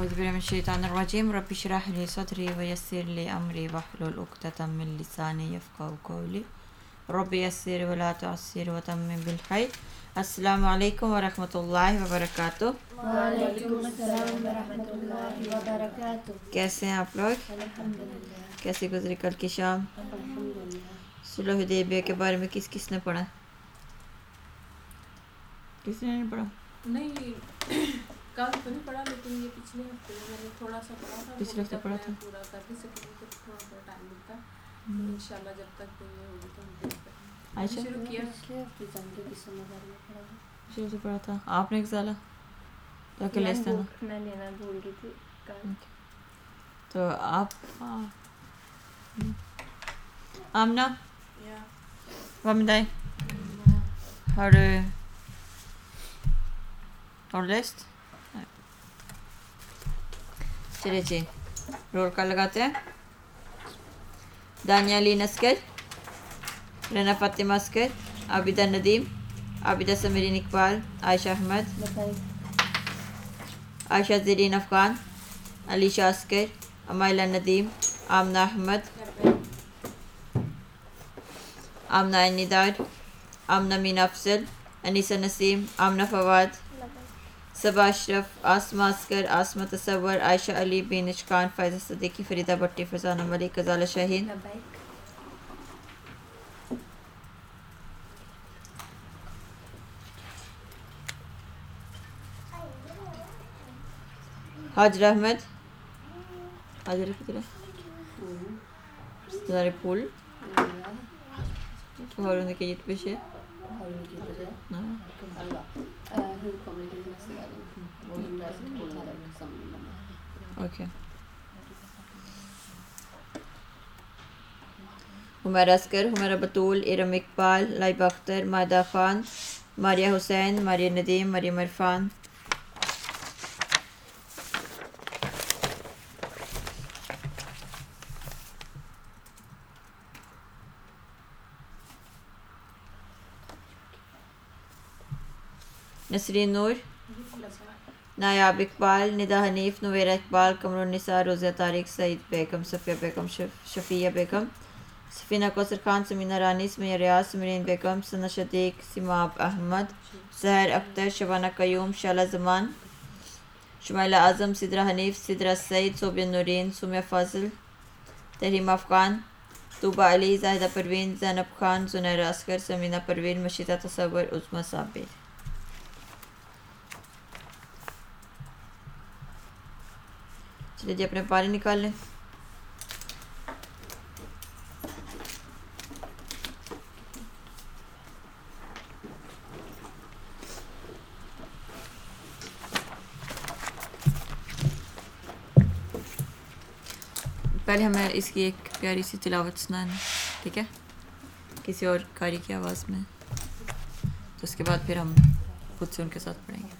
اعوذ باللہ من الشیطان الرجیم رب اشرح لي صدری ويسر لي امری واحلل عقدۃ من لسانی یفقهوا قولی رب یسر ولا تعسر وتمم بالخیر السلام علیکم ورحمۃ اللہ وبرکاتہ وعلیکم السلام ورحمۃ اللہ وبرکاتہ کیسے ہیں آپ لوگ؟ کیسے گزری کل کی شام؟ صلح حدیبیہ کے بارے میں کس کس نے پڑھا؟ کس نے نہیں پڑھا؟ نہیں کل تو نہیں پڑھا لیکن یہ پچھلے ہفتے میں نے تھوڑا سا پڑھا تھا پچھلے ہفتے پڑھا تھا؟ پورا کر سکی تو تھوڑا تھوڑا ٹائم ملتا۔ ان شاء اللہ جب تک یہ ہوگی تو ہم عائشہ؟ شروع کیا۔ پچھلے ہفتے میں پڑھا تھا۔ شروع سے پڑھا تھا۔ آپ نے ایک سالہ تو اکیلے اس طرح میں لینا بھول گئی تھی کل۔ تو آپ؟ آمنا ومدائی اور اور لسٹ سيريتي رور كالغاتي. دانيا لينا سكت رنا فاطمة سكت عبيدة نديم. عبيدة سميرين إقبال. عائشة أحمد. عائشة زيرين أفغان. أليشا أسكر أمايلة نديم آمنة أحمد. آمنة دار آمنة مين أفسل أنيسة نسيم آمنة فواد. صبا اشرف آسمہ اسکر آسمہ تصور عائشہ علی بین اشقان فائزہ صدیقی فریدہ بٹی فضانہ ملک غزالہ شاہین۔ حاجر احمد۔ حاجر کی طرح پھول۔ اور ان کے جیت پیش ہے۔ ہاں اوکے حمیرہ اسکر حمیرہ بطول ارم اقبال لائبہ اختر مادہ خان ماریہ حسین ماریہ ندیم مریم عرفان نسرین نور نایاب اقبال، ندا حنیف نویرہ اقبال قمر النساء روزہ طارق، سعید بیگم، صفیہ بیگم شفیہ بیگم، سفینہ کوثر خان سمینہ رانی، سمیہ ریاض سمرین بیگم ثنا صدیق سماب احمد سحر اختر، شبانہ قیوم شالہ زمان، شمائلہ اعظم، سدرہ حنیف، سدرہ سعید، صوبیہ نورین، سمیہ فاضل، تحریم افغان طوبہ علی، زاہدہ پروین، زینب خان، زنیرہ اسکر سمینہ پروین، مشیدہ تصور عظمہ صابر چلیے جی اپنے پانی نکال لیں۔ پہلے ہمیں اس کی ایک پیاری سی تلاوت سنانا ٹھیک ہے؟ کسی اور قاری کی آواز میں۔ تو اس کے بعد پھر ہم خود سے ان کے ساتھ پڑھیں گے۔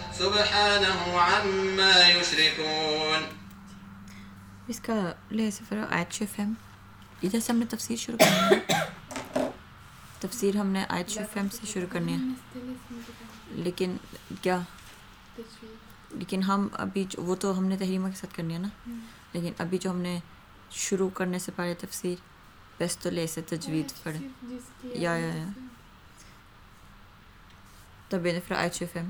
سبحانه عما يشركون. اس کا لے سفر آیت شف ہے ادھر سے ہم نے تفسیر شروع کرنی ہے تفسیر ہم نے آیت شف سے شروع کرنی ہے لیکن کیا لیکن ہم ابھی جو وہ تو ہم نے تحریمہ کے ساتھ کرنی ہے نا لیکن ابھی جو ہم نے شروع کرنے سے پہلے تفسیر بس تو لے سے تجوید پڑھیں یا یا یا طب نفرا ایچ اف ایم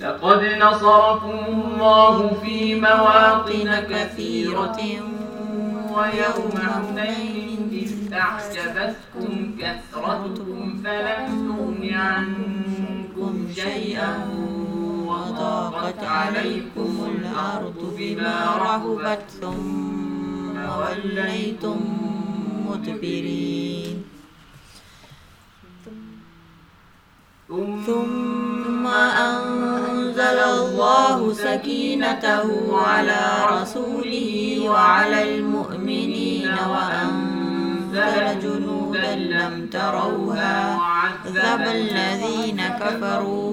لقد نصركم الله في مواطن كثيرة ويوم حنين إذ أعجبتكم كثرتكم فلم تغن عنكم شيئا. وضاقت عليكم الأرض بما رهبت ثم وليتم مدبرين. ثم أنزل الله سكينته على رسوله وعلى المؤمنين وأنزل جنودا لم تروها. عذب الذين كفروا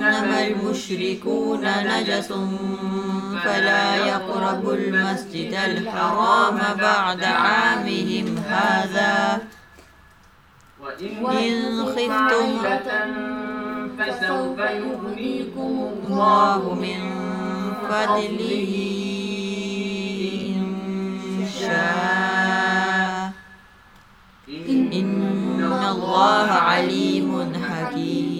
إنما المشركون نجس فلا يقربوا المسجد الحرام بعد عامهم هذا. وإن خفتم فسوف يغنيكم الله من فضله إن شاء. إن الله عليم حكيم.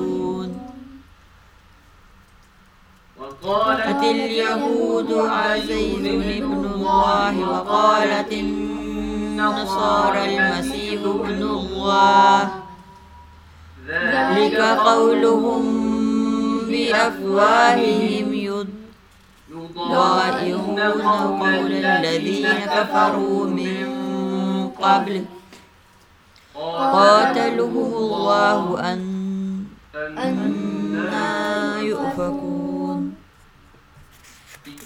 وقالت اليهود عزيز ابن الله وقالت النصارى المسيح ابن الله. ذلك قولهم بأفواههم يضاهئون قول الذين كفروا من قبل. قاتلهم الله أن أنا يؤفكون.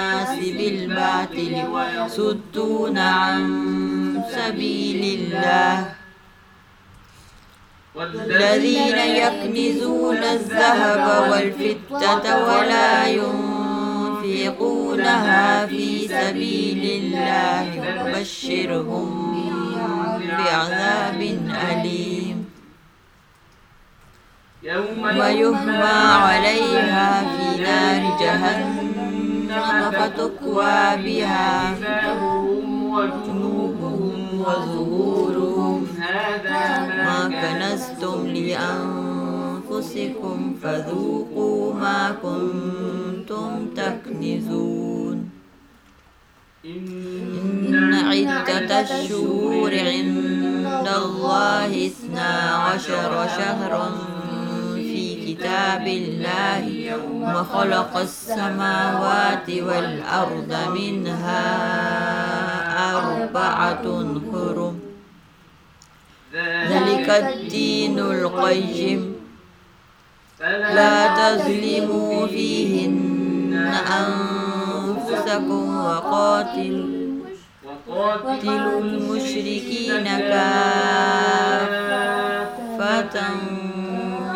الناس بالباطل ويصدون عن سبيل الله. الذين يكنزون الذهب والفضة ولا ينفقونها في سبيل الله. فبشرهم بعذاب أليم. ويهمى عليها في نار جهنم. فتكوى بها. جباههم وجنوبهم وظهورهم. هذا ما كنزتم لأنفسكم فذوقوا ما كنتم تكنزون. إن عدة الشهور عند الله اثنا عشر شهرا. كتاب الله يوم خلق السماوات والأرض منها أربعة حرم. ذلك الدين القيم. لا تظلموا فيهن أنفسكم وقاتلوا قاتلوا المشركين كافة.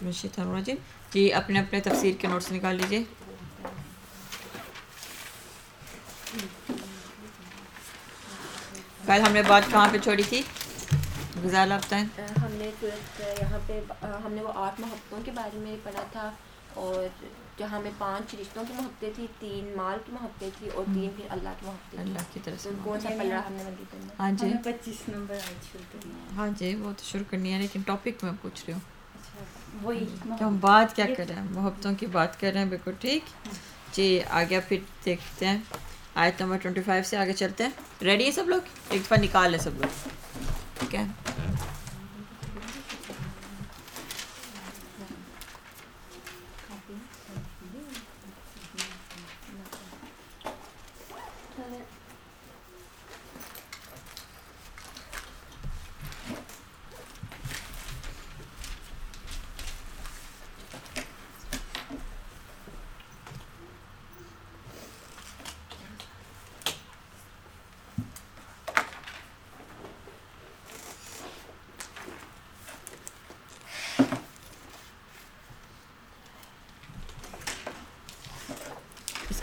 الرجیم جی۔ اپنے اپنے تفسیر کے نوٹس نکال لیجیے کل ہم نے بات کہاں پہ چھوڑی تھی؟ بتائیں ہم نے یہاں پہ ہم نے وہ آٹھ محبتوں کے بارے میں پڑھا تھا اور جہاں میں پانچ رشتوں کی محبتیں تھی تین مال کی محبتیں تھی اور تین پھر اللہ کی محبتیں اللہ کی طرف سے۔ کون سا پلڑا ہم نے ہاں جی۔ پچیس نمبر ہاں جی وہ تو شروع کرنی ہے لیکن ٹاپک میں پوچھ رہی ہوں۔ وہی ہم بات کیا کر رہے ہیں محبتوں کی بات کر رہے ہیں، بالکل ٹھیک۔ جی آگے پھر دیکھتے ہیں۔ آیت نمبر ٹوئنٹی فائیو سے آگے چلتے ہیں۔ ریڈی ہیں سب لوگ؟ ایک دفعہ نکال لیں سب لوگ۔ ٹھیک ہے۔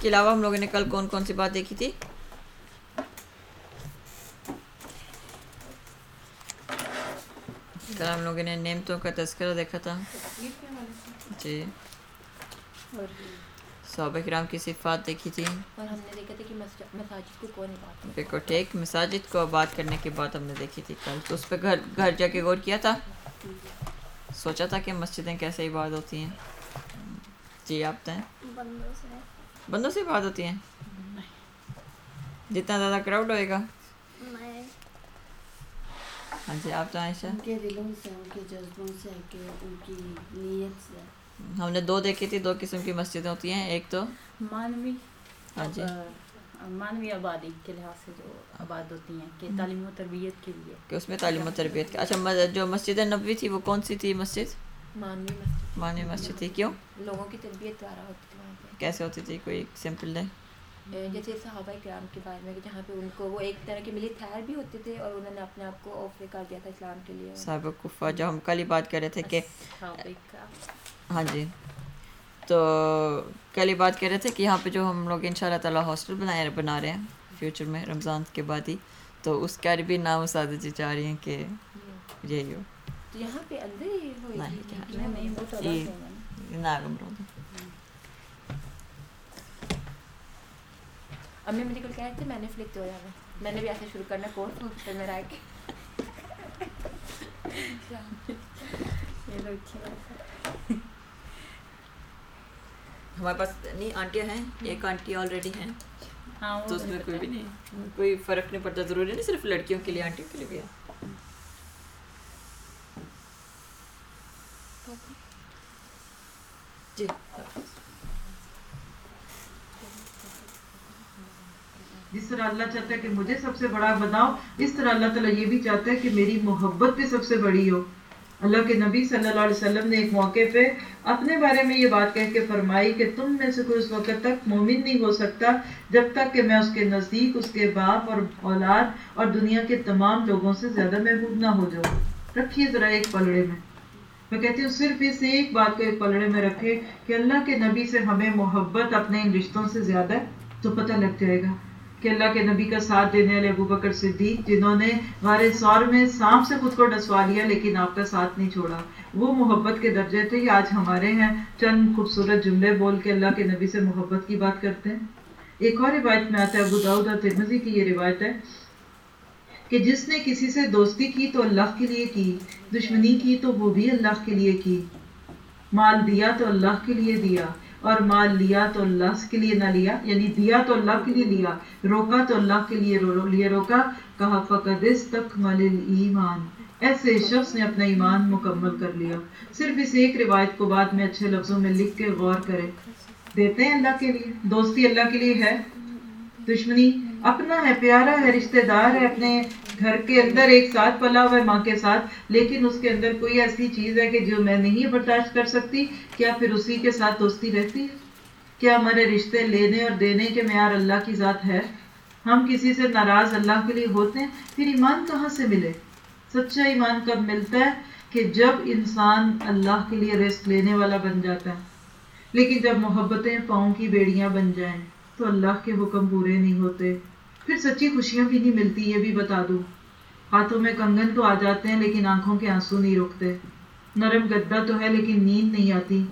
کے علاوہ ہم لوگوں نے کل کون کون سی بات دیکھی تھی؟ ہم لوگوں نے نعمتوں کا تذکرہ دیکھا تھا۔ جی۔ صحابہ کرام کی صفات دیکھی تھی۔ اور ہم مساجد کو کون بالکل ٹھیک مساجد کو آباد کرنے کی بات ہم نے دیکھی تھی کل۔ تو اس پہ گھر گھر جا کے غور کیا تھا؟ سوچا تھا کہ مسجدیں کیسے عباد ہوتی ہیں۔ جی آپ بندوں سے۔ بندوں سے عباد ہوتی ہیں جتنا زیادہ کراؤڈ ہوئے گا میں ہاں جی آپ تو عائشہ ان کے دلوں سے ان کے جذبوں سے کہ ان کی نیت سے ہم نے دو دیکھی تھی دو قسم کی مسجدیں ہوتی ہیں ایک تو مانوی ہاں جی مانوی آبادی کے لحاظ سے جو آباد ہوتی ہیں کہ تعلیم و تربیت کے لیے کہ اس میں تعلیم و تربیت کا اچھا جو مسجد نبوی تھی وہ کون سی تھی مسجد مانوی مسجد مانی مسجد تھی کیوں لوگوں کی تربیت دوارا ہوتی تھی کیسے ہوتی تھی کوئی سمپل اے، جیسے صحابہ کرام کے بارے میں جہاں پہ ان کو وہ ایک طرح کے ملی تھیر بھی ہوتے تھے اور انہوں نے اپنے آپ کو آفر کر دیا تھا اسلام کے لیے۔ صاحب کفا جو ہم کل ہی بات کر رہے تھے کہ صحابہ ہاں جی۔ تو کل ہی بات کر رہے تھے کہ یہاں پہ جو ہم لوگ ان شاء اللہ تعالیٰ ہاسٹل بنائے بنا رہے ہیں فیوچر میں رمضان کے بعد ہی۔ تو اس کا بھی نام اساتذہ جی چاہ رہی ہیں کہ یہی ہو۔ یہاں پہ اندر ہی ہوئی نہیں، تھی یہاں- نہیں نہیں وہ تو جی۔ الگ ہوگا نا۔ ناگم رو امی مجھے کل کہہ رہے تھے میں نے فلک ہو جانا میں نے بھی ایسے شروع کرنا کورس پھر میرا بات ہے ہمارے پاس نہیں آنٹیاں ہیں ایک آنٹی آلریڈی ہیں تو اس میں کوئی بھی نہیں کوئی فرق نہیں پڑتا ضروری نہیں صرف لڑکیوں کے لیے آنٹیوں کے لیے بھی ہے جی جس طرح اللہ چاہتا ہے کہ مجھے سب سے بڑا بناؤ، اس طرح اللہ تعالیٰ یہ بھی چاہتا ہے کہ میری محبت بھی سب سے بڑی ہو۔ اللہ کے نبی صلی اللہ علیہ وسلم نے ایک موقع پہ اپنے بارے میں یہ بات کہہ کے فرمائی کہ تم میں سے کوئی اس وقت تک مومن نہیں ہو سکتا جب تک کہ میں اس کے نزدیک، اس کے باپ اور اولاد اور دنیا کے تمام لوگوں سے زیادہ محبوب نہ ہو جاؤ رکھیے ذرا ایک پلڑے میں۔ میں کہتی ہوں، صرف اس ایک بات کو ایک پلڑے میں رکھے کہ اللہ کے نبی سے ہمیں محبت اپنے ان رشتوں سے زیادہ ہے تو پتہ لگ جائے گا۔ کہ اللہ کے نبی کا ساتھ دینے والے ابو بکر صدیق جنہوں نے غار سور میں سانپ سے خود کو ڈسوا لیا لیکن آپ کا ساتھ نہیں چھوڑا۔ وہ محبت کے درجے تھے یہ آج ہمارے ہیں؟ چند خوبصورت جملے بول کے اللہ کے نبی سے محبت کی بات کرتے ہیں۔ ایک اور روایت میں آتا ہے، ابو داؤد اور ترمزی کی یہ روایت ہے کہ جس نے کسی سے دوستی کی تو اللہ کے لیے کی، دشمنی کی تو وہ بھی اللہ کے لیے کی۔ مال دیا تو اللہ کے لیے دیا۔ اور مال لیا تو اللہ کے لیے نہ لیا یعنی دیا تو اللہ کے لیے لیا، روکا تو اللہ کے لیے رو، لیے روکا، کہا فقدس تک مل ایمان ایسے شخص نے اپنا ایمان مکمل کر لیا۔ صرف اس ایک روایت کو بعد میں اچھے لفظوں میں لکھ کے غور کرے دیتے ہیں اللہ کے لیے، دوستی اللہ کے لیے ہے۔ دشمنی اپنا ہے، پیارا ہے، رشتہ دار ہے، اپنے گھر کے اندر ایک ساتھ پلا ہوا ہے، ماں کے ساتھ، لیکن اس کے اندر کوئی ایسی چیز ہے کہ جو میں نہیں برداشت کر سکتی؟ کیا پھر اسی کے ساتھ دوستی رہتی؟ ہے کیا ہمارے رشتے لینے اور دینے کے معیار اللہ کی ذات ہے؟ ہم کسی سے ناراض اللہ کے لیے ہوتے ہیں، پھر ایمان کہاں سے ملے؟ سچا ایمان کب ملتا ہے کہ جب انسان اللہ کے لیے رزق لینے والا بن جاتا ہے؟ لیکن جب محبتیں پاؤں کی بیڑیاں بن جائیں، تو اللہ کے حکم پورے نہیں ہوتے۔ پھر سچی خوشیاں بھی نہیں ملتی، یہ بھی بتا دوں ہاتھوں میں کنگن تو آ جاتے ہیں، لیکن آنکھوں کے آنسو نہیں رکتے۔ نرم گدا تو ہے، لیکن نیند نہیں آتی۔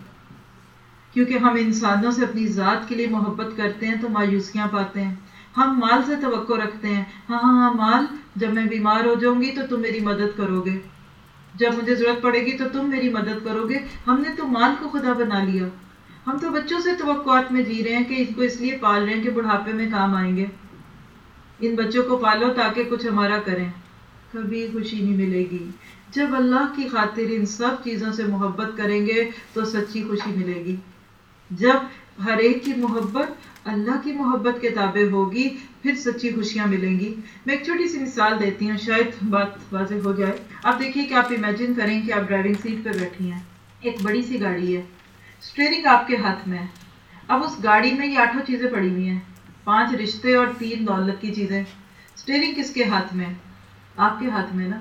کیونکہ ہم انسانوں سے اپنی ذات کے لیے محبت کرتے ہیں تو مایوسیاں پاتے ہیں۔ ہم مال سے توقع رکھتے ہیں۔ ہاں ہاں ہاں مال، جب میں بیمار ہو جاؤں گی تو تم میری مدد کرو گے۔ جب مجھے ضرورت پڑے گی تو تم میری مدد کرو گے۔ ہم نے تو مال کو خدا بنا لیا۔ ہم تو بچوں سے توقعات میں جی رہے ہیں کہ ان کو اس لیے پال رہے ہیں کہ بڑھاپے میں کام آئیں گے۔ ان بچوں کو پالو تاکہ کچھ ہمارا کریں۔ کبھی خوشی نہیں ملے گی۔ جب اللہ کی خاطر ان سب چیزوں سے محبت کریں گے تو سچی خوشی ملے گی۔ جب ہر ایک کی محبت اللہ کی محبت کے تابع ہوگی، پھر سچی خوشیاں ملیں گی۔ میں ایک چھوٹی سی مثال دیتی ہوں، شاید بات واضح ہو جائے۔ آپ دیکھیے کہ آپ امیجن کریں کہ آپ ڈرائیونگ سیٹ پہ بیٹھی ہیں۔ ایک بڑی سی گاڑی ہے۔ اسٹیئرنگ آپ کے ہاتھ میں ہے۔ اب اس گاڑی میں یہ آٹھوں چیزیں پڑی ہوئی ہیں۔ پانچ رشتے اور تین دولت کی چیزیں۔ اسٹیئرنگ کس کے ہاتھ میں؟ آپ کے ہاتھ میں نا۔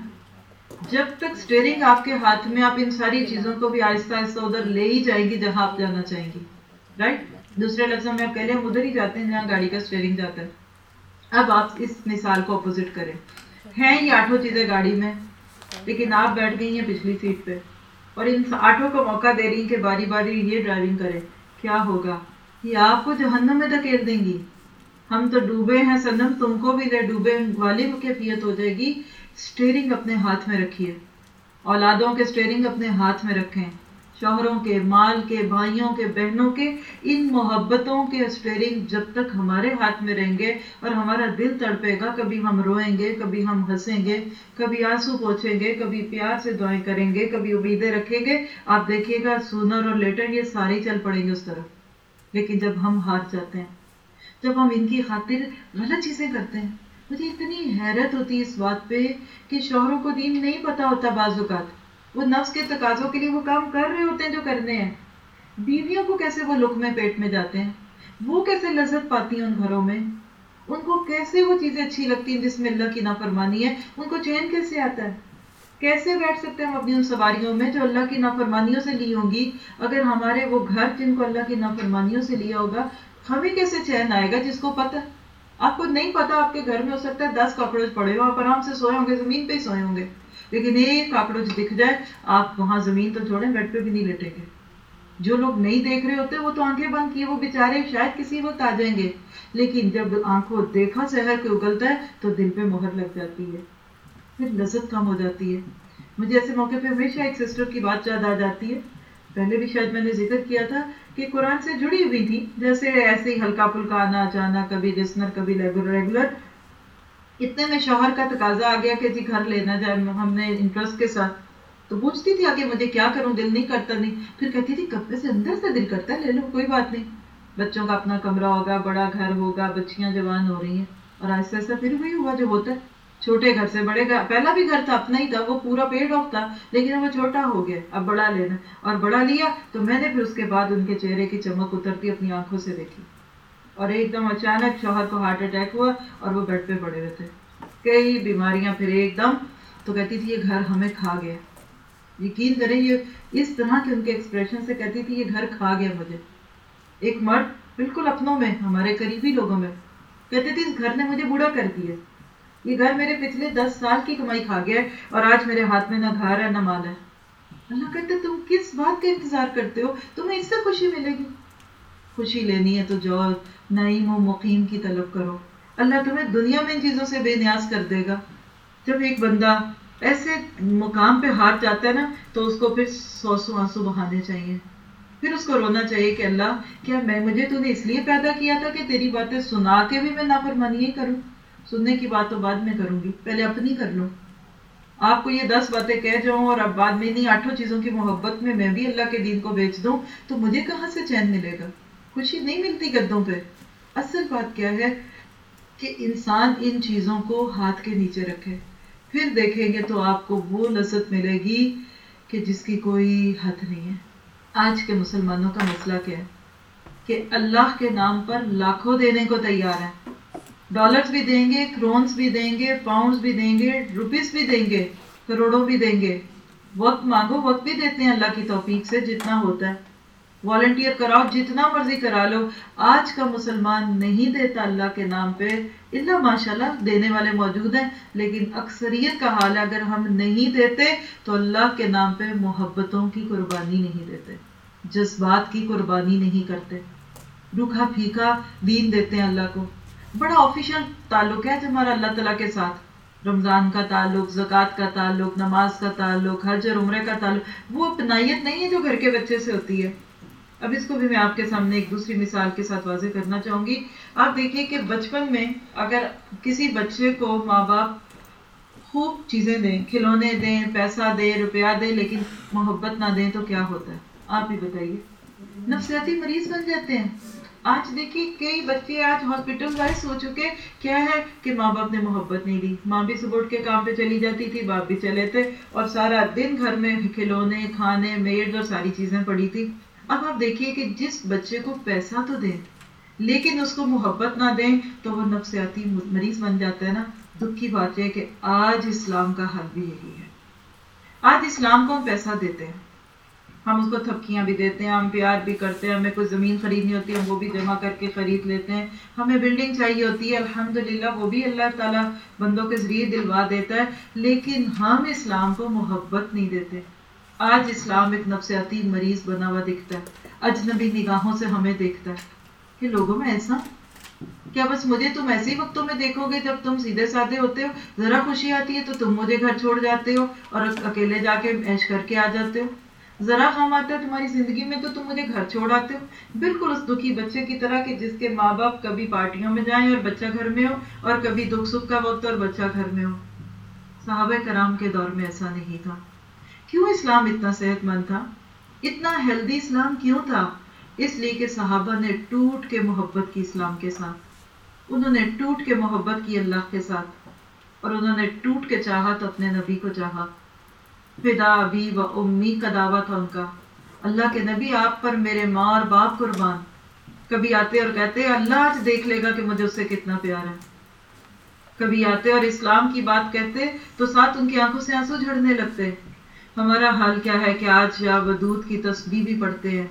جب تک اسٹیئرنگ آپ کے ہاتھ میں، آپ ان ساری چیزوں کو بھی آہستہ آہستہ ادھر لے ہی جائیں گی جہاں آپ جانا چاہیں گی۔ رائٹ دوسرے لفظوں میں، آپ کہہ لیں ہم ادھر ہی جاتے ہیں جہاں گاڑی کا اسٹیئرنگ جاتا ہے۔ اب آپ اس مثال کو اپوزٹ کریں۔ ہیں یہ آٹھوں چیزیں گاڑی میں، لیکن آپ بیٹھ گئی ہیں پچھلی سیٹ پہ۔ اور ان آٹھوں کو موقع دے رہی ہیں کہ باری باری یہ ڈرائیونگ کرے کیا ہوگا؟ یہ آپ کو جہنم میں دھکیل دیں گی۔ ہم تو ڈوبے ہیں سنم تم کو بھی لے ڈوبے والی کیفیت ہو جائے گی۔ اسٹیئرنگ اپنے ہاتھ میں رکھیے۔ اولادوں کے اسٹیئرنگ اپنے ہاتھ میں رکھیں۔ شوہروں کے، مال کے، بھائیوں کے، بہنوں کے، ان محبتوں کے اسٹیئرنگ جب تک ہمارے ہاتھ میں رہیں گے اور ہمارا دل تڑپے گا، کبھی ہم روئیں گے، کبھی ہم ہنسیں گے، کبھی آنسو پوچھیں گے، کبھی پیار سے دعائیں کریں گے، کبھی امیدیں رکھیں گے۔ آپ دیکھیے گا، سونر اور لیٹر یہ سارے چل پڑیں گے اس طرف۔ لیکن جب ہم ہار جاتے ہیں جب ہم ان کی خاطر غلط چیزیں کرتے ہیں، مجھے اتنی حیرت ہوتی ہے اس بات پہ کہ شوہروں کو دین نہیں پتا ہوتا بعض اوقات۔ وہ نفس کے تقاضوں کے لیے وہ کام کر رہے ہوتے ہیں جو کرنے ہیں۔ بیویوں کو کیسے وہ لک میں پیٹ میں جاتے ہیں؟ وہ کیسے لذت پاتی ہیں ان گھروں میں؟ ان کو کیسے وہ چیزیں اچھی لگتی ہیں جس میں اللہ کی نافرمانی ہے؟ ان کو چین کیسے آتا ہے؟ کیسے بیٹھ سکتے ہیں ہم اپنی ان سواریوں میں جو اللہ کی نافرمانیوں سے لی ہوں گی؟ اگر ہمارے وہ گھر جن کو اللہ کی نافرمانیوں سے لیا ہوگا ہمیں کیسے چین آئے گا جس کو پتہ؟ آپ کو نہیں پتا آپ کے گھر میں ہو سکتا ہے دس کاکروچ پڑے ہو آپ آرام سے سوئے ہوں گے، زمین پہ ہی سوئے ہوں گے۔ لیکن ایک کاکروچ دکھ جائے، آپ وہاں زمین تو چھوڑیں، بیڈ پہ بھی نہیں لٹیں گے۔ جو لوگ نہیں دیکھ رہے ہوتے، وہ تو آنکھیں بند کیے، وہ بےچارے شاید کسی وقت آ جائیں گے۔ لیکن جب آنکھوں دیکھا شہر کے اگلتا ہے، تو دل پہ مہر لگ جاتی ہے۔ پھر لذت کم ہو جاتی ہے۔ مجھے ایسے موقع پہ ہمیشہ ایک سسٹر کی بات یاد آ جاتی ہے۔ پہلے بھی شاید میں نے ذکر کیا تھا کہ قرآن سے جڑی ہوئی تھی، جیسے ایسے ہی ہلکا پھلکا آنا جانا، کبھی لسنر کبھی ریگولر اتنے میں شوہر کا تقاضا آ گیا کہ جی گھر لینا جائے، ہم نے انٹرسٹ کے ساتھ۔ تو پوچھتی تھی آگے، مجھے کیا کروں؟ دل نہیں کرتا، نہیں۔ پھر کہتی تھی، کپڑے سے اندر سے دل کرتا ہے، لے لو، کوئی بات نہیں۔ بچوں کا اپنا کمرہ ہوگا، بڑا گھر ہوگا، بچیاں جوان ہو رہی ہیں۔ اور ایسا ایسا پھر وہی ہوا جو ہوتا ہے۔ چھوٹے گھر سے، بڑے گھر، پہلا بھی گھر تھا، اپنا ہی تھا، وہ پورا پیڈ آف تھا، لیکن وہ چھوٹا ہو گیا، اب بڑا لینا۔ اور بڑا لیا تو میں نے پھر اس کے بعد ان کے چہرے کی چمک اترتی، اپنی آنکھوں سے دیکھی۔ اور ایک دم اچانک شوہر کو ہارٹ اٹیک ہوا اور وہ بیڈ پہ پڑے ہوئے تھے کئی بیماریاں پھر ایک دم تو کہتی تھی، یہ گھر ہمیں کھا گیا۔ یقین کریں، یہ اس طرح کے ان کے ایکسپریشن سے کہتی تھی، یہ گھر کھا گیا مجھے۔ ایک مرد بالکل اپنوں میں، ہمارے قریبی لوگوں میں، کہتے تھے، اس گھر نے مجھے بوڑھا کر دیا۔ یہ گھر میرے پچھلے دس سال کی کمائی کھا گیا ہے اور آج میرے ہاتھ میں نہ گھر ہے نہ مال ہے۔ اللہ کہتے تم کس بات کا انتظار کرتے ہو؟ تمہیں اس سے خوشی ملے گی۔ خوشی لینی ہے تو جو نعیم و مقیم کی طلب کرو۔ اللہ تمہیں دنیا میں ان چیزوں سے بے نیاز کر دے گا۔ جب ایک بندہ ایسے مقام پہ ہاتھ جاتا ہے نا، تو اس کو پھر سو سو آنسو بہانے چاہیے۔ پھر اس کو رونا چاہیے کہ اللہ، کیا میں، مجھے تو نے اس لیے پیدا کیا تھا کہ تیری باتیں سنا کے بھی میں نافرمانی ہی کروں؟ سننے کی بات تو بعد میں کروں گی۔ پہلے اپنی کر لوں آپ کو یہ دس باتیں کہہ جاؤں اور اب بعد میں انہیں آٹھوں چیزوں کی محبت میں میں بھی اللہ کے دین کو بیچ دوں تو مجھے کہاں سے چین ملے گا؟ خوشی نہیں ملتی گدوں پہ۔ اصل بات کیا ہے کہ انسان ان چیزوں کو ہاتھ کے نیچے رکھے۔ پھر دیکھیں گے تو آپ کو وہ لذت ملے گی کہ جس کی کوئی حد نہیں ہے۔ آج کے مسلمانوں کا مسئلہ کیا ہے؟ کہ اللہ کے نام پر لاکھوں دینے کو تیار ہیں۔ ڈالرز بھی دیں گے، کرونز بھی دیں گے، پاؤنڈز بھی دیں گے، روپیز بھی دیں گے، کروڑوں بھی دیں گے۔ وقت مانگو، وقت بھی دیتے ہیں اللہ کی توفیق سے جتنا ہوتا ہے۔ والنٹیئر کراؤ، جتنا مرضی کرا لو۔ آج کا مسلمان نہیں دیتا اللہ کے نام پہ۔ اللہ ماشاء اللہ دینے والے موجود ہیں، لیکن اکثریت کا حال ہے، اگر ہم نہیں دیتے تو اللہ کے نام پہ محبتوں کی قربانی نہیں دیتے، جذبات کی قربانی نہیں کرتے۔ روکھا پھیکا دین دیتے ہیں اللہ کو۔ بڑا آفیشیل تعلق ہے ہمارا اللہ تعالیٰ کے ساتھ۔ رمضان کا تعلق، زکوٰۃ کا تعلق، نماز کا تعلق، حج اور عمرے کا تعلق، وہ اپنائیت نہیں ہے جو گھر کے بچے سے ہوتی ہے۔ اب اس کو بھی میں آپ کے سامنے ایک دوسری مثال کے ساتھ واضح کرنا چاہوں گی۔ آپ دیکھیے کہ بچپن میں اگر کسی بچے کو ماں باپ خوب چیزیں دیں، کھلونے دیں، پیسہ دیں، روپیہ دیں، لیکن محبت نہ دیں، تو کیا ہوتا ہے؟ آپ ہی بتائیے۔ نفسیاتی مریض بن جاتے ہیں۔ آج دیکھیے کئی بچے آج ہاسپٹل وائز ہو چکے کیا ہے کہ ماں باپ نے محبت نہیں دی ماں بھی صبح کے کام پہ چلی جاتی تھی، باپ بھی چلے تھے اور سارا دن گھر میں کھلونے، کھانے، میڈ اور ساری چیزیں پڑی تھی۔ اب آپ دیکھیے کہ جس بچے کو پیسہ تو دیں، لیکن اس کو محبت نہ دیں، تو وہ نفسیاتی مریض بن جاتا ہے نا۔ دکھ کی بات یہ کہ آج اسلام کا حل بھی یہی ہے۔ آج اسلام کو ہم پیسہ دیتے ہیں۔ ہم اس کو تھپکیاں بھی دیتے ہیں، ہم پیار بھی کرتے ہیں، ہمیں کوئی زمین خریدنی ہوتی ہے، ہم وہ بھی جمع کر کے خرید لیتے ہیں۔ ہمیں بلڈنگ چاہیے ہوتی ہے، الحمدللہ وہ بھی اللہ تعالیٰ بندوں کے ذریعے دلوا دیتا ہے۔ لیکن ہم اسلام کو محبت نہیں دیتے۔ آج اسلام ایک نفسیاتی مریض بنا ہوا دکھتا ہے۔ اجنبی نگاہوں سے ہمیں دیکھتا ہے۔ کہ لوگوں میں ایسا؟ کیا بس مجھے تم ایسے ہی وقتوں میں دیکھو گے جب تم سیدھے سادے ہوتے ہو؟ ذرا خوشی آتی ہے تو تم مجھے گھر چھوڑ جاتے ہو اور اکیلے جا کے ایش کر کے آ جاتے ہو۔ ذرا غم آتا ہے تمہاری زندگی میں تو تم مجھے گھر چھوڑ آتے ہو۔ بالکل اس دکھی بچے کی طرح کہ جس کے ماں باپ کبھی پارٹیوں میں جائیں اور بچہ گھر میں ہو اور کبھی دکھ سکھ کا وقت اور بچہ گھر میں ہو۔ صحابہ کرام کے دور میں ایسا نہیں تھا۔ کیوں اسلام اتنا صحت مند تھا؟ اتنا ہیلدی اسلام کیوں تھا؟ اس لیے کہ صحابہ نے ٹوٹ کے محبت کی اسلام کے ساتھ۔ انہوں نے ٹوٹ کے محبت کی اللہ کے ساتھ اور انہوں نے ٹوٹ کے چاہا تو اپنے نبی کو چاہا۔ فدا ابی و امی کا دعویٰ تھا ان کا۔ اللہ کے نبی آپ پر میرے ماں اور باپ قربان۔ کبھی آتے اور کہتے، اللہ آج دیکھ لے گا کہ مجھے اس سے کتنا پیار ہے۔ کبھی آتے اور اسلام کی بات کہتے تو ساتھ ان کی آنکھوں سے آنسو جھڑنے لگتے۔ ہمارا حال کیا ہے کہ آج یا ودود کی تسبیح بھی پڑھتے ہیں،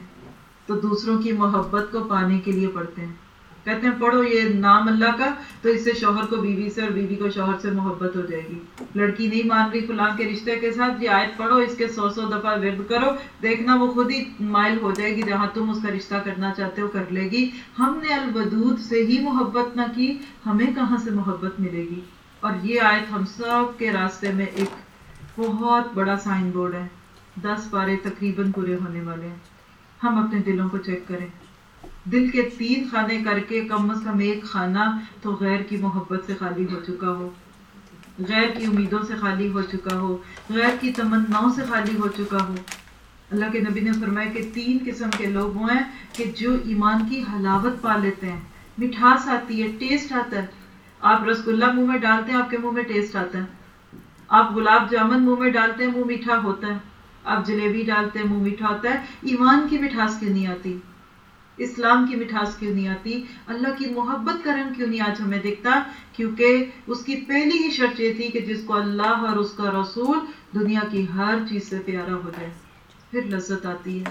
تو دوسروں کی محبت کو پانے کے لیے پڑھتے ہیں۔ کہتے ہیں، پڑھو یہ نام اللہ کا تو اس سے شوہر کو بیوی سے اور بیوی کو شوہر سے محبت ہو جائے گی. لڑکی نہیں مان رہی، فلاں کے رشتے کے ساتھ یہ آیت پڑھو، اس کے سو سو دفعہ ورد کرو، دیکھنا وہ خود ہی مائل ہو جائے گی، جہاں تم اس کا رشتہ کرنا چاہتے ہو کر لے گی۔ ہم نے الودود سے ہی محبت نہ کی، ہمیں کہاں سے محبت ملے گی؟ اور یہ آیت ہم سب کے راستے میں ایک بہت بڑا سائن بورڈ ہے۔ دس پارے تقریباً پورے ہونے والے ہیں۔ ہم اپنے دلوں کو چیک کریں۔ دل کے تین خانے کر کے کم از کم ایک خانہ تو غیر کی محبت سے خالی ہو چکا ہو۔ غیر کی امیدوں سے خالی ہو چکا ہو۔ غیر کی تمناؤں سے خالی ہو چکا ہو۔ اللہ کے نبی نے فرمایا کہ تین قسم کے لوگ وہ ہیں کہ جو ایمان کی حلاوت پا لیتے ہیں۔ مٹھاس آتی ہے، ٹیسٹ آتا ہے۔ آپ رسگلہ منہ میں ڈالتے ہیں، آپ کے منہ میں ٹیسٹ آتا ہے۔ آپ گلاب جامن منہ میں ڈالتے ہیں، منہ میٹھا ہوتا ہے۔ آپ جلیبی ڈالتے ہیں، منہ میٹھا ہوتا ہے۔ ایمان کی مٹھاس کیوں نہیں آتی؟ اسلام کی مٹھاس کیوں نہیں آتی؟ اللہ کی محبت کا رنگ کیوں نہیں آج ہمیں دکھتا؟ کیونکہ اس کی پہلی ہی شرط یہ تھی کہ جس کو اللہ اور اس کا رسول دنیا کی ہر چیز سے پیارا ہو جائے۔ پھر لذت آتی ہے۔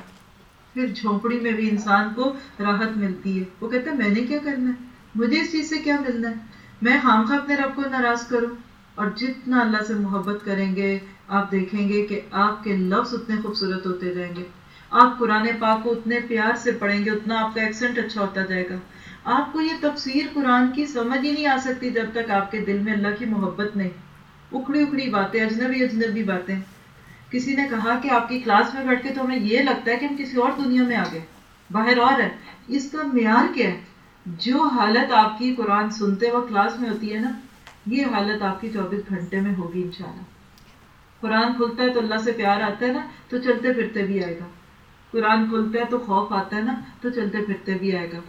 پھر جھونپڑی میں بھی انسان کو راحت ملتی ہے۔ وہ کہتا ہے، میں نے کیا کرنا ہے؟ مجھے اس چیز سے کیا ملنا ہے؟ میں خام خواہ اپنے رب کو ناراض کروں۔ اور جتنا اللہ سے محبت کریں گے، آپ دیکھیں گے کہ آپ کے لفظ اتنے خوبصورت ہوتے جائیں گے۔ آپ قرآن پاک کو اتنے پیار سے پڑھیں گے، اتنا آپ کا ایکسنٹ اچھا ہوتا جائے گا۔ آپ کو یہ تفسیر قرآن کی سمجھ ہی نہیں آ سکتی جب تک آپ کے دل میں اللہ کی محبت نہیں۔ اکھڑی اکھڑی باتیں، اجنبی اجنبی باتیں۔ کسی نے کہا کہ آپ کی کلاس میں بیٹھ کے تو ہمیں یہ لگتا ہے کہ ہم کسی اور دنیا میں آگے۔ باہر اور ہے۔ اس کا معیار کیا ہے؟ جو حالت آپ کی قرآن سنتے وقت کلاس میں ہوتی ہے نا، یہ حالت آپ کی چوبیس گھنٹے میں ہوگی انشاءاللہ۔ قرآن کھلتا ہے تو اللہ سے پیار آتا ہے نا، تو چلتے پھرتے بھی آئے گا۔ قرآن کھلتا ہے تو خوف آتا ہے نا، تو چلتے پھرتے بھی آئے گا۔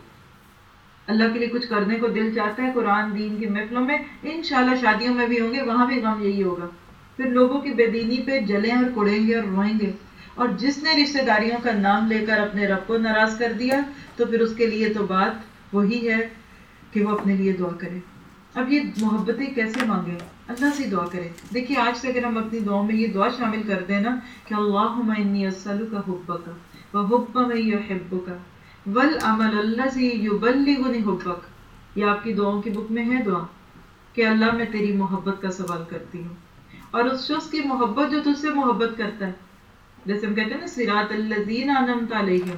اللہ کے لیے کچھ کرنے کو دل چاہتا ہے، قرآن، دین کی محفلوں میں، انشاءاللہ شادیوں میں بھی ہوں گے، وہاں بھی غم یہی ہوگا۔ پھر لوگوں کی بے دینی پہ جلیں اور کڑیں گے اور روئیں گے۔ اور جس نے رشتہ داریوں کا نام لے کر اپنے رب کو ناراض کر دیا، تو پھر اس کے لیے تو بات وہی ہے کہ وہ اپنے لیے دعا کرے۔ اب یہ محبتیں کیسے مانگے اللہ سے دعا کرے۔ دیکھیے، آج سے اگر ہم اپنی دعاؤں میں یہ دعا شامل کر دیں نا کہ اللہ انی اسلو کا حب کا وحب میں یحب کا والعمل الذي يبلغني حبك۔ یہ آپ کی دعاؤں کی بک میں ہے دعا، کہ اللہ میں تیری محبت کا سوال کرتی ہوں۔ اور اس شخص کی محبت جو تجھ سے محبت کرتا ہے، جیسے ہم کہتے ہیں نا سراط الذین انعمت علیہم۔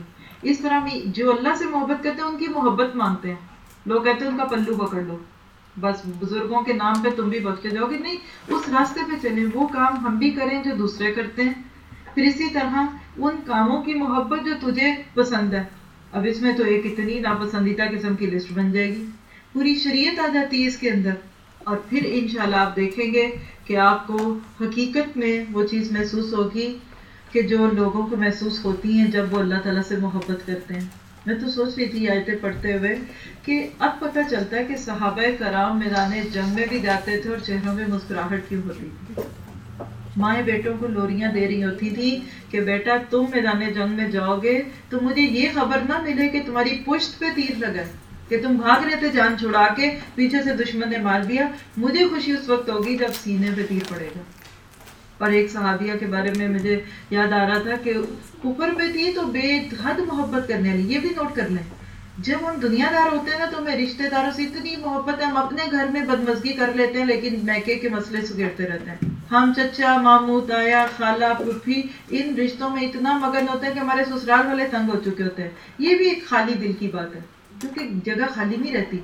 اس طرح جو اللہ سے محبت کرتے ہیں، ان کی محبت مانگتے ہیں۔ لوگ کہتے ہیں، ان کا پلو پکڑ لو۔ بس بزرگوں کے نام پہ تم بھی بخشے جاؤ گے۔ نہیں، اس راستے پہ چلیں۔ وہ کام ہم بھی کریں جو دوسرے کرتے ہیں۔ پھر اسی طرح ان کاموں کی محبت جو تجھے پسند ہے۔ اب اس میں تو ایک اتنی ناپسندیدہ قسم کی لسٹ بن جائے گی۔ پوری شریعت آ جاتی ہے اس کے اندر۔ اور پھر انشاءاللہ آپ دیکھیں گے کہ آپ کو حقیقت میں وہ چیز محسوس ہوگی کہ جو لوگوں کو محسوس ہوتی ہیں جب وہ اللہ تعالیٰ سے محبت کرتے ہیں۔ میں تو سوچ رہی تھی آیتیں پڑھتے ہوئے کہ اب پتہ چلتا ہے کہ صحابہ کرام میدان جنگ میں بھی جاتے تھے اور چہروں میں مسکراہٹ کیوں ہوتی تھی۔ مائیں بیٹوں کو لوریاں دے رہی ہوتی تھی کہ بیٹا تم میدان جنگ میں جاؤ گے تو مجھے یہ خبر نہ ملے کہ تمہاری پشت پہ تیر لگا کہ تم بھاگ رہے تھے جان چھڑا کے پیچھے سے دشمن نے مار دیا۔ مجھے خوشی اس وقت ہوگی جب سینے پہ تیر پڑے گا۔ اور ایک صحابیہ کے بارے میں مجھے یاد آ رہا تھا کہ کفر پہ تھی تو بے حد محبت کرنے والی، یہ بھی نوٹ کر لیں۔ جب ہم دنیا دار ہوتے ہیں نا تو ہمیں رشتہ داروں سے اتنی محبت ہے، ہم اپنے گھر میں بدمزگی کر لیتے ہیں، لیکن میکے کے مسئلے سگیڑتے رہتے ہیں۔ ہم چچا، ماموں، تایا، خالہ، پھوپھی، ان رشتوں میں اتنا مگن ہوتا ہے کہ ہمارے سسرال والے تنگ ہو چکے ہوتے ہیں۔ یہ بھی ایک خالی دل کی بات ہے، کیونکہ جگہ خالی نہیں رہتی۔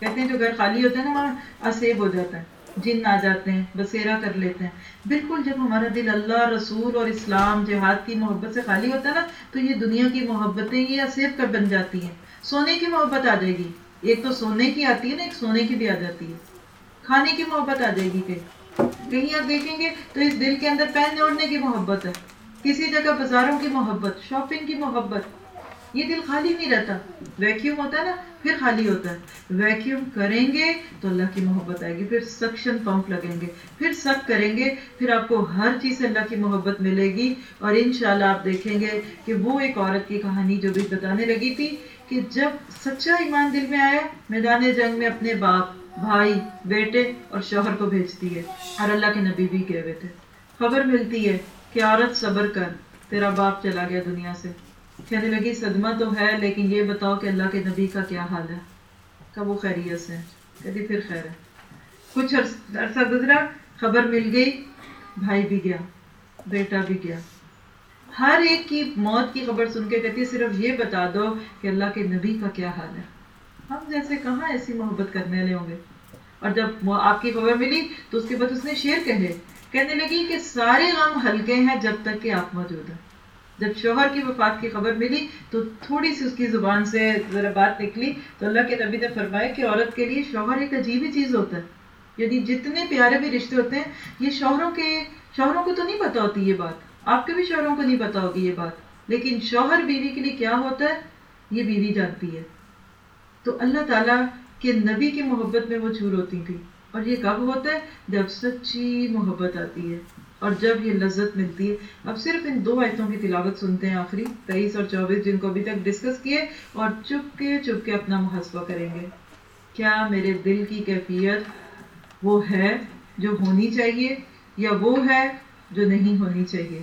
کہتے ہیں جو گھر خالی ہوتا ہے نا، وہاں اسیب ہو جاتا ہے، جن آ جاتے ہیں، بسیرا کر لیتے ہیں۔ بالکل جب ہمارا دل اللہ، رسول اور اسلام، جہاد کی محبت سے خالی ہوتا ہے نا، تو یہ دنیا کی محبتیں، یہ اسیب کر بن جاتی ہیں۔ سونے کی محبت آ جائے گی۔ ایک تو سونے کی آتی ہے نا، ایک سونے کی بھی آ جاتی ہے۔ کھانے کی محبت آ جائے گی کہیں کہیں آپ دیکھیں گے تو اس دل کے اندر پہننے اوڑھنے کی محبت ہے۔ کسی جگہ بازاروں کی محبت، شاپنگ کی محبت۔ یہ دل خالی نہیں رہتا۔ ویکیوم ہوتا ہے نا، پھر خالی ہوتا ہے۔ ویکیوم کریں گے تو اللہ کی محبت آئے گی، پھر سکشن پمپ لگیں گے۔ پھر سک کریں گے، پھر آپ کو ہر چیز سے اللہ کی محبت ملے گی۔ اور انشاءاللہ آپ دیکھیں گے کہ وہ ایک عورت کی کہانی جو بھی بتانے لگی تھی کہ جب سچا ایمان دل میں آیا، میدان جنگ میں اپنے باپ، بھائی، بیٹے اور شوہر کو بھیجتی ہے۔ اور اللہ کے نبی بھی گئے ہوئے تھے خبر ملتی ہے کہ عورت صبر کر، تیرا باپ چلا گیا دنیا سے۔ کہنے لگی، صدمہ تو ہے، لیکن یہ بتاؤ کہ اللہ کے نبی کا کیا حال ہے؟ کب وہ خیریت سے کہتی، پھر خیر ہے۔ کچھ عرصہ گزرا، خبر مل گئی، بھائی بھی گیا، بیٹا بھی گیا۔ ہر ایک کی موت کی خبر سن کے کہتی ہے، صرف یہ بتا دو کہ اللہ کے نبی کا کیا حال ہے۔ ہم جیسے کہاں ایسی محبت کرنے والے ہوں گے؟ اور جب آپ کی خبر ملی تو اس کے بعد اس نے شیر کہے، کہنے لگی کہ سارے غم ہلکے ہیں جب تک کہ آپ موجود ہیں۔ جب شوہر کی وفات کی خبر ملی تو تھوڑی سی اس کی زبان سے ذرا بات نکلی تو اللہ کے نبی نے فرمایا کہ عورت کے لیے شوہر ایک عجیب ہی چیز ہوتا ہے۔ یعنی جتنے پیارے بھی رشتے ہوتے ہیں، یہ شوہروں کے، شوہروں کو تو نہیں پتا ہوتی یہ بات۔ آپ کے بھی شوہروں کو نہیں پتا ہوگی یہ بات۔ لیکن شوہر بیوی کے لیے کیا ہوتا ہے؟ یہ بیوی جانتی ہے۔ تو اللہ تعالیٰ کے نبی کی محبت میں وہ چور ہوتی تھی۔ اور یہ کب ہوتا ہے؟ جب سچی محبت آتی ہے۔ اور جب یہ لذت ملتی ہے۔ اب صرف ان دو آیتوں کی تلاوت سنتے ہیں آخری تیئیس اور چوبیس، جن کو ابھی تک ڈسکس کیے اور چپ کے چپ کے اپنا محاسبہ کریں گے۔ کیا میرے دل کی کیفیت وہ ہے جو ہونی چاہیے یا وہ ہے جو نہیں ہونی چاہیے؟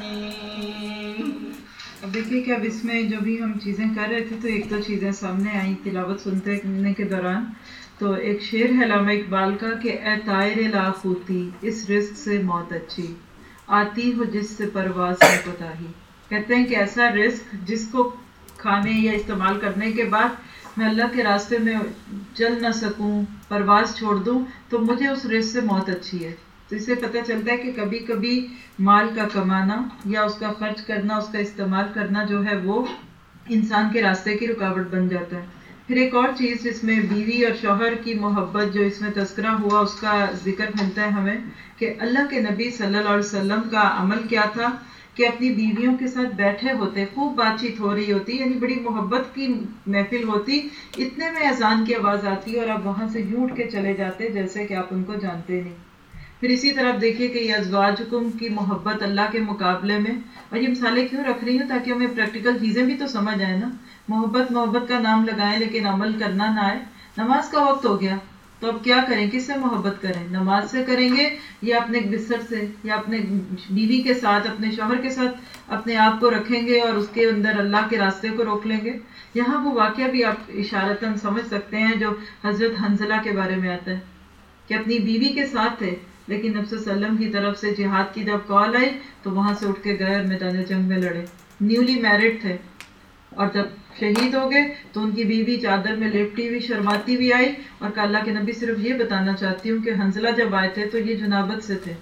اب دیکھیے کہ اب اس میں جو بھی ہم چیزیں کر رہے تھے تو ایک دو چیزیں سامنے آئیں تلاوت سنتے کے دوران۔ تو ایک شعر ہے علامہ اقبال کا کہ، اے طائر لاخوتی اس رزق سے موت اچھی، آتی ہو جس سے پرواز میں کوتاہی۔ کہتے ہیں کہ ایسا رزق جس کو کھانے یا استعمال کرنے کے بعد میں اللہ کے راستے میں چل نہ سکوں، پرواز چھوڑ دوں، تو مجھے اس رزق سے موت اچھی ہے۔ تو اس سے پتہ چلتا ہے کہ کبھی کبھی مال کا کمانا یا اس کا خرچ کرنا، اس کا استعمال کرنا جو ہے وہ انسان کے راستے کی رکاوٹ بن جاتا ہے۔ پھر ایک اور چیز جس میں بیوی اور شوہر کی محبت جو اس میں تذکرہ ہوا، اس کا ذکر ملتا ہے ہمیں کہ اللہ کے نبی صلی اللہ علیہ وسلم کا عمل کیا تھا کہ اپنی بیویوں کے ساتھ بیٹھے ہوتے، خوب بات چیت ہو رہی ہوتی یعنی بڑی محبت کی محفل ہوتی، اتنے میں اذان کی آواز آتی اور آپ وہاں سے یوں اٹھ کے چلے جاتے جیسے کہ آپ ان کو جانتے نہیں۔ پھر اسی طرح دیکھیے کہ یہ ازواج حکم کی محبت اللہ کے مقابلے میں اور یہ مثالیں کیوں رکھ رہی ہوں تاکہ ہمیں پریکٹیکل چیزیں بھی تو سمجھ آئے نا؟ محبت محبت کا نام لگائیں لیکن عمل کرنا نہ آئے۔ نماز کا وقت ہو گیا، تو اب کیا کریں؟ کس سے محبت کریں؟ نماز سے کریں گے یا اپنے بستر سے؟ یا اپنے بیوی کے ساتھ، اپنے شوہر کے ساتھ اپنے آپ کو رکھیں گے اور اس کے اندر اللہ کے راستے کو روک لیں گے؟ یہاں وہ واقعہ بھی آپ اشارتاً سمجھ سکتے ہیں جو حضرت حنزلہ کے بارے میں آتا ہے کہ اپنی بیوی کے ساتھ تھے لیکن نبس وسلم کی طرف سے جہاد کی جب کال آئی تو وہاں سے اٹھ کے گئے اور میدان جنگ میں لڑے۔ نیولی میرڈ تھے۔ اور جب شہید ہو گئے تو ان کی بیوی چادر میں لپٹی ہوئی، شرماتی بھی آئی۔ اور کہ اللہ کے نبی صرف یہ بتانا چاہتی ہوں کہ حنزلہ جب آئے تھے تو یہ جنابت سے تھے۔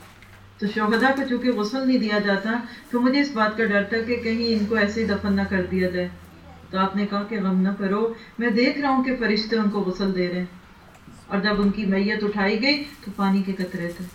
تو شہدا کو چونکہ غسل نہیں دیا جاتا، تو مجھے اس بات کا ڈر تھا کہ کہیں ان کو ایسے ہی دفن نہ کر دیا جائے۔ تو آپ نے کہا کہ غم نہ کرو، میں دیکھ رہا ہوں کہ فرشتے ان کو غسل دے رہے ہیں۔ اور جب ان کی میت اٹھائی گئی تو پانی کے قطرے تھے۔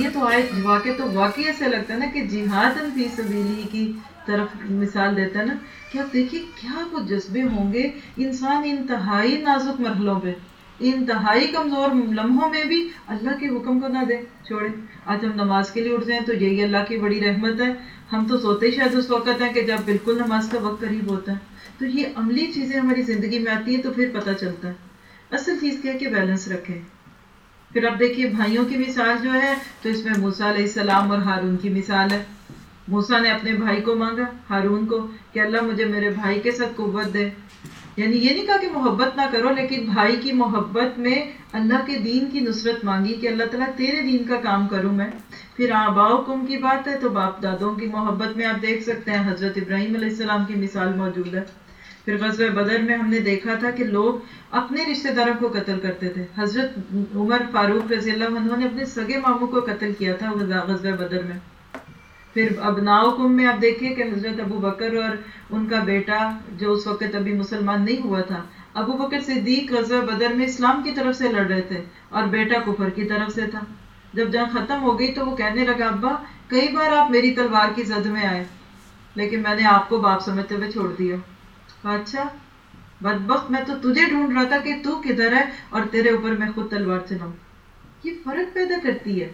یہ تو آئے واقع تو واقعی ایسے لگتا ہے نا کہ جہاد فی سبیلی کی طرف مثال دیتا ہے نا کہ آپ دیکھیے کیا وہ جذبے ہوں گے انسان انتہائی نازک مرحلوں پہ، انتہائی کمزور لمحوں میں بھی اللہ کے حکم کو نہ دے چھوڑے آج ہم نماز کے لیے اٹھ جائیں تو یہی اللہ کی بڑی رحمت ہے۔ ہم تو سوتے ہی شاید اس وقت ہیں کہ جب بالکل نماز کا وقت قریب ہوتا ہے۔ تو یہ عملی چیزیں ہماری زندگی میں آتی ہیں تو پھر پتہ چلتا ہے۔ اصل چیز کیا کہ بیلنس رکھیں۔ پھر اب دیکھیے، بھائیوں کی مثال جو ہے، تو اس میں موسیٰ علیہ السلام اور ہارون کی مثال ہے۔ موسیٰ نے اپنے بھائی کو مانگا، ہارون کو، کہ اللہ مجھے میرے بھائی کے ساتھ قوت دے۔ یعنی یہ نہیں کہا کہ محبت نہ کرو، لیکن بھائی کی محبت میں اللہ کے دین کی نصرت مانگی کہ اللہ تعالیٰ تیرے دین کا کام کروں میں۔ پھر آباؤ کم کی بات ہے، تو باپ دادوں کی محبت میں آپ دیکھ سکتے ہیں، حضرت ابراہیم علیہ السلام کی مثال موجود ہے۔ پھر غزوہ بدر میں ہم نے دیکھا تھا کہ لوگ اپنے رشتہ داروں کو قتل کرتے تھے۔ حضرت عمر فاروق رضی اللہ عنہ نے اپنے سگے ماموں کو قتل کیا تھا غزوہ بدر میں۔ پھر ابناؤ کم میں آپ دیکھیں کہ حضرت ابو بکر اور ان کا بیٹا جو اس وقت ابھی مسلمان نہیں ہوا تھا، ابو بکر صدیق غزوہ بدر میں اسلام کی طرف سے لڑ رہے تھے اور بیٹا کفر کی طرف سے تھا۔ جب جنگ ختم ہو گئی تو وہ کہنے لگا، ابا، کئی بار آپ میری تلوار کی زد میں آئے، لیکن میں نے آپ کو باپ سمجھتے ہوئے چھوڑ دیا۔ اچھا بدبخت میں تو تجھے ڈھونڈ رہا تھا کہ تو کدھر ہے اور تیرے اوپر میں خود تلوار چلاؤں یہ فرق پیدا کرتی ہے۔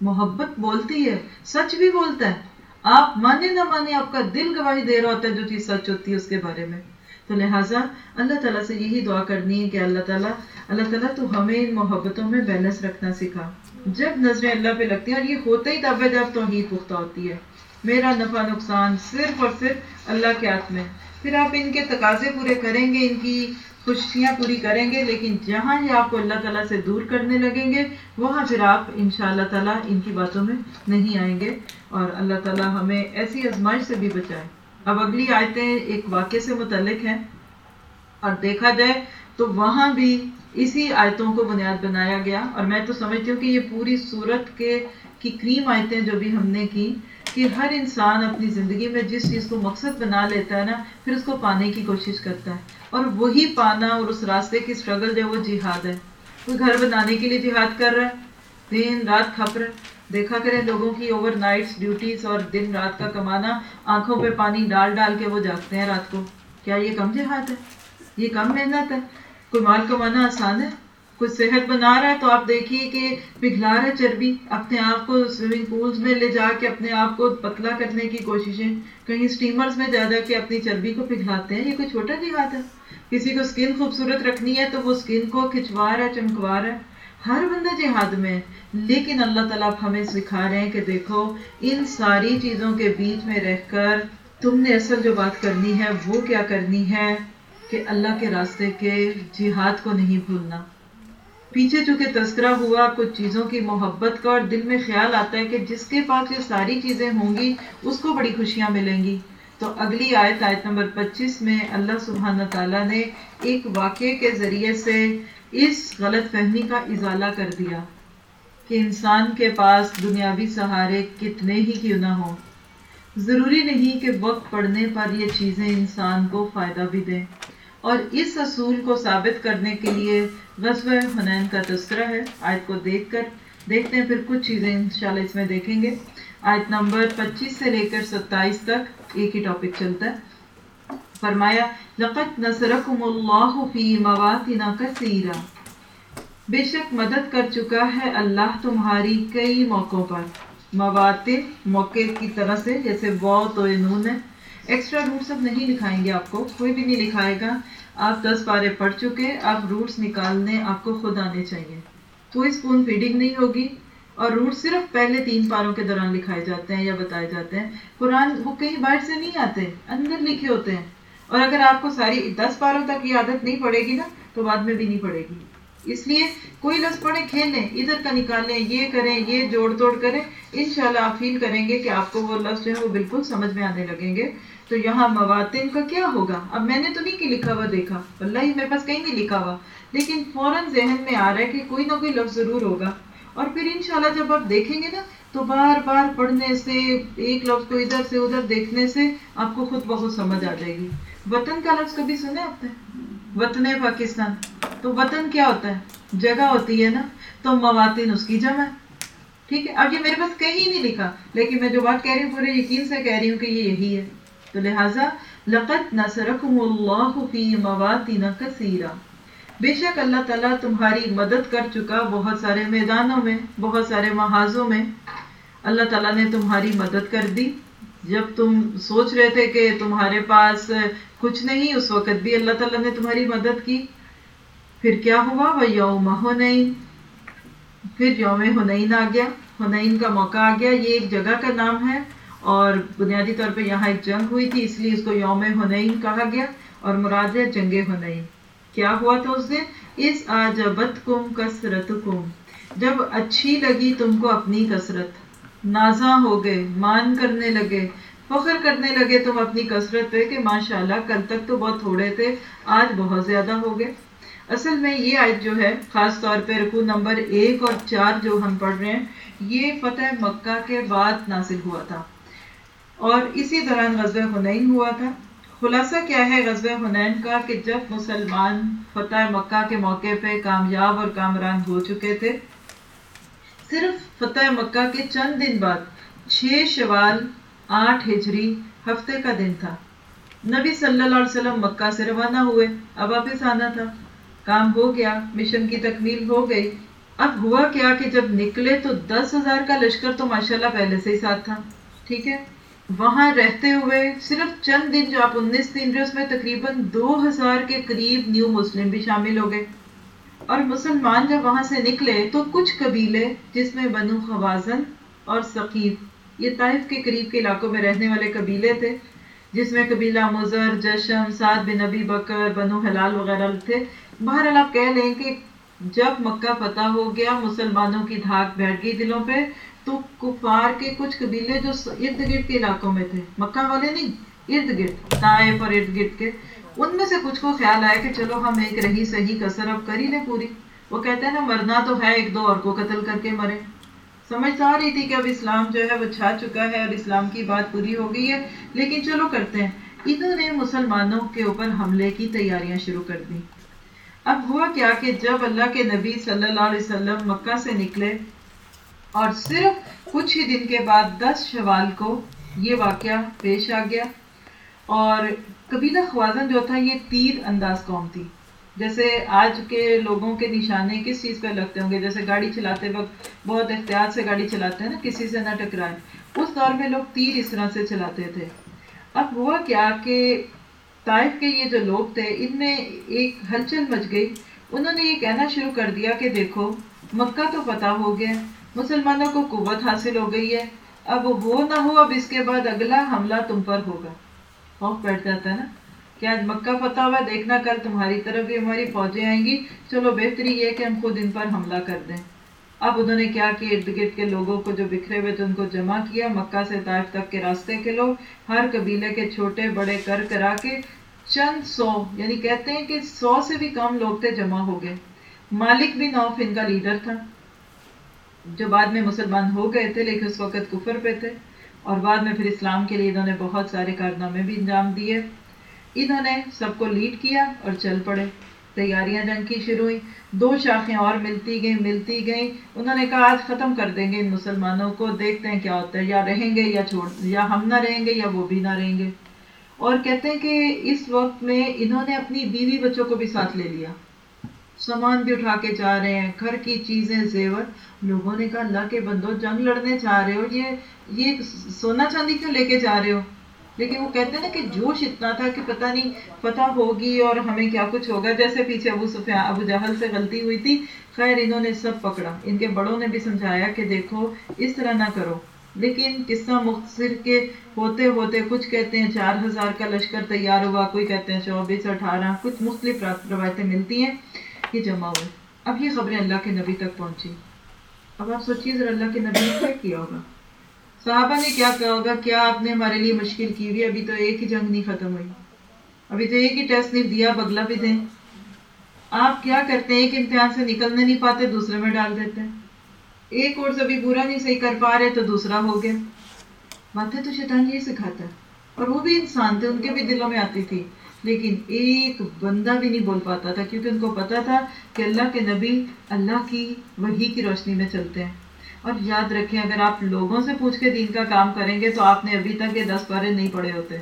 محبت بولتی ہے، سچ بھی بولتا ہے۔ آپ مانے نہ مانے آپ کا دل گواہی دے رہا ہوتا ہے جو چیز سچ ہوتی ہے اس کے بارے میں۔ تو لہٰذا اللہ تعالیٰ سے یہی دعا کرنی ہے کہ اللہ تعالیٰ اللہ تعالیٰ تو ہمیں ان محبتوں میں بیلنس رکھنا سکھا۔ جب نظریں اللہ پہ لگتی ہیں اور یہ ہوتا ہی تب جب توحید پختہ ہوتی ہے۔ میرا نفع نقصان صرف اور صرف اللہ کے ہاتھ میں پھر آپ ان کے تقاضے پورے کریں گے، ان کی خوشیاں پوری کریں گے، لیکن جہاں یہ آپ کو اللہ تعالیٰ سے دور کرنے لگیں گے، وہاں پھر آپ ان شاء اللہ تعالیٰ ان کی باتوں میں نہیں آئیں گے۔ اور اللہ تعالیٰ ہمیں ایسی آزمائش سے بھی بچائے۔ اب اگلی آیتیں ایک واقعے سے متعلق ہیں۔ اور دیکھا جائے تو وہاں بھی اسی آیتوں کو بنیاد بنایا گیا۔ اور میں تو سمجھتی ہوں کہ یہ پوری صورت کے کی کریم آیتیں جو بھی ہم نے کی کہ ہر انسان اپنی زندگی میں جس چیز کو مقصد بنا لیتا ہے نا، پھر اس کو پانے کی کوشش کرتا ہے۔ اور وہی پانا اور اس راستے کی اسٹرگل جو وہ جہاد ہے۔ کوئی گھر بنانے کے لیے جہاد کر رہا ہے، دن رات کھپ رہا ہے۔ دیکھا کرے لوگوں کی اوور نائٹس ڈیوٹیز اور دن رات کا کمانا، آنکھوں پہ پانی ڈال ڈال کے وہ جاگتے ہیں رات کو۔ کیا یہ کم جہاد ہے؟ یہ کم محنت ہے؟ کوئی مال کمانا آسان ہے؟ کچھ صحت بنا رہا ہے تو آپ دیکھیے کہ پگھلا رہا ہے چربی، اپنے آپ کو سوئمنگ پولز میں لے جا کے اپنے آپ کو پتلا کرنے کی کوششیں۔ کہیں اسٹیمرز میں جا جا کے اپنی چربی کو پگھلاتے ہیں، یہ کوئی چھوٹا جی جہاد ہے۔ کسی کو اسکن خوبصورت رکھنی ہے تو وہ اسکن کو کھچوا رہا ہے، چمکوا رہا ہے۔ ہر بندہ جی جہاد میں لیکن اللہ تعالیٰ ہمیں سکھا رہے ہیں کہ دیکھو، ان ساری چیزوں کے بیچ میں رہ کر تم نے اصل جو بات کرنی ہے وہ کیا کرنی ہے کہ اللہ کے راستے کے جہاد کو نہیں بھولنا۔ پیچھے چونکہ تذکرہ ہوا کچھ چیزوں کی محبت کا اور دل میں خیال آتا ہے کہ جس کے پاس یہ ساری چیزیں ہوں گی، اس کو بڑی خوشیاں ملیں گی۔ تو اگلی آیت آیت نمبر پچیس میں اللہ سبحانہ تعالیٰ نے ایک واقعے کے ذریعے سے اس غلط فہمی کا ازالہ کر دیا کہ انسان کے پاس دنیاوی سہارے کتنے ہی کیوں نہ ہوں۔ ضروری نہیں کہ وقت پڑنے پر یہ چیزیں انسان کو فائدہ بھی دیں۔ اور اس اصول کو ثابت کرنے کے لیے غزوہ حنین کا تذکرہ ہے۔ آیت کو دیکھ کر دیکھتے ہیں، پھر کچھ چیزیں انشاءاللہ اس میں دیکھیں گے۔ آیت نمبر پچیس سے لے کر ستائیس تک ایک ہی ٹاپک چلتا ہے۔ فرمایا، لقد نصرکم اللہ فی مواتنا کثیرہ بے شک مدد کر چکا ہے اللہ تمہاری کئی موقعوں پر۔ مواطن موقع کی طرح سے، جیسے وہ تو نون ہے۔ ایکسٹرا روٹ سب نہیں لکھائیں گے آپ کو، کوئی بھی نہیں لکھائے گا۔ آپ دس پارے پڑھ چکے اب روٹس نکالنے آپ کو خود آنے چاہیے۔ کوئی اسپون فیڈنگ نہیں ہوگی اور روٹ صرف پہلے تین پاروں کے دوران لکھائے جاتے ہیں یا بتائے جاتے ہیں۔ قرآن وہ کہیں باہر سے نہیں آتے، اندر لکھے ہوتے ہیں۔ اور اگر آپ کو ساری دس پاروں تک یہ عادت نہیں پڑے گی نا، تو بعد میں بھی نہیں پڑے گی۔ اس لیے کوئی لفظ پڑھیں کھیل لیں ادھر کا نکالیں، یہ کریں، یہ جوڑ توڑ کریں، انشاءاللہ آپ فیل کریں گے کہ آپ کو وہ لفظ جو ہے وہ بالکل سمجھ میں آنے لگیں گے۔ تو یہاں مواتن کا کیا ہوگا؟ اب میں نے تو نہیں کہ لکھا ہوا دیکھا۔ اللہ ہی میرے پاس کہیں نہیں لکھا ہوا۔ لیکن فوراً ذہن میں آ رہا ہے کہ کوئی نہ کوئی لفظ ضرور ہوگا۔ اور پھر انشاءاللہ جب آپ دیکھیں گے نا، تو بار بار پڑھنے سے، ایک لفظ کو ادھر سے ادھر دیکھنے سے آپ کو خود بہت سمجھ آ جائے گی۔ وطن کا لفظ کبھی سنے آپ نے؟ وطن پاکستان۔ تو وطن کیا ہوتا ہے؟ جگہ ہوتی ہے نا، تو مواتن اس کی جمع ٹھیک ہے؟ اب یہ میرے پاس کہیں نہیں لکھا، لیکن میں جو بات کہہ رہی ہوں، پورے یقین سے کہہ رہی ہوں کہ یہ یہی ہے۔ تو لہٰذا لقت نصرکم اللہ فی مواتن کثیرہ۔ بے شک اللہ تعالیٰ تمہاری مدد کر چکا بہت سارے میدانوں میں، بہت سارے محاذوں میں۔ اللہ تعالیٰ نے تمہاری مدد کر دی۔ جب تم سوچ رہے تھے کہ تمہارے پاس کچھ نہیں، اس وقت بھی اللہ تعالیٰ نے تمہاری مدد کی۔ پھر کیا ہوا؟ وہ یوم ہنین۔ پھر یوم ہنین آ گیا۔ ہنین کا موقع آ گیا۔ یہ ایک جگہ کا نام ہے۔ اور بنیادی طور پہ یہاں ایک جنگ ہوئی تھی، اس لیے اس کو یوم ہنین کہا گیا اور مراد ہے جنگ ہنین کیا ہوا تھا اس دن؟ اس آجبت کم کسرت کم جب اچھی لگی تم کو اپنی کسرت نازاں ہو گئے، مان کرنے لگے۔ فخر کرنے لگے تم اپنی کثرت پہ کہ ماشاءاللہ کل تک تو بہت تھوڑے تھے، آج بہت زیادہ ہو گئے۔ اصل میں یہ آیت جو ہے، خاص طور پہ رکو نمبر ایک اور چار جو ہم پڑھ رہے ہیں، یہ فتح مکہ کے بعد نازل ہوا تھا۔ اور اسی دوران غزوہ حنین ہوا تھا۔ خلاصہ کیا ہے غزوہ حنین کا کہ جب مسلمان فتح مکہ کے موقع پہ کامیاب اور کامران ہو چکے تھے، صرف فتح مکہ کے چند دن بعد، چھ شوال آٹھ ہجری ہفتے کا دن تھا۔ نبی صلی اللہ علیہ وسلم مکہ سے روانہ ہوئے۔ اب واپس آنا تھا۔ کام ہو گیا، مشن کی تکمیل ہو گئی۔ اب ہوا کیا کہ جب نکلے تو دس ہزار کا لشکر تو ماشاءاللہ پہلے سے ہی ساتھ تھا۔ ٹھیک ہے؟ وہاں رہتے ہوئے صرف چند دن جو آپ انیس دن رہے، اس میں تقریباً دو ہزار کے قریب نیو مسلم بھی شامل ہو گئے۔ اور مسلمان جب وہاں سے نکلے تو کچھ قبیلے، جس میں بنو خوازن اور ثقیف، یہ طائف کے قریب کے علاقوں میں رہنے والے قبیلے تھے، جس میں قبیلہ مزر جشم، سعد بن نبی بکر، بنو حلال وغیرہ تھے۔ بہرحال آپ کہہ لیں کہ جب مکہ فتح ہو گیا، مسلمانوں کی دھاک بیٹھ گئی دلوں پہ تو کفار کے کچھ قبیلے جو ارد گرد کے علاقوں میں تھے، مکہ والے نہیں، ارد گرد، طائف اور ارد گرد کے۔ ان میں سے کچھ کو خیال آیا کہ چلو ہم ایک رہی صحیح کسر اب کر ہی لیں پوری۔ وہ کہتے ہیں نا، مرنا تو ہے ایک دو اور کو قتل کر کے مرے۔ سمجھ آ رہی تھی کہ اب اسلام جو ہے وہ چھا چکا ہے اور اسلام کی بات پوری ہو گئی ہے، لیکن چلو کرتے ہیں۔ انہوں نے مسلمانوں کے اوپر حملے کی تیاریاں شروع کر دی اب ہوا کیا کہ جب اللہ کے نبی صلی اللہ علیہ وسلم مکہ سے نکلے اور صرف کچھ ہی دن کے بعد دس شوال کو یہ واقعہ پیش آ گیا اور قبیلہ خوازن جو تھا یہ تیر انداز قوم تھی۔ جیسے آج کے لوگوں کے نشانے کس چیز پہ لگتے ہوں گے؟ جیسے گاڑی چلاتے وقت بہت احتیاط سے گاڑی چلاتے ہیں نا، کسی سے نہ ٹکرائے اس دور میں لوگ تیر اس طرح سے چلاتے تھے۔ اب ہوا کیا کہ طائف کے یہ جو لوگ تھے، ان میں ایک ہلچل مچ گئی۔ انہوں نے یہ کہنا شروع کر دیا کہ دیکھو، مکہ تو پتہ ہو گیا مسلمانوں کو قوت حاصل ہو گئی ہے۔ اب وہ نہ ہو، اب اس کے بعد اگلا حملہ تم پر ہوگا۔ خوف بیٹھ جاتا ہے نا۔ کہ آج مکہ فتح ہوا، دیکھنا کل تمہاری طرف بھی ہماری فوجیں آئیں گی۔ چلو، بہتری یہ کہ ہم خود ان پر حملہ کر دیں۔ اب انہوں نے کیا کہ ارد گرد کے لوگوں کو جو بکھرے ہوئے تھے ان کو جمع کیا، مکہ سے طائف تک کے راستے کے لوگ، ہر قبیلے کے چھوٹے، بڑے، کر، کرا کے چند سو یعنی کہتے ہیں کہ سو سے بھی کم لوگ تھے، جمع ہو گئے۔ مالک بھی نوف ان کا لیڈر تھا۔ جو بعد میں مسلمان ہو گئے تھے، لیکن اس وقت کفر پہ تھے۔ اور بعد میں پھر اسلام کے لیے انہوں نے بہت سارے کارنامے بھی انجام دیے۔ انہوں نے سب کو لیڈ کیا اور چل پڑے۔ تیاریاں جنگ کی شروع ہوئی دو شاخیں اور ملتی گئیں ملتی گئیں۔ انہوں نے کہا، آج ختم کر دیں گے ان مسلمانوں کو۔ دیکھتے ہیں کیا ہوتا ہے، یا رہیں گے یا چھوڑ، یا ہم نہ رہیں گے یا وہ بھی نہ رہیں گے۔ اور کہتے ہیں کہ اس وقت میں انہوں نے اپنی بیوی بچوں کو بھی ساتھ لے لیا۔ سامان بھی اٹھا کے جا رہے ہیں، گھر کی چیزیں، زیور۔ لوگوں نے کہا، اللہ کے بندو، جنگ لڑنے جا رہے ہو۔ یہ یہ سونا چاندی کیوں لے کے جا رہے ہو؟ لیکن وہ کہتے ہیں نا کہ جوش اتنا تھا کہ پتہ نہیں فتح ہوگی اور ہمیں کیا کچھ ہوگا۔ جیسے پیچھے ابو سفیان، ابو جہل سے غلطی ہوئی تھی۔ خیر، انہوں نے سب پکڑا۔ ان کے بڑوں نے بھی سمجھایا کہ دیکھو، اس طرح نہ کرو۔ لیکن قصہ مختصر کے ہوتے ہوتے کچھ کہتے ہیں، چار ہزار کا لشکر تیار ہوا، کوئی کہتے ہیں چوبیس، اٹھارہ، کچھ مختلف روایتیں ملتی ہیں۔ یہ جمع ہوئے اب یہ خبریں اللہ کے نبی تک پہنچی اب آپ سوچیے ذرا اللہ کے نبی نے کیا کیا ہوگا؟ صحابہ نے کیا کہا ہوگا؟ کیا آپ نے ہمارے لیے مشکل کی ہوئی؟ ابھی تو ایک ہی جنگ نہیں ختم ہوئی۔ ابھی تو ایک ہی ٹیسٹ نہیں دیا بگلا بھی دیں۔ آپ کیا کرتے ہیں؟ ایک امتحان سے نکلنے نہیں پاتے، دوسرے میں ڈال دیتے ہیں۔ ایک کورس ابھی پورا نہیں صحیح کر پا رہے تو دوسرا ہو گیا۔ باتیں تو شیطان یہ سکھاتا ہے۔ اور وہ بھی انسان تھے، ان کے بھی دلوں میں آتی تھی۔ لیکن ایک بندہ بھی نہیں بول پاتا تھا، کیونکہ ان کو پتا تھا کہ اللہ کے نبی اللہ کی وہی کی روشنی میں چلتے ہیں۔ اور یاد رکھیں، اگر آپ لوگوں سے پوچھ کے دین کا کام کریں گے تو آپ نے ابھی تک یہ دس بارے نہیں پڑے ہوتے۔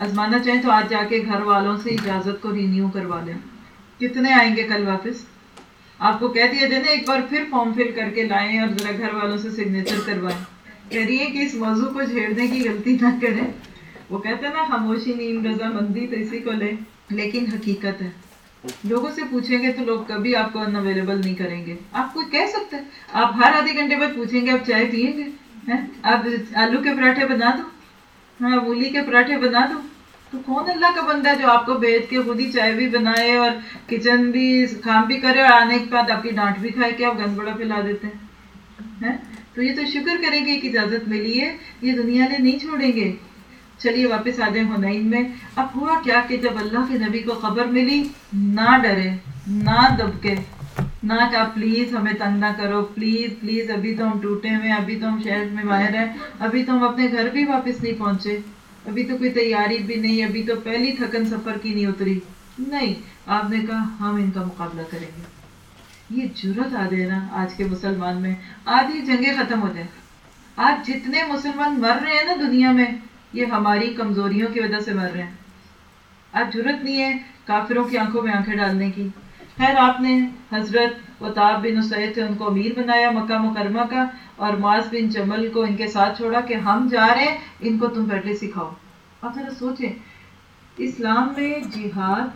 ازمانا چاہیں تو آج جا کے گھر والوں سے اجازت کو رینیو کروا لیں۔ کتنے آئیں گے کل واپس؟ آپ کو کہہ دیا جائے ایک بار پھر فارم فل کر کے لائیں اور ذرا گھر والوں سے سگنیچر کروائیں۔ کہہ رہی ہے کہ اس موضوع کو چھیڑنے کی غلطی نہ کریں۔ وہ کہتے ہیں نا، خاموشی نیم رضا مندی تو اسی کو لے۔ لیکن حقیقت ہے۔ لوگوں سے پوچھیں گے تو لوگ کبھی آپ کو ان اویلیبل نہیں کریں گے۔ آپ کوئی کہہ سکتے ہیں؟ آپ ہر آدھے گھنٹے بعد پوچھیں گے، آپ چائے پیئیں گے؟ آپ آلو کے پراٹھے بنا دو۔ ہاں مولی کے پراٹھے بنا دو۔ تو کون اللہ کا بندہ ہے جو آپ کو بیچ کے خود ہی چائے بھی بنائے اور کچن بھی کام بھی کرے اور آنے کے بعد آپ کی ڈانٹ بھی کھائے کہ آپ گند بڑا پھیلا دیتے ہیں؟ تو یہ تو شکر کریں گے کہ اجازت ملی ہے۔ یہ دنیا نے نہیں چھوڑیں گے۔ چلیے واپس آ جائیں ہنین میں۔ اب ہوا کیا کہ جب اللہ کے نبی کو خبر ملی، نہ ڈرے، نہ دبکے، نہ کہ پلیز ہمیں تنگ نہ کرو، پلیز پلیز، ابھی تو ہم ٹوٹے ہوئے ابھی تو ہم شہر میں باہر ہیں، ابھی تو ہم اپنے گھر بھی واپس نہیں پہنچے۔ ابھی تو کوئی تیاری بھی نہیں، ابھی تو پہلی تھکن سفر کی نہیں اتری۔ نہیں، آپ نے کہا ہم ان کا مقابلہ کریں گے۔ یہ جرت آ جائے نا آج کے مسلمان میں۔ آدھی جنگیں ختم ہو جائیں۔ آج جتنے مسلمان مر رہے ہیں نا دنیا میں یہ ہماری کمزوریوں کی وجہ سے مر رہے ہیں۔ آج ضرورت نہیں ہے کافروں کی آنکھوں میں آنکھیں ڈالنے کی۔ خیر آپ نے حضرت وطاب بن اسید تھے ان کو امیر بنایا مکہ مکرمہ کا اور معاذ بن جمل کو ان کے ساتھ چھوڑا کہ ہم جا رہے ہیں، ان کو تم پہلے سکھاؤ۔ آپ ذرا سوچیں، اسلام میں جہاد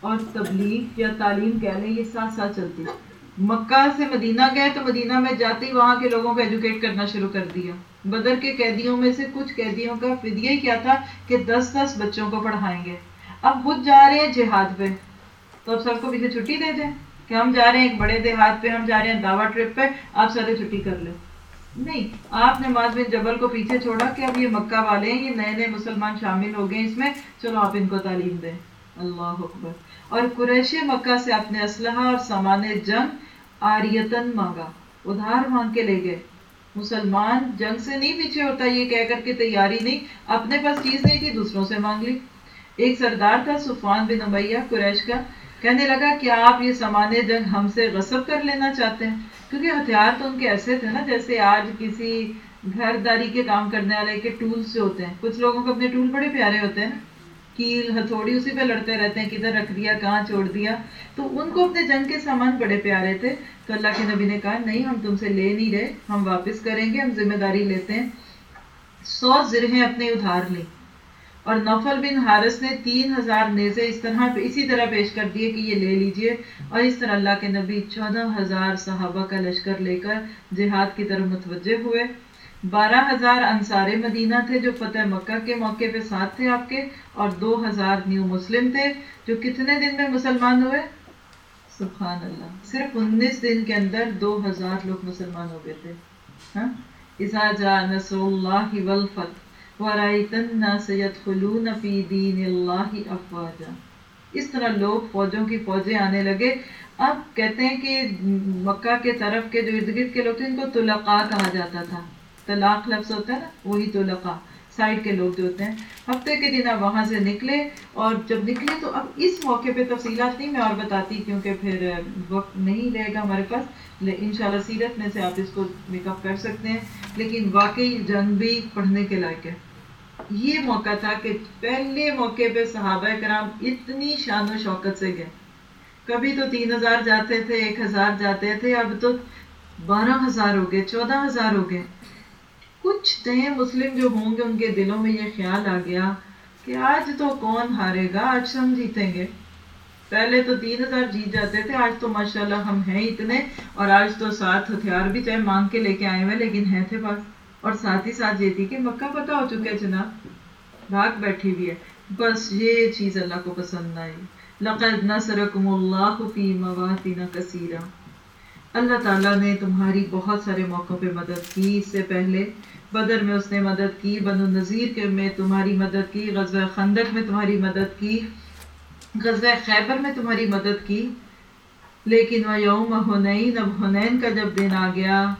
اور تبلیغ یا تعلیم کہہ لیں، یہ ساتھ ساتھ چلتی۔ ہے مکہ سے مدینہ گئے تو مدینہ میں جاتے ہی وہاں کے لوگوں کو ایجوکیٹ کرنا شروع کر دیا۔ بدر کے قیدیوں میں سے کچھ قیدیوں کا فدیہ کیا تھا کہ دس دس بچوں کو پڑھائیں گے۔ اب خود جا رہے ہیں جہاد پہ۔ تو اب سب کو پیچھے چھٹی دے دیں کہ ہم جا رہے ہیں ایک بڑے دیہات پہ، ہم جا رہے ہیں دعوی ٹرپ پہ، آپ سارے چھٹی کر لیں۔ نہیں، آپ نے معاذ بن جبل کو پیچھے چھوڑا کہ اب یہ مکہ والے ہیں، یہ نئے نئے مسلمان شامل ہو گئے اس میں۔ چلو آپ ان کو تعلیم دیں۔ اللہ اکبر۔ اور قریش مکہ سے اپنے اسلحہ اور سامان جنگ آریتن مانگا۔ ادھار مانگ کے لے گئے۔ مسلمان جنگ سے نہیں پیچھے ہوتا، یہ کہہ کر کے تیاری نہیں، اپنے پاس چیز نہیں تھی، دوسروں سے مانگ لی۔ ایک سردار تھا سفان بن امیہ، قریش کا۔ کہنے لگا کہ آپ یہ سامان جنگ ہم سے غصب کر لینا چاہتے ہیں؟ کیونکہ ہتھیار تو ان کے ایسے تھے نا، جیسے آج کسی گھر داری کے کام کرنے والے کے ٹول سے ہوتے ہیں۔ کچھ لوگوں کو اپنے ٹول بڑے پیارے ہوتے ہیں کیل ہتھوڑی اسی پہ لڑتے رہتے ہیں، کدھر رکھ دیا، کہاں چھوڑ دیا۔ تو ان کو اپنے جنگ کے سامان بڑے پیارے تھے۔ تو اللہ کے نبی نے کہا، نہیں، ہم تم سے لے نہیں رہے، ہم واپس کریں گے، ہم ذمہ داری لیتے ہیں۔ سو زرہیں اپنے ادھار لیں۔ اور نوفل بن حارث نے تین ہزار نیزے اس طرح اسی طرح پیش کر دیے کہ یہ لے لیجیے۔ اور اس طرح اللہ کے نبی چودہ ہزار صحابہ کا لشکر لے کر جہاد کی طرف متوجہ ہوئے۔ بارہ ہزار انصار مدینہ تھے جو فتح مکہ کے موقع پہ ساتھ تھے آپ کے، اور دو ہزار نیو مسلم تھے جو کتنے دن میں مسلمان ہوئے؟ سبحان اللہ، صرف انیس دن کے اندر دو ہزار لوگ مسلمان ہو گئے تھے۔ ہاں؟ اذا جا نصر اللہ والفتح اس طرح لوگ فوجوں کی فوجیں آنے لگے۔ اب کہتے ہیں کہ مکہ کے طرف کے جو ارد گرد کے لوگ تھے، ان کو تلقا کہا جاتا تھا۔ طلاق لفظ ہوتا ہے نا، وہی تلقا سائڈ کے لوگ جو ہوتے ہیں، ہفتے کے دن آپ وہاں سے نکلے اور جب نکلے تو اب اس موقع پہ تفصیلات نہیں، میں اور بتاتی کیونکہ پھر وقت نہیں رہے گا ہمارے پاس۔ ان شاء اللہ سیرت میں سے آپ اس کو میک اپ کر سکتے ہیں۔ لیکن واقعی جنگ بھی پڑھنے کے لائق ہے۔ یہ موقع تھا کہ پہلے موقع پہ صحابہ کرام اتنی شان و شوکت سے گئے۔ کبھی تو تین ہزار جاتے تھے، ایک ہزار جاتے تھے، اب تو بارہ ہزار ہو گئے، چودہ ہزار ہو گئے۔ کچھ نئے مسلم جو ہوں گے ان کے دلوں میں یہ خیال آ گیا کہ آج تو کون ہارے گا؟ آج ہم جیتیں گے۔ پہلے تو تین ہزار جیت جاتے تھے، آج تو ماشاءاللہ ہم ہیں اتنے، اور آج تو ساتھ ہتھیار بھی چاہے مانگ کے لے کے آئے ہوئے، لیکن ہیں تھے پاس اور ساتھ ہی ساتھ یہ تھی کہ مکہ پتہ ہو چکے، جناب۔ بھاگ بیٹھی ہوئی ہے۔ بس یہ چیز اللہ کو پسند آئی۔ لقد نصرکم اللہ فی مواطن کثیرہ۔ اللہ تعالیٰ نے تمہاری بہت سارے موقعوں پہ مدد کی۔ اس سے پہلے بدر میں اس نے مدد کی، بنو نذیر کے میں تمہاری مدد کی، غزوہ خندق میں تمہاری مدد کی، غزوہ خیبر میں تمہاری مدد کی۔ لیکن وہ یوم ہنین اب ہنین کا جب دن آ گیا،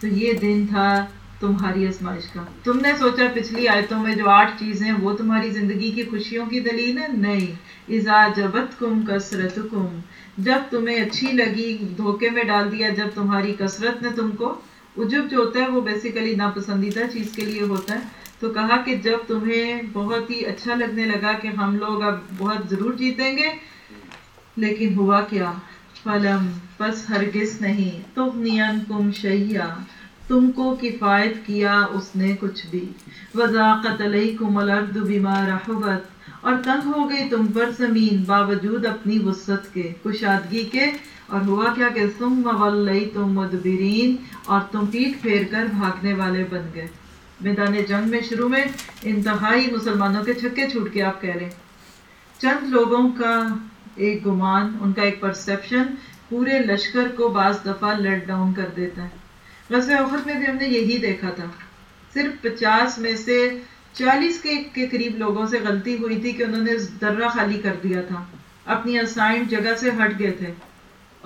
تو یہ دن تھا تمہاری ازمائش کا۔ تم نے سوچا پچھلی آیتوں میں جو آٹھ چیزیں وہ تمہاری زندگی کی خوشیوں کی دلیل ہے نہیں۔ ازا جبت کم کثرت کم جب تمہیں اچھی لگی، دھوکے میں ڈال دیا، جب تمہاری کثرت نے تم کو عجب جو ہوتا ہے وہ بیسیکلی ناپسندیدہ چیز کے لیے ہوتا ہے۔ تو کہا کہ جب تمہیں بہت ہی اچھا لگنے لگا کہ ہم لوگ اب بہت ضرور جیتیں گے، لیکن ہوا کیا؟ فلم، بس ہرگز نہیں۔ تم نیم کم شہیا تم کو کفایت کیا اس نے کچھ بھی۔ وضاقت علیکم الارض بما رحبت۔ اور تنگ ہو گئی تم پر زمین، باوجود اپنی وسط کے، کشادگی کے۔ اور ہوا کیا کہ تم مولی تم مدبرین اور تم پیٹ پھیر کر بھاگنے والے بن گئے۔ میدان جنگ میں شروع میں انتہائی مسلمانوں کے چھکے چھوٹ کے آپ کہہ رہے ہیں۔ چند لوگوں کا ایک گمان، ان کا ایک پرسپشن پورے لشکر کو بعض دفعہ لیٹ ڈاؤن کر دیتا ہے۔ غزہ اخت میں بھی ہم نے یہی دیکھا تھا۔ صرف پچاس میں سے چالیس کے کے قریب لوگوں سے غلطی ہوئی تھی کہ انہوں نے درہ خالی کر دیا تھا۔ اپنی اسائنڈ جگہ سے ہٹ گئے تھے۔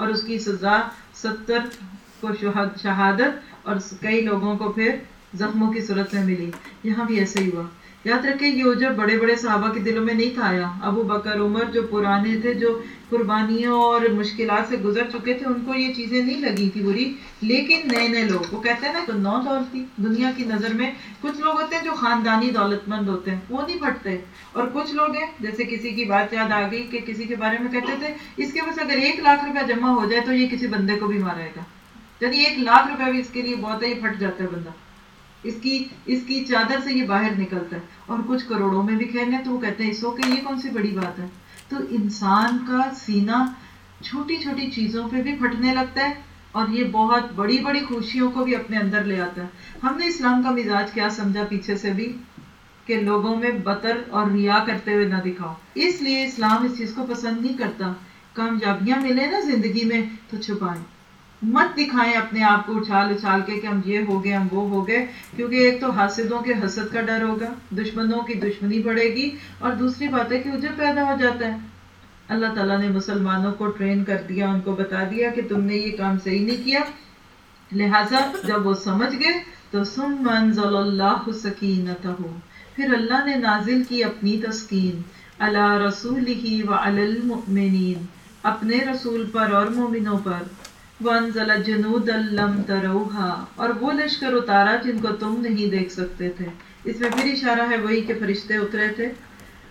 اور اس کی سزا ستر کو شہادت اور کئی لوگوں کو پھر زخموں کی صورت میں ملی۔ یہاں بھی ایسے ہی ہوا۔ یاد رکھے یہ جب بڑے بڑے صحابہ کے دلوں میں نہیں تھا آیا۔ ابو بکر، عمر جو پرانے تھے، جو قربانیوں اور مشکلات سے گزر چکے تھے، ان کو یہ چیزیں نہیں لگی تھی بری۔ لیکن نئے نئے لوگ، وہ کہتے ہیں نا کہ نو دولت تھی، دنیا کی نظر میں کچھ لوگ ہوتے ہیں جو خاندانی دولت مند ہوتے ہیں، وہ نہیں پھٹتے اور کچھ لوگ ہیں، جیسے کسی کی بات یاد آ گئی کہ کسی کے بارے میں کہتے تھے، اس کے پاس اگر ایک لاکھ روپیہ جمع ہو جائے تو یہ کسی بندے کو بھی مارے گا۔ یعنی ایک لاکھ روپیہ بھی اس کے لیے بہت ہے یہ پھٹ جاتا ہے بندہ۔ اس کی اس کی چادر سے یہ باہر نکلتا ہے اور کچھ کروڑوں میں بھی کھیلنے تو وہ کہتے ہیں اس کہ یہ کون سی بڑی بات ہے؟ تو انسان کا سینہ چھوٹی چھوٹی چیزوں پہ بھی پھٹنے لگتا ہے اور یہ بہت بڑی بڑی خوشیوں کو بھی اپنے اندر لے آتا ہے۔ ہم نے اسلام کا مزاج کیا سمجھا پیچھے سے بھی کہ لوگوں میں بطر اور ریا کرتے ہوئے نہ دکھاؤ۔ اس لیے اسلام اس چیز کو پسند نہیں کرتا۔ کامیابیاں ملے نا زندگی میں تو چھپائیں۔ مت دکھائیں اپنے آپ کو اچھال اچھال کے کہ ہم یہ ہو گئے، ہم وہ ہو گئے، کیونکہ ایک تو حاسدوں کے حسد کا ڈر ہوگا، دشمنوں کی دشمنی بڑھے گی، اور دوسری بات ہے کہ اجر پیدا ہو جاتا ہے۔ اللہ تعالیٰ نے مسلمانوں کو ٹرین کر دیا، ان کو بتا دیا کہ تم نے یہ کام صحیح نہیں کیا۔ لہٰذا جب وہ سمجھ گئے تو سم منزل اللہ سکینت ہو پھر اللہ نے نازل کی اپنی تسکین۔ اللہ رسول ہی و المؤمنین۔ اپنے رسول پر اور مومنوں پر۔ وَانزَلَ جُنُودًا لَمْ تَرَوْهَا۔ اور وہ لشکر اتارا جن کو تم نہیں دیکھ سکتے تھے۔ اس میں پھر اشارہ ہے وہی کہ فرشتے اترے تھے۔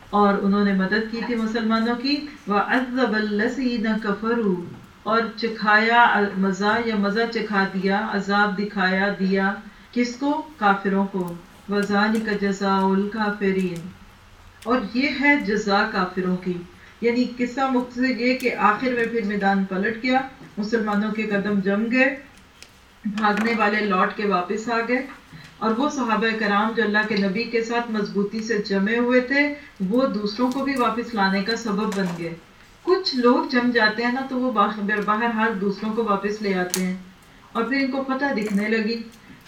اور انہوں نے مدد کی تھی مسلمانوں کی۔ وَعَذَّبَ الَّذِينَ كَفَرُوا۔ اور چکھایا مزہ یا مزہ چکھا دیا، عذاب دکھایا دیا کس کو؟ کافروں کو۔ وَذَلِكَ جَزَاءُ الْكَافِرِينَ۔ اور یہ ہے جزا کافروں کی۔ یعنی قصہ مختصر یہ کہ آخر میں پھر میدان پلٹ گیا۔ مسلمانوں کے قدم جم گئے، بھاگنے والے لوٹ کے واپس آ گئے اور وہ صحابہ کرام جو اللہ کے نبی کے ساتھ مضبوطی سے جمے ہوئے تھے، وہ دوسروں کو بھی واپس لانے کا سبب بن گئے۔ کچھ لوگ جم جاتے ہیں نا تو وہ باہر حال دوسروں کو واپس لے آتے ہیں اور پھر ان کو پتہ دکھنے لگی۔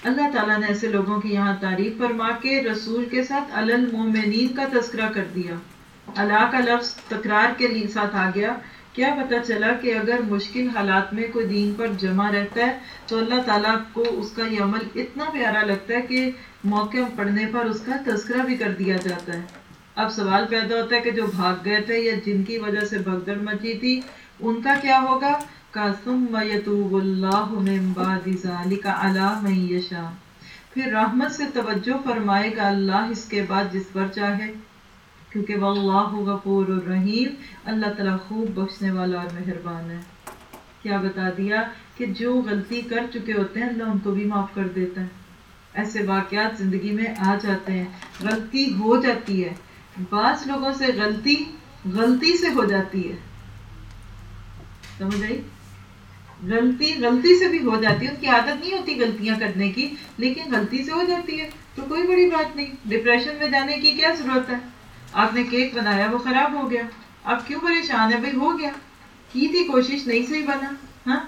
اللہ تعالیٰ نے ایسے لوگوں کی یہاں تعریف فرما کے رسول کے ساتھ المومنین کا تذکرہ کر دیا۔ اللہ کا لفظ تکرار کے ساتھ آ گیا۔ کیا پتا چلا کہ اگر مشکل حالات میں کوئی دین پر جمع رہتا ہے، تو اللہ تعالیٰ کو اس کا یہ عمل اتنا پیارا لگتا ہے کہ موقع پڑھنے پر اس کا تذکرہ بھی کر دیا جاتا ہے۔ اب سوال پیدا ہوتا ہے کہ جو بھاگ گئے تھے یا جن کی وجہ سے بھگدڑ مچی تھی، ان کا کیا ہوگا؟ پھر رحمت سے توجہ فرمائے گا اللہ اس کے بعد جس پر چاہے۔ کیونکہ واللہ غفور الرحیم، اللہ تعالیٰ خوب بخشنے والا اور مہربان ہے۔ کیا بتا دیا کہ جو غلطی کر چکے ہوتے ہیں، اللہ ان کو بھی معاف کر دیتا ہے۔ ایسے واقعات زندگی میں آ جاتے ہیں۔ غلطی ہو جاتی ہے۔ بعض لوگوں سے غلطی غلطی سے ہو جاتی ہے۔ سمجھ آئی؟ غلطی غلطی سے بھی ہو جاتی ہے۔ ان کی عادت نہیں ہوتی غلطیاں کرنے کی، لیکن غلطی سے ہو جاتی ہے۔ تو کوئی بڑی بات نہیں۔ ڈپریشن میں جانے کی کیا ضرورت ہے؟ آپ نے کیک بنایا، وہ خراب ہو گیا۔ آپ کیوں پریشان ہے بھائی، ہو گیا۔ کی تھی کوشش؟ نہیں صحیح بنا۔ ہاں؟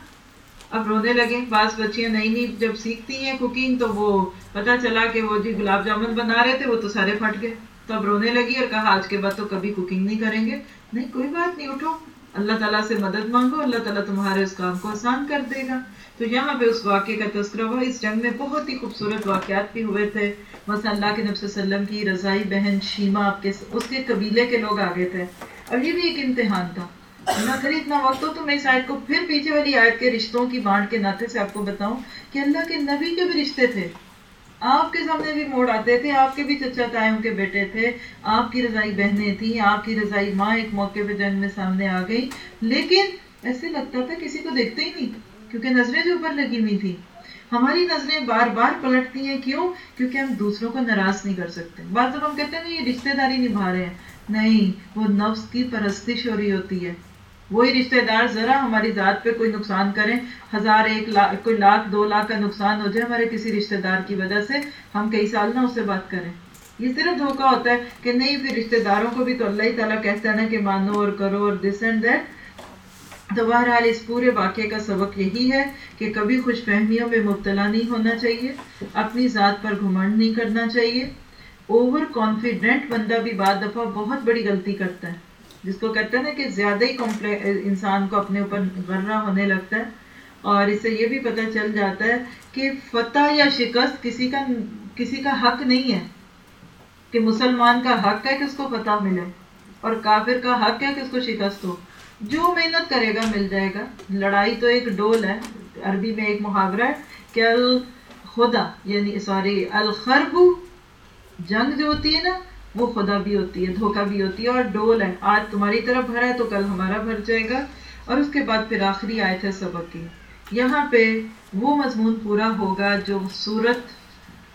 اب رونے لگے۔ بعض بچیاں نئی نئی جب سیکھتی ہیں کوکنگ، تو وہ پتا چلا کہ وہ جی گلاب جامن بنا رہے تھے، وہ تو سارے پھٹ گئے۔ تو اب رونے لگی اور کہا، آج کے بعد تو کبھی کوکنگ نہیں کریں گے۔ نہیں، کوئی بات نہیں، اٹھو۔ اللہ تعالیٰ سے مدد مانگو۔ اللہ تعالیٰ تمہارے اس کام کو آسان کر دے گا۔ تو یہاں پہ اس واقعے کا تذکرہ ہوا۔ اس جنگ میں بہت ہی خوبصورت واقعات بھی ہوئے تھے۔ مثلا اللہ کے نبی وسلم کی رضائی بہن شیما آپ کے اس کے قبیلے کے لوگ آگے تھے۔ اور یہ بھی ایک امتحان تھا۔ نہ کرے اتنا وقت ہو تو میں اس آیت کو پھر پیچھے والی آیت کے رشتوں کی بانٹ کے ناطے سے آپ کو بتاؤں کہ اللہ کے نبی کے بھی رشتے تھے۔ آپ کے سامنے بھی موڑ آتے تھے، آپ کے بھی چچا تائیوں کے بیٹے تھے۔ آپ کی رضائی بہنیں تھیں، آپ کی رضائی ماں ایک موقع پہ جنگ میں سامنے آ گئی لیکن ایسے لگتا تھا کسی کو دیکھتے ہی نہیں، کیونکہ نظریں جو اوپر لگی ہوئی تھی ہماری نظریں بار بار پلٹتی ہیں، کیوں؟ کیونکہ ہم دوسروں کو ناراض نہیں کر سکتے۔ بعض ہم کہتے ہیں یہ رشتے داری نبھا رہے ہیں۔ نہیں، وہ نفس کی پرستش ہو رہی ہوتی ہے۔ وہی رشتہ دار ذرا ہماری ذات پہ کوئی نقصان کریں۔ ہزار ایک لاکھ، کوئی لاکھ، دو لاکھ کا نقصان ہو جائے ہمارے کسی رشتہ دار کی وجہ سے۔ ہم کئی سال نہ اس سے بات کریں۔ یہ صرف دھوکا ہوتا ہے کہ نہیں، پھر رشتہ داروں کو بھی تو اللہ ہی تعالیٰ کہتا ہے نا کہ مانو اور کرو اور دس اینڈ دیٹ بہرحال اس پورے واقعے کا سبق یہی ہے کہ کبھی خوش فہمیوں میں مبتلا نہیں ہونا چاہیے، اپنی ذات پر گھمنڈ نہیں کرنا چاہیے۔ اوور کانفیڈنٹ بندہ بھی بعد دفعہ بہت بڑی غلطی کرتا ہے، جس کو کہتے ہیں نا کہ زیادہ ہی انسان کو اپنے اوپر غرہ ہونے لگتا ہے۔ اور اس سے یہ بھی پتہ چل جاتا ہے کہ فتح یا شکست کسی کا کسی کا حق نہیں ہے کہ مسلمان کا حق ہے کہ اس کو فتح ملے اور کافر کا حق ہے کہ اس کو شکست ہو۔ جو محنت کرے گا، مل جائے گا۔ لڑائی تو ایک ڈول ہے۔ عربی میں ایک محاورہ ہے کہ الخدا یعنی سوری، الخرب جنگ جو ہوتی ہے نا، وہ خدا بھی ہوتی ہے، دھوکہ بھی ہوتی ہے اور ڈول ہے۔ آج تمہاری طرف بھرا ہے تو کل ہمارا بھر جائے گا۔ اور اس کے بعد پھر آخری آئے تھے سبق کی۔ یہاں پہ وہ مضمون پورا ہوگا جو صورت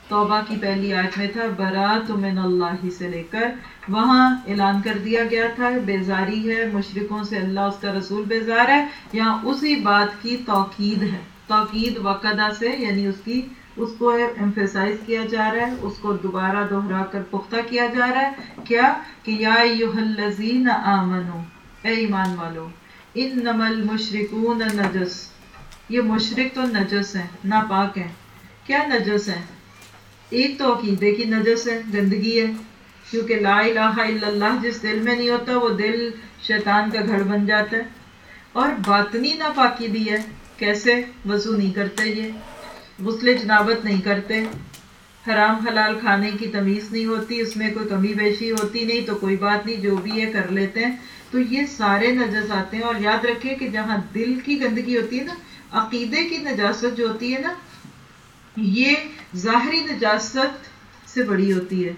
توبہ کی پہلی آیت میں تھا، برات من اللہ ہی سے لے کر وہاں اعلان کر دیا گیا تھا، بیزاری ہے مشرقوں سے اللہ اس کا رسول بیزار ہے یہاں اسی بات کی توقید ہے۔ توقید وقدہ سے یعنی اس کی، اس کو ایمفیسائز کیا جا رہا ہے، اس کو دوبارہ دوہرا کر پختہ کیا جا رہا ہے۔ کیا؟ کہ یا الذین آمنو، اے ایمان والو، انما المشرکون نجس۔ یہ مشرق تو نجس ہیں، ناپاک ہیں۔ کیا نجس ہیں؟ ایک تو عقیدے کی نجس ہے گندگی ہے، کیونکہ لا الہ الا اللہ جس دل میں نہیں ہوتا، وہ دل شیطان کا گھر بن جاتا ہے۔ اور باطنی ناپاکی بھی ہے۔ کیسے؟ وضو نہیں کرتے یہ۔ غسل جنابت نہیں کرتے۔ حرام حلال کھانے کی تمیز نہیں ہوتی، اس میں کوئی کمی بیشی ہوتی نہیں، تو کوئی بات نہیں، جو بھی ہے کر لیتے ہیں۔ تو یہ سارے نجس آتے ہیں۔ اور یاد رکھیں کہ جہاں دل کی گندگی ہوتی ہے نا، عقیدے کی نجاست جو ہوتی ہے نا یہ ظاہری نجاست سے بڑی ہوتی ہے۔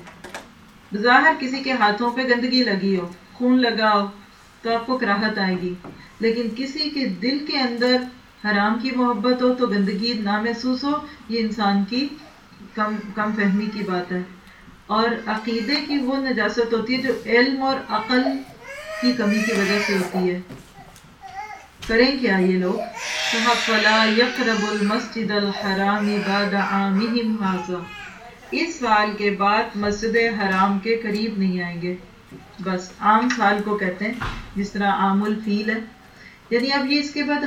ظاہر کسی کے ہاتھوں پہ گندگی لگی ہو، خون لگا ہو، تو آپ کو کراہت آئے گی۔ لیکن کسی کے دل کے اندر حرام کی محبت ہو تو گندگی نہ محسوس ہو، یہ انسان کی کم کم فہمی کی بات ہے۔ اور عقیدے کی وہ نجاست ہوتی ہے جو علم اور عقل کی کمی کی وجہ سے ہوتی ہے۔ کریں کیا یہ لوگ؟ فلا یقرب المسجد الحرام بعد عامہم حاضر اس سال کے بعد مسجد حرام کے قریب نہیں آئیں گے۔ بس عام سال کو کہتے ہیں، جس طرح عام الفیل ہے۔ یعنی اب یہ اس کے بعد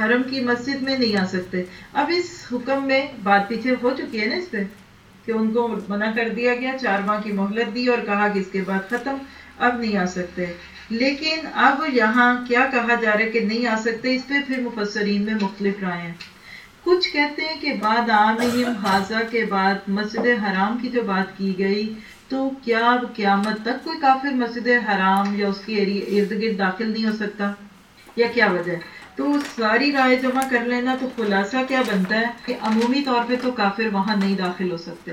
حرم کی مسجد میں نہیں آ سکتے۔ اب اس حکم میں بات پیچھے ہو چکی ہے نا اس پہ، کہ ان کو منع کر دیا گیا، چار ماہ کی مہلت دی اور کہا کہ اس کے بعد ختم، اب نہیں آ سکتے۔ لیکن اب یہاں کیا کہا جا رہا ہے کہ نہیں آ سکتے، اس پہ پھر مفسرین میں مختلف رائے ہیں۔ کچھ کہتے ہیں کہ بعد عام حاضہ کے بعد مسجد حرام کی جو بات کی گئی، تو کیا قیامت تک کوئی کافر مسجد حرام یا اس کی ارد گرد داخل نہیں ہو سکتا؟ یا کیا وجہ ہے؟ تو ساری رائے جمع کر لینا تو خلاصہ کیا بنتا ہے کہ عمومی طور پہ تو کافر وہاں نہیں داخل ہو سکتے۔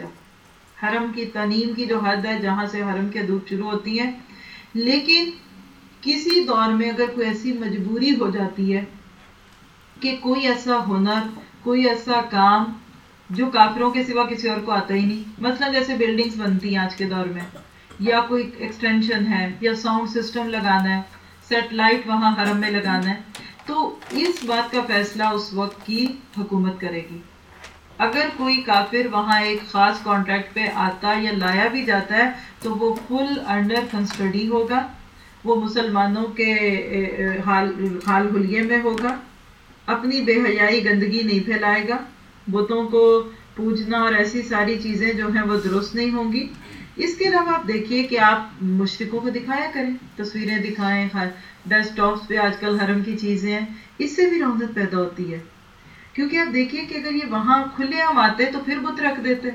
حرم کی تنیم کی جو حد ہے، جہاں سے حرم کے دودھ شروع ہوتی ہے لیکن کسی دور میں اگر کوئی ایسی مجبوری ہو جاتی ہے کہ کوئی ایسا ہنر، کوئی ایسا کام جو کافروں کے سوا کسی اور کو آتا ہی نہیں۔ مثلا جیسے بلڈنگز بنتی ہیں آج کے دور میں، یا کوئی ایکسٹینشن ہے، یا ساؤنڈ سسٹم لگانا ہے سیٹلائٹ وہاں حرم میں لگانا ہے۔ تو اس بات کا فیصلہ اس وقت کی حکومت کرے گی۔ اگر کوئی کافر وہاں ایک خاص کانٹریکٹ پہ آتا یا لایا بھی جاتا ہے، تو وہ فل انڈر کنسٹڈی ہوگا۔ وہ مسلمانوں کے حال حال حلیے میں ہوگا۔ اپنی بے حیائی گندگی نہیں پھیلائے گا۔ بتوں کو پوجنا اور ایسی ساری چیزیں جو ہیں وہ درست نہیں ہوں گی۔ اس کے علاوہ آپ دیکھیے کہ آپ مشرقوں کو دکھایا کریں، تصویریں دکھائیں ڈیسک ٹاپس پہ آج کل حرم کی چیزیں ہیں۔ اس سے بھی رونت پیدا ہوتی ہے۔ کیونکہ آپ دیکھیے کہ اگر یہ وہاں کھلے عام آتے تو پھر بت رکھ دیتے۔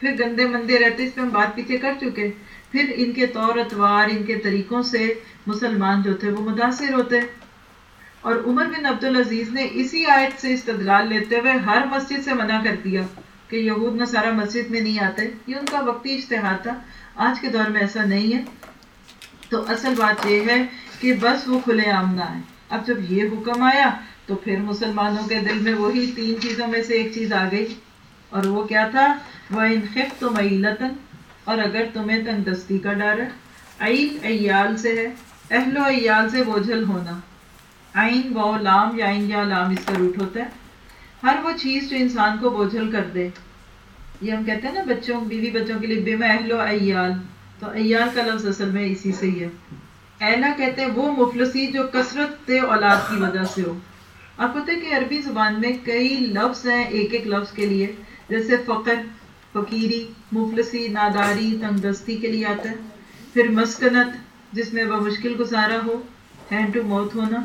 پھر گندے مندے رہتے، اس پہ ہم بات پیچھے کر چکے۔ پھر ان کے طور اتوار، ان کے طریقوں سے مسلمان جو تھے وہ متاثر ہوتے۔ اور عمر بن عبدالعزیز نے اسی آیت سے استدلال لیتے ہوئے ہر مسجد سے منع کر دیا کہ یہود نصارہ مسجد میں نہیں آتے۔ یہ ان کا وقتی اشتہار تھا۔ آج کے دور میں ایسا نہیں ہے۔ تو اصل بات یہ ہے کہ بس وہ کھلے عام نہ آئے۔ اب جب یہ حکم آیا تو پھر مسلمانوں کے دل میں وہی تین چیزوں میں سے ایک چیز آ گئی۔ اور وہ کیا تھا؟ وہ انخف تو اور اگر تمہیں تنگ دستی کا ڈر ہے، عین ایال سے ہے، اہل و ایال سے بوجھل ہونا۔ آئین و لام یا عین یا لام اس کا روٹ ہوتا ہے۔ ہر وہ چیز جو انسان کو بوجھل کر دے۔ یہ ہم کہتے ہیں نا، بچوں، بیوی بچوں کے لیے بے محل و ایال تو ایال کا لفظ اصل میں اسی سے ہی ہے۔ ایلا کہتے ہیں وہ مفلسی جو کثرت اولاد کی وجہ سے ہو۔ آپ پتہ کہ عربی زبان میں کئی لفظ ہیں، ایک ایک لفظ کے لیے۔ جیسے فقر فقیری، مفلسی، ناداری تنگ دستی کے لیے آتا ہے۔ پھر مسکنت، جس میں وہ مشکل گزارا ہو، ہینڈ ٹو موت ہونا۔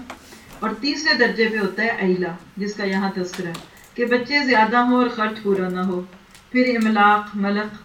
اور تیسرے درجے پہ ہوتا ہے ایلا جس کا یہاں تذکرہ ہے، کہ بچے زیادہ ہوں اور خرچ پورا نہ ہو۔ پھر املاق ملک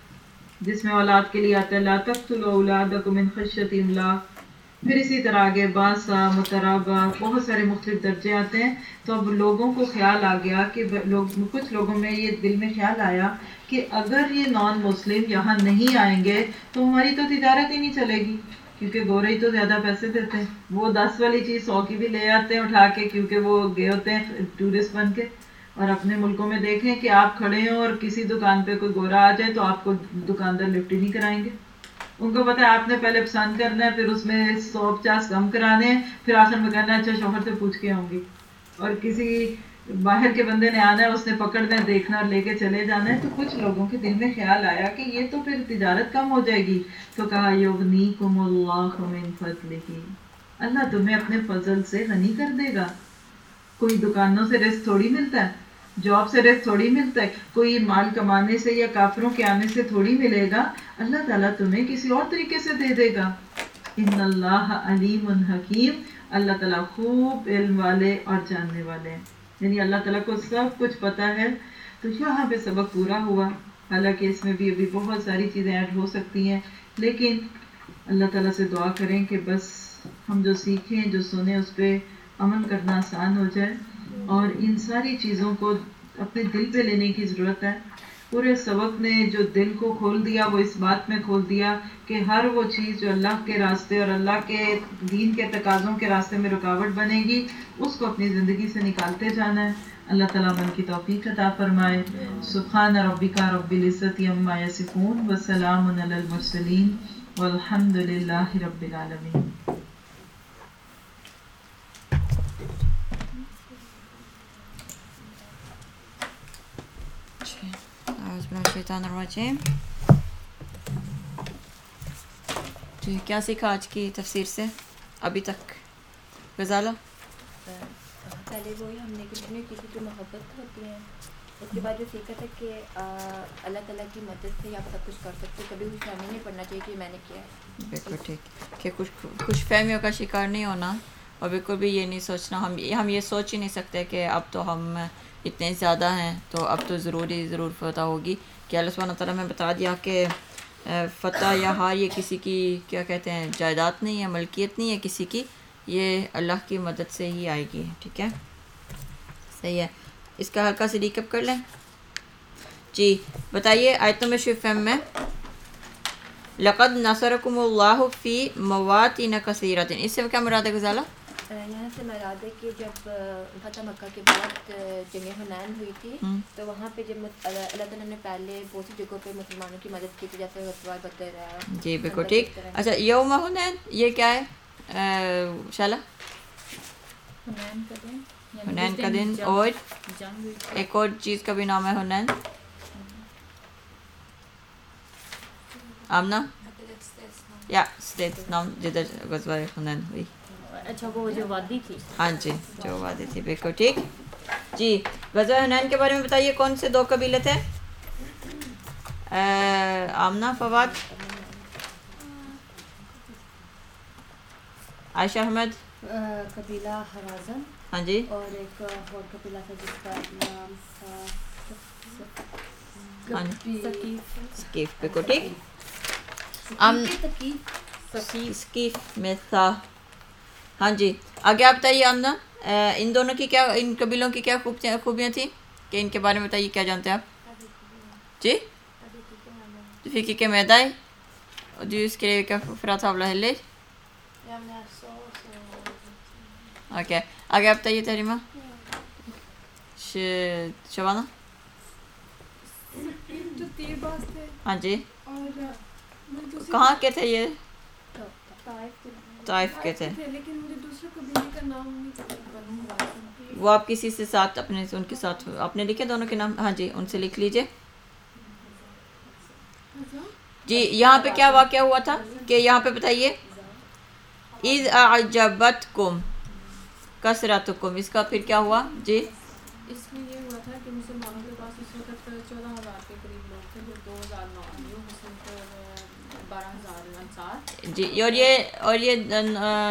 جس میں اولاد کے لیے آتا ہے، لا تقتلوا اولادکم من خشیت املاق۔ پھر اسی طرح آگے باسا مترابہ بہت سارے مختلف درجے آتے ہیں۔ تو اب لوگوں کو خیال آ گیا کہ لوگ کچھ لوگوں میں یہ دل میں خیال آیا کہ اگر یہ نان مسلم یہاں نہیں آئیں گے تو ہماری تو تجارت ہی نہیں چلے گی۔ کیونکہ گورے ہی تو زیادہ پیسے دیتے ہیں۔ وہ دس والی چیز سو کی بھی لے آتے ہیں اٹھا کے کیونکہ وہ گئے ہوتے ہیں ٹورسٹ بن کے۔ اور اپنے ملکوں میں دیکھیں کہ آپ کھڑے ہیں اور کسی دکان پہ کوئی گورا آ جائے تو آپ کو دکاندار لفٹ ہی نہیں کرائیں گے۔ ان کو پتا ہے آپ نے پہلے پسند کرنا ہے، پھر اس میں سو پچاس کم کرانے ہیں، پھر آخر میں کہنا ہے اچھا شوہر سے پوچھ کے آؤں گی۔ اور کسی باہر کے بندے نے آنا ہے، اس نے پکڑنا ہے، دیکھنا اور لے کے چلے جانا ہے۔ تو کچھ لوگوں کے دل میں خیال آیا کہ یہ تو پھر تجارت کم ہو جائے گی۔ تو کہا یغنی کم اللہ من فضلہ۔ اللہ تمہیں اپنے فضل سے غنی کر دے گا۔ کوئی دکانوں سے رزق تھوڑی ملتا ہے، جاب سے رزق تھوڑی ملتا ہے، کوئی مال کمانے سے یا کافروں کے آنے سے تھوڑی ملے گا۔ اللہ تعالیٰ تمہیں کسی اور طریقے سے دے دے گا۔ ان اللہ علیم حکیم۔ اللہ تعالیٰ خوب علم والے اور جاننے والے ہیں۔ یعنی اللہ تعالیٰ کو سب کچھ پتہ ہے۔ تو یہاں پہ سبق پورا ہوا۔ حالانکہ اس میں بھی ابھی بہت ساری چیزیں ایڈ ہو سکتی ہیں۔ لیکن اللہ تعالیٰ سے دعا کریں کہ بس ہم جو سیکھیں، جو سنیں، اس پہ عمل کرنا آسان ہو جائے۔ اور ان ساری چیزوں کو اپنے دل پہ لینے کی ضرورت ہے۔ پورے سبق نے جو دل کو کھول دیا، وہ اس بات میں کھول دیا کہ ہر وہ چیز جو اللہ کے راستے اور اللہ کے دین کے تقاضوں کے راستے میں رکاوٹ بنے گی، اس کو اپنی زندگی سے نکالتے جانا ہے۔ اللہ تعالیٰ من کی توفیق عطا فرمائے۔ سبحان ربکا رب العزت عما یصفون وسلام علی المرسلین۔ والحمد للہ رب العالمین۔ شیطان الرجیم جی کیا سیکھا آج کی تفسیر سے ابھی تک غزالہ پہلے وہی ہم نے کتنے کسی کی محبت ہوتی ہیں اس کے بعد جو سیکھا تھا کہ اللہ تعالیٰ کی مدد سے آپ سب کچھ کر سکتے کبھی خوش فہمی نہیں پڑنا چاہیے کہ میں نے کیا ہے بالکل ٹھیک کہ کچھ خوش فہمیوں کا شکار نہیں ہونا اور بالکل بھی یہ نہیں سوچنا ہم ہم یہ سوچ ہی نہیں سکتے کہ اب تو ہم اتنے زیادہ ہیں، تو اب تو ضروری ضرور فتح ہوگی۔ کہ اللہ سبحانہ تعالیٰ میں بتا دیا کہ فتح یا ہار یہ کسی کی، کیا کہتے ہیں، جائیداد نہیں ہے، ملکیت نہیں ہے کسی کی، یہ اللہ کی مدد سے ہی آئے گی، ٹھیک ہے؟ صحیح ہے۔ اس کا ہلکا سے ریکپ کر لیں۔ جی بتائیے آیتوں میں شفم میں، لقد نصرکم اللہ فی مواتین کثیرت اس سے کیا مراد ہے غزالہ؟ یہاں سے مراد ہے کہ جب فتح مکہ کے بعد جنگ حنین ہوئی تھی۔ تو وہاں پہ جب اللہ تعالیٰ نے پہلے بہت سی جگہوں پہ مسلمانوں کی مدد کی تھی جیسے غزوہ بدر ہے جی بالکل ٹھیک۔ اچھا یوم حنین یہ کیا ہے؟ شالا حنین کا دن یعنی حنین جس کا دن اور۔ ایک اور چیز کا بھی نام ہے حنین آمنا؟ یا اسٹیٹ نام جدھر غزوہ حنین ہوئی۔ اچھا وہ جو وادی تھی۔ ہاں جی جو وعدے تھی بالکل ٹھیک۔ جی غزوہ حنین کے بارے میں بتائیے کون سے دو قبیلے تھے؟ آمنہ فواد۔ عائشہ احمد۔ قبیلہ حرازن ہاں جی۔ اور ایک اور قبیلہ تھا جس کا نام تھا سکیف بالکل ٹھیک۔ ام ثقیف سکیف میں تھا۔ ہاں جی۔ آگے آپ بتائیے آمنہ اہ، ان دونوں کی کیا ان قبیلوں کی کیا خوبیاں خوبیاں تھیں؟ کہ ان کے بارے میں بتائیے کیا جانتے ہیں آپ؟ جی۔ فکی کے میدائی جی اس کے لیے کیا فرا تھا بلا ہلے اوکے۔ آگے آپ بتائیے تحریمہ۔ شبانہ ہاں جی۔ کہاں کے تھے یہ؟ طائف بنو حوازن وہ آپ کسی سے ساتھ اپنے ان کے ساتھ آپ نے لکھے دونوں کے نام؟ ہاں جی ان سے لکھ لیجیے۔ جی یہاں پہ کیا واقعہ ہوا تھا؟ کہ یہاں پہ بتائیے۔ عید کم کثرت کم اس کا پھر کیا ہوا؟ جی۔ اس میں یہ ہوا تھا کہ مسلمانوں کے پاس اس وقت چودہ ہزار کے قریب لوگ تھے جو دو ہزار نو نیو مسلم تھے اور بارہ ہزار انصار جی اور یہ اور یہ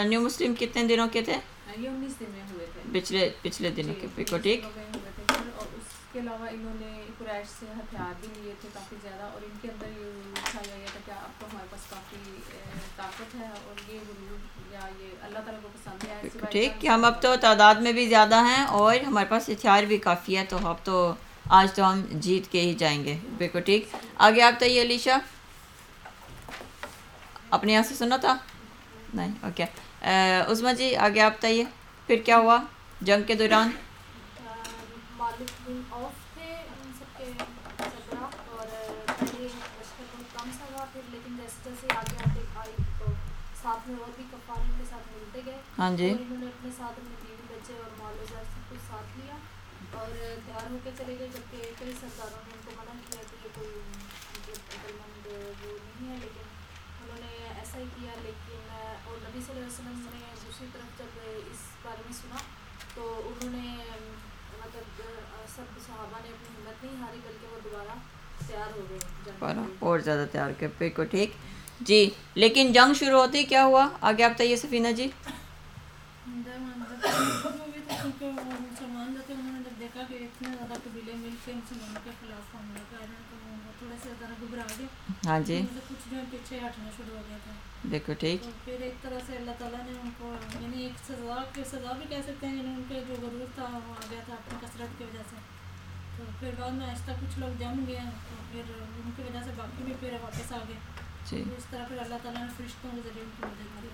نیو مسلم کتنے دنوں کے تھے؟ یہ انیس دن میں ہوئے تھے۔ پچھلے پچھلے دنوں کے بالکل ٹھیک؟ اور اس کے علاوہ انہوں نے قریش سے ہتھیار بھی لیے تھے کافی زیادہ اور ان کے اندر یہ گیا تھا کہ اب تو ہمارے پاس کافی طاقت ہے اور یہ یا یہ اللہ تعالیٰ کو پسند ہے ٹھیک کہ ہم اب تو تعداد میں بھی زیادہ ہیں اور ہمارے پاس ہتھیار بھی کافی ہے تو اب تو آج تو ہم جیت کے ہی جائیں گے۔ بالکل ٹھیک۔ آگے آپ بتائیے علیشا۔ اپنے یہاں سے سنا تھا؟ نہیں اوکے عثمہ جی آگے آپ بتائیے پھر کیا ہوا؟ جنگ کے دوران؟ مالک بن آف تھے ان سب کے سربراہ اور پہلے لشکر بہت کم سا ہوا پھر لیکن جیسے جیسے آگے آتے آئی تو ساتھ میں اور بھی کفار ان کے ساتھ ملتے گئے ہاں جی اور انہوں نے اپنے ساتھ اپنے بیوی بچے اور مال و زر سب کچھ ساتھ لیا اور تیار ہو کے چلے گئے جبکہ کئی سرداروں نے ان کو منع کیا کہ یہ کوئی مطلب عقل مند وہ نہیں ہے لیکن انہوں نے ایسا ہی کیا لیکن اور نبی صلی اللہ علیہ وسلم نے دوسری طرف جب اس بارے میں سنا تو انہوں نے مطلب سب صحابہ نے اپنی ہمت نہیں ہاری بلکہ وہ دوبارہ تیار ہو جنگ اور زیادہ تیار کے بالکل ٹھیک۔ جی لیکن جنگ شروع ہوتی کیا ہوا؟ آگے آپ بتائیے سفینہ جی۔ ہاں جی۔ مطلب کچھ جو ہے ٹھیک پھر ایک طرح سے اللہ تعالیٰ نے ان کو یعنی ایک سزا سزا بھی کہہ سکتے ہیں یعنی ان کے جو غرور تھا، وہ آ گیا تھا اپنی کثرت کی وجہ سے۔ پھر بعد میں آہستہ کچھ لوگ جم گئے تو پھر ان کی وجہ سے باقی بھی پھر واپس آ گئے۔ جی۔ اس طرح پھر اللہ تعالیٰ نے فرشتوں کے ذریعے ان کی مدد کی۔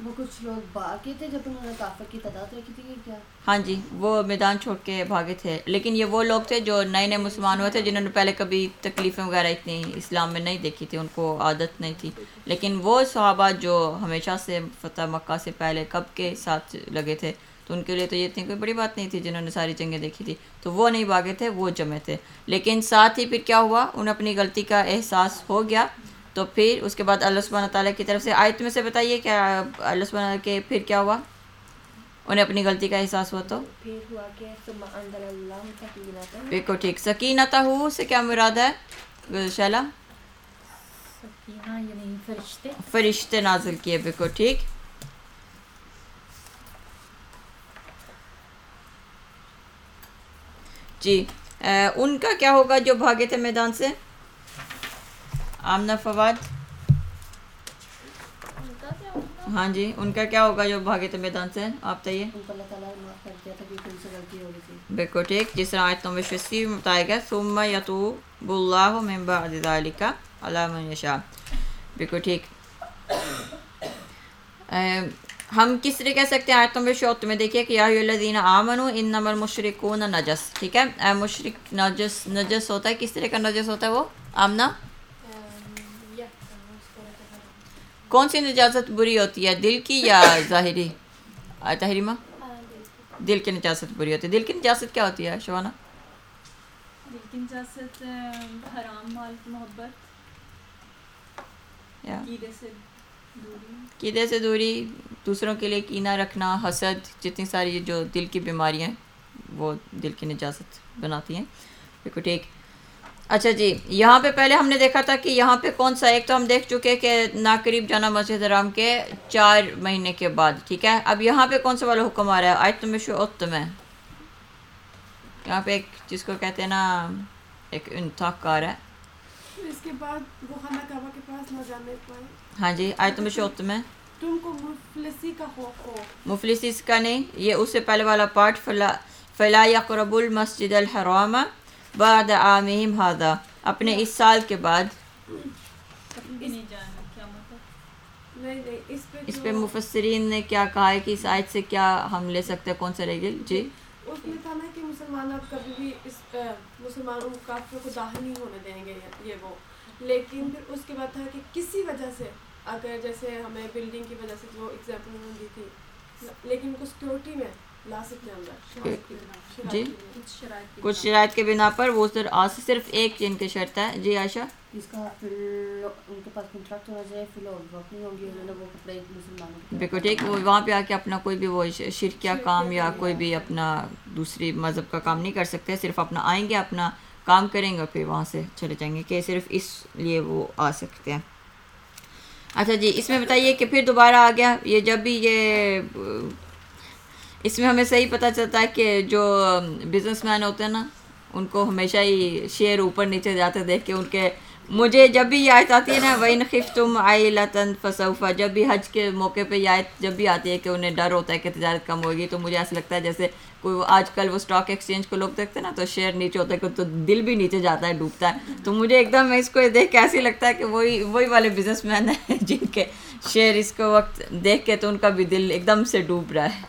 وہ کچھ لوگ باقی تھے جب انہوں نے کافر کی تعداد رکھی تھی کیا؟ ہاں جی وہ میدان چھوڑ کے بھاگے تھے۔ لیکن یہ وہ لوگ تھے جو نئے نئے مسلمان ہوئے تھے جنہوں نے پہلے کبھی تکلیفیں وغیرہ اتنی اسلام میں نہیں دیکھی تھی ان کو عادت نہیں تھی۔ لیکن وہ صحابہ جو ہمیشہ سے فتح مکہ سے پہلے کب کے ساتھ لگے تھے تو ان کے لیے تو یہ اتنی کوئی بڑی بات نہیں تھی جنہوں نے ساری جنگیں دیکھی تھی۔ تو وہ نہیں بھاگے تھے وہ جمے تھے۔ لیکن ساتھ ہی پھر کیا ہوا؟ انہیں اپنی غلطی کا احساس ہو گیا۔ تو پھر اس کے بعد اللہ سبحانہ تعالیٰ کی طرف سے آیت میں سے بتائیے کہ اللہ سبحانہ کے پھر کیا ہوا؟ انہیں اپنی غلطی کا احساس ہوا تو؟ بالکل ٹھیک سکینتہ ہو سے کیا مراد ہے؟ شیلا سکینہ یعنی فرشتے۔ فرشتے نازل کیے بالکل ٹھیک۔ جی ان کا کیا ہوگا جو بھاگے تھے میدان سے؟ آمنہ فواد؟ ہاں جی ان کا کیا ہوگا جو بھاگے تھے میدان سے؟ آپ بتائیے۔ بالکل ٹھیک جس طرح آیت نمبر شسی بتایا گیا ثم یتوب اللہ من بعد ذالک علی من یشاء۔ بالکل ٹھیک۔ ہم کس طرح کہہ سکتے ہیں آیت نمبر شوت میں؟ دیکھیے کہ یا الذین آمنو ان نمر مشرکون نجس ٹھیک ہے؟ اے مشرک نجس نجس ہوتا ہے؟ کس طرح کا نجس ہوتا ہے وہ؟ آمنہ؟ کون سی نجازت بری ہوتی ہے؟ دل کی یا ظاہری؟ تحریمہ؟ دل کی نجازت بری ہوتی ہے۔ دل کی نجازت کیا ہوتی ہے شوانہ لیکن جیسے حرام مال کی محبت یا کیڑے سے دوری۔ قیدے سے دوری دوسروں کے لیے کینہ رکھنا حسد جتنی ساری جو دل کی بیماریاں ہیں وہ دل کی نجازت بناتی ہیں۔ بالکل ٹھیک۔ اچھا جی یہاں پہ پہلے ہم نے دیکھا تھا کہ یہاں پہ کون سا ایک تو ہم دیکھ چکے کہ ناقریب جانا مسجد حرام کے چار مہینے کے بعد ٹھیک ہے؟ اب یہاں پہ کون سا والا حکم آ رہا ہے؟ آیت میں شعت میں یہاں پہ ایک جس کو کہتے ہیں نا ایک انتخاب کار ہے۔ اس کے بعد وہ خانہ کعبہ کے پاس نہ جانے ہاں جی آیت میں شعت میں تم کو مفلسی کا خوف ہو۔ مفلس اس کا نہیں یہ اس سے پہلے والا پارٹ فلا فلا یقرب المسجد الحرام بعد عامہم هذا اپنے اس سال کے بعد۔ مطلب؟ اس پہ مفسرین نے کیا کہا ہے کہ اس آیت سے کیا ہم لے سکتے ہیں؟ کون سا رہ گئی جی۔ اس میں تھا نا کہ مسلمان اب کبھی بھی اس مسلمانوں کافروں کو داخل نہیں ہونے دیں گے یہ وہ۔ لیکن پھر اس کے بعد تھا کہ کسی وجہ سے اگر جیسے ہمیں بلڈنگ کی وجہ سے جو ایگزامپل انہوں نے دی تھی۔ لیکن کو سیکورٹی میں لا سکتے ہیں جی۔ بنا۔ کچھ شرائط کے بنا پر وہ صرف آج سے صرف ایک جن کی شرط ہے۔ جی عائشہ؟ اس کا پھر ان کے پاس کنٹریکٹ ہونا چاہیے پھر لوگ وقت نہیں ہوں گے انہوں نے وہ کپڑے مسلمانوں کی بالکل ٹھیک وہ وہاں پہ آ کے اپنا کوئی بھی وہ شرکیہ کام یا کوئی بھی اپنا دوسری مذہب کا کام نہیں کر سکتے صرف اپنا آئیں گے اپنا کام کریں گے اور پھر وہاں سے چلے جائیں گے کہ صرف اس لیے وہ آ سکتے ہیں۔ اچھا جی اس میں بتائیے کہ پھر دوبارہ آ گیا، یہ جب بھی یہ، اس میں ہمیں صحیح پتہ چلتا ہے کہ جو بزنس مین ہوتے ہیں نا، ان کو ہمیشہ ہی شیئر اوپر نیچے جاتے دیکھ کے، ان کے مجھے جب بھی یہ آیت آتی ہے نا وہی نخف تم آئی لطن فصوفہ جب بھی حج کے موقع پہ یہ آیت جب بھی آتی ہے کہ انہیں ڈر ہوتا ہے کہ تجارت کم ہوگی، تو مجھے ایسا لگتا ہے جیسے کوئی آج کل وہ اسٹاک ایکسچینج کو لوگ دیکھتے ہیں نا، تو شیئر نیچے ہوتا ہے تو دل بھی نیچے جاتا ہے، ڈوبتا ہے۔ تو مجھے ایک دم اس کو دیکھ کے ایسے لگتا ہے کہ وہی وہی والے بزنس مین ہیں جن کے شیئر اس کو وقت دیکھ کے تو ان کا بھی دل ایک دم سے ڈوب رہا ہے۔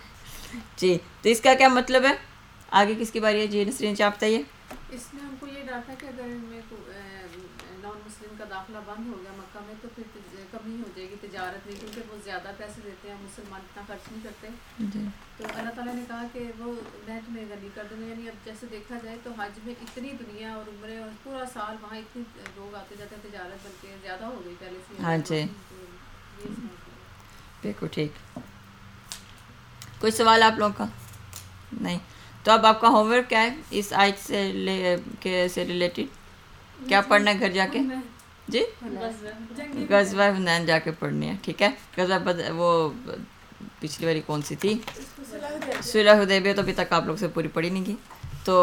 جی تو اس کا کیا مطلب ہے؟ آگے کس کی باری ہے؟ جی نسرین چاہ بتائیے۔ اس میں ہم کو یہ ڈر کہ اگر ان میں نان مسلم کا داخلہ بند ہو گیا مکہ میں تو پھر کمی ہو جائے گی تجارت میں کیونکہ وہ زیادہ پیسے دیتے ہیں مسلمان اتنا خرچ نہیں کرتے۔ جی۔ تو اللہ تعالیٰ نے کہا کہ وہ میں تمہیں غنی کر دوں گا یعنی اب جیسے دیکھا جائے تو حج میں اتنی دنیا اور عمرے اور پورا سال وہاں اتنی لوگ آتے جاتے ہیں تجارت بلکہ زیادہ ہو گئی پہلے سے۔ ہاں جی۔ بالکل ٹھیک۔ کوئی سوال آپ لوگوں کا؟ نہیں۔ تو اب آپ کا ہوم ورک کیا ہے اس آیت سے لے کے سے ریلیٹڈ کیا پڑھنا ہے گھر جا کے؟ جی؟ غزوہ حنین جا کے پڑھنی ہے ٹھیک ہے؟ غزوہ بد وہ پچھلی والی کون سی تھی؟ صلح حدیبیہ تو ابھی تک آپ لوگ سے پوری پڑھی نہیں کی تو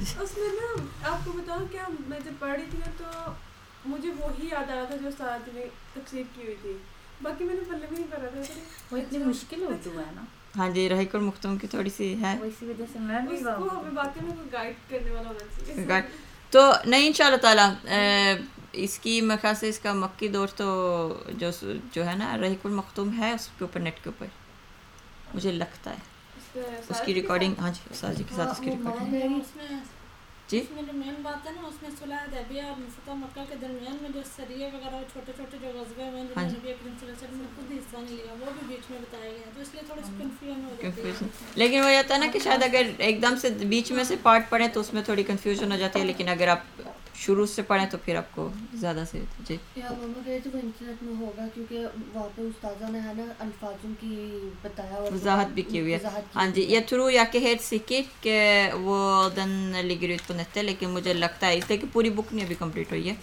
اس میں نا آپ کو بتاؤں کیا میں جب پڑھ رہی تھی نا تو مجھے وہی یاد آ رہا تھا جو استاد نے تفسیر کی ہوئی تھی۔ باقی میں نے پلے بھی نہیں پڑھا تھا وہ اتنی مشکل اردو ہے نا؟ ہاں جی رحیق المختوم کی تھوڑی سی ہے۔ اسی وجہ سے میں بھی میں کوئی گائیڈ کرنے والا ہونا چاہیے۔ تو نہیں ان شاء اللہ تعالیٰ اس کی میں خیال سے اس کا مکی دور تو جو جو ہے نا رحیق المختوم ہے اس کے اوپر نیٹ کے اوپر۔ مجھے لگتا ہے۔ اس کی ریکارڈنگ ہاں جی استاد جی کے ساتھ اس کی ریکارڈنگ اس میں جی؟ اس میں جو مین بات ہے نا اس میں اور فتح مکہ کے درمیان میں جو سریے وغیرہ چھوٹے چھوٹے جو ہیں ہاں جی۔ نبی اکرم صلی اللہ علیہ وسلم نے خود حصہ نہیں لیا وہ بھی بیچ میں بتائے گئے ہیں تو اس لیے کنفیوژن ہو جاتی ہے۔ لیکن وہ جاتا ہے نا کہ شاید اگر ایک دم سے بیچ میں سے پارٹ پڑھیں تو اس میں تھوڑی کنفیوژن ہو جاتی ہے لیکن اگر آپ شروع سے پڑھیں تو پھر آپ کو زیادہ سے جی۔ یا ماما کہے تو وہ انٹرنیٹ میں ہوگا کیونکہ وہاں پہ استاذہ نے ہے نا الفاظوں کی بتایا اور وضاحت بھی کی ہوئی ہے۔ ہاں جی۔ یہ تھرو یا کہ ہیڈ سیکھی کہ وہ دن لگریت کو نتے لیکن مجھے لگتا ہے اس لیے کہ پوری بک نہیں ابھی کمپلیٹ ہوئی ہے۔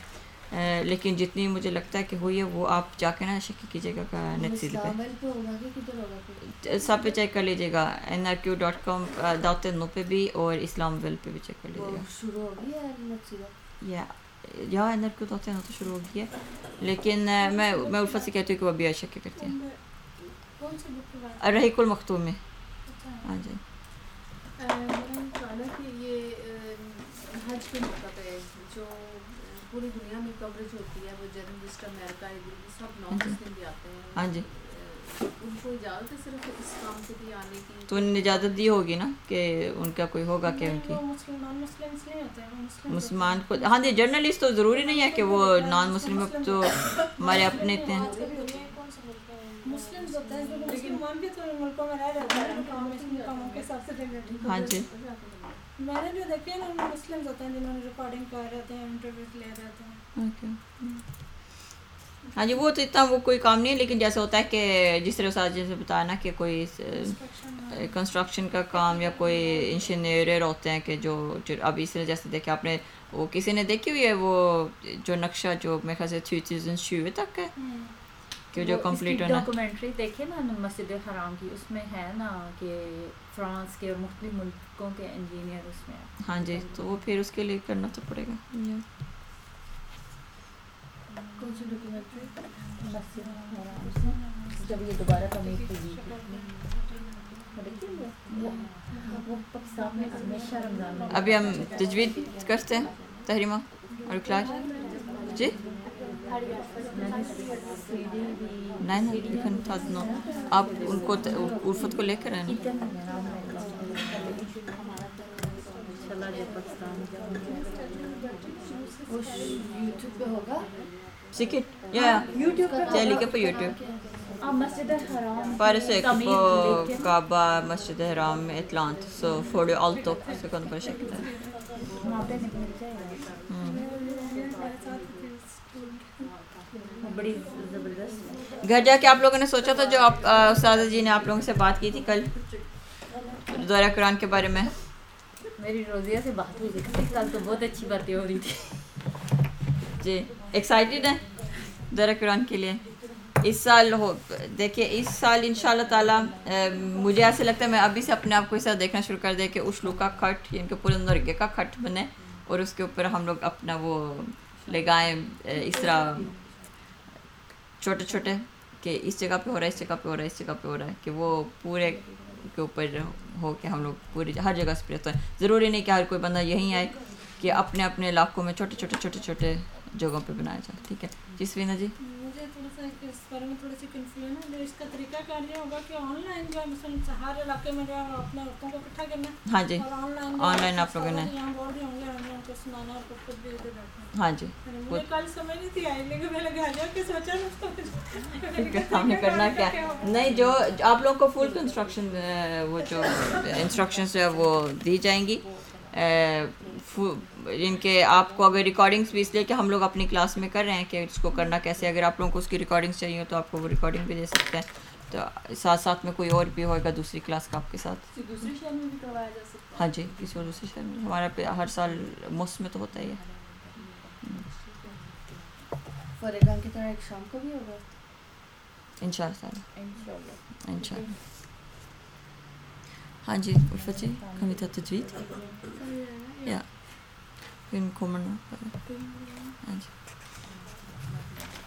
لیکن جتنی مجھے لگتا ہے کہ ہوئی ہے وہ آپ جا کے نا شک کیجیے گا نیٹ سیل پہ سب پہ چیک کر لیجیے گا۔ N R Q dot com داؤت نو پہ بھی اور اسلام ویل پہ بھی چیک کر لیجیے گا۔ ہے یا کیو داؤت نو تو شروع ہو گئی ہے لیکن میں میں الفت سے کہتی ہوں کہ وہ ابھی شک کرتی ہیں رحیق المختوم میں ہاں جی میرا یہ سوال ہے کہ یہ حج کے موقع پہ جو پوری دنیا میں کوریج ہوتی ہے وہ جرنلسٹ امریکہ سب۔ مسلم بھی آتے ہیں ہاں جی ان کو اجازت ہے صرف اس کام کے لیے آنے کی تو انہوں نے اجازت دی ہوگی نا کہ ان کا کوئی ہوگا کہ ان کی؟ مسلمان خود ہاں جی جرنلسٹ تو ضروری نہیں ہے کہ وہ نان مسلم تو ہمارے اپنے تھے۔ ہاں جی۔ میں نے جو دیکھے ہیں نا ان مسلم ہوتے ہیں جنہوں نے ریکارڈنگ کر رہے ہوتے ہیں انٹرویوز لے رہے ہوتے ہیں۔ اوکے ہاں جی وہ تو اتنا وہ کوئی کام نہیں ہے لیکن جیسے ہوتا ہے کہ جس طرح استاد جیسے بتایا نا کہ کوئی کنسٹرکشن کا کام یا کوئی انجینئر ہوتے ہیں کہ جو اب اس طرح جیسے دیکھے آپ نے وہ کسی نے دیکھی ہوئی ہے وہ جو نقشہ جو میرے خیال سے تھری تھاؤزینڈ چھوے تک ہے؟ کہ جو کمپلیٹ ہونا۔ ڈاکومنٹری دیکھے نا مسجد حرام کی اس میں ہے نا کہ فرانس کے اور مختلف ملکوں کے انجینئر اس میں۔ ہاں جی تو وہ پھر اس کے لیے کرنا تو پڑے گا۔ کون سی ڈاکیومنٹری مسجد حرام جب یہ دوبارہ ہوئی میں ابھی ہم تجوید کرتے ہیں تحریمہ اور اخلاق جی نہیں نہیں آپ ان کو عرفت کو لے کر نا وہ یوٹیوب پہ ہوگا سکٹ یا پہ یوٹیوب مسجد Kaaba Masjid Haram så får du så kan du det. گھر جا کے آپ لوگوں نے سوچا تھا جو آپ استاد جی نے آپ لوگوں سے بات کی تھی کل دورہ قرآن کے بارے میں میری روزیہ سے بات ہوئی تھی کل تو بہت اچھی باتیں ہو رہی تھی جی ایکسائٹیڈ ہیں دورہ قرآن کے لیے۔ اس سال ہو، دیکھیے، اس سال ان شاء اللہ تعالیٰ مجھے ایسے لگتا ہے، میں ابھی سے اپنے آپ کو اس طرح دیکھنا شروع کر دیں کہ اشلو کا کھٹ یعنی کہ پورے نرگے کا کھٹ بنے اور اس کے اوپر ہم لوگ اپنا وہ لگائیں اس طرح چھوٹے چھوٹے کہ اس جگہ پہ ہو رہا ہے، اس جگہ پہ ہو رہا ہے، اس جگہ پہ ہو رہا ہے کہ وہ پورے کے اوپر ہو کہ ہم لوگ پوری، ہر جگہ اسپریت ہوئے ضروری نہیں کہ ہر کوئی بندہ یہیں آئے کہ اپنے اپنے علاقوں میں چھوٹے چھوٹے چھوٹے چھوٹے جگہوں پہ بنایا جائے ٹھیک ہے؟ جی سوینا جی؟ مجھے تھوڑا سا اس بارے میں سی کنفیوژن ہے جو اس کا طریقہ کار یہ ہوگا کہ آن لائن جو ہے مثلاً ہر علاقے میں جو ہے اپنے عورتوں کو اکٹھا کرنا ہاں جی۔ آن لائن آن لائن آپ لوگوں نے یہاں بول رہے ہوں گے ہم لوگوں کو سنانا اور خود بھی ادھر بیٹھنا ہاں جی۔ مجھے کل سمجھ نہیں تھی آئی لیکن میں لگا جا کے سوچا ہم نے کرنا کیا؟ نہیں جو آپ لوگوں کو فل کنسٹرکشن وہ جو انسٹرکشنس جو ہے وہ دی جائیں گی۔ جن کے آپ کو اگر ریکارڈنگس بھی اس لیے کہ ہم لوگ اپنی کلاس میں کر رہے ہیں کہ اس کو کرنا کیسے اگر آپ لوگوں کو اس کی ریکارڈنگس چاہیے تو آپ کو وہ ریکارڈنگ بھی دے سکتے ہیں۔ تو ساتھ ساتھ میں کوئی اور بھی ہوئے گا دوسری کلاس کا آپ کے ساتھ۔ سکتا ہاں جی کسی اور دوسرے شہر میں ہمارا پہ ہر سال موسم میں تو ہوتا ہی ہے۔ فریقان کی طرح ایک شام کو بھی ہوگا؟ ان شاء اللہ تعالیٰ ان شاء اللہ ہاں جی عرفت جی کمی تھا تجوید یا۔ پھر کومن ہاں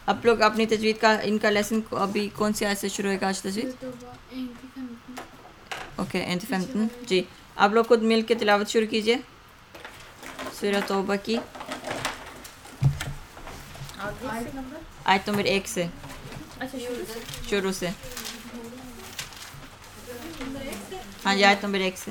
آپ لوگ اپنی تجوید کا ان کا لیسن ابھی کون سی آج سے شروع ہوگا آج تجوید اوکے انتفمتن جی آپ لوگ خود مل کے تلاوت شروع کیجیے سورہ توبہ کی آیت نمبر ایک سے شروع سے ہاں جی آیت نمبر ایک سے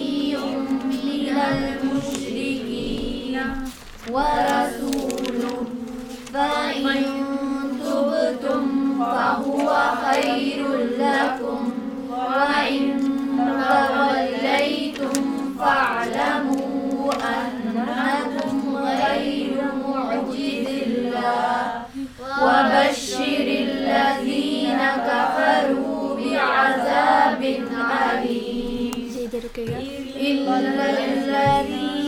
ورسوله فإن تبتم فهو خير لكم. وإن توليتم فاعلموا أنكم غير معجز الله. وبشر الذين كفروا بعذاب أليم. إلا الذين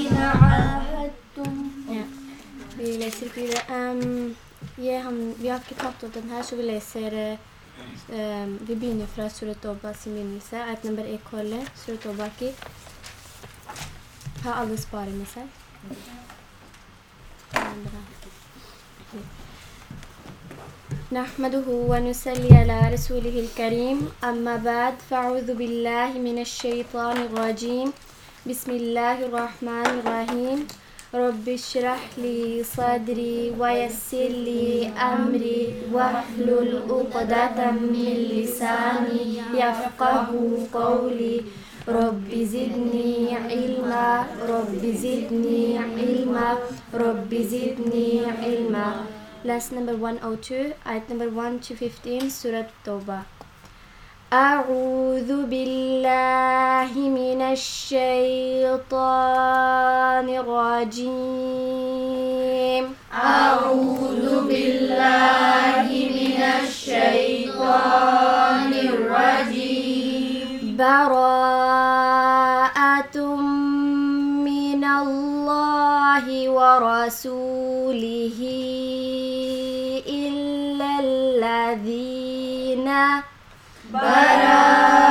Vi leser videre. Um, jeg, han, vi har ikke tatt opp den her, så vi leser um, Vi begynner fra Surat Oba sin begynnelse. Eit nummer e kolle, Surat Oba ki. Har alle sparet med seg? نحمده ونسلي على رسوله الكريم أما بعد فأعوذ بالله من الشيطان الرجيم بسم الله الرحمن الرحيم رب اشرح لي صدري ويسر لي أمري واحلل عقدة من لساني يفقه قولي رب زدني علما رب زدني علما رب زدني علما Lesson number 102, ayat number 1 to 15, Surah Toba. أعوذ بالله من الشيطان الرجيم. أعوذ بالله من الشيطان الرجيم. براءة من الله ورسوله إلا الذين براءة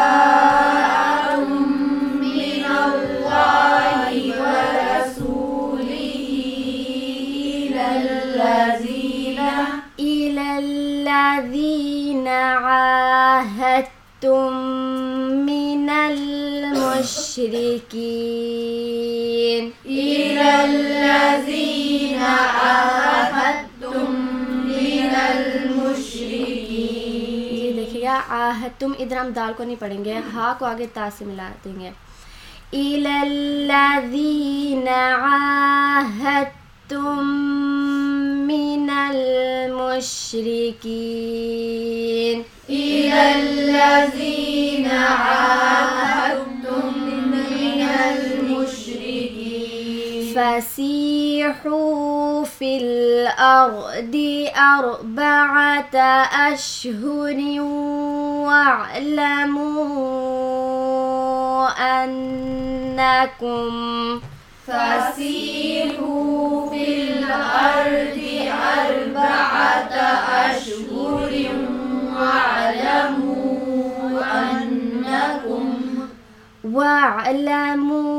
من الله ورسوله إلى الذين إلى الذين عاهدتم من المشركين. إلى الذين عاهدتم یہ تم ادھر ہم دال کو نہیں پڑھیں گے، ہا کو آگے تا سے ملا دیں گے۔ إلى الذين عاهدتم من المشركين۔ إلى الذين عاهدتم من المشركين۔ فسيحوا في الأرض أربعة أشهر واعلموا أنكم فسيحوا في الأرض أربعة أشهر واعلموا أنكم واعلموا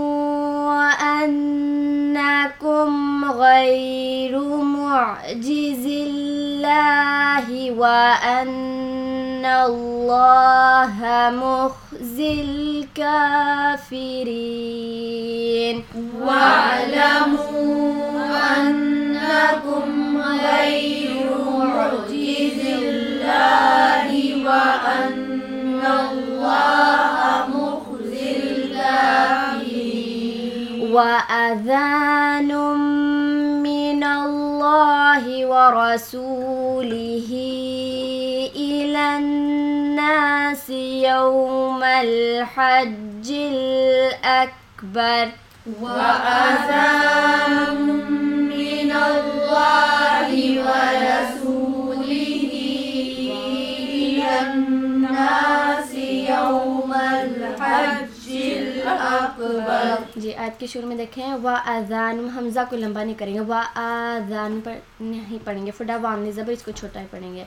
أنكم غير معجز الله وأن الله مخزي الكافرين. واعلموا أنكم غير معجز الله وأن الله مخزي الكافرين. وأذان من الله ورسوله إلى الناس يوم الحج الأكبر. وأذان من الله ورسوله إلى الناس يوم الحج جی آیت کے شروع میں دیکھیں، وا اذان حمزہ کو لمبا نہیں کریں گے، وا اذان پر نہیں پڑھیں گے فڈا وام زبر، اس کو چھوٹا ہی پڑھیں گے۔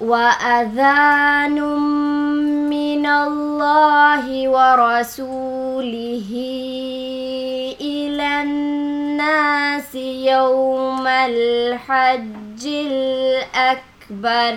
وَأَذَانٌ مِّنَ اللَّهِ وَرَسُولِهِ إِلَى النَّاسِ يَوْمَ الْحَجِّ الْأَكْبَرِ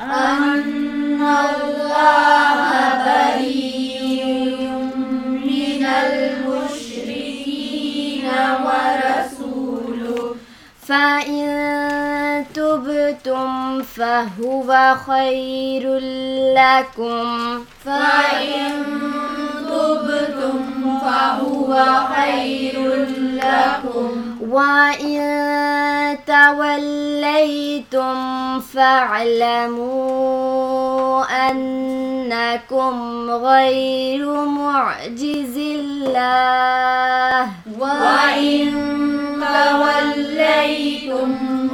أن الله بريء من المشركين ورسوله. فإن تبتم فهو خير لكم. فإن تبتم فهو خير لكم. وإن توليتم فاعلموا أنكم غير معجز الله. وإن توليتم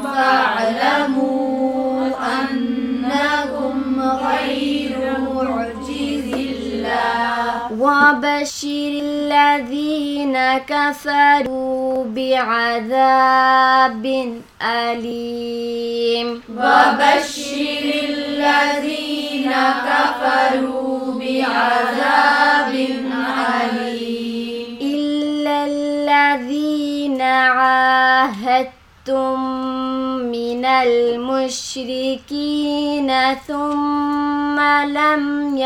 فاعلموا أنكم غير معجز الله. وبشر الذين كفروا بعذاب أليم. وبشر الذين كفروا بعذاب أليم. إلا الذين عاهدتم من المشركين ثم لم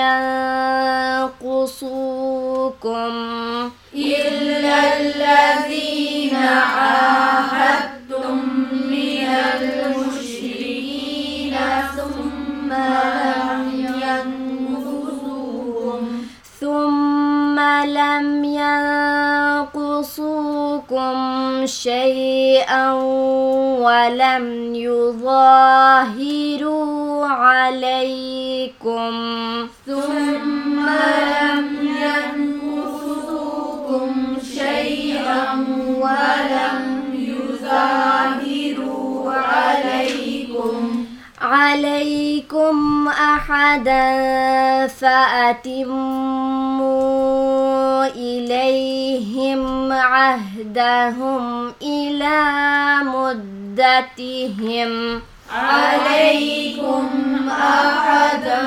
ينقصوكم إلا الذين عاهدتم من المشركين ثم لم ينقصوكم ثم لم ينقصوكم شيئا ولم يظاهروا عليكم ثم لم ينقصوكم شيئا ولم يظاهروا عليكم عليكم أحدا فأتموا إليهم عهدهم إلى مدتهم. عليكم أحدا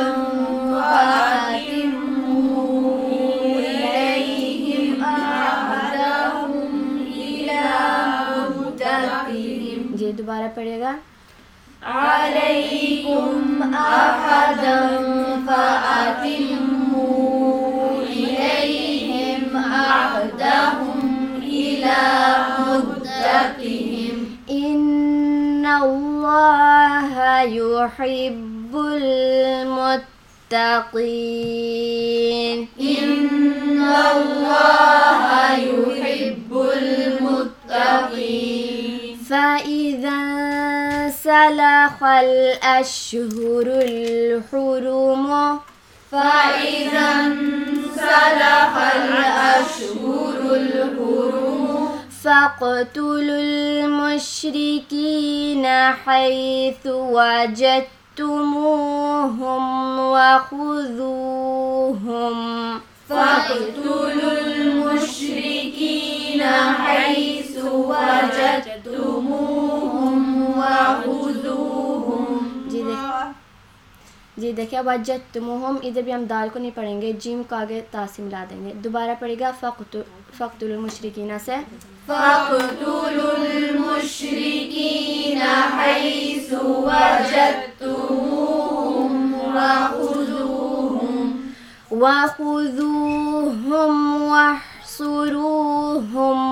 فأتموا إليهم عهدهم إلى مدتهم. جی دوبارہ عليكم أحدا فأتموا إليهم عهدهم إلى مدتهم. إن الله يحب المتقين. إن الله يحب المتقين. فإذا سلخ الأشهر الحرم فإذا انسلخ الأشهر الحرم فاقتلوا المشركين حيث وجدتموهم وخذوهم. فاقتلوا المشركين حيث وجدتموهم وخذوهم. جی دیکھ جی دیکھیں وجت تمہم ادھر بھی ہم دال کو نہیں پڑھیں گے جیم کو آگے تاثی ملا دیں گے۔ دوبارہ پڑھے گا فقت فقت المشرقین سے۔ وجدتموهم وخذوهم۔ وخذوهم واحصروهم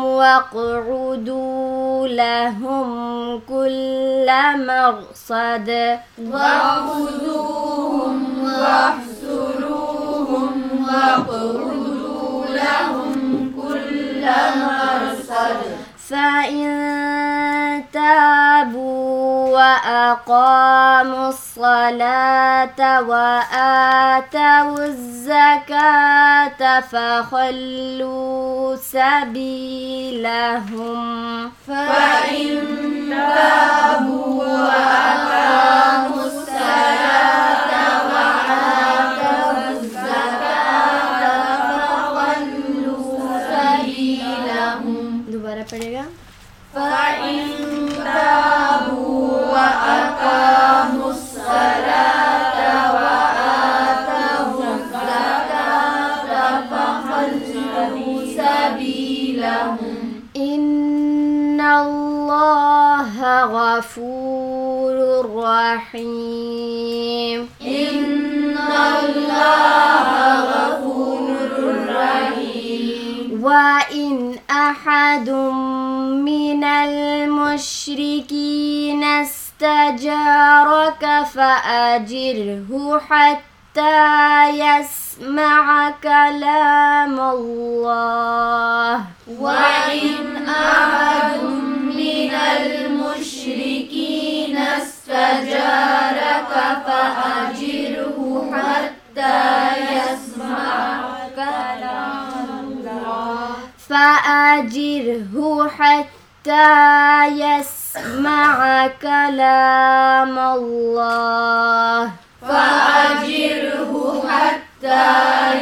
واقعدوا لهم كل مرصد وخذوهم واحصروهم واقعدوا لهم كل مرصد فإن تابوا وأقاموا الصلاة وآتوا الزكاة فخلوا سبيلهم فإن تابوا وأقاموا الصلاة غفور رحيم إن الله غفور رحيم وإن أحد من المشركين استجارك فأجره حتى يسمع كلام الله. وإن أحد من المشركين استجارك فأجره حتى يسمع كلام الله. فأجره حتى يسمع كلام الله. فأجره حتى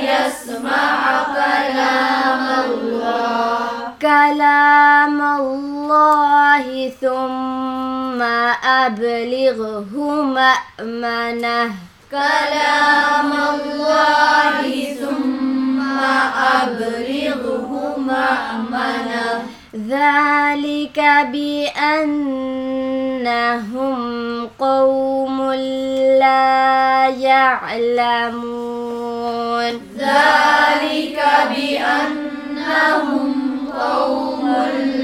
يسمع كلام الله. كلام الله ثم أبلغه مأمنة. كلام الله ثم أبلغه مأمنة. ذلك بأنهم قوم لا يعلمون. ذلك بأنهم قوم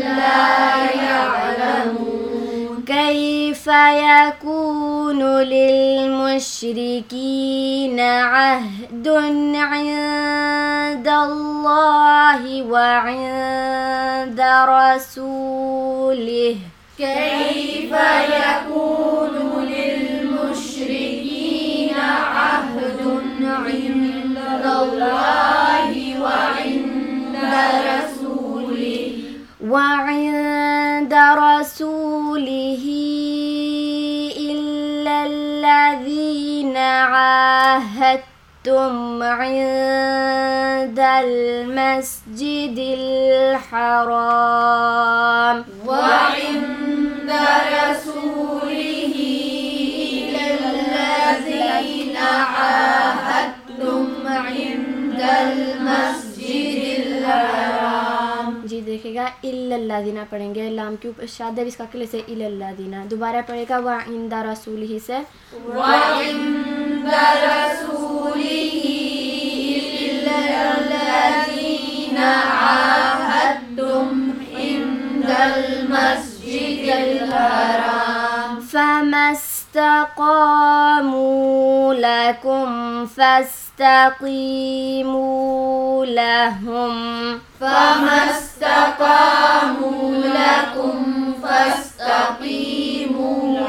لا يعلمون. كيف يكون للمشركين عهد عند الله وعند رسوله؟ كيف يكون للمشركين عهد عند الله وعند رسوله؟ وعند رسوله إلا الذين عاهدتم عند المسجد الحرام. وعند رسوله إلى الذين عاهدتم عند المسجد الحرام. دیکھے گا اللہ دینا پڑھیں گے لام کے اوپر شاد اس کا کلے سے اللہ دینا دوبارہ پڑھے گا وہ آئندہ رسول ہی سے وعند استقاموا لكم فاستقيموا لهم. فما استقاموا لكم فاستقيموا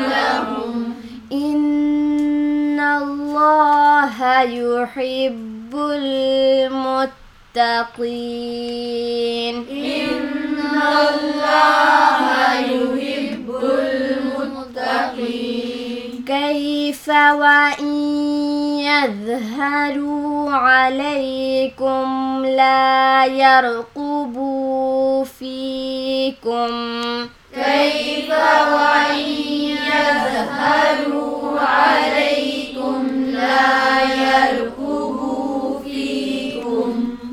لهم. إن الله يحب المتقين. إن الله يحب المتقين. كيف وإن يظهروا عليكم لا يرقبوا فيكم. كيف وإن يظهروا عليكم لا يرقبوا فيكم.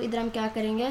إدرام کیا کریں گے؟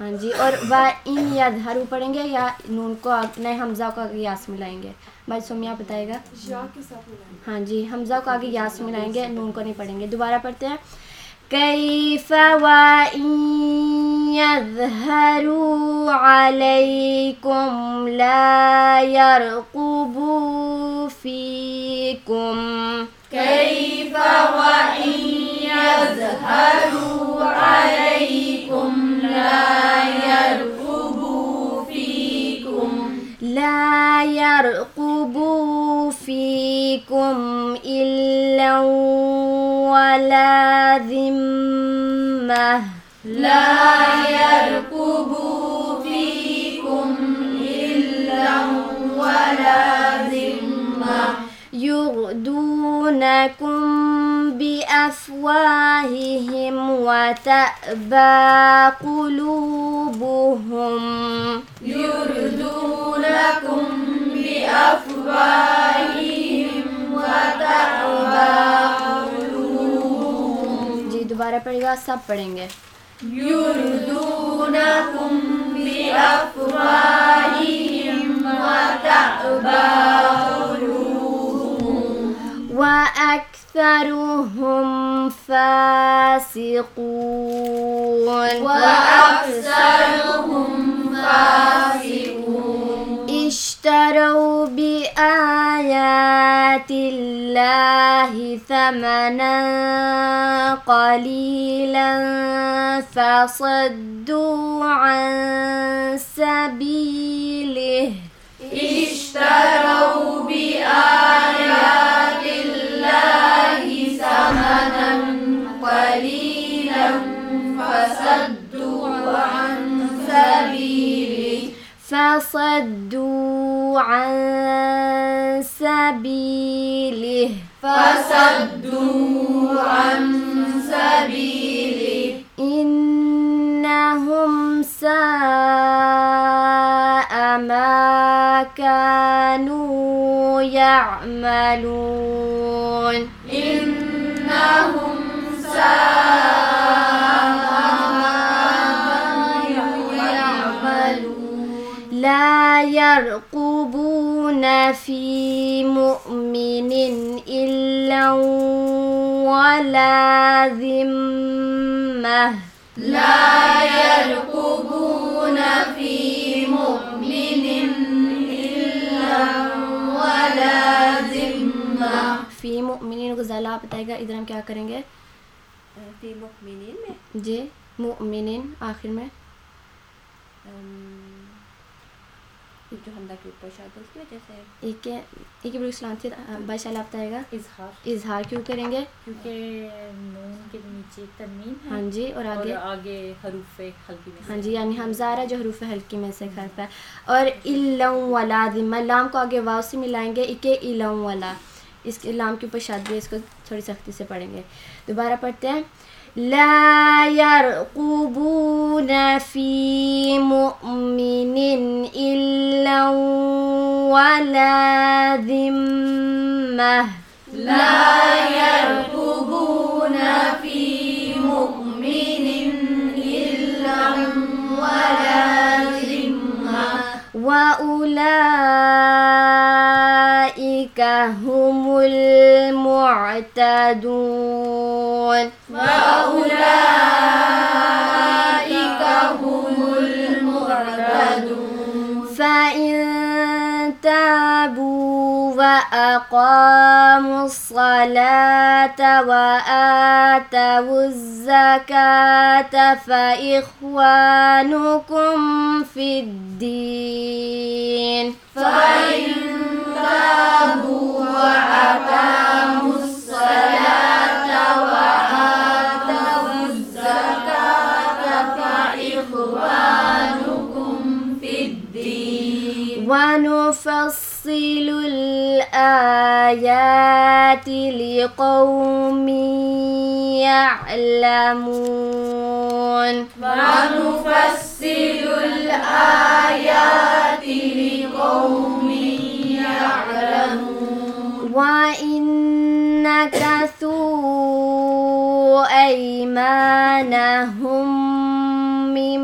ہاں جی اور وا ان یظہرو پڑھیں گے یا نون کو نئے حمزہ کو آگے یاس ملائیں گے؟ بھائی سومیا بتائے گا۔ یا ہاں جی حمزہ کو آگے یاس ملائیں گے نون کو نہیں پڑھیں گے۔ دوبارہ پڑھتے ہیں۔ كيف وإن يظهروا عليكم لا يرقبوا فيكم كيف وإن يظهروا عليكم لا يرقبوا فيكم لا يرقبوا فيكم إلا ولا ذمة لا يرقبوا يغدونكم بأفواههم وتأبى قلوبهم يردونكم بأفواههم وتأبى قلوبهم جی دوبارہ پڑھے گا سب پڑھیں گے۔ يردونكم بأفواههم وتأبى قلوبهم وأكثرهم فاسقون. وأكثرهم فاسقون. اشتروا بآيات الله ثمنا قليلا فصدوا عن سبيله. اشتروا بآيات الله ثمنا قليلا فصدوا عن سبيله فصدوا عن سبيله. فصدوا عن سبيله. إنهم ساء ما كانوا يعملون. إنهم ساء ما يعملون لا يرقبون في مؤمن إلا ولا ذمة. لا يرقبون في فی مؤمنین کو ذالا آپ بتائے گا ادھر ہم کیا کریں گے؟ فی مؤمنین میں؟ جی مؤمنین آخر میں۔ جو حمدہ کے اوپر شاید اس کی وجہ سے۔ ایک کے ایک کے اسلام سے بادشاہ آپ بتائے گا۔ اظہار۔ اظہار کیوں کریں گے؟ کیونکہ نون کے نیچے ترمیم ہے۔ ہاں جی اور آگے؟ آگے حروف ہلکی میں ہاں جی یعنی حمزہ آ رہا جو حروف ہلکی میں سے حرف ہے۔ اور علم ولا ذمہ لام کو آگے واو سے ملائیں گے۔ اکے علم ولا۔ اس کے لام کے اوپر شادی اس کو تھوڑی سختی سے پڑھیں گے۔ دوبارہ پڑھتے ہیں۔ لا يرقبون في مؤمن إلا ولا ذمة. لا يرقبون في مؤمن إلا ولا ذمة. وأولئك هم المعتدون. وأولئك هم المعتدون. فإن تابوا وأقاموا الصلاة وآتوا الزكاة فإخوانكم في الدين. فإن تابوا وأقاموا الصلاة وآتوا الزكاة فإخوانكم في الدين ونفصل الآيات لقوم يعلمون ونفصل الآيات لقوم يعلمون. وإن نكثوا أيمانهم من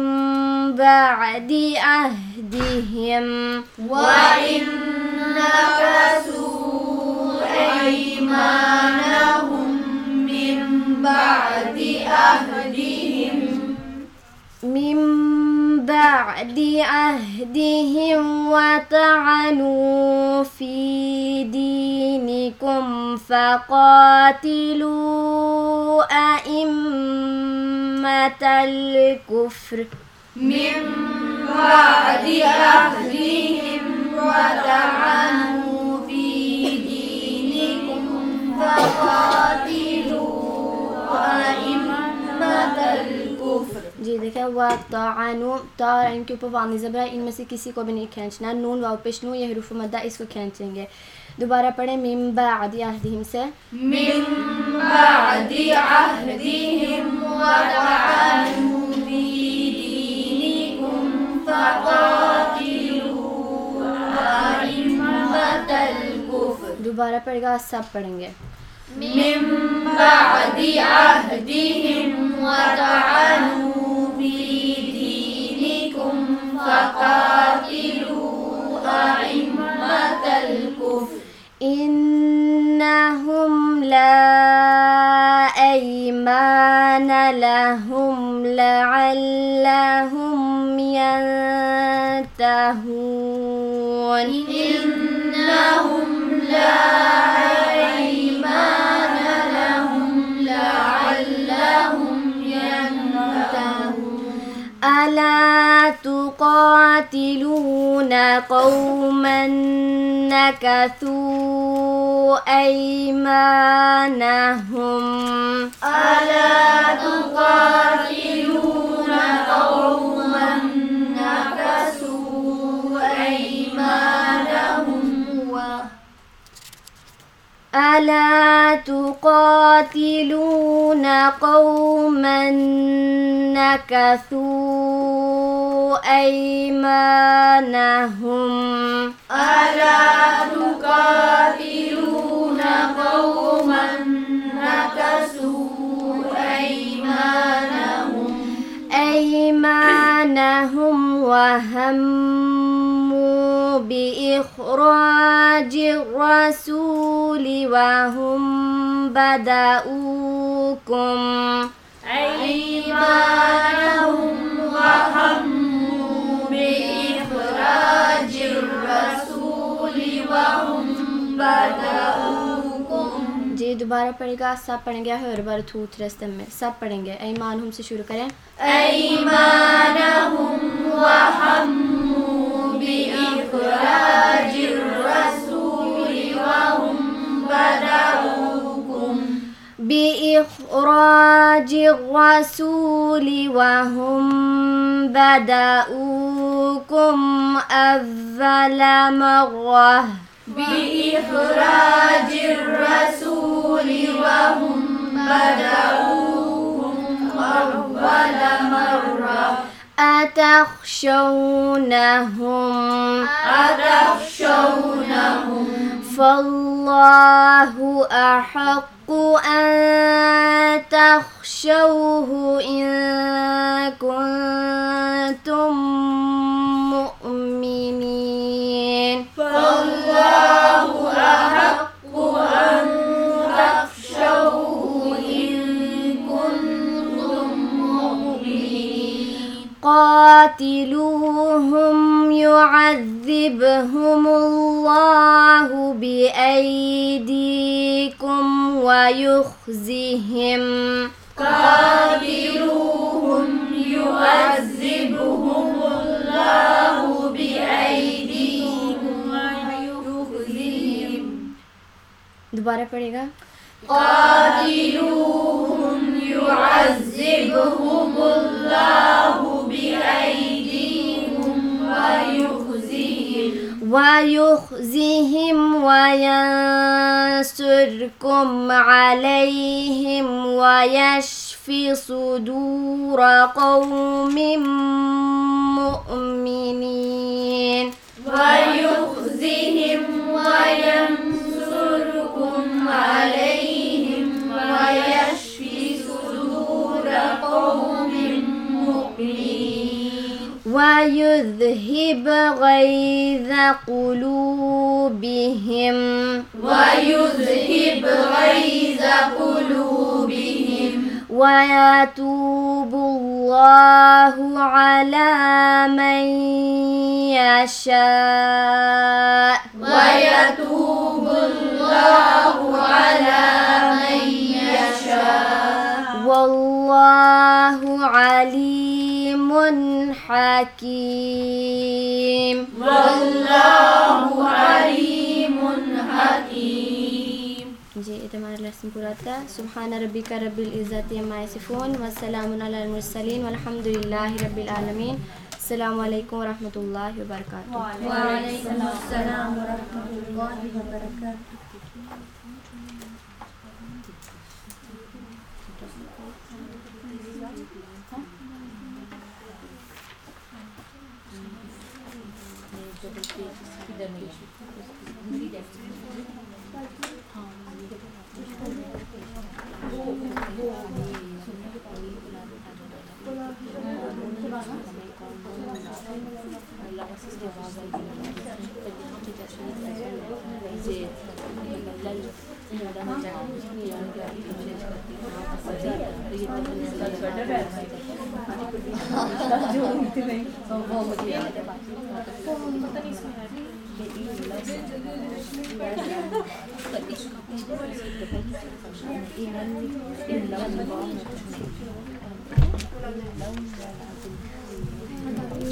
بعد عهدهم وإن نكثوا أيمانهم من بعد عهدهم من بعد عهدهم وطعنوا في دينكم فقاتلوا أئمة الكفر. من بعد عهدهم وطعنوا في دينكم فقاتلوا أئمة الكفر. جی دیکھیں وہ تعانو تا اور ان کے اوپر وامی زبر ہے۔ ان میں سے کسی کو بھی نہیں کھینچنا۔ نون واو پیش نو یہ حروف مدہ اس کو کھینچیں گے۔ دوبارہ پڑھیں۔ مم بعد عہدہم سے۔ من بعد عهدهم وطعنوا في دينكم فقاتلوا أئمة الكفر۔ دوبارہ پڑھے گا سب پڑھیں گے۔ من بعد عهدهم وطعنوا في دينكم فقاتلوا أئمة الكفر. إنهم لا أيمان لهم لعلهم ينتهون. إنهم لا أيمان ألا تقاتلون قوما نكثوا أيمانهم؟ ألا تقاتلون قوما نكثوا أيمانهم؟ ألا تقاتلون قوما نكثوا أيمانهم؟ ألا تقاتلون قوما نكثوا أيمانهم؟ أيمانهم وهموا بإخراج الرسول وهم بدأوكم. أيمانهم وهموا بإخراج الرسول وهم بدأوكم. جی دوبارہ پڑھے گا سب پڑھیں گے ہر بار تھوت رستم میں سب پڑھیں گے۔ ایمان ہم سے شروع کریں۔ ایمانہم وحمو بإخراج الرسول وهم بدأوكم أول مرة بإخراج الرسول وهم بدأوكم أول مرة۔ بإخراج الرسول وهم بدأوكم أول مرة. أتخشونهم؟ أتخشونهم. فالله أحق أن تخشوه إن كنتم مؤمنين. فالله أحق أن تخشوه إن كنتم مؤمنين. قاتلوهم يعذبهم الله بأيديكم ويخزهم. قابلوهم يعذبهم الله بأيديهم ويخزيهم. دوبارة پڑھیے قاتلوهم يعذبهم الله بأيديهم ويخزيهم. ويخزهم وينصركم عليهم ويشف صدور قوم مؤمنين. ويخزهم وينصركم عليهم ويشفي صدور قوم ويذهب غيظ قلوبهم. ويذهب غيظ قلوبهم. ويتوب الله على من يشاء. ويتوب الله على من يشاء. والله عليم. حكيم. والله عليم حكيم. جي إذا ما lesson كوراتا سبحان ربك رب العزة عما يصفون والسلام على المرسلين والحمد لله رب العالمين السلام عليكم ورحمة الله وبركاته وعليكم السلام ورحمة الله وبركاته جو نہیں وہ مجھے یاد ہے باقی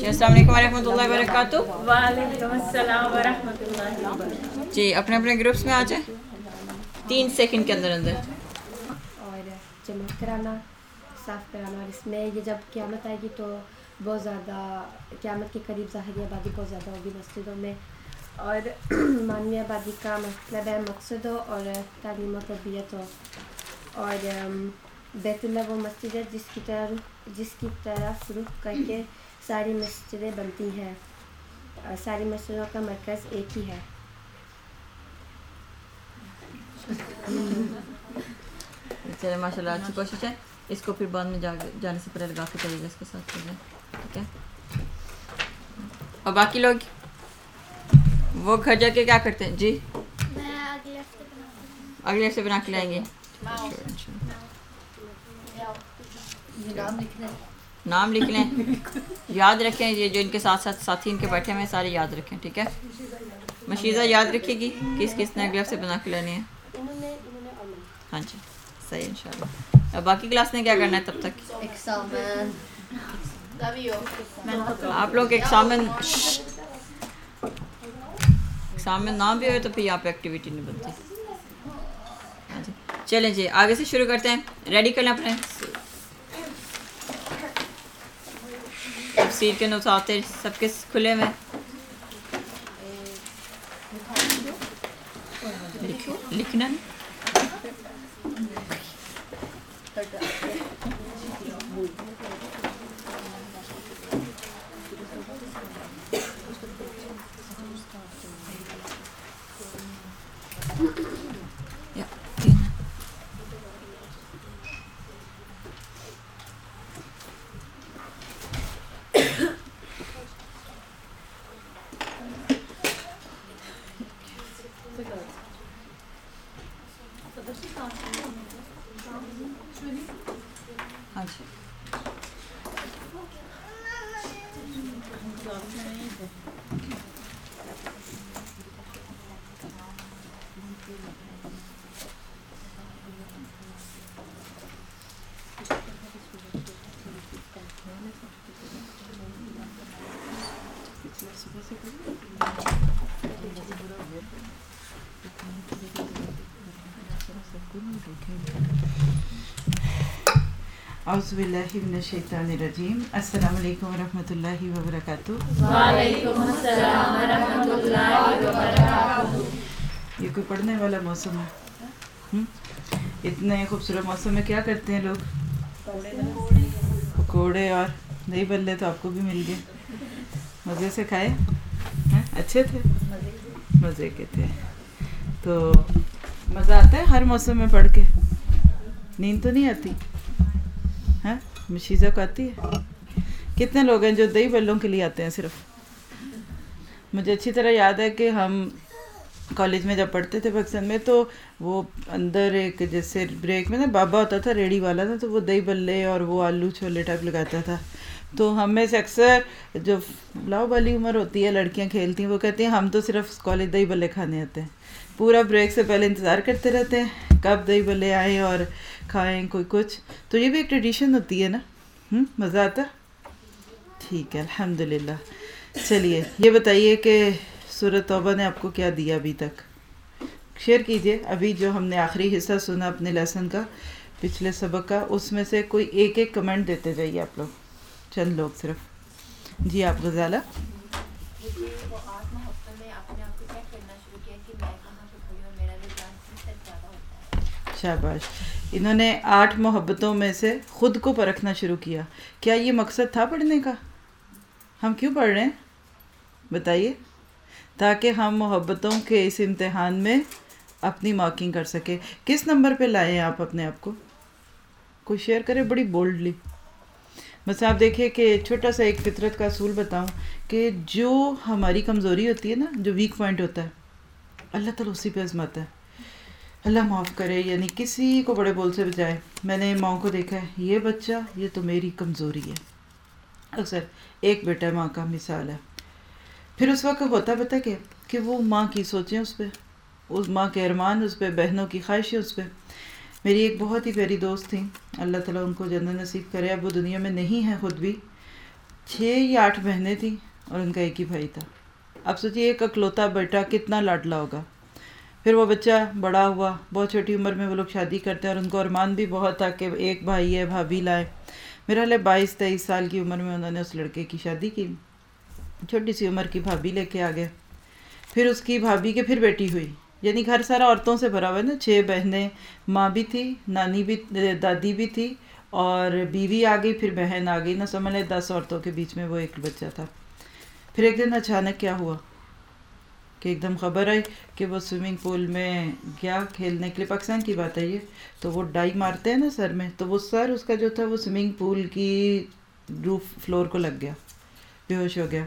السلام علیکم ورحمۃ اللہ وبرکاتہ وعلیکم السلام ورحمۃ اللہ جی اپنے اپنے گروپس میں آ جائیں تین سیکنڈ کے اندر اندر۔ اور جمع کرانا صاف کرانا اور اس میں یہ جب قیامت آئے گی تو بہت زیادہ قیامت کے قریب ظاہری آبادی بہت زیادہ ہوگی مسجدوں میں۔ اور مانوی آبادی کا مطلب ہے مقصد ہو اور تعلیم و تربیت ہو اور بیت اللہ وہ مسجد ہے جس کی طرف، جس کی طرف رخ کر کے ساری مسجدیں بنتی ہیں۔ ساری مسجدوں کا مرکز ایک ہی ہے۔ چلے ماشاء اللہ اچھی کوشش ہے۔ اس کو پھر بعد میں جا جانے سے پہلے لگا کے چلیے گا اس کے ساتھ۔ چلیے ٹھیک ہے اور باقی لوگ؟ وہ گھر جا کے کیا کرتے ہیں؟ جی؟ اگلے ہفتے بنا کے لائیں گے۔ نام لکھ لیں۔ یاد رکھیں، یہ جو ان کے ساتھ ساتھ ساتھی ان کے بیٹھے ہوئے ہیں سارے یاد رکھیں، ٹھیک ہے؟ مشیزہ یاد رکھے گی کس کس نے اگلے ہفتے بنا کے لانی ہے۔ ہاں جی صحیح ان شاء اللہ باقی کلاس نے کیا کرنا ہے تب تک؟ آپ لوگ ایگزامن ایگزامن نہ بھی ہوئے تو پھر یہاں پہ ایکٹیویٹی نہیں بنتی۔ اچھا۔ چلیں جی آگے سے شروع کرتے ہیں۔ ریڈی کر لیں اپنے۔ تفسیر کے نوٹس آتے سب کے کھلے ہوئے۔ لکھو۔ لکھنا نہیں۔ اعوذ باللہ من الشیطان الرجیم۔ السلام علیکم ورحمۃ اللہ وبرکاتہ۔ وعلیکم السلام ورحمۃ اللہ وبرکاتہ۔ یہ کوئی پڑھنے والا موسم ہے؟ اتنے خوبصورت موسم میں کیا کرتے ہیں لوگ؟ پکوڑے اور دہی بلے تو آپ کو بھی مل گئے۔ مزے سے کھائے؟ اچھے تھے؟ مزے کے تھے۔ تو مزہ آتا ہے ہر موسم میں پڑھ کے؟ نیند تو نہیں آتی؟ مشیزہ کو آتی ہے۔ کتنے لوگ ہیں جو دہی بلوں کے لیے آتے ہیں صرف؟ مجھے اچھی طرح یاد ہے کہ ہم کالج میں جب پڑھتے تھے پاکستان میں تو وہ اندر ایک جیسے بریک میں نا بابا ہوتا تھا، ریڑھی والا تھا تو وہ دہی بلے اور وہ آلو چھولے ٹائپ لگاتا تھا۔ تو ہم میں سے اکثر جو لاؤ والی عمر ہوتی ہے، لڑکیاں کھیلتی ہیں، وہ کہتی ہیں، ہم تو صرف کالج دہی بلے کھانے آتے ہیں۔ پورا بریک سے پہلے انتظار کرتے رہتے ہیں، کب دہی بلے آئیں اور کھائیں، کوئی کچھ۔ تو یہ بھی ایک ٹریڈیشن ہوتی ہے نا۔ مزہ آتا۔ ٹھیک ہے الحمد للہ چلیے، یہ بتائیے کہ سورت توبہ نے آپ کو کیا دیا ابھی تک؟ شیئر کیجیے۔ ابھی جو ہم نے آخری حصہ سنا اپنے لیسن کا، پچھلے سبق کا، اس میں سے کوئی ایک ایک کمنٹ دیتے جائیے آپ لوگ۔ چند لوگ صرف۔ جی آپ غزالہ۔ شاباش۔ انہوں نے آٹھ محبتوں میں سے خود کو پرکھنا شروع کیا۔ کیا یہ مقصد تھا پڑھنے کا؟ ہم کیوں پڑھ رہے ہیں؟ بتائیے۔ تاکہ ہم محبتوں کے اس امتحان میں اپنی مارکنگ کر سکیں۔ کس نمبر پہ لائیں آپ اپنے آپ کو؟ کوئی شیئر کرے بڑی بولڈلی بس آپ دیکھیے کہ چھوٹا سا ایک فطرت کا اصول بتاؤں کہ جو ہماری کمزوری ہوتی ہے نا، جو ویک پوائنٹ ہوتا ہے، اللہ تعالیٰ اسی پہ آزماتا ہے۔ اللہ معاف کرے یعنی کسی کو بڑے بول سے بجائے میں نے ماں کو دیکھا ہے یہ بچہ، یہ تو میری کمزوری ہے۔ اکثر ایک بیٹا ماں کا مثال ہے۔ پھر اس وقت ہوتا پتہ کیا کہ وہ ماں کی سوچیں اس پہ، اس ماں کے ارمان، اس پہ، بہنوں کی خواہشیں اس پہ۔ میری ایک بہت ہی پیاری دوست تھیں۔ اللہ تعالیٰ ان کو جنت نصیب کرے۔ اب وہ دنیا میں نہیں ہیں خود بھی۔ چھ یا آٹھ بہنیں تھیں اور ان کا ایک ہی بھائی تھا۔ اب سوچیے ایک اکلوتا بیٹا کتنا لاڈلا ہوگا۔ پھر وہ بچہ بڑا ہوا، بہت چھوٹی عمر میں وہ لوگ شادی کرتے ہیں اور ان کو ارمان بھی بہت تھا کہ ایک بھائی ہے، بھابھی لائے۔ میرا لے بائیس، تیئیس سال کی عمر میں انہوں نے اس لڑکے کی شادی کی۔ چھوٹی سی عمر کی بھابھی لے کے آ گئے۔ پھر اس کی بھابھی کے پھر بیٹی ہوئی۔ یعنی گھر سارا عورتوں سے بھرا ہوا ہے نا۔ چھ بہنیں، ماں بھی تھی، نانی بھی، دادی بھی تھی اور بیوی آ گئی، پھر بہن آ گئی۔ نہ سمجھ لیں دس عورتوں کے بیچ میں وہ ایک بچہ تھا۔ پھر ایک دن اچانک کیا ہوا؟ کہ ایک دم خبر آئی کہ وہ سوئمنگ پول میں گیا کھیلنے کے لیے، پاکستان کی بات ہے یہ۔ تو وہ ڈائی مارتے ہیں نا سر میں، تو وہ سر اس کا جو تھا وہ سوئمنگ پول کی روف فلور کو لگ گیا، بے ہوش ہو گیا۔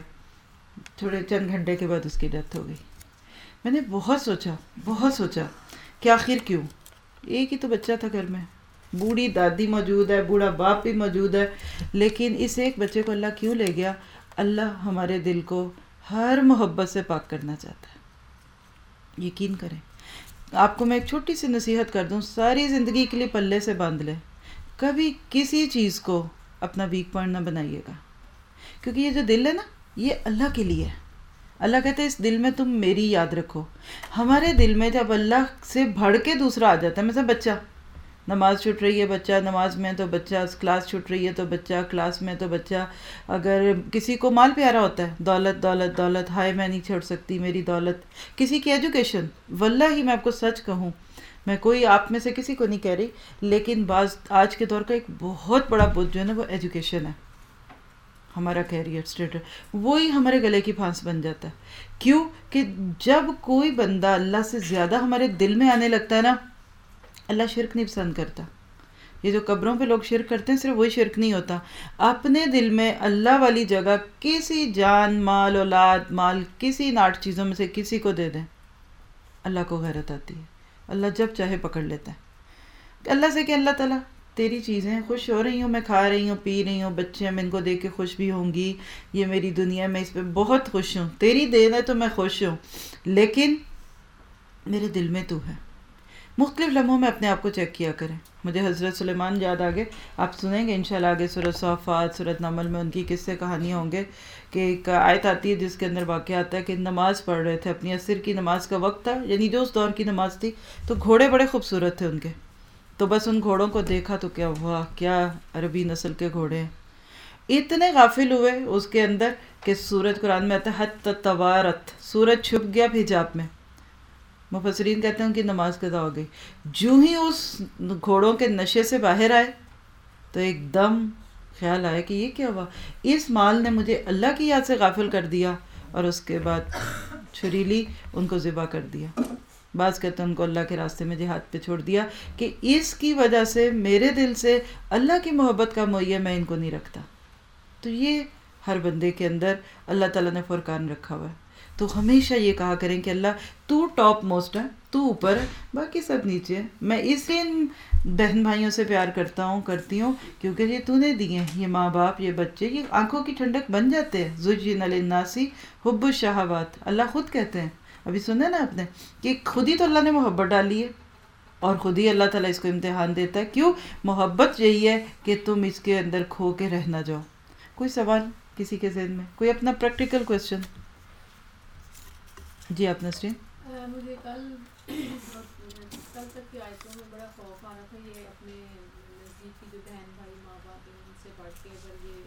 تھوڑے چند گھنٹے کے بعد اس کی ڈیتھ ہو گئی۔ میں نے بہت سوچا بہت سوچا کہ آخر کیوں؟ ایک ہی تو بچہ تھا گھر میں۔ بوڑھی دادی موجود ہے، بوڑھا باپ بھی موجود ہے، لیکن اس ایک بچے کو اللہ کیوں لے گیا؟ اللہ ہمارے دل کو ہر محبت سے پاک کرنا چاہتا ہے۔ یقین کریں۔ آپ کو میں ایک چھوٹی سی نصیحت کر دوں، ساری زندگی کے لیے پلے سے باندھ لیں۔ کبھی کسی چیز کو اپنا ویک پوائنٹ نہ بنائیے گا۔ کیونکہ یہ جو دل ہے نا، یہ اللہ کے لیے ہے۔ اللہ کہتے ہیں، اس دل میں تم میری یاد رکھو۔ ہمارے دل میں جب اللہ سے بڑھ کے دوسرا آ جاتا ہے، مثلا بچہ نماز چھٹ رہی ہے بچہ، نماز میں تو بچہ، کلاس چھٹ رہی ہے تو بچہ، کلاس میں تو بچہ۔ اگر کسی کو مال پیارا ہوتا ہے، دولت دولت دولت، ہائے میں نہیں چھوڑ سکتی میری دولت۔ کسی کی ایجوکیشن واللہ ہی میں آپ کو سچ کہوں، میں کوئی آپ میں سے کسی کو نہیں کہہ رہی، لیکن بعض، آج کے دور کا ایک بہت بڑا بدھ جو ہے نا، وہ ایجوکیشن ہے۔ ہمارا کیریئر اسٹیٹر وہی ہمارے گلے کی پھانس بن جاتا ہے۔ کیوں؟ کہ جب کوئی بندہ اللہ سے زیادہ ہمارے دل میں آنے لگتا ہے نا اللہ شرک نہیں پسند کرتا۔ یہ جو قبروں پہ لوگ شرک کرتے ہیں، صرف وہی شرک نہیں ہوتا۔ اپنے دل میں اللہ والی جگہ کسی جان، مال، اولاد، مال، کسی ناٹ چیزوں میں سے کسی کو دے دیں۔ اللہ کو غیرت آتی ہے۔ اللہ جب چاہے پکڑ لیتا ہے۔ اللہ سے کہ اللہ تعالیٰ، تیری چیزیں خوش ہو رہی ہوں، میں کھا رہی ہوں، پی رہی ہوں، بچے میں ان کو دیکھ کے خوش بھی ہوں گی۔ یہ میری دنیا میں اس پہ بہت خوش ہوں۔ تیری دین ہے تو میں خوش ہوں۔ لیکن میرے دل میں تو ہے۔ مختلف لمحوں میں اپنے آپ کو چیک کیا کریں۔ مجھے حضرت سلیمان یاد آگے۔ آپ سنیں گے انشاءاللہ آگے صورت صحفات صورت نمل میں ان کی کس سے کہانیاں ہوں گے کہ ایک آیت آتی ہے جس کے اندر واقعہ آتا ہے کہ نماز پڑھ رہے تھے، اپنی عصر کی نماز کا وقت تھا یعنی جو اس دور کی نماز تھی، تو گھوڑے بڑے خوبصورت تھے ان کے۔ تو بس ان گھوڑوں کو دیکھا تو کیا ہوا؟ کیا عربی نسل کے گھوڑے ہیں؟ اتنے غافل ہوئے اس کے اندر کہ سورج قرآن میں آتا ہے حت توارت سورج چھپ گیا حجاب میں۔ مفسرین کہتے ہیں ان کی نماز قضا ہو گئی۔ جو ہی اس گھوڑوں کے نشے سے باہر آئے تو ایک دم خیال آیا کہ یہ کیا ہوا؟ اس مال نے مجھے اللہ کی یاد سے غافل کر دیا اور اس کے بعد چھری لی، ان کو ذبح کر دیا۔ بعض کہتے ہیں ان کو اللہ کے راستے میں جہاد پہ چھوڑ دیا کہ اس کی وجہ سے میرے دل سے اللہ کی محبت کا معیہ میں ان کو نہیں رکھتا۔ تو یہ ہر بندے کے اندر اللہ تعالیٰ نے فرقان رکھا ہوا ہے۔ تو ہمیشہ یہ کہا کریں کہ اللہ تو ٹاپ موسٹ ہے تو اوپر ہے باقی سب نیچے ہے میں اس لیے ان بہن بھائیوں سے پیار کرتا ہوں، کرتی ہوں، کیونکہ یہ تو نے دیے ہیں، یہ ماں باپ، یہ بچے، یہ آنکھوں کی ٹھنڈک بن جاتے ہیں۔ زجین الناسی حب الشہوات اللہ خود کہتے ہیں۔ ابھی سنا نا آپ نے کہ خود ہی تو اللہ نے محبت ڈالی ہے اور خود ہی اللہ تعالیٰ اس کو امتحان دیتا ہے۔ کیوں؟ محبت یہی ہے کہ تم اس کے اندر کھو کے رہ نہ جاؤ۔ کوئی سوال کسی کے ذہن میں؟ کوئی اپنا پریکٹیکل کوشچن جی آپ نسرین؟ مجھے کل کل تک کی آیتوں میں بڑا خوف آ رہا تھا یہ اپنے نزدیک کی جو بہن بھائی ماں باپ ان سے پڑھ کے اگر یہ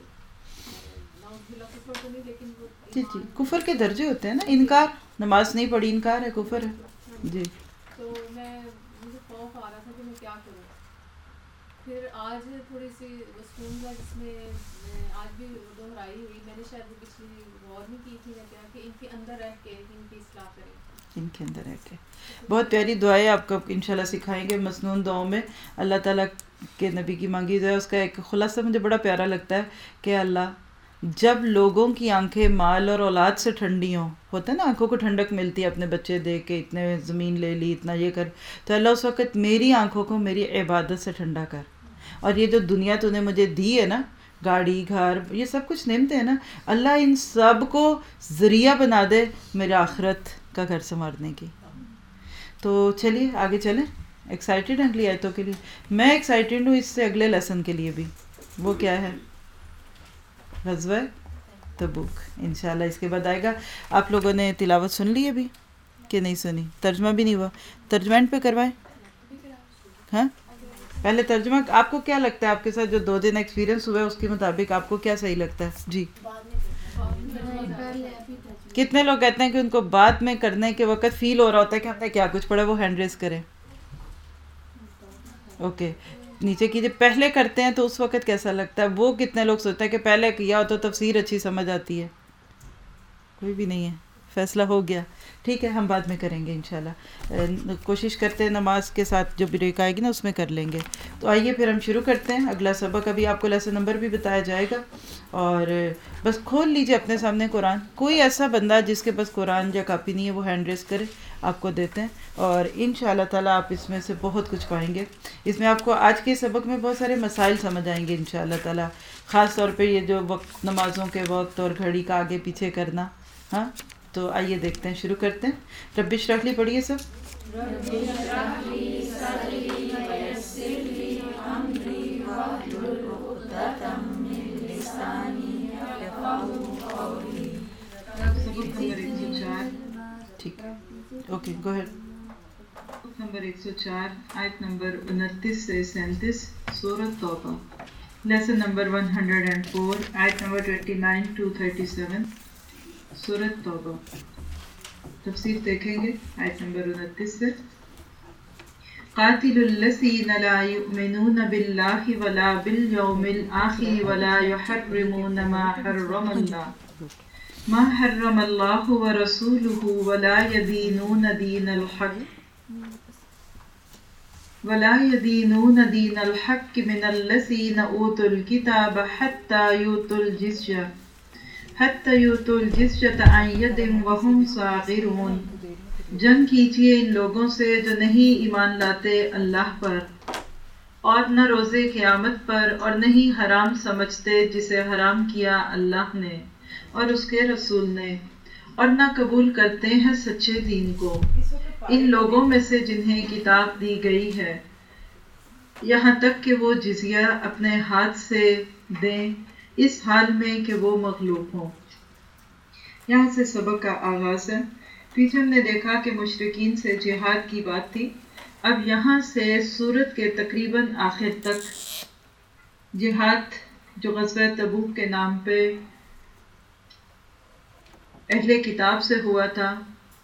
جی جی کفر کے درجے ہوتے ہیں نا انکار نماز نہیں پڑھی انکار ہے کفر ہے۔ جی۔ تو میں مجھے خوف آ رہا تھا کہ میں کیا کروں۔ پھر آج تھوڑی سی سکون کا جس میں آج بھی دہرائی ہوئی میں نے شاید پچھلی غور نہیں کی تھی کیا کہ ان کے اندر رہ کے ان کی اصلاح کریں ان کے اندر رہ کے بہت پیاری دعائیں آپ کو انشاءاللہ سکھائیں گے مصنون دعاؤں میں۔ اللہ تعالیٰ کے نبی کی مانگی دعا اس کا ایک خلاصہ مجھے بڑا پیارا لگتا ہے کہ اللہ، جب لوگوں کی آنکھیں مال اور اولاد سے ٹھنڈی ہوں، ہوتا ہے نا، آنکھوں کو ٹھنڈک ملتی ہے، اپنے بچے دیکھ کے اتنے زمین لے لی، اتنا یہ کر، تو اللہ اس وقت میری آنکھوں کو میری عبادت سے ٹھنڈا کر۔ اور یہ جو دنیا تو نے مجھے دی ہے نا، گاڑی، گھر، یہ سب کچھ نمتے ہیں نا، اللہ ان سب کو ذریعہ بنا دے میرے آخرت۔ کا گھر سنوارنے کی۔ تو چلیے، آگے چلیں۔ ایکسائٹیڈ ہیں اگلی آیتوں کے لیے۔ میں ایکسائٹیڈ ہوں اس سے اگلے لیسن کے لیے بھی۔ وہ کیا ہے؟ غزوہ تبوک۔ انشاءاللہ اس کے بعد آئے گا۔ آپ لوگوں نے تلاوت سن لی ابھی؟ کہ نہیں سنی؟ ترجمہ بھی نہیں ہوا۔ ترجمنٹ پہ کروائے ہاں؟ پہلے ترجمہ۔ آپ کو کیا لگتا ہے؟ آپ کے ساتھ جو دو دن ایکسپیرینس ہوا ہے اس کے مطابق آپ کو کیا صحیح لگتا ہے؟ جی۔ کتنے لوگ کہتے ہیں کہ ان کو بعد میں کرنے کے وقت فیل ہو رہا ہوتا ہے کہ ہم نے کیا کچھ پڑھا، وہ ہینڈ ریز کریں۔ اوکے نیچے کیجیے، پہلے کرتے ہیں تو اس وقت کیسا لگتا ہے؟ وہ کتنے لوگ سوچتے ہیں کہ پہلے کیا ہو تو تفسیر اچھی سمجھ آتی ہے۔ کوئی بھی نہیں ہے، فیصلہ ہو گیا۔ ٹھیک ہے، ہم بعد میں کریں گے انشاءاللہ۔ کوشش کرتے ہیں نماز کے ساتھ جو بریک آئے گی نا، اس میں کر لیں گے۔ تو آئیے پھر ہم شروع کرتے ہیں۔ اگلا سبق ابھی آپ کو لیسن نمبر بھی بتایا جائے گا۔ اور بس کھول لیجیے اپنے سامنے قرآن۔ کوئی ایسا بندہ جس کے پاس قرآن یا کاپی نہیں ہے، وہ ہینڈ ریس کرے، آپ کو دیتے ہیں۔ اور ان شاء اللہ تعالیٰ آپ اس میں سے بہت کچھ پائیں گے۔ اس میں آپ کو آج کے سبق میں بہت سارے مسائل سمجھ آئیں گے ان شاء اللہ تعالیٰ۔ خاص طور پہ یہ جو وقت، نمازوں کے وقت اور گھڑی کا آگے پیچھے کرنا۔ ہاں؟ تو آئیے دیکھتے ہیں شروع کرتے ہیں۔ ربش رکھ لی پڑھیے سب ٹھیک اوکے گو ہیڈ نمبر ایک سو چار آیت نمبر انتیس سے سینتیس سورت Tauba. Lesson number one hundred and four آیت number twenty nine two thirty seven سورت توبہ تفسیر دیکھیں گے آیت نمبر سے قاتل الذين لا يؤمنون بالله ولا باليوم الآخر ولا يحرمون ما حرم الله. ما حرم الله ورسوله ولا يدينون دين الحق. ولا يدينون دين الحق من الذين أوتوا الكتاب حتى يؤتوا الجزية. حتى يؤتوا الجزية عن يد وهم صاغرون۔ جنگ کیجیے ان لوگوں سے جو نہیں ایمان لاتے اللہ پر، اور نہ روزے قیامت پر، اور نہیں حرام سمجھتے جسے حرام کیا اللہ نے اور اس کے رسول نے۔ اور نہ قبول کرتے ہیں سچے دین کو۔ ان لوگوں میں سے جنہیں کتاب دی گئی ہے، یہاں تک کہ وہ جزیہ اپنے ہاتھ سے دیں۔ اس حال میں کہ وہ مغلوب ہوں۔ یہاں سے سبق کا آغاز ہے۔ پیچھے ہم نے دیکھا کہ مشرقین سے جہاد کی بات تھی۔ اب یہاں سے سورت کے تقریباً آخر تک جہاد جو غزوہ تبوک کے نام پہ اہل کتاب سے ہوا تھا،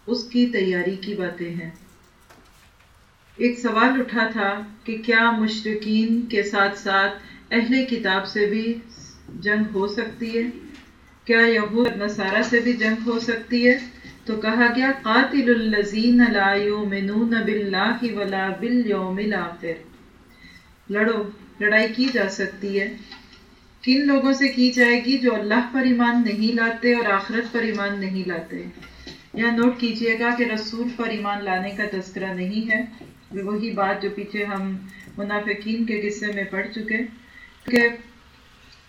اس کی تیاری کی باتیں ہیں۔ ایک سوال اٹھا تھا کہ کیا مشرقین کے ساتھ ساتھ اہل کتاب سے بھی جنگ ہو سکتی ہے۔ کیا یہود نصارہ سے بھی جنگ ہو سکتی ہے؟ تو کہا گیا، قاتل الذین لا یؤمنون باللہ ولا بالیوم الاخر۔ لڑو، لڑائی کی جا سکتی ہے۔ کن لوگوں سے کی جائے گی جو اللہ پر ایمان نہیں لاتے اور آخرت پر ایمان نہیں لاتے؟ یا نوٹ کیجیے گا کہ رسول پر ایمان لانے کا تذکرہ نہیں ہے۔ وہی بات جو پیچھے ہم منافقین کے قصے میں پڑھ چکے۔ کہ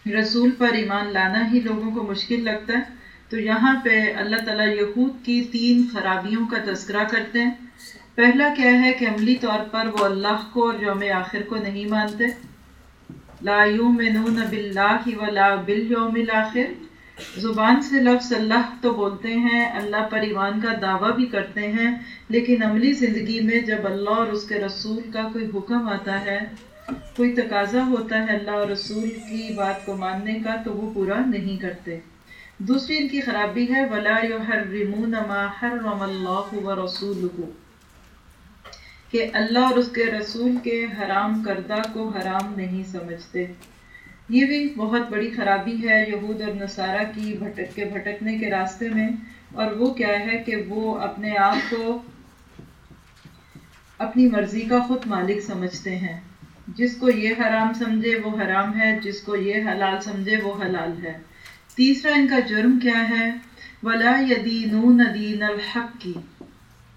رسول پر ایمان لانا ہی لوگوں کو مشکل لگتا ہے۔ تو یہاں پہ اللہ تعالیٰ یہود کی تین خرابیوں کا تذکرہ کرتے ہیں۔ پہلا کیا ہے کہ عملی طور پر وہ اللہ کو اور یوم آخر کو نہیں مانتے۔ لا یؤمنون باللہ ولا بالیوم الاخر۔ زبان سے لفظ اللہ تو بولتے ہیں، اللہ پر ایمان کا دعویٰ بھی کرتے ہیں، لیکن عملی زندگی میں جب اللہ اور اس کے رسول کا کوئی حکم آتا ہے کوئی تقاضا ہوتا ہے اللہ اور رسول کی بات کو ماننے کا، تو وہ پورا نہیں کرتے۔ دوسری ان کی خرابی ہے، ولا يحرمون ما حرم اللہ ورسولہ کہ اللہ اور اس کے رسول کے حرام کردہ کو حرام نہیں سمجھتے۔ یہ بھی بہت بڑی خرابی ہے یہود اور نصارہ کی بھٹک، کے بھٹکنے کے راستے میں۔ اور وہ کیا ہے کہ وہ اپنے آپ کو اپنی مرضی کا خود مالک سمجھتے ہیں۔ جس کو یہ حرام سمجھے وہ حرام ہے، جس کو یہ حلال سمجھے وہ حلال ہے۔ تیسرا ان کا جرم کیا ہے؟ ولا یدینون دین الحق۔ کی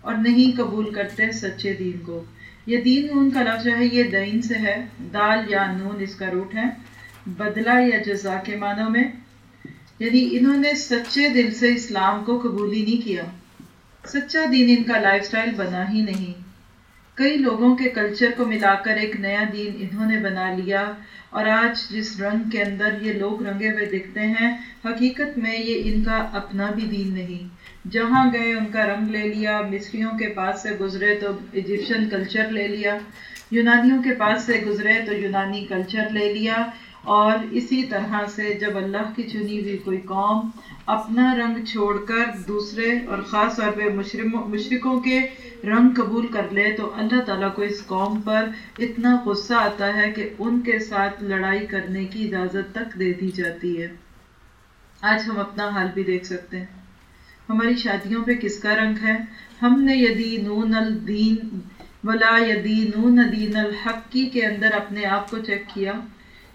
اور نہیں قبول کرتے سچے دین کو۔ یہ دین نون کا لفظ ہے، یہ دین سے ہے۔ دال یا نون اس کا روٹ ہے۔ بدلہ یا جزا کے معنوں میں۔ یعنی انہوں نے سچے دل سے اسلام کو قبول ہی نہیں کیا۔ سچا دین ان کا لائف سٹائل بنا ہی نہیں۔ کئی لوگوں کے کلچر کو ملا کر ایک نیا دین انہوں نے بنا لیا۔ اور آج جس رنگ کے اندر یہ لوگ رنگے ہوئے دکھتے ہیں، حقیقت میں یہ ان کا اپنا بھی دین نہیں۔ جہاں گئے، ان کا رنگ لے لیا، مصریوں کے پاس سے گزرے تو ایجپشن کلچر لے لیا، یونانیوں کے پاس سے گزرے تو یونانی کلچر لے لیا۔ اور اسی طرح سے جب اللہ کی چنی ہوئی کوئی قوم اپنا رنگ چھوڑ کر دوسرے اور خاص طور پہ مشرقوں کے رنگ قبول کر لے تو اللہ تعالیٰ کو اس قوم پر اتنا غصہ آتا ہے کہ ان کے ساتھ لڑائی کرنے کی اجازت تک دے دی جاتی ہے۔ آج ہم اپنا حال بھی دیکھ سکتے ہیں۔ ہماری شادیوں پہ کس کا رنگ ہے؟ ہم نے یدی نون الدین ولا یدی نون دین الحقی کے اندر اپنے آپ کو چیک کیا۔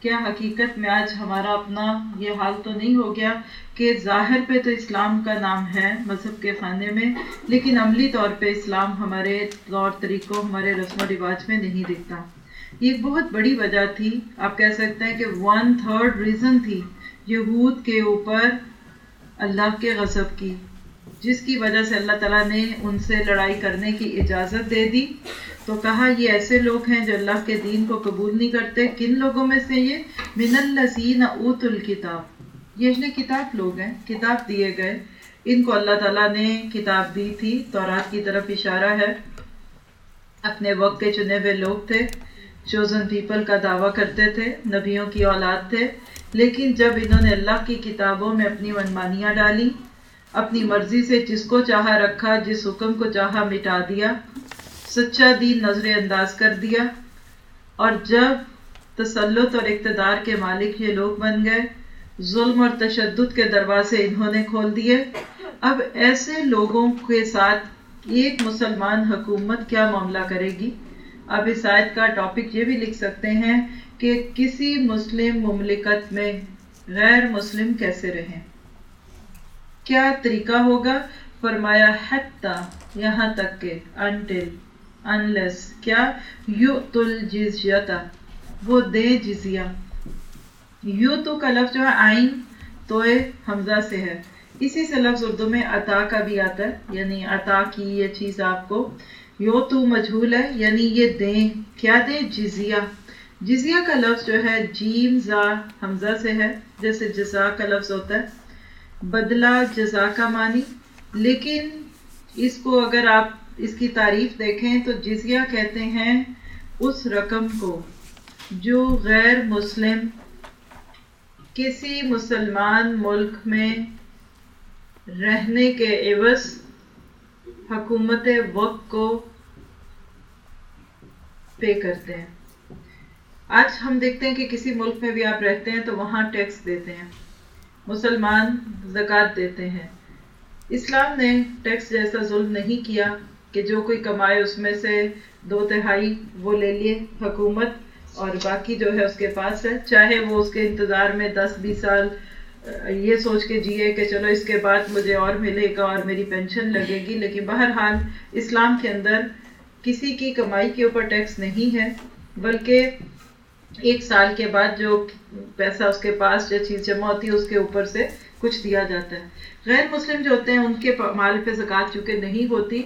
کیا حقیقت میں آج ہمارا اپنا یہ حال تو نہیں ہو گیا کہ ظاہر پہ تو اسلام کا نام ہے مذہب کے خانے میں، لیکن عملی طور پہ اسلام ہمارے طور طریقوں، ہمارے رسم و رواج میں نہیں دکھتا۔ یہ ایک بہت بڑی وجہ تھی، آپ کہہ سکتے ہیں کہ ون تھرڈ ریزن تھی یہود کے اوپر اللہ کے غضب کی، جس کی وجہ سے اللہ تعالیٰ نے ان سے لڑائی کرنے کی اجازت دے دی۔ تو کہا، یہ ایسے لوگ ہیں جو اللہ کے دین کو قبول نہیں کرتے۔ کن لوگوں میں سے یہ؟ من الزین اوت الکتاب۔ یہ اہل کتاب لوگ ہیں، کتاب دیے گئے۔ ان کو اللہ تعالیٰ نے کتاب دی تھی۔ تورات کی طرف اشارہ ہے۔ اپنے وقت کے چنے ہوئے لوگ تھے، چوزن پیپل کا دعویٰ کرتے تھے، نبیوں کی اولاد تھے۔ لیکن جب انہوں نے اللہ کی کتابوں میں اپنی منمانیاں ڈالی، اپنی مرضی سے جس کو چاہا رکھا، جس حکم کو چاہا مٹا دیا سچا دین نظر انداز کر دیا اور جب تسلط اور اقتدار کے مالک یہ لوگ بن گئے، ظلم اور تشدد کے دروازے انہوں نے کھول دیے۔ اب ایسے لوگوں کے ساتھ ایک مسلمان حکومت کیا معاملہ کرے گی؟ اب اس آیت کا ٹاپک یہ بھی لکھ سکتے ہیں کہ کسی مسلم مملکت میں غیر مسلم کیسے رہیں۔ کیا طریقہ ہوگا؟ فرمایا، حتی یہاں تک کہ انٹل انلیس کیا یو تل جزیتا وہ دے جزیہ۔ یو تو کا لفظ جو ہے، آئین تو حمزہ سے ہے۔ اسی سے لفظ اردو میں عطا کا بھی آتا ہے یعنی عطا کی یہ چیز آپ کو۔ یو تو مجھول ہے یعنی یہ دیں۔ کیا دیں؟ جزیہ۔ جزیہ کا لفظ جو ہے، جیم، زا، حمزہ سے ہے۔ جیسے جزا کا لفظ ہوتا ہے۔ بدلہ، جزا کا معنی۔ لیکن اس کو اگر آپ اس کی تعریف دیکھیں تو جزیہ کہتے ہیں اس رقم کو جو غیر مسلم کسی مسلمان ملک میں رہنے کے عوض حکومت وقت کو پے کرتے ہیں۔ آج ہم دیکھتے ہیں کہ کسی ملک میں بھی آپ رہتے ہیں تو وہاں ٹیکس دیتے ہیں، مسلمان زکوٰۃ دیتے ہیں۔ اسلام نے ٹیکس جیسا ظلم نہیں کیا۔ کہ جو کوئی کمائے اس میں سے دو تہائی وہ لے لیے حکومت اور باقی جو ہے اس کے پاس ہے۔ چاہے وہ اس کے انتظار میں دس بیس سال، یہ سوچ کے جیے کہ چلو اس کے بعد مجھے اور ملے گا اور میری پینشن لگے گی، لیکن بہرحال اسلام کے اندر کسی کی کمائی کے اوپر ٹیکس نہیں ہے، بلکہ ایک سال کے بعد جو پیسہ اس کے پاس جو چیز جمع ہوتی ہے، اس کے اوپر سے کچھ دیا جاتا ہے۔ غیر مسلم جو ہوتے ہیں، ان کے مال پہ زکوٰۃ چونکہ نہیں ہوتی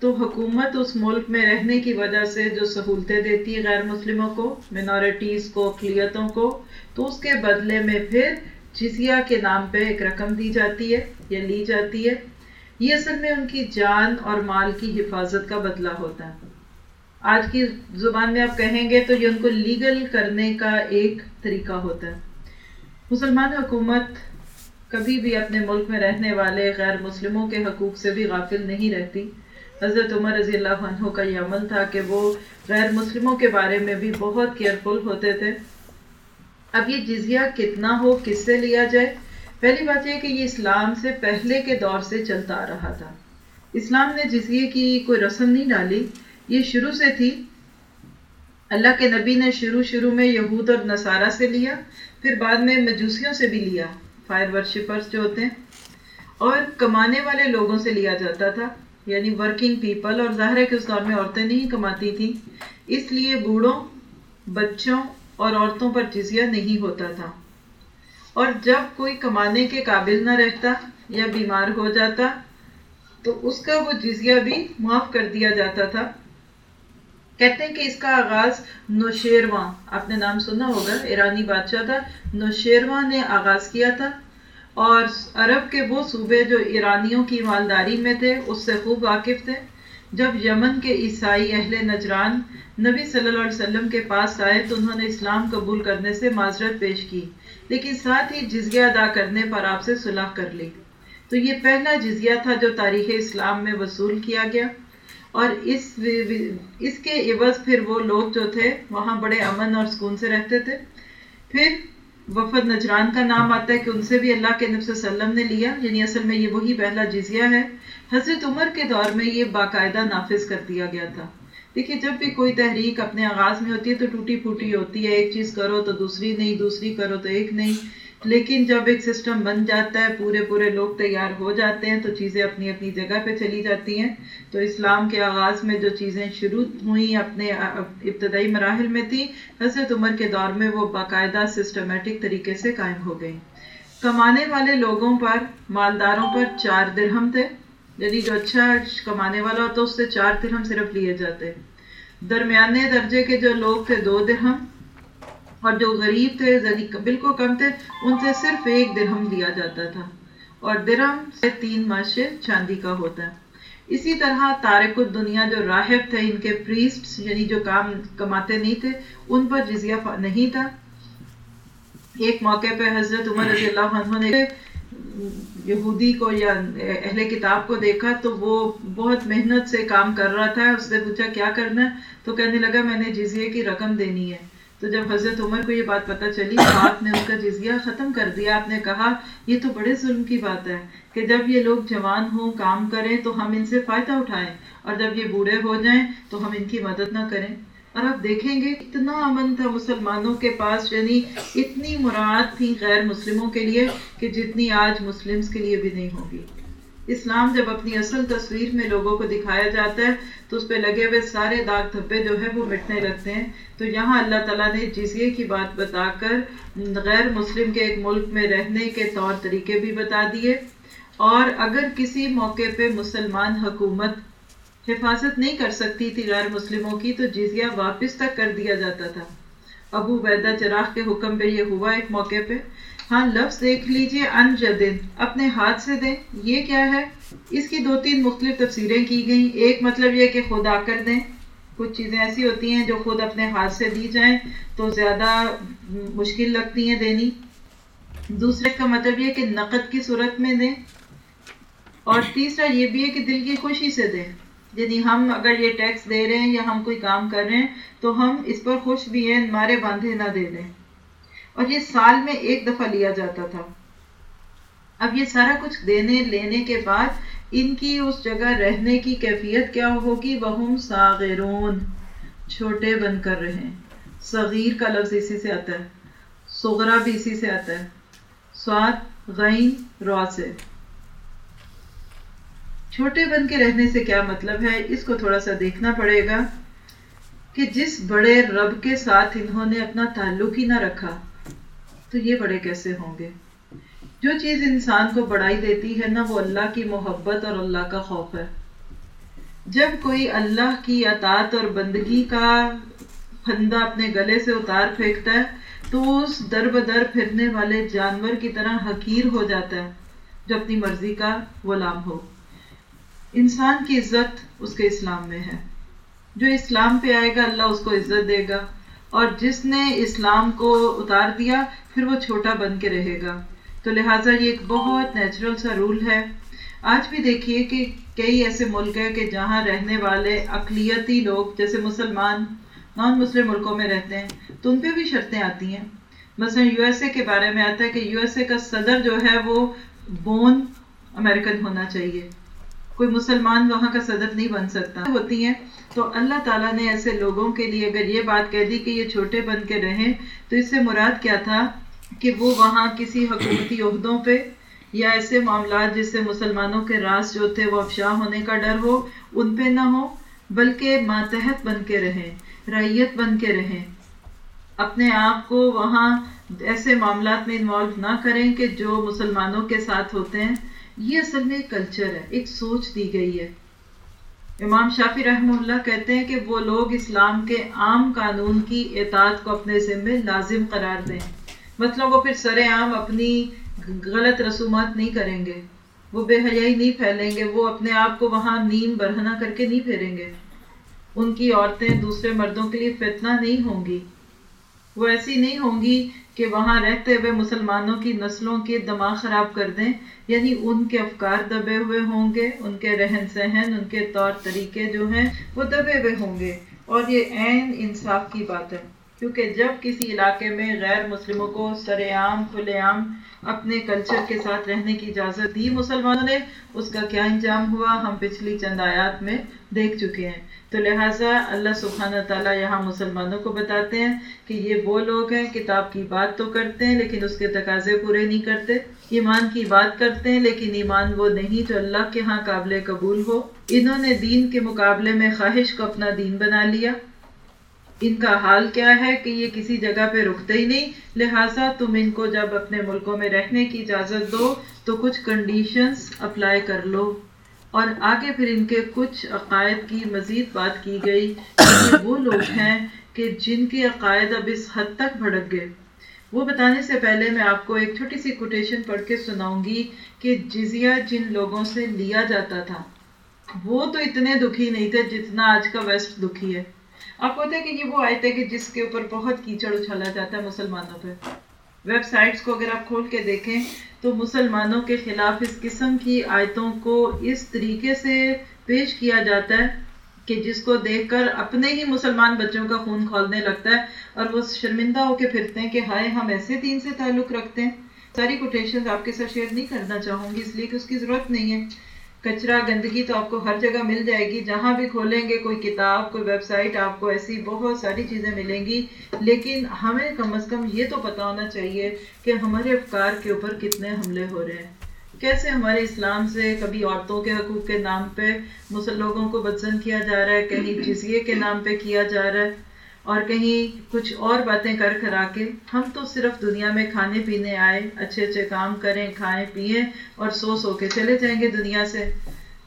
تو حکومت اس ملک میں رہنے کی وجہ سے جو سہولتیں دیتی ہے غیر مسلموں کو منورٹیز کو، اقلیتوں کو، تو اس کے بدلے میں پھر جزیہ کے نام پہ ایک رقم دی جاتی ہے، یا لی جاتی ہے۔ یہ اصل میں ان کی جان اور مال کی حفاظت کا بدلہ ہوتا ہے۔ آج کی زبان میں آپ کہیں گے تو یہ ان کو لیگل کرنے کا ایک طریقہ ہوتا ہے۔ مسلمان حکومت کبھی بھی اپنے ملک میں رہنے والے غیر مسلموں کے حقوق سے بھی غافل نہیں رہتی۔ حضرت عمر رضی اللہ عنہ کا یہ عمل تھا کہ وہ غیر مسلموں کے بارے میں بھی بہت کیئرفل ہوتے تھے۔ اب یہ جزیہ کتنا ہو، کس سے لیا جائے؟ پہلی بات یہ کہ یہ اسلام سے پہلے کے دور سے چلتا آ رہا تھا۔ اسلام نے جزیے کی کوئی رسم نہیں ڈالی، یہ شروع سے تھی۔ اللہ کے نبی نے شروع شروع میں یہود اور نصارہ سے لیا، پھر بعد میں مجوسیوں سے بھی لیا۔ فائر ورشپرز جو ہوتے ہیں، اور کمانے والے لوگوں سے لیا جاتا تھا۔ یعنی ورکنگ پیپل اور ظاہر ہے کہ اس دور میں عورتیں نہیں کماتی تھیں، اس لیے بوڑھوں، بچوں اور عورتوں پر جزیہ نہیں ہوتا تھا۔ اور جب کوئی کمانے کے قابل نہ رہتا یا بیمار ہو جاتا، تو اس کا وہ جزیہ بھی معاف کر دیا جاتا تھا۔ کہتے ہیں کہ اس کا آغاز نوشیرواں آپ نے نام سنا ہوگا، ایرانی بادشاہ تھا نوشیرواں نے آغاز کیا تھا۔ اور عرب کے وہ صوبے جو ایرانیوں کی مالداری میں تھے، اس سے خوب واقف تھے۔ جب یمن کے عیسائی اہل نجران نبی صلی اللہ علیہ وسلم کے پاس آئے تو انہوں نے اسلام قبول کرنے سے معذرت پیش کی، لیکن ساتھ ہی جزیہ ادا کرنے پر آپ سے صلح کر لی۔ تو یہ پہلا جزیہ تھا جو تاریخ اسلام میں وصول کیا گیا۔ اور اس اس کے عوض پھر وہ لوگ جو تھے، وہاں بڑے امن اور سکون سے رہتے تھے۔ پھر وفد نجران کا نام آتا ہے کہ ان سے بھی اللہ کے نب صلی اللہ علیہ وسلم نے لیا یعنی اصل میں یہ وہی پہلا جزیہ ہے۔ حضرت عمر کے دور میں یہ باقاعدہ نافذ کر دیا گیا تھا۔ دیکھیے، جب بھی کوئی تحریک اپنے آغاز میں ہوتی ہے تو ٹوٹی پھوٹی ہوتی ہے، ایک چیز کرو تو دوسری نہیں، دوسری کرو تو ایک نہیں۔ لیکن جب ایک سسٹم بن جاتا ہے، پورے پورے لوگ تیار ہو جاتے ہیں، تو چیزیں اپنی اپنی جگہ پہ چلی جاتی ہیں۔ تو اسلام کے آغاز میں جو چیزیں شروع ہوئیں اپنے، ابتدائی مراحل میں تھی حضرت عمر کے دور میں وہ باقاعدہ سسٹمیٹک طریقے سے قائم ہو گئی کمانے والے لوگوں پر، مالداروں پر چار درہم تھے۔ یعنی جو اچھا کمانے والا ہوتا اس سے چار درہم صرف لیے جاتے۔ درمیانے درجے کے جو لوگ تھے، دو درہم۔ اور جو غریب تھے یعنی بالکل کم تھے، ان سے صرف ایک درہم لیا جاتا تھا۔ اور درہم سے تین ماشے چاندی کا ہوتا ہے۔ اسی طرح تارک الدنیا جو راہب تھے، ان کے پریسٹ یعنی جو کام کماتے نہیں تھے، ان پر جزیہ نہیں تھا۔ ایک موقع پہ حضرت عمر رضی اللہ عنہ نے یہودی کو یا اہل کتاب کو دیکھا تو وہ بہت محنت سے کام کر رہا تھا، اس نے پوچھا کیا کرنا ہے؟ تو کہنے لگا، میں نے جزیے کی رقم دینی ہے۔ تو جب حضرت عمر کو یہ بات پتہ چلی آپ نے ان کا جزیہ ختم کر دیا، آپ نے کہا، یہ تو بڑے ظلم کی بات ہے کہ جب یہ لوگ جوان ہوں، کام کریں، تو ہم ان سے فائدہ اٹھائیں اور جب یہ بوڑھے ہو جائیں، تو ہم ان کی مدد نہ کریں۔ اور آپ دیکھیں گے، اتنا امن تھا مسلمانوں کے پاس یعنی اتنی مراد تھی غیر مسلموں کے لیے کہ جتنی آج مسلمس کے لیے بھی نہیں ہوگی۔ اسلام جب اپنی اصل تصویر میں لوگوں کو دکھایا جاتا ہے، تو اس پہ لگے ہوئے سارے داغ دھبے جو ہے وہ مٹنے لگتے ہیں۔ تو یہاں اللہ تعالیٰ نے جزیے کی بات بتا کر غیر مسلم کے ایک ملک میں رہنے کے طور طریقے بھی بتا دیے۔ اور اگر کسی موقع پہ مسلمان حکومت حفاظت نہیں کر سکتی تھی غیر مسلموں کی، تو جزیہ واپس تک کر دیا جاتا تھا۔ ابو بیدہ چراغ کے حکم پہ یہ ہوا ایک موقع پہ۔ ہاں لفظ دیکھ لیجیے، ان جدن۔ اپنے ہاتھ سے دیں۔ یہ کیا ہے؟ اس کی دو تین مختلف تفسیریں کی گئیں۔ ایک مطلب یہ کہ خود آ کر دیں۔ کچھ چیزیں ایسی ہوتی ہیں جو خود اپنے ہاتھ سے دی جائیں تو زیادہ مشکل لگتی ہیں دینی۔ دوسرے کا مطلب یہ کہ نقد کی صورت میں دیں۔ اور تیسرا یہ بھی ہے کہ دل کی خوشی سے دیں۔ یعنی ہم اگر یہ ٹیکس دے رہے ہیں یا ہم کوئی کام کر رہے ہیں تو ہم اس پر خوش بھی ہیں، مارے باندھے نہ دے دیں۔ اور یہ سال میں ایک دفعہ لیا جاتا تھا۔ اب یہ سارا کچھ دینے، لینے کے بعد ان کی اس جگہ رہنے کی کیفیت کیا ہوگی؟ وہ ساغرون چھوٹے بن کر رہے صغیر کا لفظ اسی سے آتا ہے۔ سغرا بھی اسی سے آتا ہے۔ سواد، غین را سے۔ چھوٹے بن کے رہنے سے کیا مطلب ہے؟ اس کو تھوڑا سا دیکھنا پڑے گا کہ جس بڑے رب کے ساتھ انہوں نے اپنا تعلق ہی نہ رکھا تو یہ بڑے کیسے ہوں گے؟ جو چیز انسان کو بڑائی دیتی ہے نا وہ اللہ کی محبت اور اللہ کا خوف ہے۔ جب کوئی اللہ کی اطاعت اور بندگی کا پھندا اپنے گلے سے اتار پھینکتا ہے، تو اس در بدر پھرنے والے جانور کی طرح حقیر ہو جاتا ہے، جو اپنی مرضی کا غلام ہو۔ انسان کی عزت اس کے اسلام میں ہے۔ جو اسلام پہ آئے گا، اللہ اس کو عزت دے گا۔ اور جس نے اسلام کو اتار دیا پھر وہ چھوٹا بن کے رہے گا۔ تو لہٰذا یہ ایک بہت نیچرل سا رول ہے۔ آج بھی دیکھیے کہ کئی ایسے ملک ہیں کہ جہاں رہنے والے اقلیتی لوگ جیسے مسلمان نان مسلم ملکوں میں رہتے ہیں، تو ان پہ بھی شرطیں آتی ہیں۔ مثلا یو ایس اے کے بارے میں آتا ہے کہ یو ایس اے کا صدر جو ہے وہ بون امریکن ہونا چاہیے۔ کوئی مسلمان وہاں کا صدر نہیں بن سکتا۔ ہوتی ہیں۔ تو اللہ تعالیٰ نے ایسے لوگوں کے لیے اگر یہ بات کہہ دی کہ یہ چھوٹے بن کے رہیں، تو اس سے مراد کیا تھا؟ کہ وہ وہاں کسی حکومتی عہدوں پہ یا ایسے معاملات جس سے مسلمانوں کے راز جو تھے وہ افشا ہونے کا ڈر ہو، ان پہ نہ ہو، بلکہ ماتحت بن کے رہیں ریت بن کے رہیں۔ اپنے آپ کو وہاں ایسے معاملات میں انوالو نہ کریں کہ جو مسلمانوں کے ساتھ ہوتے ہیں۔ یہ اصل میں ایک کلچر ہے، ایک سوچ دی گئی ہے۔ امام شافی رحمہ اللہ کہتے ہیں کہ وہ لوگ اسلام کے عام قانون کی اطاعت کو اپنے ذمے لازم قرار دیں۔ مطلب وہ پھر سر عام اپنی غلط رسومات نہیں کریں گے۔ وہ بے حیائی نہیں پھیلیں گے، وہ اپنے آپ کو وہاں نیم برہنا کر کے نہیں پھیریں گے۔ ان کی عورتیں دوسرے مردوں کے لیے فتنہ نہیں ہوں گی۔ وہ ایسی نہیں ہوں گی کہ وہاں رہتے ہوئے مسلمانوں کی نسلوں کے دماغ خراب کر دیں یعنی ان کے افکار دبے ہوئے ہوں گے، ان کے رہن سہن، ان کے طور طریقے جو ہیں، وہ دبے ہوئے ہوں گے۔ اور یہ عین انصاف کی بات ہے۔ کیونکہ جب کسی علاقے میں غیر مسلموں کو سر عام کھلے عام اپنے کلچر کے ساتھ رہنے کی اجازت دی مسلمانوں نے، اس کا کیا انجام ہوا؟ ہم پچھلی چند آیات میں دیکھ چکے ہیں۔ تو لہٰذا اللہ سبحانہ تعالیٰ یہاں مسلمانوں کو بتاتے ہیں کہ یہ وہ لوگ ہیں، کتاب کی بات تو کرتے ہیں، لیکن اس کے تقاضے پورے نہیں کرتے۔ ایمان کی بات کرتے ہیں، لیکن ایمان وہ نہیں جو اللہ کے ہاں قابل قبول ہو۔ انہوں نے دین کے مقابلے میں خواہش کو اپنا دین بنا لیا۔ ان کا حال کیا ہے کہ یہ کسی جگہ پہ رکتے ہی نہیں؟ لہٰذا تم ان کو جب اپنے ملکوں میں رہنے کی اجازت دو، تو کچھ کنڈیشنز اپلائی کر لو۔ اور آگے پھر ان کے کچھ عقائد کی مزید بات کی گئی۔ یعنی وہ لوگ ہیں کہ جن کے عقائد اب اس حد تک بھڑک گئے۔ وہ بتانے سے پہلے میں آپ کو ایک چھوٹی سی کوٹیشن پڑھ کے سناؤں گی کہ جزیہ جن لوگوں سے لیا جاتا تھا، وہ تو اتنے دکھی نہیں تھے جتنا آج کا ویسٹ دکھی ہے۔ آپ کو کہ یہ وہ آئے تھے کہ جس کے اوپر بہت کیچڑ اچھالا جاتا ہے مسلمانوں پہ۔ ویب سائٹس کو اگر آپ کھول کے دیکھیں تو مسلمانوں کے خلاف اس قسم کی آیتوں کو اس طریقے سے پیش کیا جاتا ہے کہ جس کو دیکھ کر اپنے ہی مسلمان بچوں کا خون کھولنے لگتا ہے اور وہ شرمندہ ہو کے پھرتے ہیں کہ ہائے، ہم ایسے دین سے تعلق رکھتے ہیں۔ ساری کوٹیشن آپ کے ساتھ شیئر نہیں کرنا چاہوں گی، اس لیے کہ اس کی ضرورت نہیں ہے۔ کچرا گندگی تو آپ کو ہر جگہ مل جائے گی، جہاں بھی کھولیں گے، کوئی کتاب، کوئی ویب سائٹ، آپ کو ایسی بہت ساری چیزیں ملیں گی۔ لیکن ہمیں کم از کم یہ تو پتا ہونا چاہیے کہ ہمارے افکار کے اوپر کتنے حملے ہو رہے ہیں۔ کیسے ہمارے اسلام سے کبھی عورتوں کے حقوق کے نام پہ مسلم لوگوں کو بدزن کیا جا رہا ہے، کہیں جزیے کے نام پہ کیا جا رہا ہے؟ اور کہیں کچھ اور باتیں کر کر آ کے، ہم تو صرف دنیا میں کھانے پینے آئے، اچھے اچھے کام کریں، کھائیں پئیں اور سو سو کے چلے جائیں گے دنیا سے۔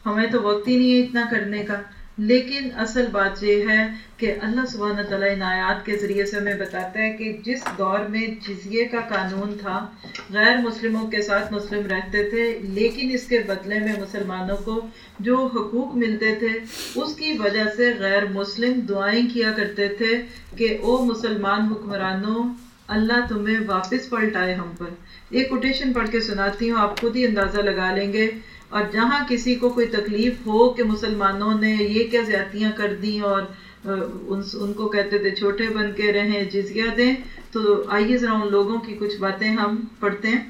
ہمیں تو وقت ہی نہیں ہے اتنا کرنے کا۔ لیکن اصل بات یہ ہے کہ اللہ سبحانہ تعالیٰ ان آیات کے ذریعے سے ہمیں بتاتا ہے کہ جس دور میں جزیے کا قانون تھا، غیر مسلموں کے ساتھ مسلم رہتے تھے، لیکن اس کے بدلے میں مسلمانوں کو جو حقوق ملتے تھے، اس کی وجہ سے غیر مسلم دعائیں کیا کرتے تھے کہ او مسلمان حکمرانوں، اللہ تمہیں واپس پلٹائے ہم پر۔ ایک کوٹیشن پڑھ کے سناتی ہوں، آپ خود ہی اندازہ لگا لیں گے۔ اور جہاں کسی کو کوئی تکلیف ہو کہ مسلمانوں نے یہ کیا زیادتیاں کر دیں اور ان کو کہتے تھے چھوٹے بن کے رہیں، جزیہ دیں، تو آئیے ذرا ان لوگوں کی کچھ باتیں ہم پڑھتے ہیں۔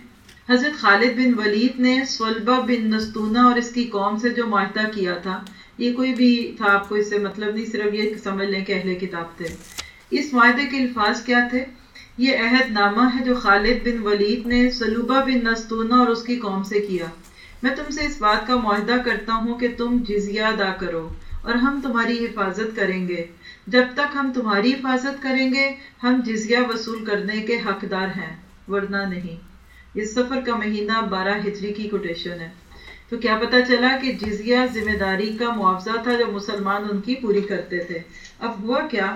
حضرت خالد بن ولید نے سولبہ بن نستونہ اور اس کی قوم سے جو معاہدہ کیا تھا، یہ کوئی بھی تھا، آپ کو اس سے مطلب نہیں، صرف یہ سمجھ لیں کہ اہل کتاب تھے۔ اس معاہدے کے الفاظ کیا تھے؟ یہ عہد نامہ ہے جو خالد بن ولید نے سلوبہ بن نستونہ اور اس کی قوم سے کیا۔ میں تم سے اس بات کا معاہدہ کرتا ہوں کہ تم جزیہ ادا کرو اور ہم تمہاری حفاظت کریں گے۔ جب تک ہم تمہاری حفاظت کریں گے، ہم جزیہ وصول کرنے کے حقدار ہیں، ورنہ نہیں۔ اس سفر کا مہینہ بارہ ہجری کی کوٹیشن ہے۔ تو کیا پتا چلا کہ جزیہ ذمہ داری کا معاوضہ تھا جو مسلمان ان کی پوری کرتے تھے۔ اب ہوا کیا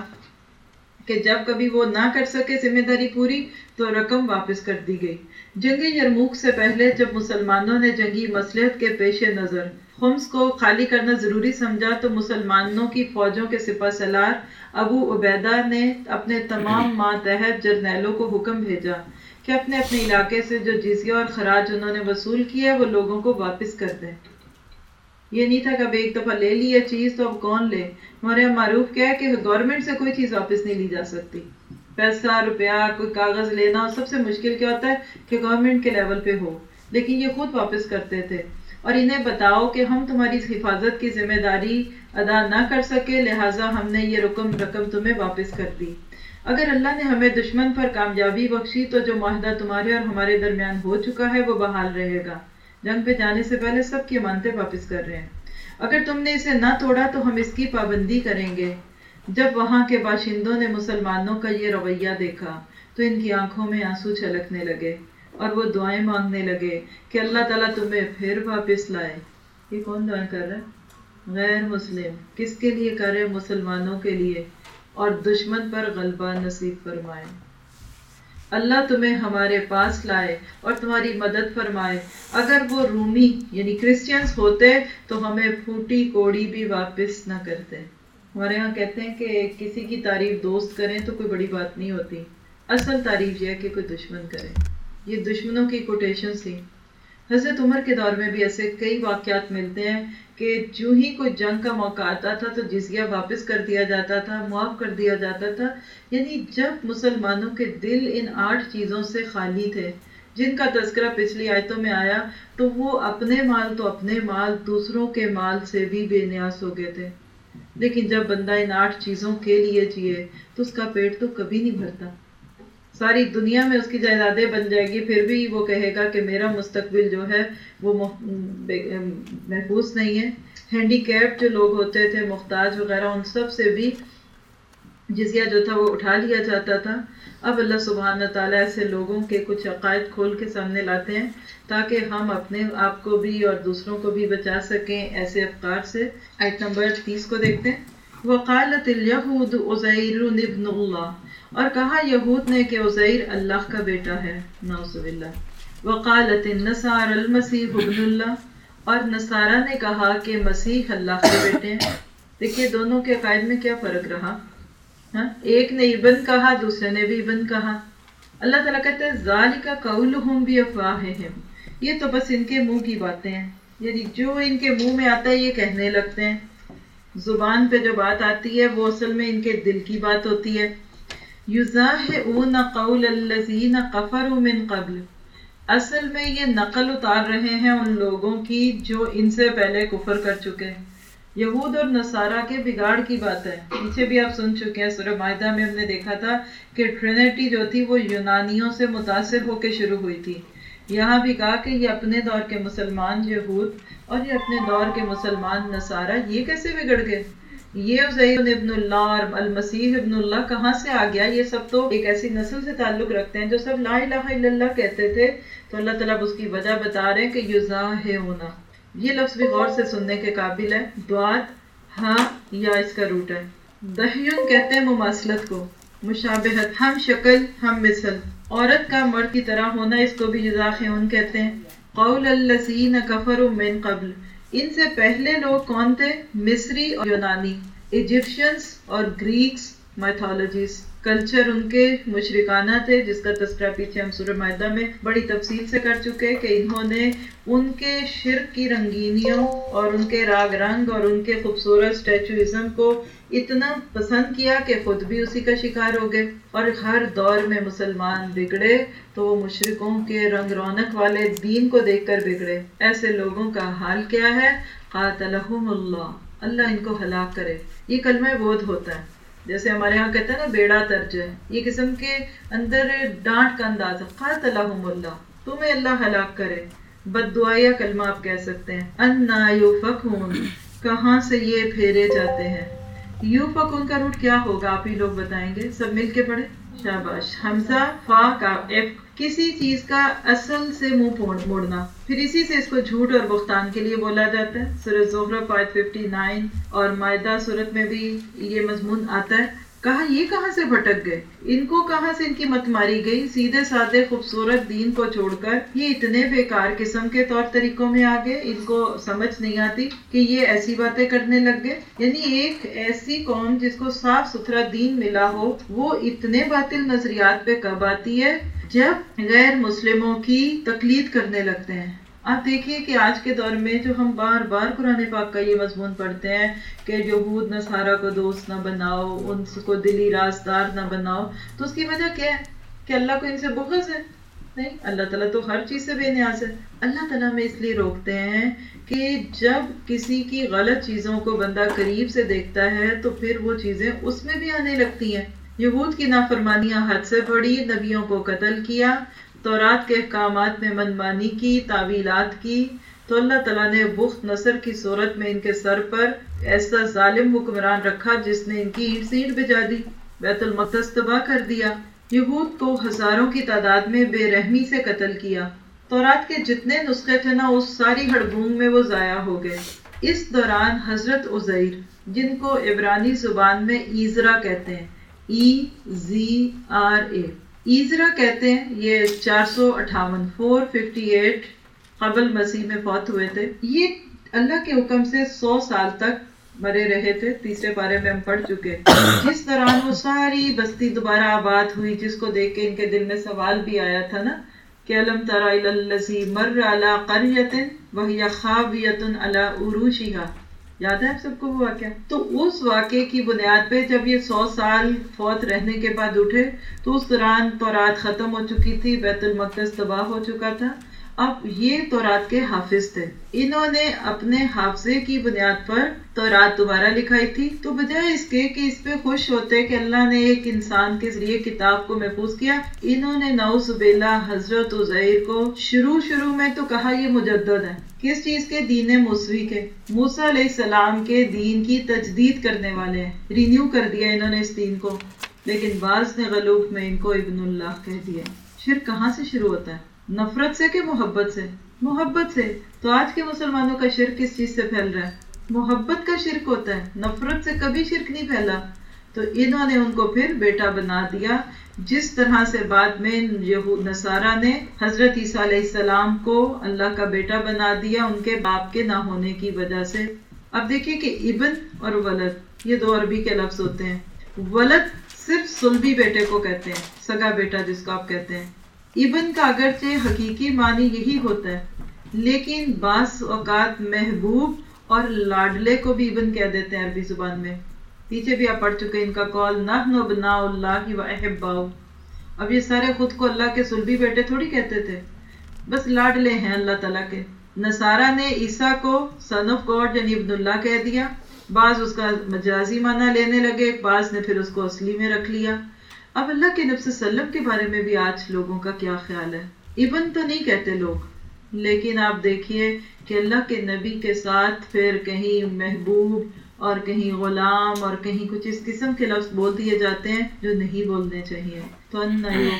کہ جب کبھی وہ نہ کر سکے ذمہ داری پوری، تو رقم واپس کر دی گئی۔ جنگی یرموک سے پہلے جب مسلمانوں نے جنگی مسلحت کے پیش نظر خمس کو خالی کرنا ضروری سمجھا تو مسلمانوں کی فوجوں کے سپہ سلار ابو عبیدہ نے اپنے تمام ماتحت جرنیلوں کو حکم بھیجا کہ اپنے اپنے علاقے سے جو جزیہ اور خراج انہوں نے وصول کیا وہ لوگوں کو واپس کر دیں۔ یہ نہیں تھا کہ اب ایک دفعہ لے لی یہ چیز تو اب کون لے؟ ہمارے معروف کیا ہے کہ گورنمنٹ سے کوئی چیز واپس نہیں لی جا سکتی۔ پیسہ روپیہ کوئی کاغذ لینا سب سے مشکل کیا ہوتا ہے کہ گورنمنٹ کے لیول پہ ہو۔ لیکن یہ خود واپس کرتے تھے۔ اور انہیں بتاؤ کہ ہم تمہاری حفاظت کی ذمہ داری ادا نہ کر سکے، لہٰذا ہم نے یہ رقم رقم تمہیں واپس کر دی۔ اگر اللہ نے ہمیں دشمن پر کامیابی بخشی، تو جو معاہدہ تمہارے اور ہمارے درمیان ہو چکا ہے، وہ بحال رہے گا۔ جنگ پہ جانے سے پہلے سب کی امانتیں واپس کر رہے ہیں۔ اگر تم نے اسے نہ توڑا، تو ہم اس کی پابندی کریں گے۔ جب وہاں کے باشندوں نے مسلمانوں کا یہ رویہ دیکھا تو ان کی آنکھوں میں آنسو چھلکنے لگے اور وہ دعائیں مانگنے لگے کہ اللہ تعالیٰ تمہیں پھر واپس لائے۔ یہ کون دعائیں کر رہا ہے؟ غیر مسلم، کس کے لیے کرے مسلمانوں کے لیے؟ اور دشمن پر غلبہ نصیب فرمائے۔ اللہ تمہیں ہمارے پاس لائے اور تمہاری مدد فرمائے۔ اگر وہ رومی یعنی کرسچنس ہوتے تو ہمیں پھوٹی کوڑی بھی واپس نہ کرتے۔ ہمارے یہاں کہتے ہیں کہ کسی کی تعریف دوست کریں تو کوئی بڑی بات نہیں ہوتی۔ اصل تعریف یہ ہے کہ کوئی دشمن کرے۔ یہ دشمنوں کی کوٹیشن تھی حضرت عمر کے دور میں بھی ایسے کئی واقعات ملتے ہیں کہ جو ہی کوئی جنگ کا موقع آتا تھا تو جزیہ واپس کر دیا جاتا تھا، معاف کر دیا جاتا تھا۔ یعنی جب مسلمانوں کے دل ان آٹھ چیزوں سے خالی تھے، جن کا تذکرہ پچھلی آیتوں میں آیا، تو وہ اپنے مال تو اپنے مال، دوسروں کے مال سے بھی بے نیاس ہو گئے تھے۔ لیکن جب بندہ ان آٹھ چیزوں کے لیے جیے تو اس کا پیٹ تو کبھی نہیں بھرتا۔ ساری دنیا میں اس کی جائیدادیں بن جائے گی، پھر بھی وہ کہے گا کہ میرا مستقبل جو ہے وہ محفوظ نہیں ہے۔ ہینڈی کیپ جو لوگ ہوتے تھے، محتاج وغیرہ، ان سب سے بھی جزیہ جو تھا وہ اٹھا لیا جاتا تھا۔ اب اللہ سبحانہ تعالیٰ ایسے لوگوں کے کچھ عقائد کھول کے سامنے لاتے ہیں تاکہ ہم اپنے آپ کو بھی اور دوسروں کو بھی بچا سکیں ایسے افکار سے۔ آیت نمبر تیس کو دیکھتے ہیں۔ وقالت الیہود عزیر ابن اللہ۔ اور کہا یہود نے کہ عزیر اللہ کا بیٹا ہے۔ نعوذ باللہ۔ وقالت النصار المسیح ابن اللہ۔ اور نصارہ نے کہا کہ مسیح اللہ کے بیٹے ہیں۔ دیکھیے دونوں کے عقائد میں کیا فرق رہا۔ ہاں؟ ایک نے ابن کہا، دوسرے نے بھی ابن کہا۔ اللہ تعالیٰ کہتے ہیں ذالک قولہم بھی افواہہم۔ یہ تو بس ان کے منہ کی باتیں ہیں۔ یعنی جو ان کے منہ میں آتا ہے، یہ کہنے لگتے ہیں۔ زبان پہ جو بات آتی ہے، وہ اصل میں ان کے دل کی بات ہوتی ہے۔ یزاہعون قول الذین کفروا من قبل۔ اصل میں یہ نقل اتار رہے ہیں ان لوگوں کی جو ان سے پہلے کفر کر چکے ہیں۔ یہود اور نصارہ کے بگاڑ کی بات ہے پیچھے بھی آپ سن چکے ہیں، سورہ معاہدہ میں ہم نے دیکھا تھا کہ ٹرینٹی جو تھی وہ یونانیوں سے متاثر ہو کے شروع ہوئی تھی۔ یہاں بھی کہا کہ یہ اپنے دور کے مسلمان یہود اور یہ اپنے دور کے مسلمان نصارہ یہ کیسے بگڑ گئے؟ یہ عزیر ابن اللہ اور المسیح ابن اللہ کہاں سے آ گیا؟ یہ سب تو ایک ایسی نسل سے تعلق رکھتے ہیں جو سب لا الہ الا اللہ کہتے تھے۔ تو اللہ تعالیٰ اس کی وجہ بتا رہے ہیں کہ یوزا ہے ہونا یہ لفظ بھی غور سے سننے کے قابل ہے۔ دعات ہاں یا اس کا روٹ ہے۔ دہیون کہتے ہیں مماثلت کو۔ مشابہت، ہم شکل، ہم مثل۔ عورت کا مرد کی طرح ہونا، اس کو بھی جزاخون کہتے ہیں۔ قول الذین کفروا من قبل۔ ان سے پہلے لوگ کون تھے؟ مصری اور یونانی۔ ایجپشنس اور گریکس میتھولوجیز کلچر ان کے مشرکانہ تھے جس کا تذکرہ پیچھے ہم سورہ معدہ میں بڑی تفصیل سے کر چکے کہ انہوں نے ان کے شرک کی رنگینیوں اور ان کے راگ رنگ اور ان کے خوبصورت اسٹیچوزم کو اتنا پسند کیا کہ خود بھی اسی کا شکار ہو گئے اور ہر دور میں مسلمان بگڑے تو وہ مشرقوں کے رنگ رونق والے دین کو دیکھ کر بگڑے ایسے لوگوں کا حال کیا ہے قاتلہم اللہ اللہ ان کو ہلاک کرے یہ کلمہ بودھ ہوتا ہے جیسے ہمارے ہاں کہتے ہیں نا بیڑا ترج ہے، یہ قسم کے اندر ڈانٹ کا انداز ہے۔ قات اللہ، تمہیں اللہ ہلاک کرے۔ بد دعایا کلمہ آپ کہہ سکتے ہیں۔ انا یوفکون کہاں سے یہ پھیرے جاتے ہیں؟ یو فکون کا روٹ کیا ہوگا؟ آپ ہی لوگ بتائیں گے۔ سب مل کے پڑھے شاباش حمزہ فا کا ایف کسی چیز کا اصل سے منہ موڑنا۔ پھر اسی سے اس کو جھوٹ اور بختان کے لیے بولا جاتا ہے۔ سورج زہرہ ففٹی 59 اور معدہ صورت میں بھی یہ مضمون آتا ہے۔ کہا، یہ کہاں سے بھٹک گئے؟ ان کو کہاں سے ان کی مت ماری گئی؟ سیدھے سادے خوبصورت دین کو چھوڑ کر یہ اتنے بیکار قسم کے طور طریقوں میں آگے ان کو سمجھ نہیں آتی کہ یہ ایسی باتیں کرنے لگ گئے۔ یعنی ایک ایسی قوم جس کو صاف ستھرا دین ملا ہو، وہ اتنے باطل نظریات پہ کب آتی ہے جب غیر مسلموں کی تقلید کرنے لگتے ہیں؟ آپ دیکھیے کہ آج کے دور میں جو ہم بار بار قرآن پاک کا یہ مضمون پڑھتے ہیں کہ یہود نصارہ کو دوست نہ بناؤ، ان کو دلی رازدار نہ بناؤ، تو اس کی وجہ کیا ہے؟ کہ اللہ کو ان سے بغض ہے۔ نہیں، اللہ تعالیٰ تو ہر چیز سے بے نیاز ہے۔ اللہ تعالیٰ میں اس لیے روکتے ہیں کہ جب کسی کی غلط چیزوں کو بندہ قریب سے دیکھتا ہے، تو پھر وہ چیزیں اس میں بھی آنے لگتی ہیں۔ یہود کی نافرمانیاں حد سے پڑی نبیوں کو قتل کیا تورات کے احکامات میں منمانی کی، تعویلات کی، تو اللہ تعالیٰ نے بخت نصر کی صورت میں ان کے سر پر ایسا ظالم حکمران رکھا جس نے ان کی اینٹ سینٹ بجا دی، بیت المقدس تباہ کر دیا۔ یہود کو ہزاروں کی تعداد میں بے رحمی سے قتل کیا۔ تورات کے جتنے نسخے تھے نا، اس ساری ہڑبونگ میں وہ ضائع ہو گئے۔ اس دوران حضرت عزیر، جن کو عبرانی زبان میں ایزرا کہتے ہیں، ای زی آر اے۔ ایزرا کہتے ہیں، یہ چار سو اٹھاون فور ففٹی ایٹ قبل مسیح میں فوت ہوئے تھے۔ یہ اللہ کے حکم سے سو سال تک مرے رہے تھے۔ تیسرے پارے میں ہم پڑھ چکے جس دوران وہ ساری بستی دوبارہ آباد ہوئی، جس کو دیکھ کے ان کے دل میں سوال بھی آیا تھا نا، کہ علم ترا الذی مر علی قریۃ وهی خاویۃ علی عروشها۔ یاد ہے آپ سب کو وہ واقعہ؟ تو اس واقعے کی بنیاد پہ جب یہ سو سال فوت رہنے کے بعد اٹھے تو اس دوران تورات ختم ہو چکی تھی، بیت المقدس تباہ ہو چکا تھا۔ اب یہ تورات کے حافظ تھے۔ انہوں نے اپنے حافظے کی بنیاد پر تورات دوبارہ لکھائی تھی۔ تو بجائے اس کے کہ اس پہ خوش ہوتے کہ اللہ نے ایک انسان کے ذریعے کتاب کو محفوظ کیا، انہوں نے نوز بیلا حضرت عزیر کو شروع شروع میں تو کہا یہ مجدد ہے۔ کس چیز کے؟ دین موسوی کے۔ موسیٰ علیہ السلام کے دین کی تجدید کرنے والے ہیں۔ رینیو کر دیا انہوں نے اس دین کو۔ لیکن بعض نے غلوب میں ان کو ابن اللہ کہہ دیا۔ شرک کہاں سے شروع ہوتا ہے؟ نفرت سے کہ محبت سے؟ محبت سے۔ تو آج کے مسلمانوں کا شرک کس چیز سے پھیل رہا ہے؟ محبت کا شرک ہوتا ہے۔ نفرت سے کبھی شرک نہیں پھیلا۔ تو انہوں نے ان کو پھر بیٹا بنا دیا۔ جس طرح سے بعد میں نصارہ نے حضرت عیسیٰ علیہ السلام کو اللہ کا بیٹا بنا دیا، ان کے باپ کے نہ ہونے کی وجہ سے۔ اب دیکھیے کہ ابن اور ولد، یہ دو عربی کے لفظ ہوتے ہیں۔ ولد صرف سلبی بیٹے کو کہتے ہیں، سگا بیٹا جس کو آپ کہتے ہیں۔ ابن کا اگرچہ حقیقی معنی یہی ہوتا ہے، لیکن بعض اوقات محبوب اور لاڈلے کو بھی ابن کہہ دیتے ہیں عربی زبان میں۔ پیچھے بھی آپ پڑھ چکے ان کا کال نہ بنا اللہ و احباؤ. اب یہ سارے خود کو اللہ کے سلبی بیٹے تھوڑی کہتے تھے۔ بس لاڈلے ہیں اللہ تعالیٰ کے۔ نصارہ نے عیسیٰ کو سن آف گاڈ یعنی ابن اللہ کہہ دیا۔ بعض اس کا مجازی معنی لینے لگے، بعض نے پھر اس کو اصلی میں رکھ لیا۔ اب اللہ کے نفس وسلم کے بارے میں بھی آج لوگوں کا کیا خیال ہے؟ ابن تو نہیں کہتے لوگ، لیکن آپ دیکھیے کہ اللہ کے نبی کے ساتھ پھر کہیں محبوب اور کہیں غلام اور کہیں کچھ اس قسم کے لفظ بول دیے جاتے ہیں جو نہیں بولنے چاہیے۔ تو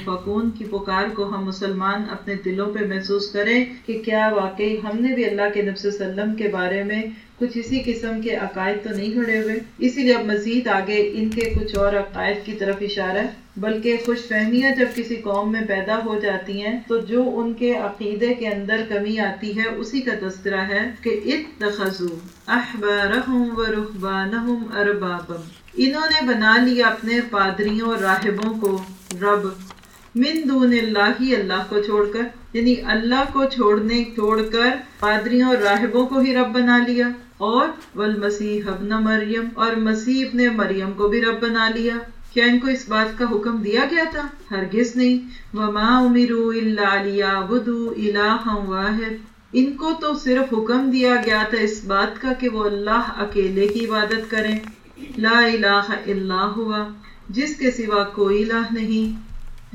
فکون کی پکار کو ہم مسلمان اپنے دلوں پہ محسوس کریں کہ کیا واقعی ہم نے بھی اللہ کے نفس وسلم کے بارے میں کچھ اسی قسم کے عقائد تو نہیں کھڑے ہوئے؟ اسی لیے اب مزید آگے ان کے کچھ اور عقائد کی طرف اشارہ ہے۔ بلکہ خوش فہمیاں جب کسی قوم میں پیدا ہو جاتی ہیں، تو جو ان کے عقیدے کے اندر کمی آتی ہے، اسی کا تذکرہ ہے کہ اتخذو احبارہم و رہبانہم اربابم انہوں نے بنا لیا اپنے پادریوں اور راہبوں کو رب۔ من دون اللہ ہی اللہ کو چھوڑ کر یعنی اللہ کو چھوڑنے، چھوڑ کر پادریوں اور راہبوں کو ہی رب بنا لیا۔ اور والمسیح ابن مریم اور مسیح ابن مریم کو بھی رب بنا لیا۔ کیا ان کو اس بات کا حکم دیا گیا تھا؟ ہرگز نہیں۔ وما امروا اللہ واحد ان کو تو صرف حکم دیا گیا تھا اس بات کا کہ وہ اللہ اکیلے کی عبادت کریں۔ لا الہ الا ہوا جس کے سوا کوئی الہ نہیں۔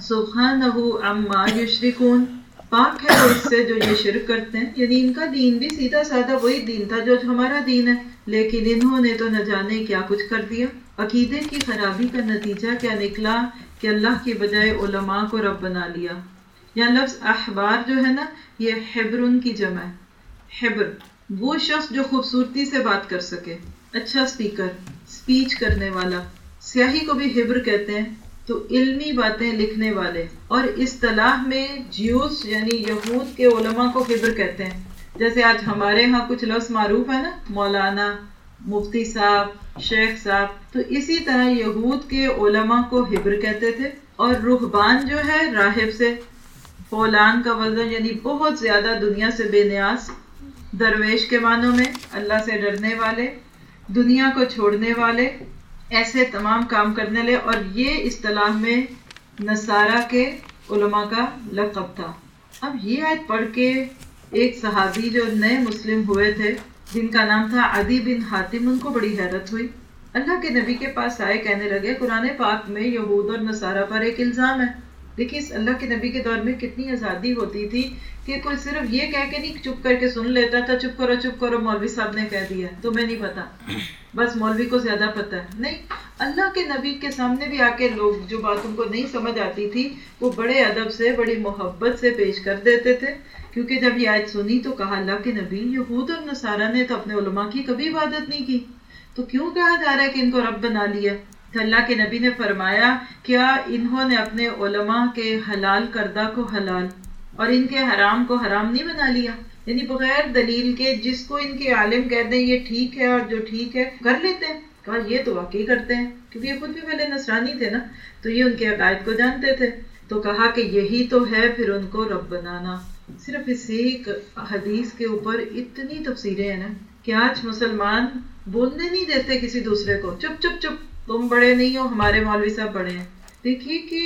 سبحانہ عما یشرکون۔ پاک ہے اس سے جو یہ شرک کرتے ہیں۔ یعنی ان کا دین بھی سیدھا سادہ وہی دین تھا جو ہمارا دین ہے۔ لیکن انہوں نے تو نہ جانے کیا کچھ کر دیا۔ عقیدے کی خرابی کا نتیجہ کیا نکلا کہ اللہ کی بجائے علماء کو رب بنا لیا۔ یا لفظ احبار جو ہے نا، یہ حبر کی جمع ہے۔ حبر، وہ شخص جو خوبصورتی سے بات کر سکے۔ اچھا سپیکر سپیچ کرنے والا۔ سیاہی کو بھی حبر کہتے ہیں۔ تو علمی باتیں لکھنے والے۔ اور اصطلاح میں جیوس یعنی یہود کے علماء کو خبر کہتے ہیں۔ جیسے آج ہمارے ہاں کچھ لفظ معروف ہے نا، مولانا، مفتی صاحب، شیخ صاحب۔ تو اسی طرح یہود کے علماء کو حبر کہتے تھے۔ اور رحبان جو ہے راہب سے، فولان کا وزن یعنی بہت زیادہ دنیا سے بے نیاز، درویش کے معنوں میں اللہ سے ڈرنے والے، دنیا کو چھوڑنے والے۔ ایسے تمام کام کرنے لے اور یہ اصطلاح میں نصارہ کے علماء کا لقب تھا۔ اب یہ آیت پڑھ کے ایک صحابی جو نئے مسلم ہوئے تھے، جن کا نام تھا عدی بن حاتم، ان کو بڑی حیرت ہوئی۔ اللہ کے نبی کے پاس آئے کہنے لگے، قرآن پاک میں یہود اور نصارہ پر ایک الزام ہے۔ دیکھیے اللہ کے نبی کے دور میں کتنی آزادی ہوتی تھی کہ کوئی صرف یہ کہہ کے نہیں چپ کر کے سن لیتا تھا، چپ کرو چپ کرو، مولوی صاحب نے کہہ دیا، تمہیں نہیں پتا۔ بس مولوی کو زیادہ پتا ہے۔ نہیں، اللہ کے نبی کے سامنے بھی آ کے لوگ جو بات ان کو نہیں سمجھ آتی تھی، وہ بڑے ادب سے، بڑی محبت سے پیش کر دیتے تھے۔ کیونکہ جب یہ آیت سنی تو کہا، اللہ کے نبی یہود اور نصارہ نے تو اپنے علماء کی کبھی عبادت نہیں کی۔ تو کیوں کہا جا رہا ہے کہ ان کو رب بنا لیا؟ اللہ کے نبی نے فرمایا، کیا انہوں نے اپنے علماء کے حلال کردہ کو حلال اور ان کے حرام کو حرام نہیں بنا لیا؟ یعنی بغیر دلیل کے جس کو ان کے عالم کہہ دیں، یہ ٹھیک ہے اور جو ٹھیک ہے، کر لیتے ہیں۔ کہا یہ تو واقعی کرتے ہیں، کیونکہ یہ خود بھی پہلے نصرانی تھے نا، تو یہ ان کے عقائد کو جانتے تھے۔ تو کہا کہ یہی تو ہے پھر ان کو رب بنانا صرف اس ایک حدیث کے اوپر اتنی تفسیریں ہیں نا، کہ آج مسلمان بولنے نہیں دیتے کسی دوسرے کو۔ چپ چپ چپ۔ تم بڑے نہیں ہو، ہمارے مولوی صاحب بڑے ہیں۔ دیکھیے کہ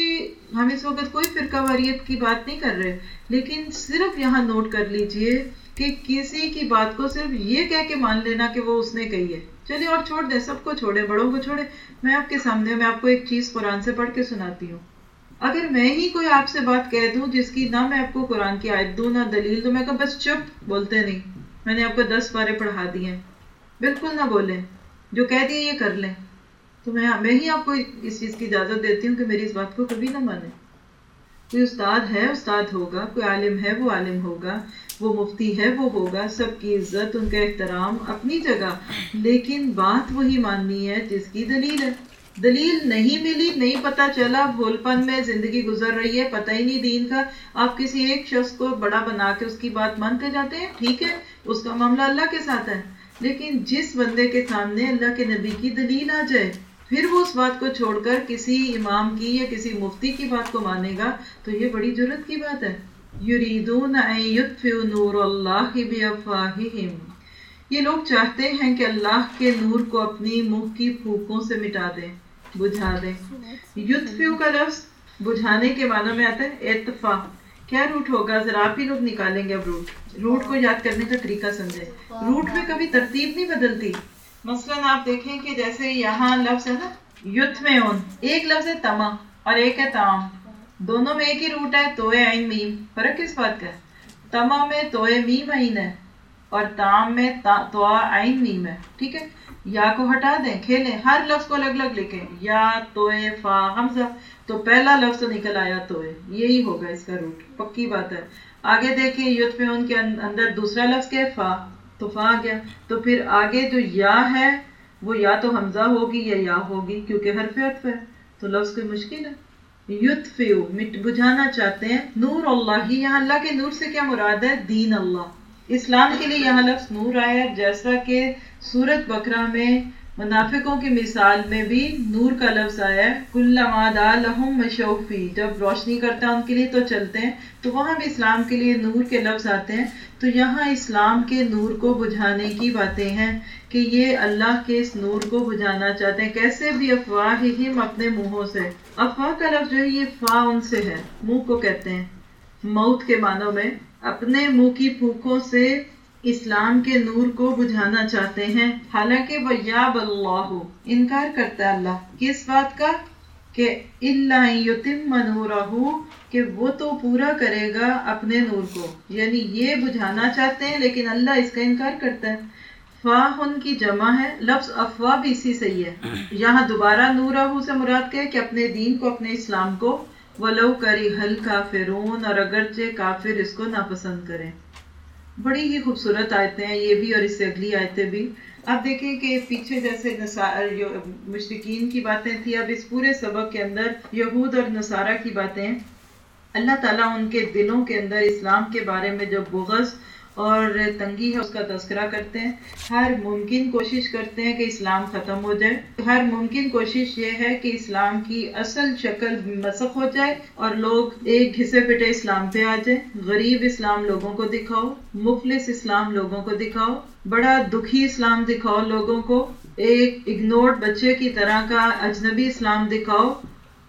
ہم اس وقت کوئی فرقہ واریت کی بات نہیں کر رہے، لیکن صرف یہاں نوٹ کر لیجیے کہ کسی کی بات کو صرف یہ کہہ کے مان لینا کہ وہ اس نے کہی ہے۔ چلیے اور چھوڑ دیں، سب کو چھوڑے بڑوں کو چھوڑے میں آپ کے سامنے، میں آپ کو ایک چیز قرآن سے پڑھ کے سناتی ہوں۔ اگر میں ہی کوئی آپ سے بات کہہ دوں جس کی نہ میں آپ کو قرآن کی آیت دوں، نہ دلیل تو میں کہا بس چپ، بولتے نہیں۔ میں نے آپ کو دس بارے پڑھا دیے بالکل نہ بولیں، جو کہہ دیے یہ کر لیں۔ تو میں میں ہی آپ کو اس چیز کی اجازت دیتی ہوں کہ میری اس بات کو کبھی نہ مانیں۔ کوئی استاد ہے، استاد ہوگا، کوئی عالم ہے، وہ عالم ہوگا، وہ مفتی ہے، وہ ہوگا، سب کی عزت، ان کا احترام اپنی جگہ۔ لیکن بات وہی ماننی ہے جس کی دلیل ہے۔ دلیل نہیں ملی، نہیں پتا چلا، بھول پن میں زندگی گزر رہی ہے، پتہ ہی نہیں دین کا۔ آپ کسی ایک شخص کو بڑا بنا کے اس کی بات مانتے جاتے ہیں، ٹھیک ہے، اس کا معاملہ اللہ کے ساتھ ہے۔ لیکن جس بندے کے سامنے اللہ کے نبی کی دلیل آ جائے پھر وہ اس بات کو چھوڑ کر کسی امام کی یا کسی مفتی کی بات کو مانے گا، تو یہ بڑی ضرورت کی بات ہے۔ یریدون نور اللہ بافواہہم۔ یہ لوگ چاہتے ہیں کہ اللہ کے نور کو اپنی منہ کی پھوکوں سے مٹا دیں، بجھا دیں۔ یطفئوا کا لفظ بجھانے کے معنی میں آتا ہے اتفا کیا روٹ ہوگا؟ ذرا آپ ہی لوگ نکالیں گے اب روٹ۔ روٹ کو یاد کرنے کا طریقہ سمجھے روٹ میں کبھی ترتیب نہیں بدلتی۔ مثلا آپ دیکھیں کہ جیسے یہاں لفظ ہے نا یوتھ میں اون ایک لفظ ہے تما اور ایک ہے تام۔ دونوں میں ایک ہی روٹ ہے توئے عین میم۔ فرق کس بات کا ہے؟ تما میں توئے میم عین ہے اور تام میں تو عین میم ہے۔ ٹھیک ہے؟ یا کو ہٹا دیں، کھیلیں۔ ہر لفظ کو الگ الگ لکھیں۔ یا توئے فا، حمزہ۔ تو پہلا لفظ تو نکل آیا توئے یہی ہوگا اس کا روٹ پکی بات ہے۔ آگے دیکھیں یوتھ میں ان کے اندر دوسرا لفظ کیا ہے؟ فا۔ تو فا گیا تو پھر آگے جو یا ہے، وہ یا تو حمزہ ہوگی یا یا ہوگی، کیونکہ حرف عطف ہے، تو لفظ کوئی مشکل ہے۔ یتفیو مٹ بجھانا چاہتے ہیں۔ نور اللہ ہی یہاں اللہ کے نور سے کیا مراد ہے؟ دین اللہ۔ اسلام کے لیے یہاں لفظ نور آیا جیسا کہ سورت بکرا میں منافقوں کی مثال میں بھی نور کا لفظ آیا ہے، کل مادا لہم مشوفی جب روشنی کرتا ہے ان کے لیے تو چلتے ہیں، تو وہاں بھی اسلام کے لیے نور کے لفظ آتے ہیں۔ تو یہاں اسلام کے نور کو بجھانے کی باتیں ہیں کہ یہ اللہ کے اس نور کو بجھانا چاہتے ہیں۔ کیسے بھی افواہ ہم اپنے منہوں سے، افواہ کا لفظ جو ہے یہ فا ان سے ہے، منہ کو کہتے ہیں۔ موت کے معنوں میں، اپنے منہ کی پھوکوں سے اسلام کے نور کو بجھانا چاہتے ہیں۔ حالانکہ وہ یاب اللہ انکار کرتا ہے اللہ۔ کس بات کا؟ کہ اللہ یتم نورہ کہ وہ تو پورا کرے گا اپنے نور کو۔ یعنی یہ بجھانا چاہتے ہیں، لیکن اللہ اس کا انکار کرتا ہے۔ فاہ ان کی جمع ہے، لفظ افواہ بھی اسی سے ہی ہے۔ یہاں دوبارہ نورہ سے مراد کے کہ اپنے دین کو، اپنے اسلام کو۔ ولو کری حل کافرون اور اگرچہ کافر اس کو ناپسند کریں۔ بڑی ہی خوبصورت آیتیں ہیں، یہ بھی اور اس سے اگلی آیتیں بھی۔ اب دیکھیں کہ پیچھے جیسے مشرقین کی باتیں تھیں، اب اس پورے سبق کے اندر یہود اور نصارہ کی باتیں۔ اللہ تعالیٰ ان کے دلوں کے اندر اسلام کے بارے میں جو بغض اور تنگی ہے اس کا تذکرہ کرتے ہیں۔ ہر ممکن کوشش کرتے ہیں کہ اسلام ختم ہو جائے۔ ہر ممکن کوشش یہ ہے کہ اسلام کی اصل شکل مسخ ہو جائے اور لوگ ایک گھسے پٹے اسلام پہ آ جائیں۔ غریب اسلام لوگوں کو دکھاؤ، مفلس اسلام لوگوں کو دکھاؤ۔ بڑا دکھی اسلام دکھاؤ لوگوں کو۔ ایک اگنورڈ بچے کی طرح کا اجنبی اسلام دکھاؤ۔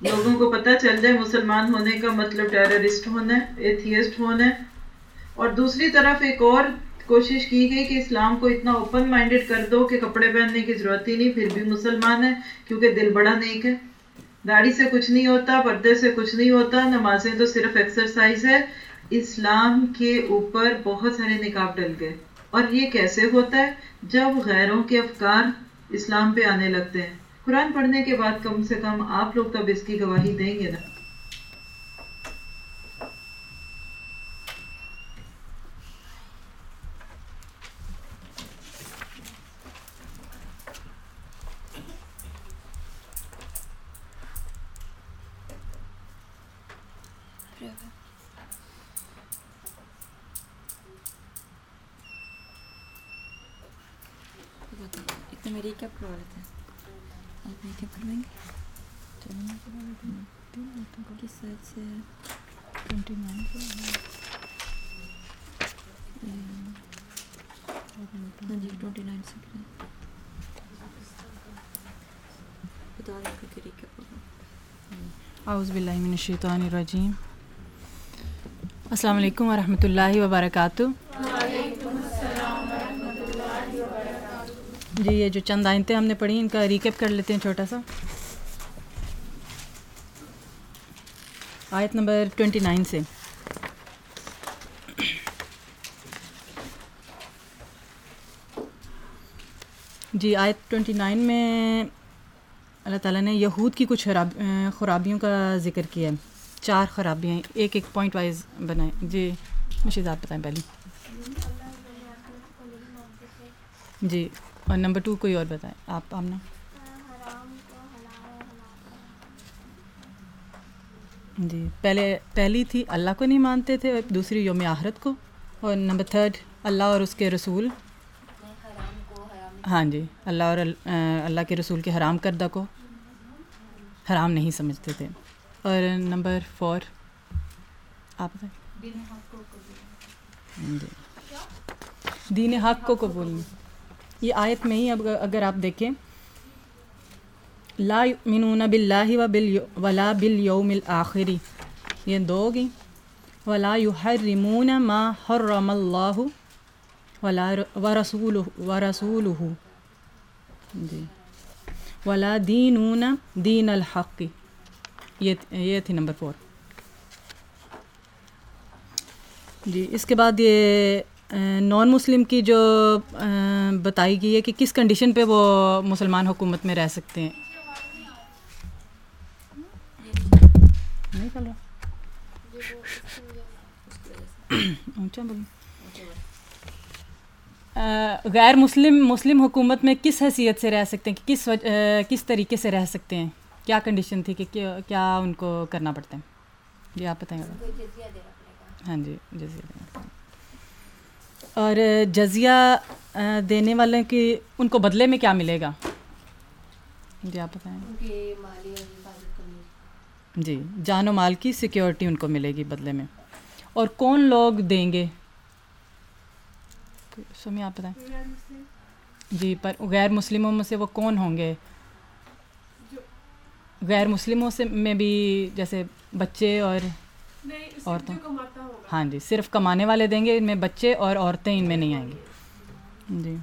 لوگوں کو پتہ چل جائے مسلمان ہونے کا مطلب ٹیررسٹ ہونا ہے، ایتھیسٹ ہونا ہے۔ اور دوسری طرف ایک اور کوشش کی گئی کہ اسلام کو اتنا اوپن مائنڈیڈ کر دو کہ کپڑے پہننے کی ضرورت ہی نہیں، پھر بھی مسلمان ہے کیونکہ دل بڑا نیک ہے۔ داڑھی سے کچھ نہیں ہوتا، پردے سے کچھ نہیں ہوتا، نمازیں تو صرف ایکسرسائز ہے۔ اسلام کے اوپر بہت سارے نکاب ڈل گئے۔ اور یہ کیسے ہوتا ہے؟ جب غیروں کے افکار اسلام پہ آنے لگتے ہیں۔ قرآن پڑھنے کے بعد کم سے کم آپ لوگ تو اب اس کی گواہی دیں گے نا اتنے میں ریکیپ کروا لیتے ہیں آپ ریکیپ کروائیں گے کس سائڈ سے ٹوینٹی نائن ہاں جی ٹوینٹی نائن سے کریں بتا دیں کہ ریکیپ ہوگا اعوذ باللہ من الشیطان الرجیم السلام علیکم ورحمۃ اللہ وبرکاتہ جی یہ جو چند آئنتیں ہم نے پڑھی، ان کا ریکیپ کر لیتے ہیں چھوٹا سا۔ آیت نمبر ٹوینٹی نائن سے۔ جی آیت ٹوینٹی نائن میں اللہ تعالیٰ نے یہود کی کچھ خراب، خرابیوں کا ذکر کیا ہے۔ چار خرابیاں ایک ایک پوائنٹ وائز بنائیں جی مشید آپ بتائیں پہلے جی۔ اور نمبر ٹو کوئی اور بتائیں آپ آمنا جی پہلے پہلی تھی اللہ کو نہیں مانتے تھے دوسری یوم آخرت کو اور نمبر تھرڈ اللہ اور اس کے رسول۔ ہاں جی اللہ اور اللہ کے رسول کے حرام کردہ کو حرام نہیں سمجھتے تھے۔ اور نمبر فور آپ بتائیں۔ جی۔ دین حق کو قبول۔ یہ آیت میں ہی اب اگر آپ دیکھیں، لا یؤمنون باللہ و بال ولا بالیوم الآخری یہ دو ہوگی ولا یحرمون ما حرم اللہ ولا ورسول ورسولہ جی. ولا دینون دین الحق. یہ یہ تھی نمبر فور. جی اس کے بعد یہ نان مسلم کی جو بتائی گئی ہے کہ کس کنڈیشن پہ وہ مسلمان حکومت میں رہ سکتے ہیں؟ غیر مسلم مسلم حکومت میں کس حیثیت سے رہ سکتے ہیں؟ کہ کس کس طریقے سے رہ سکتے ہیں؟ کیا کنڈیشن تھی کہ کیا ان کو کرنا پڑتا ہے؟ جی آپ بتائیں۔ گے ہاں جی جزیہ اور جزیہ دینے والے کی ان کو بدلے میں کیا ملے گا؟ جی آپ بتائیں۔ جی جان و مال کی سیکیورٹی ان کو ملے گی بدلے میں۔ اور کون لوگ دیں گے؟ سمی آپ بتائیں۔ جی پر غیر مسلموں میں سے وہ کون ہوں گے؟ غیر مسلموں سے میں بھی جیسے بچے اور عورتوں ہاں جی صرف کمانے والے دیں گے ان میں بچے اور عورتیں ان میں نہیں آئیں گی۔ جی۔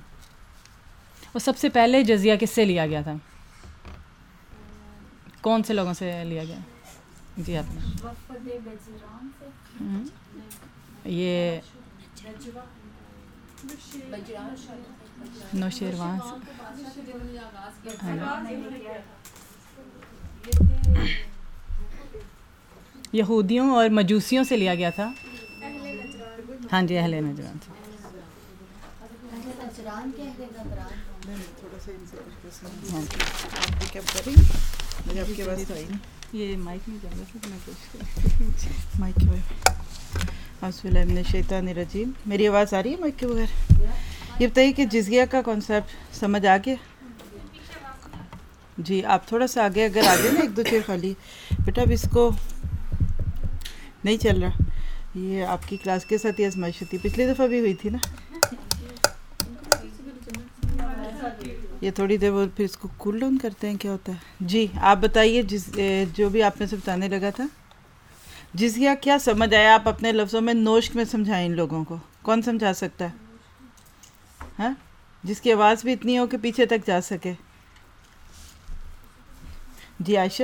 اور سب سے پہلے جزیہ کس سے لیا گیا تھا؟ کون سے لوگوں سے لیا گیا؟ جی آپ۔ نے یہ نوشیروان یہودیوں اور مجوسیوں سے لیا گیا تھا۔ ہاں جی اہل نجران سے۔ یہ مائک نہیں مائک الرجیم۔ میری آواز آ رہی ہے مائک کے بغیر؟ یہ بتائیے کہ جزیہ کا کانسیپٹ سمجھ آ گیا؟ جی آپ تھوڑا سا آگے، اگر آگے نا، ایک دو چیر خالی۔ بیٹا، اب اس کو نہیں چل رہا۔ یہ آپ کی کلاس کے ساتھ ہی آزمائش ہوتی۔ پچھلی دفعہ بھی ہوئی تھی نا۔ یہ تھوڑی دیر وہ پھر اس کو کول ڈاؤن کرتے ہیں، کیا ہوتا ہے؟ جی آپ بتائیے جس جو بھی آپ میں سے بتانے لگا تھا۔ جزیہ کیا سمجھ آیا آپ اپنے لفظوں میں نوشک میں سمجھائیں ان لوگوں کو؟ کون سمجھا سکتا ہے؟ ہاں؟ جس کی آواز بھی اتنی ہو کہ پیچھے تک جا سکے۔ جی عائشہ؟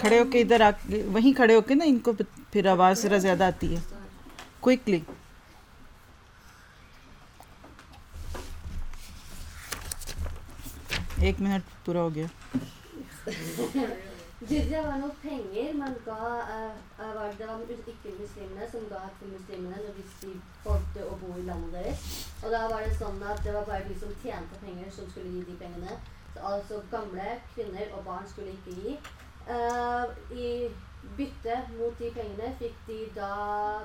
کھڑے ہو کے ادھر آ کے وہیں کھڑے ہو کے نا ان کو پھر آواز ذرا زیادہ آتی ہے۔ کوئکلی ایک منٹ پورا ہو گیا۔ جزیا وانو پھینگیر من کا آوار دوام اوز اکی مسلمنا سم گاہ اکی مسلمنا نو بسی پورت او بوئی لاندر او دا آوار سننا دوا بار بیسم تیانتا پھینگیر سم سکولی دی پھینگنا Så altså gamle kvinner og barn skulle ikke gi. Uh, I bytte mot de pengene fikk de da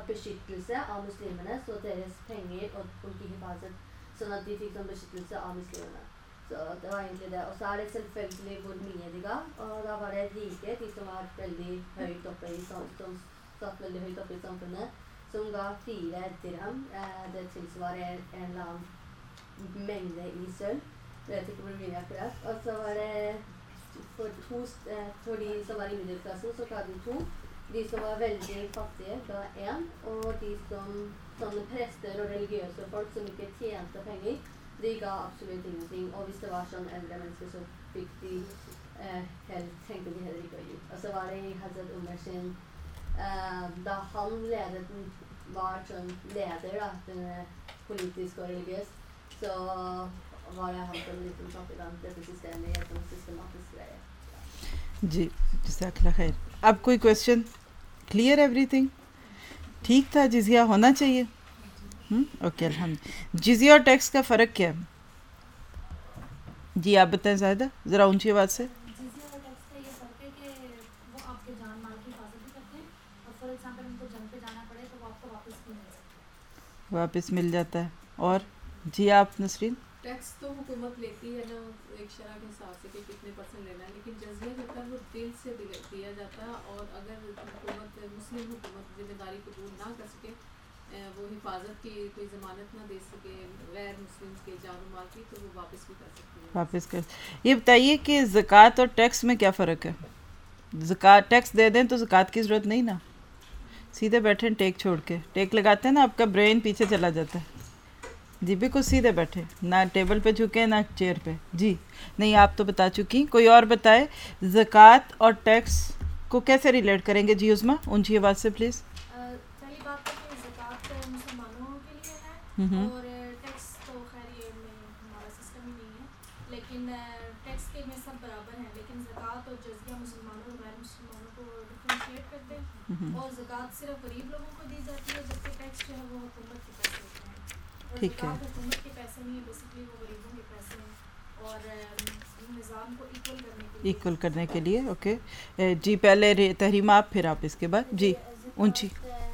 beskyttelse av muslimene, så deres penger og og hifazet, sånn at de fikk sånn beskyttelse av muslimene. Så det var egentlig det. Og så er det selvfølgelig hvor mye de ga. Og da var det rike, de som var veldig høyt oppe i, som satt veldig høyt oppe i samfunnet, som ga fire dirham. Eh, det tilsvarer en eller annen mengde i sølv. Jeg vet ikke hvor mye akkurat. Og så var det for, to, eh, for de som var i middelklassen, så klarte de to. De som var veldig fattige, ga én. Og de som sånne prester og religiøse folk som ikke tjente penger, de ga absolutt ingenting. Og hvis det var sånn eldre mennesker, så fikk de eh, helt, tenkte de heller ikke å gi. Og så var det i Hazard Umar sin eh, Da han ledet var sånn leder, da, eh, politisk og religiøs, så جی جزاک اللہ خیر اب کوئی question clear every thing ٹھیک تھا جزیہ ہونا چاہیے okay الحمد جزیہ اور ٹیکس کا فرق کیا ہے جی آپ بتائیں زیادہ ذرا اونچی آواز سے جزیہ اور ٹیکس کا یہ فرق ہے کہ وہ آپ کے جان مال کی حفاظت بھی کرتے ہیں اور فار ایگزامپل ان کو جنگ پہ جانا پڑے تو وہ آپ کو واپس بھی مل سکتا ہے واپس مل جاتا ہے اور جی آپ نسرین ٹیکس تو حکومت لیتی ہے نا ایک شرح کے حساب سے کہ کتنے پرسنٹ لینا ہے، لیکن جزیہ جو ہوتا ہے وہ دل سے دیا جاتا ہے اور اگر حکومت، مسلم حکومت ذمہ داری قبول نہ کر سکے وہ حفاظت کی کوئی ضمانت نہ دے سکے غیر مسلم کے جان و مال کی، تو وہ واپس بھی کر سکتی ہے واپس کر یہ بتائیے کہ زکوٰۃ اور ٹیکس میں کیا فرق ہے؟ زکوٰۃ، ٹیکس دے دیں تو زکوٰۃ کی ضرورت نہیں نا؟ سیدھے بیٹھے ٹیک چھوڑ کے۔ ٹیک لگاتے ہیں نا، آپ کا برین پیچھے چلا جاتا ہے۔ جی بالکل سیدھے بیٹھے نہ ٹیبل پہ جھکے نہ چیئر پہ۔ جی نہیں آپ تو بتا چکی۔ کوئی اور بتائے زکوٰۃ اور ٹیکس کو کیسے ریلیٹ کریں گے؟ جی عظما اونچی آواز سے پلیز۔ پہلی نظام کو ایکول کرنے کے لیے۔ اوکے جی پہلے تحریم آپ پھر آپ اس کے بعد۔ جی اونچی ہے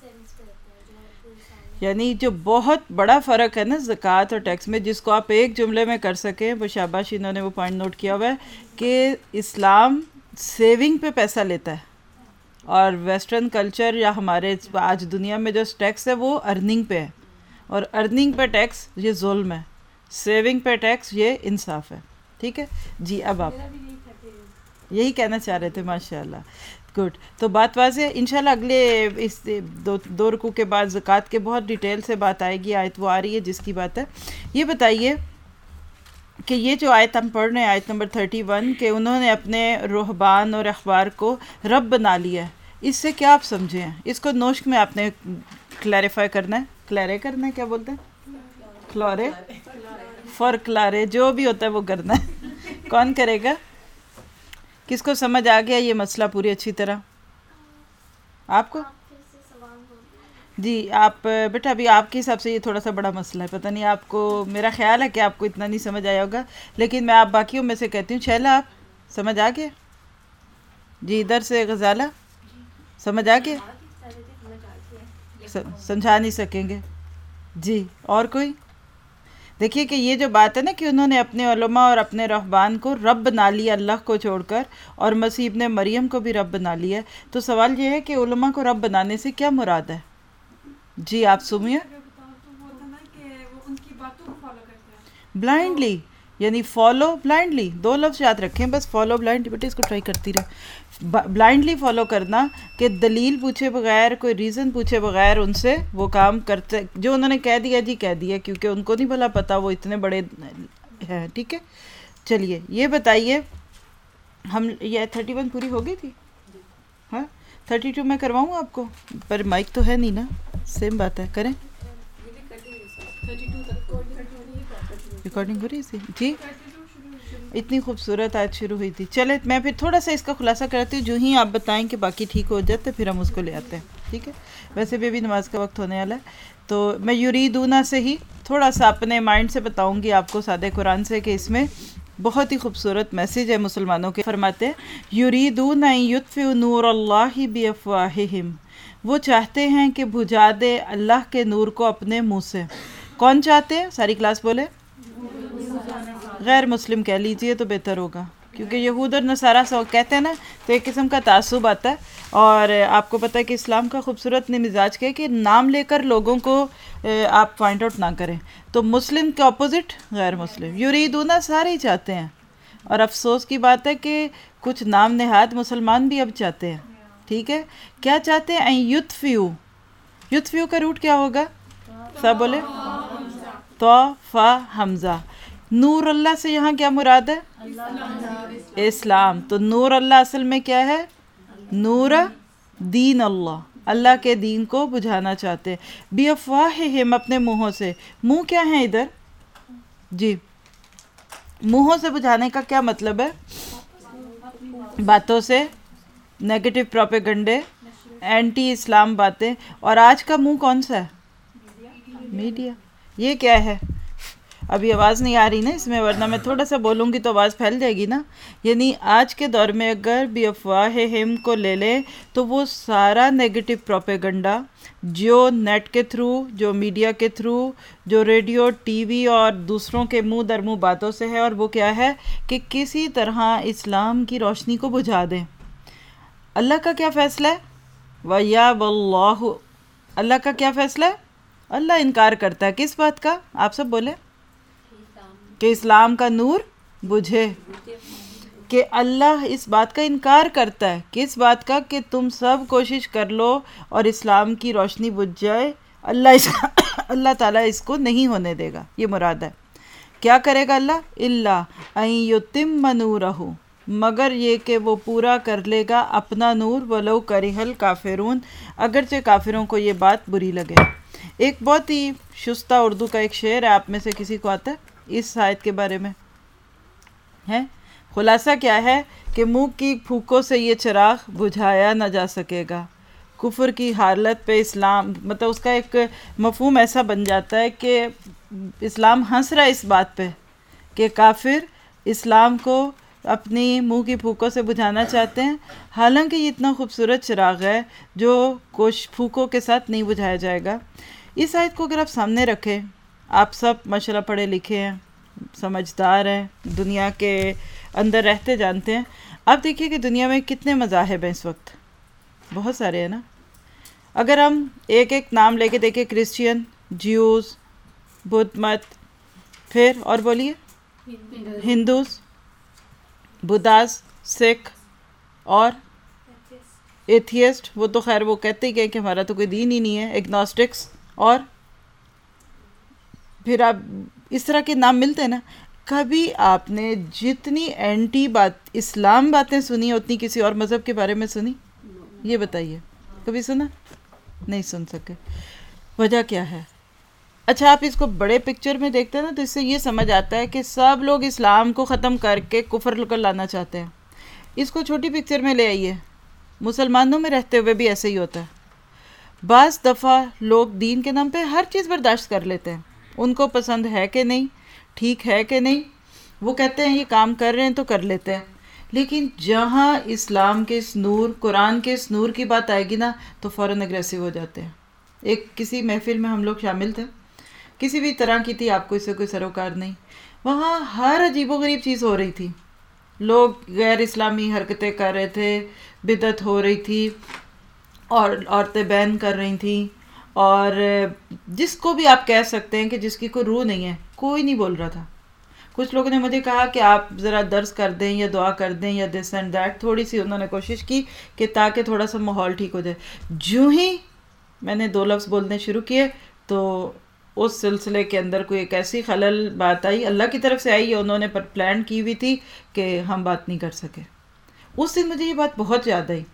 فیملی یعنی جو بہت بڑا فرق ہے نا زکوٰۃ اور ٹیکس میں جس کو آپ ایک جملے میں کر سکیں وہ شاباش انہوں نے وہ پوائنٹ نوٹ کیا ہوا ہے کہ اسلام سیونگ پہ پیسہ لیتا ہے۔ اور ویسٹرن کلچر یا ہمارے آج دنیا میں جو ٹیکس ہے وہ ارننگ پہ ہے۔ اور ارننگ پہ ٹیکس یہ ظلم ہے. سیونگ پہ ٹیکس یہ انصاف ہے. ٹھیک ہے؟ جی اب آپ. یہی کہنا چاہ رہے تھے ماشاء اللہ گڈ تو بات واضح ہے. انشاءاللہ اگلے اس دو دو رکو کے بعد زکوٰۃ کے بہت ڈیٹیل سے بات آئے گی، آیت وہ آ رہی ہے جس کی بات ہے. یہ بتائیے کہ یہ جو آیت ہم پڑھ رہے ہیں، آیت نمبر تھرٹی ون کہ انہوں نے اپنے روحبان اور اخبار کو رب بنا لیا ہے. اس سے کیا آپ سمجھے ہیں؟ اس کو نوشک میں آپ نے کلیریفائی کرنا ہے. کلیرے کرنا ہے، کیا بولتے ہیں؟ کلورے فور کلارے جو بھی ہوتا ہے وہ کرنا ہے۔ کون کرے گا؟ کس کو سمجھ آ گیا یہ مسئلہ پوری اچھی طرح؟ آپ کو؟ جی آپ، بیٹا، ابھی آپ کے حساب سے یہ تھوڑا سا بڑا مسئلہ ہے۔ پتہ نہیں آپ کو، میرا خیال ہے کہ آپ کو اتنا نہیں سمجھ آیا ہوگا۔ لیکن میں آپ باقیوں میں سے کہتی ہوں چھیلا آپ سمجھ آ گیا جی ادھر سے غزالہ، سمجھ آ گیا سمجھا نہیں سکیں گے۔ جی اور کوئی؟ دیکھیے کہ یہ جو بات ہے نا کہ انہوں نے اپنے علماء اور اپنے رہبان کو رب بنا لیا اللہ کو چھوڑ کر اور مسیح نے مریم کو بھی رب بنا لیا تو سوال یہ ہے کہ علماء کو رب بنانے سے کیا مراد ہے؟ جی آپ سنیے۔ بلائنڈلی یعنی فالو بلائنڈلی دو لفظ یاد رکھیں، بس فالو بلائنڈلی بیٹے، اس کو ٹرائی کرتی رہے۔ بلائنڈلی فالو کرنا کہ دلیل پوچھے بغیر، کوئی ریزن پوچھے بغیر ان سے وہ کام کرتے، جو انہوں نے کہہ دیا جی کہہ دیا، کیونکہ ان کو نہیں بھلا پتا، وہ اتنے بڑے ہیں، ٹھیک ہے؟ چلیے، یہ بتائیے، ہم، یہ تھرٹی ون پوری ہو گئی تھی؟ ہاں؟ تھرٹی ٹو میں کرواؤں آپ کو؟ پر مائک تو ہے نہیں نا؟ سیم بات ہے، کریں۔ ریکارڈنگ ہو رہی تھی جی۔, جی۔ اتنی خوبصورت آج شروع ہوئی تھی۔ چلے، میں پھر تھوڑا سا اس کا خلاصہ کرتی ہوں۔ جو ہی آپ بتائیں کہ باقی ٹھیک ہو جاتے پھر ہم اس کو لے آتے ہیں۔ ٹھیک ہے؟ ویسے بھی ابھی نماز کا وقت ہونے والا ہے۔ تو میں یوریدونا سے ہی تھوڑا سا اپنے مائنڈ سے بتاؤں گی آپ کو سادہ قرآن سے کہ اس میں بہت ہی خوبصورت میسیج ہے مسلمانوں کے۔ فرماتے ہیں یطف نور اللہ بی افواہہم وہ چاہتے ہیں کہ بجھا دے اللہ کے نور کو اپنے منہ سے۔ کون چاہتے ہیں؟ ساری کلاس بولے۔ غیر مسلم کہہ لیجیے تو بہتر ہوگا۔ کیونکہ یہود اور نصارہ سو کہتے ہیں نا، تو ایک قسم کا تعصب آتا ہے۔ اور آپ کو پتہ ہے کہ اسلام کا خوبصورت نے مزاج کیا کہ نام لے کر لوگوں کو آپ فائنڈ آؤٹ نہ کریں۔ تو مسلم کے اپوزٹ غیر مسلم۔ یریدونا سارے ہی چاہتے ہیں۔ اور افسوس کی بات ہے کہ کچھ نام نہاد مسلمان بھی اب چاہتے ہیں۔ ٹھیک ہے؟ کیا چاہتے ہیں؟ یتفیو یتفیو کا روٹ کیا ہوگا؟ سب بولے۔ تو فا، حمزہ۔ نور اللہ سے یہاں کیا مراد ہے؟ اسلام۔ تو نور اللہ اصل میں کیا ہے؟ نور دین اللہ۔ اللہ کے دین کو بجھانا چاہتے ہیں۔ بی افواہہم اپنے منہوں سے۔ منہ کیا ہیں ادھر؟ جی۔ منہوں سے بجھانے کا کیا مطلب ہے؟ باتوں سے۔ نیگیٹو پروپیگنڈے اینٹی اسلام باتیں۔ اور آج کا منہ کون سا ہے؟ میڈیا یہ کیا ہے؟ ابھی آواز نہیں آ رہی نا اس میں، ورنہ میں تھوڑا سا بولوں گی تو آواز پھیل جائے گی نا۔ یعنی آج کے دور میں اگر بھی افواہ ہم کو لے لیں تو وہ سارا نیگیٹو پروپیگنڈا جو نیٹ کے تھرو جو میڈیا کے تھرو جو ریڈیو ٹی وی اور دوسروں کے منہ در منہ باتوں سے ہے۔ اور وہ کیا ہے کہ کسی طرح اسلام کی روشنی کو بجھا دیں۔ اللہ کا کیا فیصلہ ہے؟ و یا اللہ کا کیا فیصلہ ہے؟ اللہ انکار کرتا ہے۔ کس بات کا؟ آپ سب بولے کہ اسلام کا نور بجھے۔ کہ اللہ اس بات کا انکار کرتا ہے۔ کس بات کا؟ کہ تم سب کوشش کر لو اور اسلام کی روشنی بجھ جائے۔ اللہ اس اللہ تعالیٰ اس کو نہیں ہونے دے گا۔ یہ مراد ہے۔ کیا کرے گا اللہ؟ اللہ یتم منور مگر یہ کہ وہ پورا کر لے گا اپنا نور۔ ولو کریحل کافرون اگرچہ کافروں کو یہ بات بری لگے۔ ایک بہت ہی شستہ اردو کا ایک شعر ہے، آپ میں سے کسی کو آتا ہے؟ اس آیت کے بارے میں۔ ہے خلاصہ کیا ہے کہ منہ کی پھوکوں سے یہ چراغ بجھایا نہ جا سکے گا۔ کفر کی حالت پہ اسلام مطلب اس کا ایک مفہوم ایسا بن جاتا ہے کہ اسلام ہنس رہا ہے اس بات پہ کہ کافر اسلام کو اپنی منہ کی پھوکوں سے بجھانا چاہتے ہیں۔ حالانکہ یہ اتنا خوبصورت چراغ ہے جو کچھ پھوکوں کے ساتھ نہیں بجھایا جائے گا۔ اس آیت کو اگر آپ سامنے رکھیں، آپ سب ماشاء پڑھے لکھے ہیں، سمجھدار ہیں، دنیا کے اندر رہتے جانتے ہیں۔ اب دیکھیے کہ دنیا میں کتنے مذاہب ہیں اس وقت۔ بہت سارے ہیں نا۔ اگر ہم ایک ایک نام لے کے دیکھیں، کرسچین، جیوز، بدھ مت، پھر اور بولیے۔ ہندوز، بدھاز، سکھ اور ایتھیسٹ۔ وہ تو خیر وہ کہتے ہی گئے کہ ہمارا تو کوئی دین ہی نہیں ہے۔ ایگنوسٹکس اور پھر آپ اس طرح کے نام ملتے ہیں نا۔ کبھی آپ نے جتنی اینٹی بات، اسلام باتیں سنی، اتنی کسی اور مذہب کے بارے میں سنی؟ یہ بتائیے۔ کبھی سنا؟ نہیں سن سکے۔ وجہ کیا ہے؟ اچھا آپ اس کو بڑے پکچر میں دیکھتے ہیں نا تو اس سے یہ سمجھ آتا ہے کہ سب لوگ اسلام کو ختم کر کے کفر کر لانا چاہتے ہیں۔ اس کو چھوٹی پکچر میں لے آئیے۔ مسلمانوں میں رہتے ہوئے بھی ایسے ہی ہوتا ہے۔ بعض دفعہ لوگ دین کے نام پہ ہر چیز برداشت کر لیتے ہیں۔ ان کو پسند ہے کہ نہیں، ٹھیک ہے کہ نہیں، وہ کہتے ہیں یہ کام کر رہے ہیں تو کر لیتے ہیں۔ لیکن جہاں اسلام کے اس نور، قرآن کے اس نور کی بات آئے گی نا، تو فوراً اگریسو ہو جاتے ہیں۔ ایک کسی محفل میں ہم لوگ شامل تھے۔ کسی بھی طرح کی تھی، آپ کو اس سے کوئی سروکار نہیں۔ وہاں ہر عجیب و غریب چیز ہو رہی تھی۔ لوگ غیر اسلامی حرکتیں کر رہے تھے بدت ہو رہی تھی۔ اور عورتیں بین کر رہی تھیں اور جس کو بھی آپ کہہ سکتے ہیں کہ جس کی کوئی روح نہیں ہے، کوئی نہیں بول رہا تھا۔ کچھ لوگوں نے مجھے کہا کہ آپ ذرا درس کر دیں یا دعا کر دیں یا دس اینڈ دیٹ تھوڑی سی انہوں نے کوشش کی کہ تاکہ تھوڑا سا ماحول ٹھیک ہو جائے۔ جو ہی میں نے دو لفظ بولنے شروع کیے تو اس سلسلے کے اندر کوئی ایک ایسی خلل بات آئی۔ اللہ کی طرف سے آئی یا انہوں نے پر پلان کی ہوئی تھی کہ ہم بات نہیں کر سکے۔ اس دن مجھے یہ بات بہت یاد آئی۔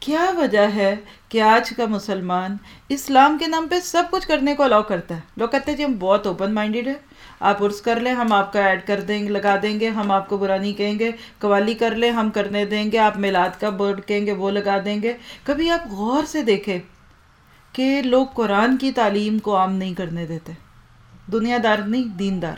کیا وجہ ہے کہ آج کا مسلمان اسلام کے نام پہ سب کچھ کرنے کو الاؤ کرتا ہے؟ لوگ کہتے ہیں جی ہم بہت اوپن مائنڈیڈ ہے آپ عرس کر لیں، ہم آپ کا ایڈ کر دیں گے لگا دیں گے، ہم آپ کو برا نہیں کہیں گے، قوالی کر لیں، ہم کرنے دیں گے، آپ میلاد کا بورڈ کہیں گے، وہ لگا دیں گے۔ کبھی آپ غور سے دیکھیں کہ لوگ قرآن کی تعلیم کو عام نہیں کرنے دیتے۔ دنیا دار نہیں دین دار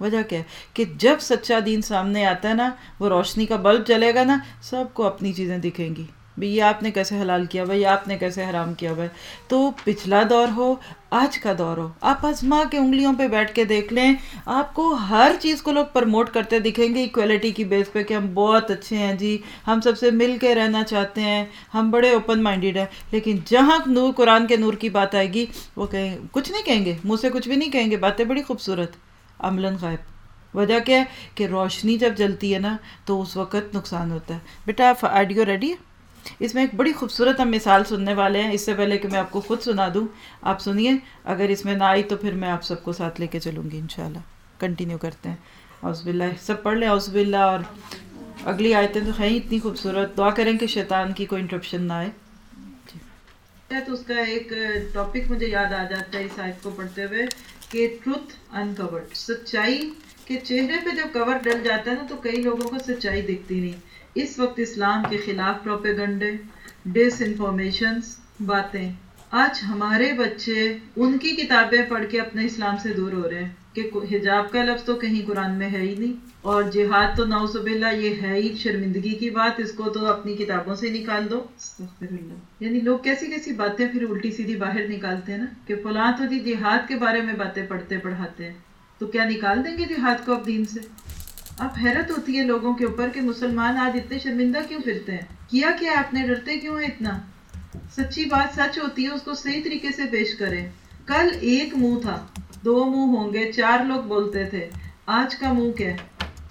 وجہ کیا ہے؟ کہ جب سچا دین سامنے آتا ہے نا، وہ روشنی کا بلب جلے گا نا، سب کو اپنی چیزیں دکھیں گی۔ بھئی یہ آپ نے کیسے حلال کیا بھائی آپ نے کیسے حرام کیا بھائی تو پچھلا دور ہو، آج کا دور ہو۔ آپ آزما کے انگلیوں پہ بیٹھ کے دیکھ لیں۔ آپ کو ہر چیز کو لوگ پرموٹ کرتے دکھیں گے ایکویلٹی کی بیس پہ کہ ہم بہت اچھے ہیں جی ہم سب سے مل کے رہنا چاہتے ہیں۔ ہم بڑے اوپن مائنڈیڈ ہیں۔ لیکن جہاں نور، قرآن کے نور کی بات آئے گی، وہ کہیں، کچھ نہیں کہیں گے، منہ سے کچھ بھی نہیں کہیں گے۔ باتیں بڑی خوبصورت۔ عملاً غائب۔ وجہ کیا ہے کہ روشنی جب جلتی ہے نا، تو اس وقت نقصان ہوتا ہے۔ بیٹا آڈیو ریڈی ہے؟ اس میں ایک بڑی خوبصورت ہم مثال سننے والے ہیں۔ اس سے پہلے کہ میں آپ کو خود سنا دوں، آپ سنیے۔ اگر اس میں نہ آئی تو پھر میں آپ سب کو ساتھ لے کے چلوں گی انشاءاللہ۔ کنٹینیو کرتے ہیں۔ اوز باللہ۔ سب پڑھ لیں۔ اوز باللہ۔ اور اگلی آیتیں تو ہیں اتنی خوبصورت۔ دعا کریں کہ شیطان کی کوئی انٹرپشن نہ آئے۔ جی۔ تو اس کا ایک ٹاپک مجھے یاد آ جاتا ہے اس آیت کو پڑھتے ہوئے کہ ٹروتھ انکورڈ سچائی کے چہرے پہ جب کور ڈل جاتا ہے نا تو کئی لوگوں کو سچائی دکھتی نہیں۔ اس وقت اسلام کے خلاف پروپیگنڈے ڈس انفارمیشن باتیں۔ آج ہمارے بچے ان کی کتابیں پڑھ کے اپنے اسلام سے دور ہو رہے ہیں کہ حجاب کا لفظ تو کہیں قرآن میں ہے ہی نہیں۔ اور جہاد تو نوسب اللہ یہ ہے ہی، شرمندگی کی بات، اس کو تو اپنی کتابوں سے نکال دو۔ یعنی لوگ کیسی کیسی باتیں پھر الٹی سیدھی باہر نکالتے ہیں نا کہ فلاں تو جی جہاد کے بارے میں باتیں پڑھتے پڑھاتے ہیں۔ تو کیا نکال دیں گے جہاد کو اب دین سے؟ اب حیرت ہوتی ہے لوگوں کے اوپر کہ مسلمان آج اتنے شرمندہ کیوں پھرتے ہیں؟ کیا کیا آپ نے؟ ڈرتے کیوں ہیں اتنا؟ سچی بات سچ ہوتی ہے، اس کو صحیح طریقے سے پیش کریں۔ کل ایک منہ تھا، دو منہ ہوں گے، چار لوگ بولتے تھے۔ آج کا منہ کیا ہے؟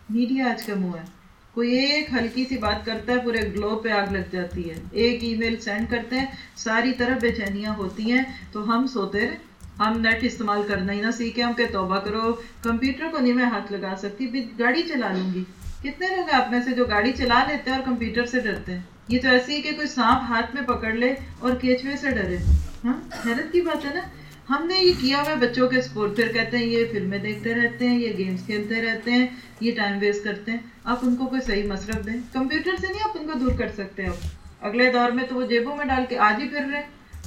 میڈیا آج کا منہ ہے۔ کوئی ایک ہلکی سی بات کرتا ہے، پورے گلو پہ آگ لگ جاتی ہے۔ ایک ای میل سینڈ کرتے ہیں، ساری طرح بے چینیاں ہوتی ہیں۔ تو ہم سوتے رہے ہم نیٹ استعمال کرنا ہی نہ سیکھے ہم کہ توبہ کرو، کمپیوٹر کو نہیں میں ہاتھ لگا سکتی گاڑی چلا لوں گی۔ کتنے لوگ آپ میں سے جو گاڑی چلا لیتے ہیں اور کمپیوٹر سے ڈرتے ہیں؟ یہ تو ایسی ہی کہ کوئی سانپ ہاتھ میں پکڑ لے اور کیچوے سے ڈرے۔ ہاں حیرت کی بات ہے نا؟ ہم نے یہ کیا ہوا ہے، بچوں کے اسپورٹ پھر کہتے ہیں، یہ فلمیں دیکھتے رہتے ہیں، یہ گیمز کھیلتے رہتے ہیں، یہ ٹائم ویسٹ کرتے ہیں۔ آپ ان کو کوئی صحیح مصرف دیں۔ کمپیوٹر سے نہیں آپ ان کو دور کر سکتے اب اگلے دور میں تو وہ جیبوں میں ڈال کے آج ہی پھر رہے۔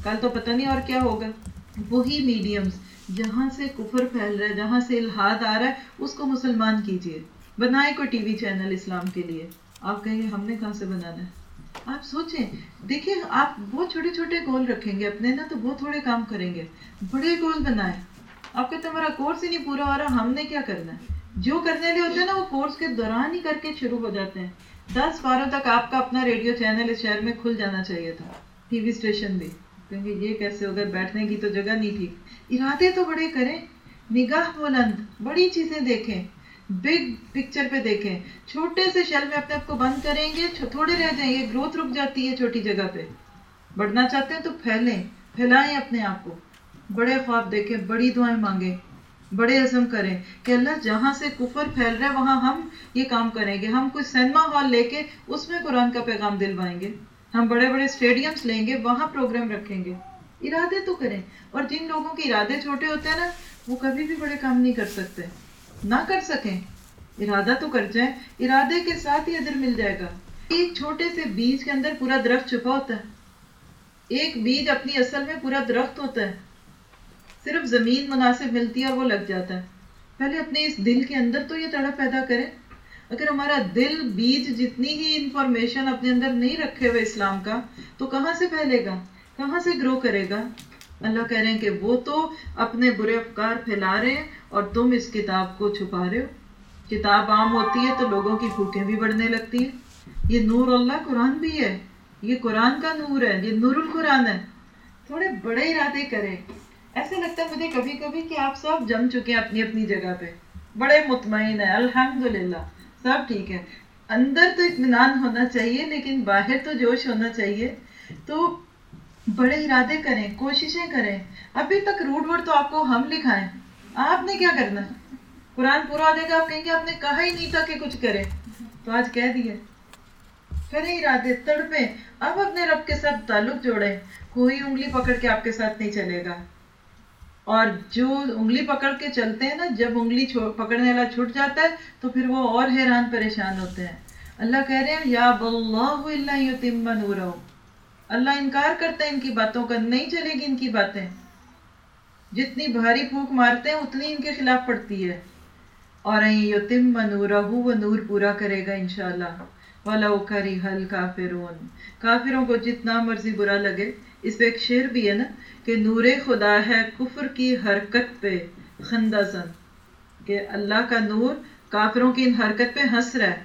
کل تو پتہ نہیں اور کیا ہوگا۔ وہی میڈیمز جہاں سے کفر پھیل رہا ہے، جہاں سے الحاد آ رہا ہے، اس کو مسلمان کیجیے بنائے کوئی ٹی وی چینل اسلام کے لیے۔ آپ کہیں ہم نے کہاں سے بنانا ہے؟ آپ سوچیں۔ دیکھیں آپ بہت چھوٹے چھوٹے گول رکھیں گے۔ اپنے نا تو بہت تھوڑے کام کریں گے۔ بڑے گول بنائیں۔ آپ کہتے ہیں، ہمارا کورس ہی نہیں پورا ہو رہا، ہم نے کیا کرنا ہے؟ جو کرنے لیے ہوتے ہیں نا، وہ کورس کے دوران ہی کر کے شروع ہو جاتے ہیں۔ دس بارہ تک آپ کا اپنا ریڈیو چینل اس شہر میں کھل جانا چاہیے تھا۔ ٹی وی اسٹیشن بھی۔ کیونکہ یہ کیسے ہوگا بیٹھنے کی تو جگہ نہیں تھی۔ ارادے تو بڑے کریں۔ نگاہ بلند بڑی چیزیں دیکھیں۔ بگ پکچر پہ دیکھیں۔ چھوٹے سے شیل میں اپنے آپ کو بند کریں گے تھوڑے رہ جائیں گے گروتھ رک جاتی ہے چھوٹی جگہ پہ۔ بڑھنا چاہتے ہیں تو پھیلیں، پھیلائیں اپنے آپ کو۔ بڑے خواب دیکھیں، بڑی دعائیں مانگیں، بڑے عزم کریں کہ اللہ جہاں سے کفر پھیل رہا ہے، وہاں ہم یہ کام کریں گے۔ ہم کوئی سینما ہال لے کے اس میں قرآن کا پیغام دلوائیں گے۔ ہم بڑے بڑے اسٹیڈیمس لیں گے، وہاں پروگرام رکھیں گے۔ ارادے تو کریں۔ اور جن لوگوں کے ارادے چھوٹے ہوتے ہیں نا، وہ کبھی بھی بڑے کام نہیں کر سکتے۔ نہ کر سکیں۔ ارادہ تو کر جائیں۔ ارادے کے ساتھ ہی ادھر مل جائے گا۔ ایک چھوٹے سے بیج کے اندر پورا درخت چھپا ہوتا ہے۔ ایک بیج اپنی اصل میں پورا درخت ہوتا ہے۔ صرف زمین مناسب ملتی ہے اور وہ لگ جاتا ہے۔ پہلے اپنے اس دل کے اندر تو یہ تڑپ پیدا کریں۔ اگر ہمارا دل بیج جتنی ہی انفارمیشن اپنے اندر نہیں رکھے ہوئے اسلام کا، تو کہاں سے پھیلے گا؟ کہاں سے گرو کرے گا؟ اللہ کہہ رہے ہیں کہ وہ تو اپنے برے افکار پھیلا رہے ہیں اور تم اس کتاب کو چھپا رہے ہو۔ کتاب عام ہوتی ہے تو لوگوں کی بھوکیں بھی بڑھنے لگتی ہیں۔ یہ نور اللہ قرآن بھی ہے۔ یہ قرآن کا نور ہے۔ یہ نور القرآن ہے۔ تھوڑے بڑے ارادے کریں۔ ایسے لگتا ہے مجھے کبھی کبھی کہ آپ سب جم چکے ہیں اپنی اپنی جگہ پہ۔ بڑے مطمئن ہیں۔ الحمد للہ سب ٹھیک ہے۔ اندر تو اطمینان ہونا چاہیے، لیکن باہر تو جوش ہونا چاہیے۔ تو بڑے ارادے کریں، کوششیں کریں۔ ابھی تک روٹ ورڈ تو آپ کو ہم لکھائیں آپ نے کیا کرنا؟ قرآن پورا آ جائے گا آپ کہیں گے، آپ نے کہا ہی نہیں تھا کہ کچھ کرے تو آج کہہ دیے۔ کریں ارادے، تڑپیں۔ اب اپنے رب کے ساتھ تعلق جوڑیں۔ کوئی انگلی پکڑ کے آپ کے ساتھ نہیں چلے گا۔ اور جو انگلی پکڑ کے چلتے ہیں نا، جب انگلی پکڑنے والا چھٹ جاتا ہے، تو پھر وہ اور حیران پریشان ہوتے ہیں۔ اللہ کہہ رہے ہیں، یا باللہ اللہ اللہ انکار کرتا ہے ان کی باتوں کا، نہیں چلے گی ان کی باتیں۔ جتنی بھاری پھونک مارتے ہیں، اتنی ان کے خلاف پڑتی ہے۔ اور یتم نورہ وہ نور پورا کرے گا انشاءاللہ۔ وَلَوْ كَرِهَ الْكَافِرُونَ کافروں کو جتنا مرضی برا لگے اس پہ ایک شعر بھی ہے نا کہ نور خدا ہے کفر کی حرکت پہ خندہ زن کہ اللہ کا نور کافروں کی ان حرکت پہ ہنس رہا ہے۔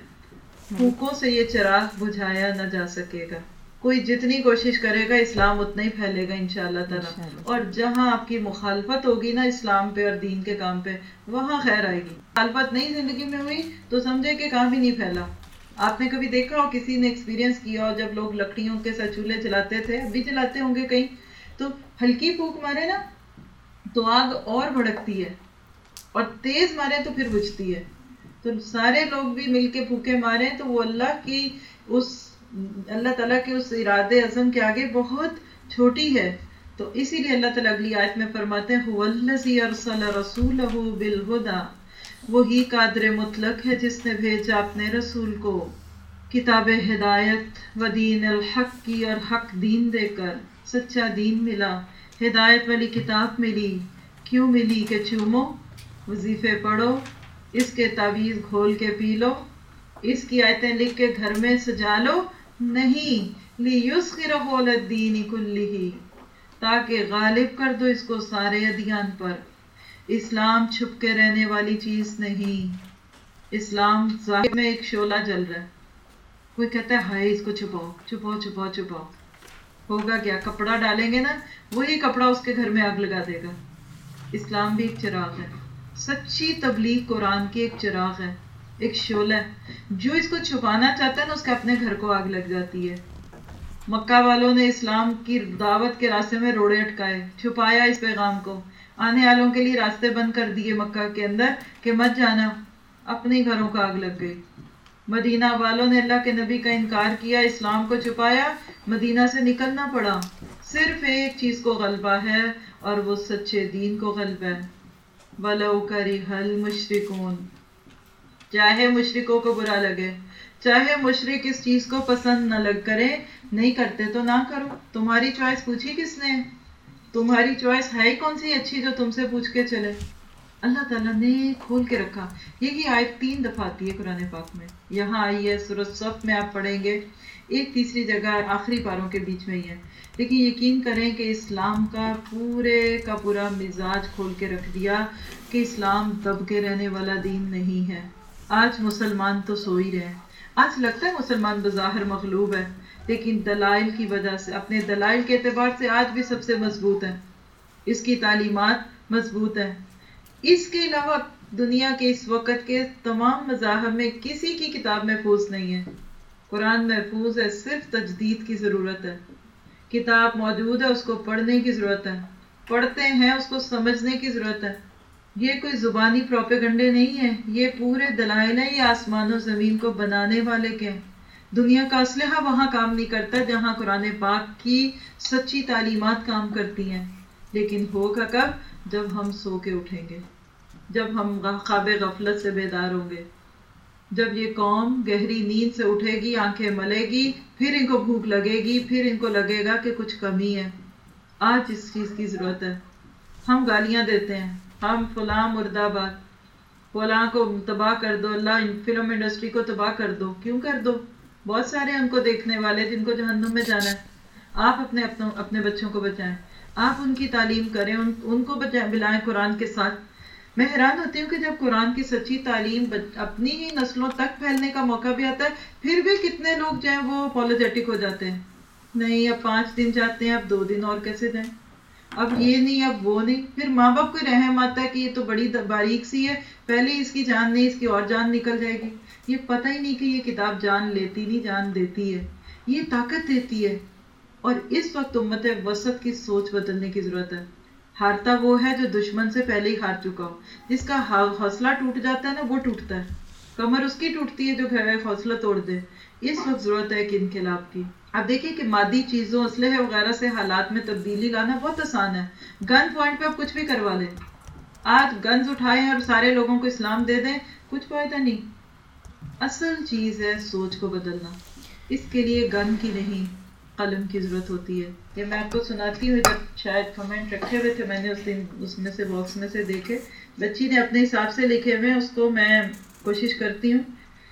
پھوکوں سے یہ چراغ بجھایا نہ جا سکے گا۔ کوئی جتنی کوشش کرے گا اسلام اتنا ہی پھیلے گا انشاءاللہ تعالیٰ۔ اور جہاں آپ کی مخالفت ہوگی نا اسلام پہ اور دین کے کام پہ وہاں خیر آئے گی۔ مخالفت نہیں زندگی میں ہوئی تو سمجھے کہ کام ہی نہیں پھیلا۔ آپ نے کبھی دیکھا ہو کسی نے ایکسپیرینس کیا ہو جب لوگ لکڑیوں کے ساتھ چولہے چلاتے تھے ابھی چلاتے ہوں گے کہیں۔ تو ہلکی پھونک مارے نا، تو آگ اور بھڑکتی ہے اور تیز مارے تو پھر بجھتی ہے۔ تو سارے لوگ بھی مل کے پھونکے مارے، تو وہ اللہ کی اس، اللہ تعالیٰ کے اس ارادے اعظم کے آگے بہت چھوٹی ہے۔ تو اسی لیے اللہ تعالیٰ اگلی آیت میں فرماتے ہیں وہی قادر مطلق ہے جس نے بھیجا اپنے رسول کو۔ کتاب ہدایت و دین الحق کی اور حق دین دے کر سچا دین ملا۔ ہدایت والی کتاب ملی۔ کیوں ملی کہ چومو؟ وظیفے پڑھو۔ اس کے تعویذ کھول کے پی لو۔ اس کی آیتیں لکھ کے گھر میں سجا لو۔ نہیں لی الدین کلی تاکہ غالب کر دو اس کو سارے ادیان پر۔ اسلام چھپ کے رہنے والی چیز نہیں۔ اسلام ظاہر میں ایک شعلہ جل رہا ہے۔ کوئی کہتا ہے، ہائے، اس کو چھپاؤ چھپاؤ چھپاؤ چھپاؤ۔ ہوگا کیا؟ کپڑا ڈالیں گے نا، وہی کپڑا اس کے گھر میں آگ لگا دے گا۔ اسلام بھی ایک چراغ ہے۔ سچی تبلیغ قرآن کی ایک چراغ ہے، ایک شعلہ ہے۔ جو اس کو چھپانا چاہتا ہے نا، اس کے اپنے گھر کو آگ لگ جاتی ہے۔ مکہ والوں نے اسلام کی دعوت کے راستے میں روڑے اٹکائے، چھپایا اس پیغام کو۔ آنے والوں کے لیے راستے بند کر دیے مکہ کے اندر کہ مت جانا، اپنے گھروں کا آگ لگ گئی۔ مدینہ والوں نے اللہ کے نبی کا انکار کیا، اسلام کو چھپایا، مدینہ سے نکلنا پڑا۔ صرف ایک چیز کو غلبہ ہے اور وہ سچے دین کو غلب ہے۔ ولو کری حل مشرکون چاہے مشرکوں کو برا لگے، چاہے مشرق اس چیز کو پسند نہ لگ کرے، نہیں کرتے تو نہ کرو۔ تمہاری چوائس پوچھی کس نے؟ تمہاری چوائس ہے کون سی اچھی جو تم سے پوچھ کے چلے؟ اللہ تعالیٰ نے کھول کے رکھا۔ یہ آیت تین دفعہ آتی ہے قرآن پاک میں۔ یہاں آئی ہے سورت صف میں آپ پڑھیں گے۔ ایک تیسری جگہ آخری پاروں کے بیچ میں ہی ہے۔ لیکن یقین کریں کہ اسلام کا پورے کا پورا مزاج کھول کے رکھ دیا کہ اسلام دب کے رہنے والا دین نہیں ہے۔ آج مسلمان تو سو ہی رہے آج لگتا ہے مسلمان بظاہر مغلوب ہے۔ لیکن دلائل کی وجہ سے، اپنے دلائل کے اعتبار سے آج بھی سب سے مضبوط ہے اس کی تعلیمات مضبوط ہیں۔ اس کے علاوہ دنیا کے اس وقت کے تمام مذاہب میں کسی کی کتاب محفوظ نہیں ہے۔ قرآن محفوظ ہے، صرف تجدید کی ضرورت ہے۔ کتاب موجود ہے، اس کو پڑھنے کی ضرورت ہے۔ پڑھتے ہیں، اس کو سمجھنے کی ضرورت ہے۔ یہ کوئی زبانی پروپیگنڈے نہیں ہے یہ پورے دلائل ہیں، یہ آسمان و زمین کو بنانے والے کے ہیں۔ دنیا کا اسلحہ وہاں کام نہیں کرتا جہاں قرآن پاک کی سچی تعلیمات کام کرتی ہیں۔ لیکن ہوگا کب؟ جب ہم سو کے اٹھیں گے، جب ہم خواب غفلت سے بیدار ہوں گے۔ جب یہ قوم گہری نیند سے اٹھے گی، آنکھیں ملے گی، پھر ان کو بھوک لگے گی، پھر ان کو لگے گا کہ کچھ کمی ہے۔ آج اس چیز کی ضرورت ہے۔ ہم گالیاں دیتے ہیں۔ ہم فلاں مرد آباد فلاں کو تباہ کر دو، اللہ فلم انڈسٹری کو تباہ کر دو۔ کیوں کر دو؟ بہت سارے ان کو دیکھنے والے جن کو جہنم میں جانا ہے، آپ اپنے اپنے بچوں کو بچائیں۔ آپ ان کی تعلیم کریں، ان ان کو بلائیں قرآن کے ساتھ۔ میں حیران ہوتی ہوں کہ جب قرآن کی سچی تعلیم اپنی ہی نسلوں تک پھیلنے کا موقع بھی آتا ہے، پھر بھی کتنے لوگ جو ہیں وہ اپولوجیٹک ہو جاتے ہیں۔ نہیں، اب پانچ دن جاتے ہیں، اب دو دن اور کیسے جائیں؟ اب یہ نہیں، اب وہ نہیں۔ پھر ماں باپ کو رحم آتا ہے کہ یہ تو بڑی باریک سی ہے، پہلے اس کی جان نہیں، اس کی اور جان نکل جائے گی۔ یہ پتہ ہی نہیں کہ یہ کتاب جان لیتی نہیں، جان دیتی ہے۔ یہ طاقت دیتی ہے۔ اور اس وقت امت وسط کی سوچ بدلنے کی ضرورت ہے۔ ہارتا وہ ہے جو دشمن سے پہلے ہی ہار چکا ہو۔ جس کا حوصلہ ٹوٹ جاتا ہے نا، وہ ٹوٹتا ہے۔ کمر اس کی ٹوٹتی ہے جو گھر حوصلہ توڑ دے۔ اس وقت ضرورت ہے کہ انقلاب کی۔ آپ دیکھیے کہ مادی چیزوں، اسلحے وغیرہ سے حالات میں تبدیلی لانا بہت آسان ہے۔ گن پوائنٹ پہ آپ کچھ بھی کروا لیں۔ آج گنز اٹھائیں اور سارے لوگوں کو اسلام دے دیں۔ کچھ فائدہ نہیں۔ اصل چیز ہے سوچ کو بدلنا۔ اس کے لیے گن کی نہیں، قلم کی ضرورت ہوتی ہے۔ یہ میں آپ کو سناتی ہوں، جب شاید کمنٹ رکھے ہوئے تھے، میں نے اس دن اس میں سے باکس میں سے دیکھے۔ بچی نے اپنے حساب سے لکھے ہوئے، اس کو میں کوشش کرتی ہوں۔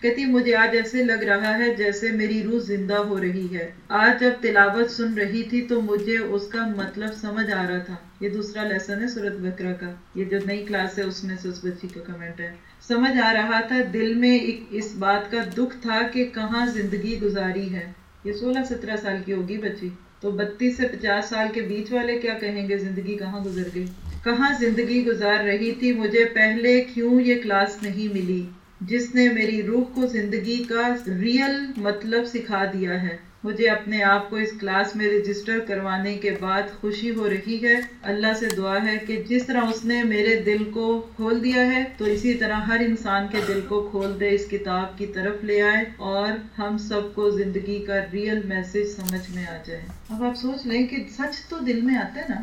کہتی مجھے آج ایسے لگ رہا ہے جیسے میری روح زندہ ہو رہی ہے۔ آج جب تلاوت سن رہی تھی تو مجھے اس کا مطلب سمجھ آ رہا تھا۔ یہ دوسرا لیسن ہے سورت بکرا کا۔ یہ جو نئی کلاس ہے اس میں سے اس بچی کا کمنٹ ہے۔ سمجھ آ رہا تھا، دل میں ایک اس بات کا دکھ تھا کہ کہاں زندگی گزاری ہے۔ یہ سولہ سترہ سال کی ہوگی بچی۔ تو بتیس سے پچاس سال کے بیچ والے کیا کہیں گے زندگی کہاں گزر گئی؟ کہاں زندگی گزار رہی تھی؟ مجھے پہلے کیوں یہ کلاس نہیں ملی؟ جس نے میری روح کو زندگی کا ریئل مطلب سکھا دیا ہے۔ مجھے اپنے آپ کو اس کلاس میں رجسٹر کروانے کے بعد خوشی ہو رہی ہے۔ اللہ سے دعا ہے کہ جس طرح اس نے میرے دل کو کھول دیا ہے، تو اسی طرح ہر انسان کے دل کو کھول دے، اس کتاب کی طرف لے آئے اور ہم سب کو زندگی کا ریئل میسج سمجھ میں آ جائے۔ اب آپ سوچ لیں کہ سچ تو دل میں آتا ہے نا۔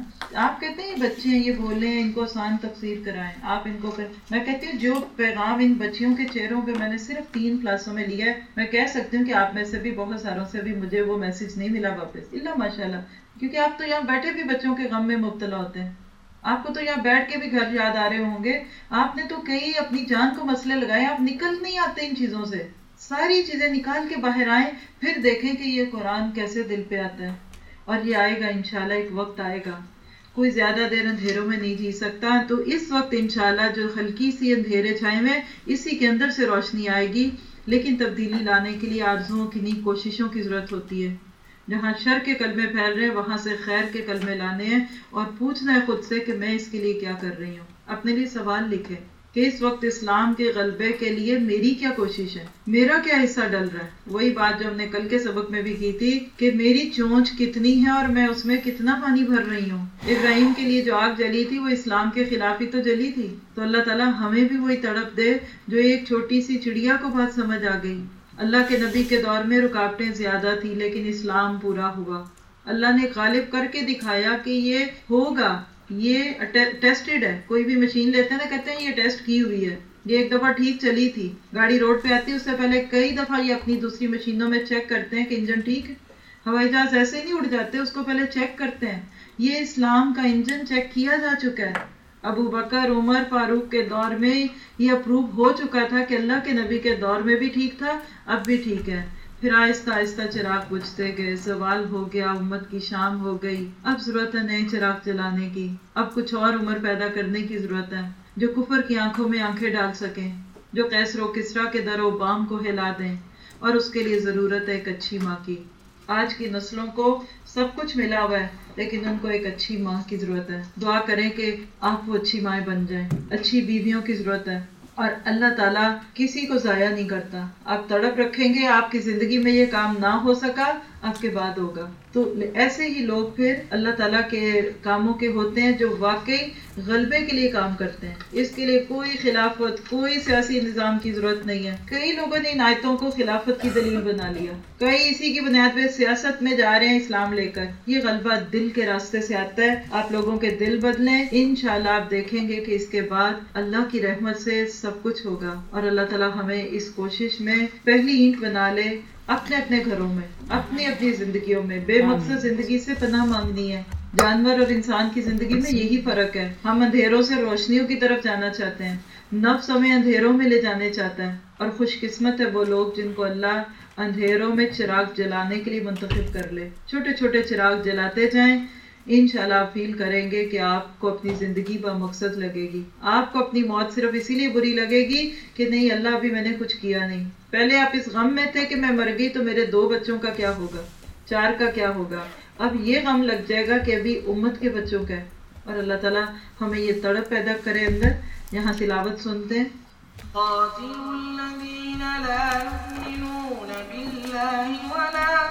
آپ کہتے ہیں یہ بچے ہیں، یہ بولے ہیں، ان کو آسان تفسیر کرائیں۔ آپ ان کو میں کہتی ہوں جو پیغام ان بچیوں کے چہروں پہ میں نے صرف تین کلاسوں میں لیا ہے، میں کہہ سکتی ہوں کہ آپ میں سے بھی، بہت ساروں سے بھی مجھے وہ میسج نہیں ملا واپس۔ اللہ ماشاء اللہ کیونکہ آپ تو یہاں بیٹھے بھی بچوں کے غم میں مبتلا ہوتے ہیں۔ آپ کو تو یہاں بیٹھ کے بھی گھر یاد آ رہے ہوں گے۔ آپ نے تو کئی اپنی جان کو مسئلے لگائے، آپ نکل نہیں آتے ان چیزوں سے۔ ساری چیزیں نکال کے باہر آئیں، پھر دیکھیں کہ یہ قرآن کیسے دل پہ آتا ہے۔ اور یہ آئے گا، انشاءاللہ ایک وقت آئے گا۔ کوئی زیادہ دیر اندھیروں میں نہیں جی سکتا، تو اس وقت انشاءاللہ جو ہلکی سی اندھیرے چھائے میں اسی کے اندر سے روشنی آئے گی۔ لیکن تبدیلی لانے کے لیے آرزوں کی کوششوں کی ضرورت ہوتی ہے۔ جہاں شر کے کلمے پھیل رہے ہیں وہاں سے خیر کے کلمے لانے ہیں۔ اور پوچھنا ہے خود سے کہ میں اس کے لیے کیا کر رہی ہوں۔ اپنے لیے سوال لکھے کہ اس وقت اسلام کے غلبے کے لیے میری کیا کوشش ہے؟ میرا کیا حصہ ڈل رہا ہے؟ وہی بات جو ہم نے کل کے سبق میں بھی کی تھی کہ میری چونچ کتنی ہے اور میں اس میں کتنا پانی بھر رہی ہوں۔ ابراہیم کے لیے جو آگ جلی تھی وہ اسلام کے خلاف ہی تو جلی تھی۔ تو اللہ تعالیٰ ہمیں بھی وہی تڑپ دے جو ایک چھوٹی سی چڑیا کو بات سمجھ آ گئی۔ اللہ کے نبی کے دور میں رکاوٹیں زیادہ تھی لیکن اسلام پورا ہوا۔ اللہ نے غالب کر کے دکھایا کہ یہ ہوگا۔ یہ ٹیسٹڈ ہے. کوئی بھی مشین لیتے ہیں نا کہتے ہیں یہ ٹیسٹ کی ہوئی ہے. یہ ایک دفعہ ٹھیک چلی تھی. گاڑی روڈ پہ آتی ہے، اس سے پہلے کئی دفعہ یہ اپنی دوسری مشینوں میں چیک کرتے ہیں کہ انجن ٹھیک ہے. ہوائی جہاز ایسے نہیں اڑ جاتے، اس کو پہلے چیک کرتے ہیں. یہ اسلام کا انجن چیک کیا جا چکا ہے. ابو بکر، عمر، فاروق کے دور میں یہ اپروو ہو چکا تھا کہ اللہ کے نبی کے دور میں بھی ٹھیک تھا، اب بھی ٹھیک ہے. پھر آہستہ آہستہ چراغ بجھتے گئے، زوال ہو گیا، امت کی شام ہو گئی۔ اب ضرورت ہے نئے چراغ جلانے کی۔ اب کچھ اور عمر پیدا کرنے کی ضرورت ہے، جو کفر کی آنکھوں میں آنکھیں ڈال سکیں، جو کیسر و کسرا کے در و بام کو ہلا دیں۔ اور اس کے لیے ضرورت ہے ایک اچھی ماں کی۔ آج کی نسلوں کو سب کچھ ملا ہوا ہے، لیکن ان کو ایک اچھی ماں کی ضرورت ہے۔ دعا کریں کہ آپ وہ اچھی مائیں بن جائیں۔ اچھی بیویوں کی ضرورت ہے۔ اور اللہ تعالیٰ کسی کو ضائع نہیں کرتا۔ آپ تڑپ رکھیں گے، آپ کی زندگی میں یہ کام نہ ہو سکا، آپ کے بعد ہوگا۔ تو ایسے ہی لوگ پھر اللہ تعالیٰ کے کاموں کے ہوتے ہیں جو واقعی غلبے کے لیے کام کرتے ہیں۔ اس کے لیے کوئی خلافت، کوئی سیاسی نظام کی ضرورت نہیں ہے۔ کئی لوگوں نے ان آیتوں کو خلافت کی دلیل بنا لیا۔ کئی اسی کی بنیاد پہ سیاست میں جا رہے ہیں اسلام لے کر۔ یہ غلبہ دل کے راستے سے آتا ہے۔ آپ لوگوں کے دل بدلیں۔ انشاءاللہ آپ دیکھیں گے کہ اس کے بعد اللہ کی رحمت سے سب کچھ ہوگا اور اللہ تعالیٰ ہمیں اس کوشش میں پہلی اینٹ بنا لے۔ اپنے اپنے گھروں میں اپنی اپنی زندگیوں میں۔ بے مقصد زندگی سے پناہ مانگنی ہے۔ جانور اور انسان کی زندگی میں یہی فرق ہے۔ ہم اندھیروں سے روشنیوں کی طرف جانا چاہتے ہیں۔ نفس ہمیں اندھیروں میں لے جانے چاہتا ہے۔ اور خوش قسمت ہے وہ لوگ جن کو اللہ اندھیروں میں چراغ جلانے کے لیے منتخب کر لے۔ چھوٹے چھوٹے چراغ جلاتے جائیں۔ انشاءاللہ آپ فیل کریں گے کہ آپ کو اپنی زندگی با مقصد لگے گی۔ آپ کو اپنی موت صرف اسی لیے بری لگے گی کہ نہیں، اللہ ابھی میں نے کچھ کیا نہیں۔ پہلے آپ اس غم میں تھے کہ میں مر گئی تو میرے دو بچوں کا کیا ہوگا؟ چار کا کیا ہوگا؟ اب یہ غم لگ جائے گا کہ ابھی امت کے بچوں کا ہے۔ اور اللہ تعالیٰ ہمیں یہ تڑپ پیدا کرے اندر۔ یہاں تلاوت سنتے ہیں۔ ولا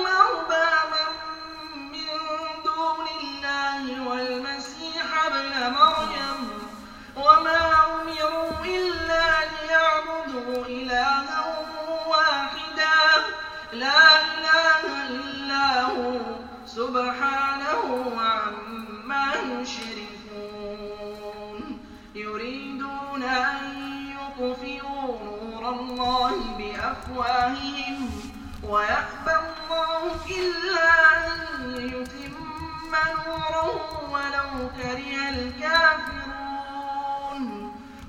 لا إله إلا هو سبحانه عما يشركون. يريدون أن يطفئوا نور الله بأفواههم ويأبى الله إلا أن يتم نوره ولو كره الكافرون.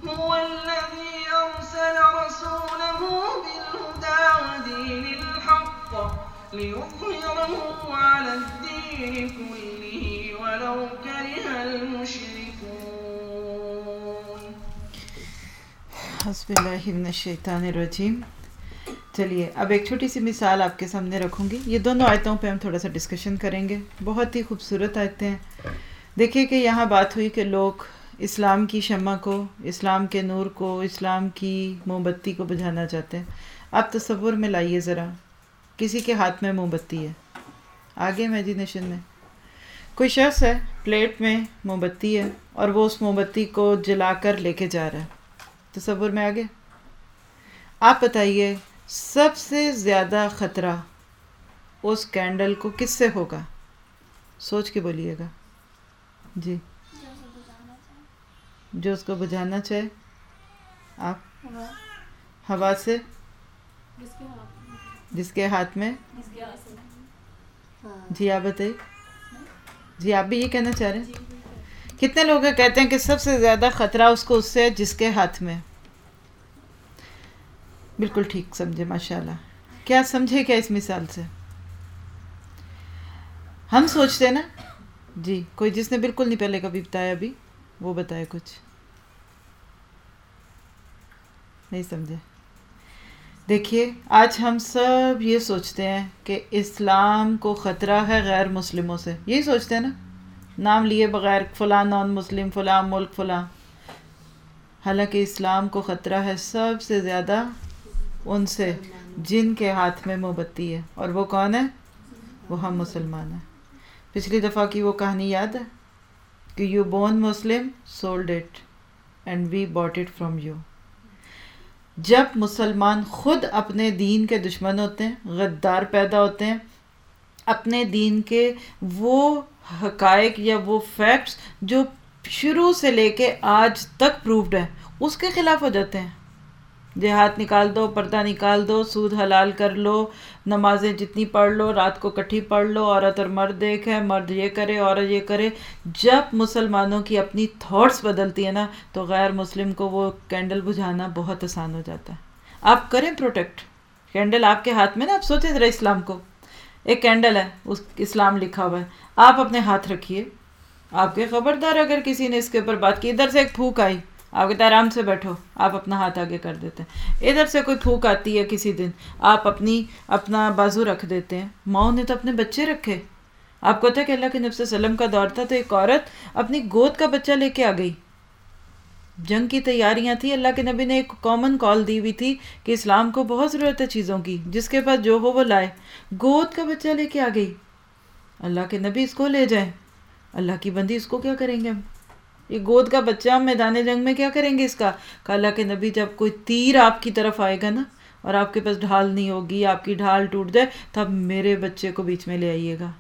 هو الذي أرسل رسوله بالهدى ودين الحق ليظهره على الدين كله ولو كره المشركون. حسب الله من الشیطان الرجیم. چلیے، اب ایک چھوٹی سی مثال آپ کے سامنے رکھوں گی۔ یہ دونوں آیتوں پہ ہم تھوڑا سا ڈسکشن کریں گے۔ بہت ہی خوبصورت آیتیں ہیں۔ دیکھیے کہ یہاں بات ہوئی کہ لوگ اسلام کی شمع کو، اسلام کے نور کو، اسلام کی موم بتی کو بجھانا چاہتے ہیں۔ آپ تصور میں لائیے ذرا۔ کسی کے ہاتھ میں موم بتی ہے۔ آگے امیجینیشن میں۔ کوئی شخص ہے پلیٹ میں موم بتی ہے اور وہ اس موم بتی کو جلا کر لے کے جا رہا ہے۔ تصور میں آگے۔ آپ بتائیے سب سے زیادہ خطرہ اس کینڈل کو کس سے ہوگا؟ سوچ کے بولیے گا۔ جی۔ جو اس کو بجھانا چاہے۔ آپ۔ ہوا۔ سے۔ جس کے ہاتھ میں؟ ہاں۔ جی آپ بتائیے۔ جی آپ بھی یہ کہنا چاہ رہے ہیں؟ کتنے لوگ کہتے ہیں کہ سب سے زیادہ خطرہ اس کو اس سے جس کے ہاتھ میں؟ بالکل ٹھیک سمجھے ماشاء اللہ کیا سمجھے کیا اس مثال سے؟ ہم سوچتے نا؟ جی کوئی جس نے بالکل نہیں پہلے کبھی بتایا ابھی وہ بتایا کچھ۔ نہیں سمجھے۔ دیکھیے، آج ہم سب یہ سوچتے ہیں کہ اسلام کو خطرہ ہے غیر مسلموں سے۔ یہی سوچتے ہیں نا، نام لیے بغیر فلاں نان مسلم، فلاں ملک، فلاں۔ حالانکہ اسلام کو خطرہ ہے سب سے زیادہ ان سے جن کے ہاتھ میں موم بتی ہے۔ اور وہ کون ہے؟ وہ ہم مسلمان ہیں۔ پچھلی دفعہ کی وہ کہانی یاد ہے کہ you born Muslim sold it and we bought it from you جب مسلمان خود اپنے دین کے دشمن ہوتے ہیں، غدار پیدا ہوتے ہیں، اپنے دین کے وہ حقائق یا وہ فیکٹس جو شروع سے لے کے آج تک پروفڈ ہیں، اس کے خلاف ہو جاتے ہیں۔ جہاد نکال دو، پردہ نکال دو، سود حلال کر لو، نمازیں جتنی پڑھ لو، رات کو کٹھی پڑھ لو، عورت اور مرد دیکھ ہے، مرد یہ کرے، عورت یہ کرے۔ جب مسلمانوں کی اپنی تھاٹس بدلتی ہے نا، تو غیر مسلم کو وہ کینڈل بجھانا بہت آسان ہو جاتا ہے۔ آپ کریں پروٹیکٹ کینڈل آپ کے ہاتھ میں نا، آپ سوچیں ذرا اسلام کو۔ ایک کینڈل ہے، اس اسلام لکھا ہوا ہے۔ آپ اپنے ہاتھ رکھیے۔ آپ کے خبردار اگر کسی نے اس کے اوپر بات کی، ادھر سے ایک پھوک آئی۔ آپ کہتے ہیں آرام سے بیٹھو، آپ اپنا ہاتھ آگے کر دیتے ہیں۔ ادھر سے کوئی پھوک آتی ہے کسی دن، آپ اپنی، اپنا بازو رکھ دیتے ہیں۔ ماں نے تو اپنے بچے رکھے۔ آپ کو تھا کہ اللہ کے نفس وسلم کا دور تھا تو ایک عورت اپنی گود کا بچہ لے کے آ گئی۔ جنگ کی تیاریاں تھیں۔ اللہ کے نبی نے ایک کامن کال دی ہوئی تھی کہ اسلام کو بہت ضرورت ہے چیزوں کی، جس کے پاس جو ہو وہ لائے۔ گود کا بچہ لے کے آ گئی۔ اللہ کے نبی اس کو لے جائیں۔ اللہ کی بندی اس کو کیا کریں گے ہم؟ یہ گود کا بچہ میدان جنگ میں کیا کریں گے اس کا؟ کالا کے نبی، جب کوئی تیر آپ کی طرف آئے گا نا، اور آپ کے پاس ڈھال نہیں ہوگی، آپ کی ڈھال ٹوٹ جائے، تب میرے بچے کو بیچ میں لے آئیے گا۔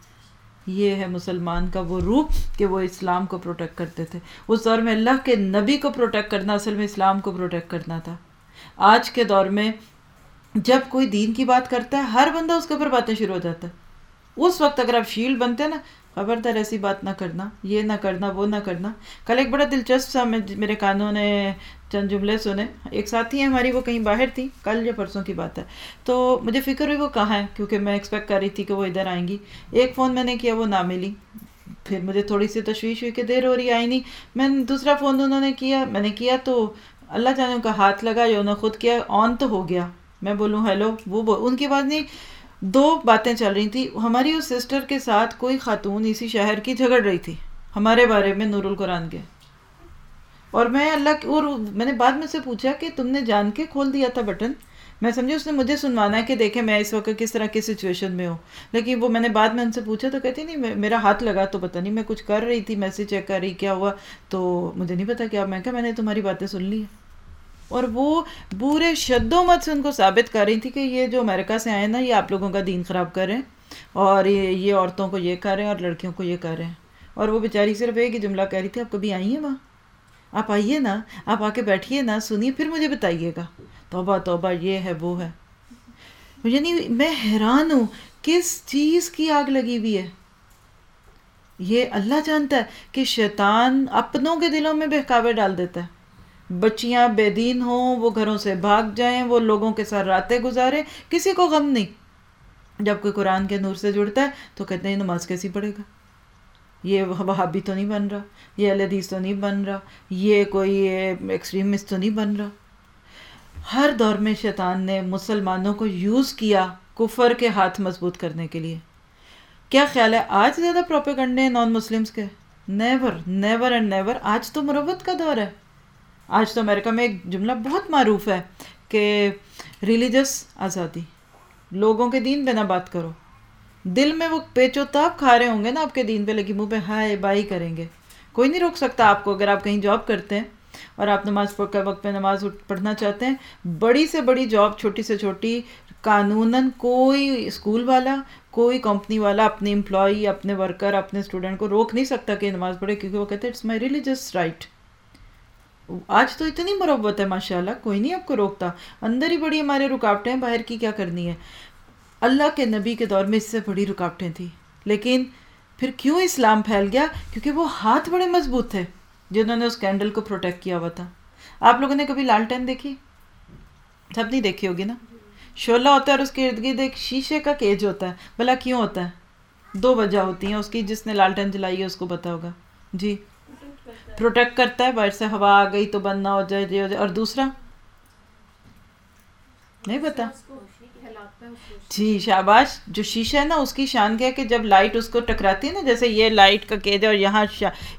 یہ ہے مسلمان کا وہ روپ کہ وہ اسلام کو پروٹیکٹ کرتے تھے۔ اس دور میں اللہ کے نبی کو پروٹیکٹ کرنا اصل میں اسلام کو پروٹیکٹ کرنا تھا۔ آج کے دور میں جب کوئی دین کی بات کرتا ہے، ہر بندہ اس کے اوپر باتیں شروع ہو جاتا ہے۔ اس وقت اگر آپ شیلڈ بنتے ہیں نا خبردار ایسی بات نہ کرنا، یہ نہ کرنا، وہ نہ کرنا۔ کل ایک بڑا دلچسپ سا میرے کانوں نے چند جملے سنے۔ ایک ساتھی ہیں ہماری، وہ کہیں باہر تھی کل یا پرسوں کی بات ہے۔ تو مجھے فکر ہوئی وہ کہاں ہے کیونکہ میں ایکسپیکٹ کر رہی تھی کہ وہ ادھر آئیں گی۔ ایک فون میں نے کیا، وہ نہ ملی۔ پھر مجھے تھوڑی سی تشویش ہوئی کہ دیر ہو رہی، آئی نہیں۔ میں دوسرا فون انہوں نے کیا، میں نے کیا تو اللہ جانے ان کا ہاتھ لگا یا انہوں نے خود کیا آن تو ہو گیا۔ میں بولوں ہیلو وہ ان کی بات نہیں۔ دو باتیں چل رہی تھیں۔ ہماری اس سسٹر کے ساتھ کوئی خاتون اسی شہر کی جھگڑ رہی تھی، ہمارے بارے میں نور القرآن کے۔ اور میں اللہ اور میں نے بعد میں سے پوچھا کہ تم نے جان کے کھول دیا تھا بٹن۔ میں سمجھی اس نے مجھے سنوانا ہے کہ دیکھیں میں اس وقت کس طرح کی سچویشن میں ہوں۔ لیکن وہ میں نے بعد میں ان سے پوچھا تو کہتی، نہیں میرا ہاتھ لگا تو پتہ نہیں میں کچھ کر رہی تھی میسیج چیک کر رہی، کیا ہوا؟ تو مجھے نہیں پتا کیا۔ میں کہا، میں نے تمہاری باتیں سن لی اور وہ بورے شد و مت سے ان کو ثابت کر رہی تھی کہ یہ جو امریکہ سے آئے نا، یہ آپ لوگوں کا دین خراب کر رہے ہیں اور یہ یہ عورتوں کو یہ کر رہے ہیں اور لڑکیوں کو یہ کر رہے ہیں۔ اور وہ بیچاری صرف ایک ہی جملہ کہہ رہی تھی، آپ کبھی آئی ہیں وہاں؟ آپ آئیے نا، آپ آ کے بیٹھیے نا، سنیے، پھر مجھے بتائیے گا۔ توبہ توبہ، یہ ہے، وہ ہے۔ یعنی میں حیران ہوں، کس چیز کی آگ لگی ہوئی ہے؟ یہ اللہ جانتا ہے کہ شیطان اپنوں کے دلوں میں بہکاوے ڈال دیتا ہے۔ بچیاں بے دین ہوں، وہ گھروں سے بھاگ جائیں، وہ لوگوں کے ساتھ راتیں گزارے کسی کو غم نہیں۔ جب کوئی قرآن کے نور سے جڑتا ہے تو کہتے ہیں، نماز کیسی پڑھے گا؟ یہ وہابی تو نہیں بن رہا، یہ الحدیث تو نہیں بن رہا، یہ کوئی ایکسٹریمسٹ تو نہیں بن رہا۔ ہر دور میں شیطان نے مسلمانوں کو یوز کیا کفر کے ہاتھ مضبوط کرنے کے لیے۔ کیا خیال ہے آج زیادہ پروپیگنڈے ہیں نان مسلمس کے؟ نیور نیور اینڈ نیور آج تو مروت کا دور ہے۔ آج تو امریکہ میں ایک جملہ بہت معروف ہے کہ ریلیجس آزادی، لوگوں کے دین پہ نہ بات کرو۔ دل میں وہ پیچو تاپ کھا رہے ہوں گے نا آپ کے دین پہ لیکن منہ پہ، ہائے بائی کریں گے۔ کوئی نہیں روک سکتا آپ کو اگر آپ کہیں جاب کرتے ہیں اور آپ نماز پڑھ وقت پہ نماز پڑھنا چاہتے ہیں۔ بڑی سے بڑی جاب، چھوٹی سے چھوٹی، قانوناً کوئی اسکول والا، کوئی کمپنی والا، اپنے امپلائی اپنے ورکر اپنے اسٹوڈنٹ کو روک نہیں سکتا کہ نماز پڑھے، کیونکہ وہ کہتے ہیں اٹس مائی ریلیجس رائٹ آج تو اتنی مربت ہے ماشاء اللہ کوئی نہیں آپ کو روکتا۔ اندر ہی بڑی ہمارے رکاوٹیں، باہر کی کیا کرنی ہے؟ اللہ کے نبی کے دور میں اس سے بڑی رکاوٹیں تھیں۔ لیکن پھر کیوں اسلام پھیل گیا؟ کیونکہ وہ ہاتھ بڑے مضبوط تھے، جنہوں نے اس کینڈل کو پروٹیکٹ کیا ہوا تھا۔ آپ لوگوں نے کبھی لالٹین دیکھی؟ سب نہیں دیکھی ہوگی نا؟ شولہ ہوتا ہے اور اس کے ارد گرد ایک شیشے کا کیج ہوتا ہے۔ بھلا کیوں ہوتا ہے؟ دو وجہ ہوتی ہیں، اس کی جس نے لالٹین جلائی ہے، اس کو پتا ہوگا۔ جی۔ پروٹیکٹ کرتا ہے، باہر سے ہوا آ گئی تو بند نہ ہو جائے، اور دوسرا؟ نہیں پتا۔ جی شاباش، جو شیشہ ہے نا، اس کی شان کیا کہ جب لائٹ اس کو ٹکراتی ہے نا، جیسے یہ لائٹ کا کیج ہے اور یہاں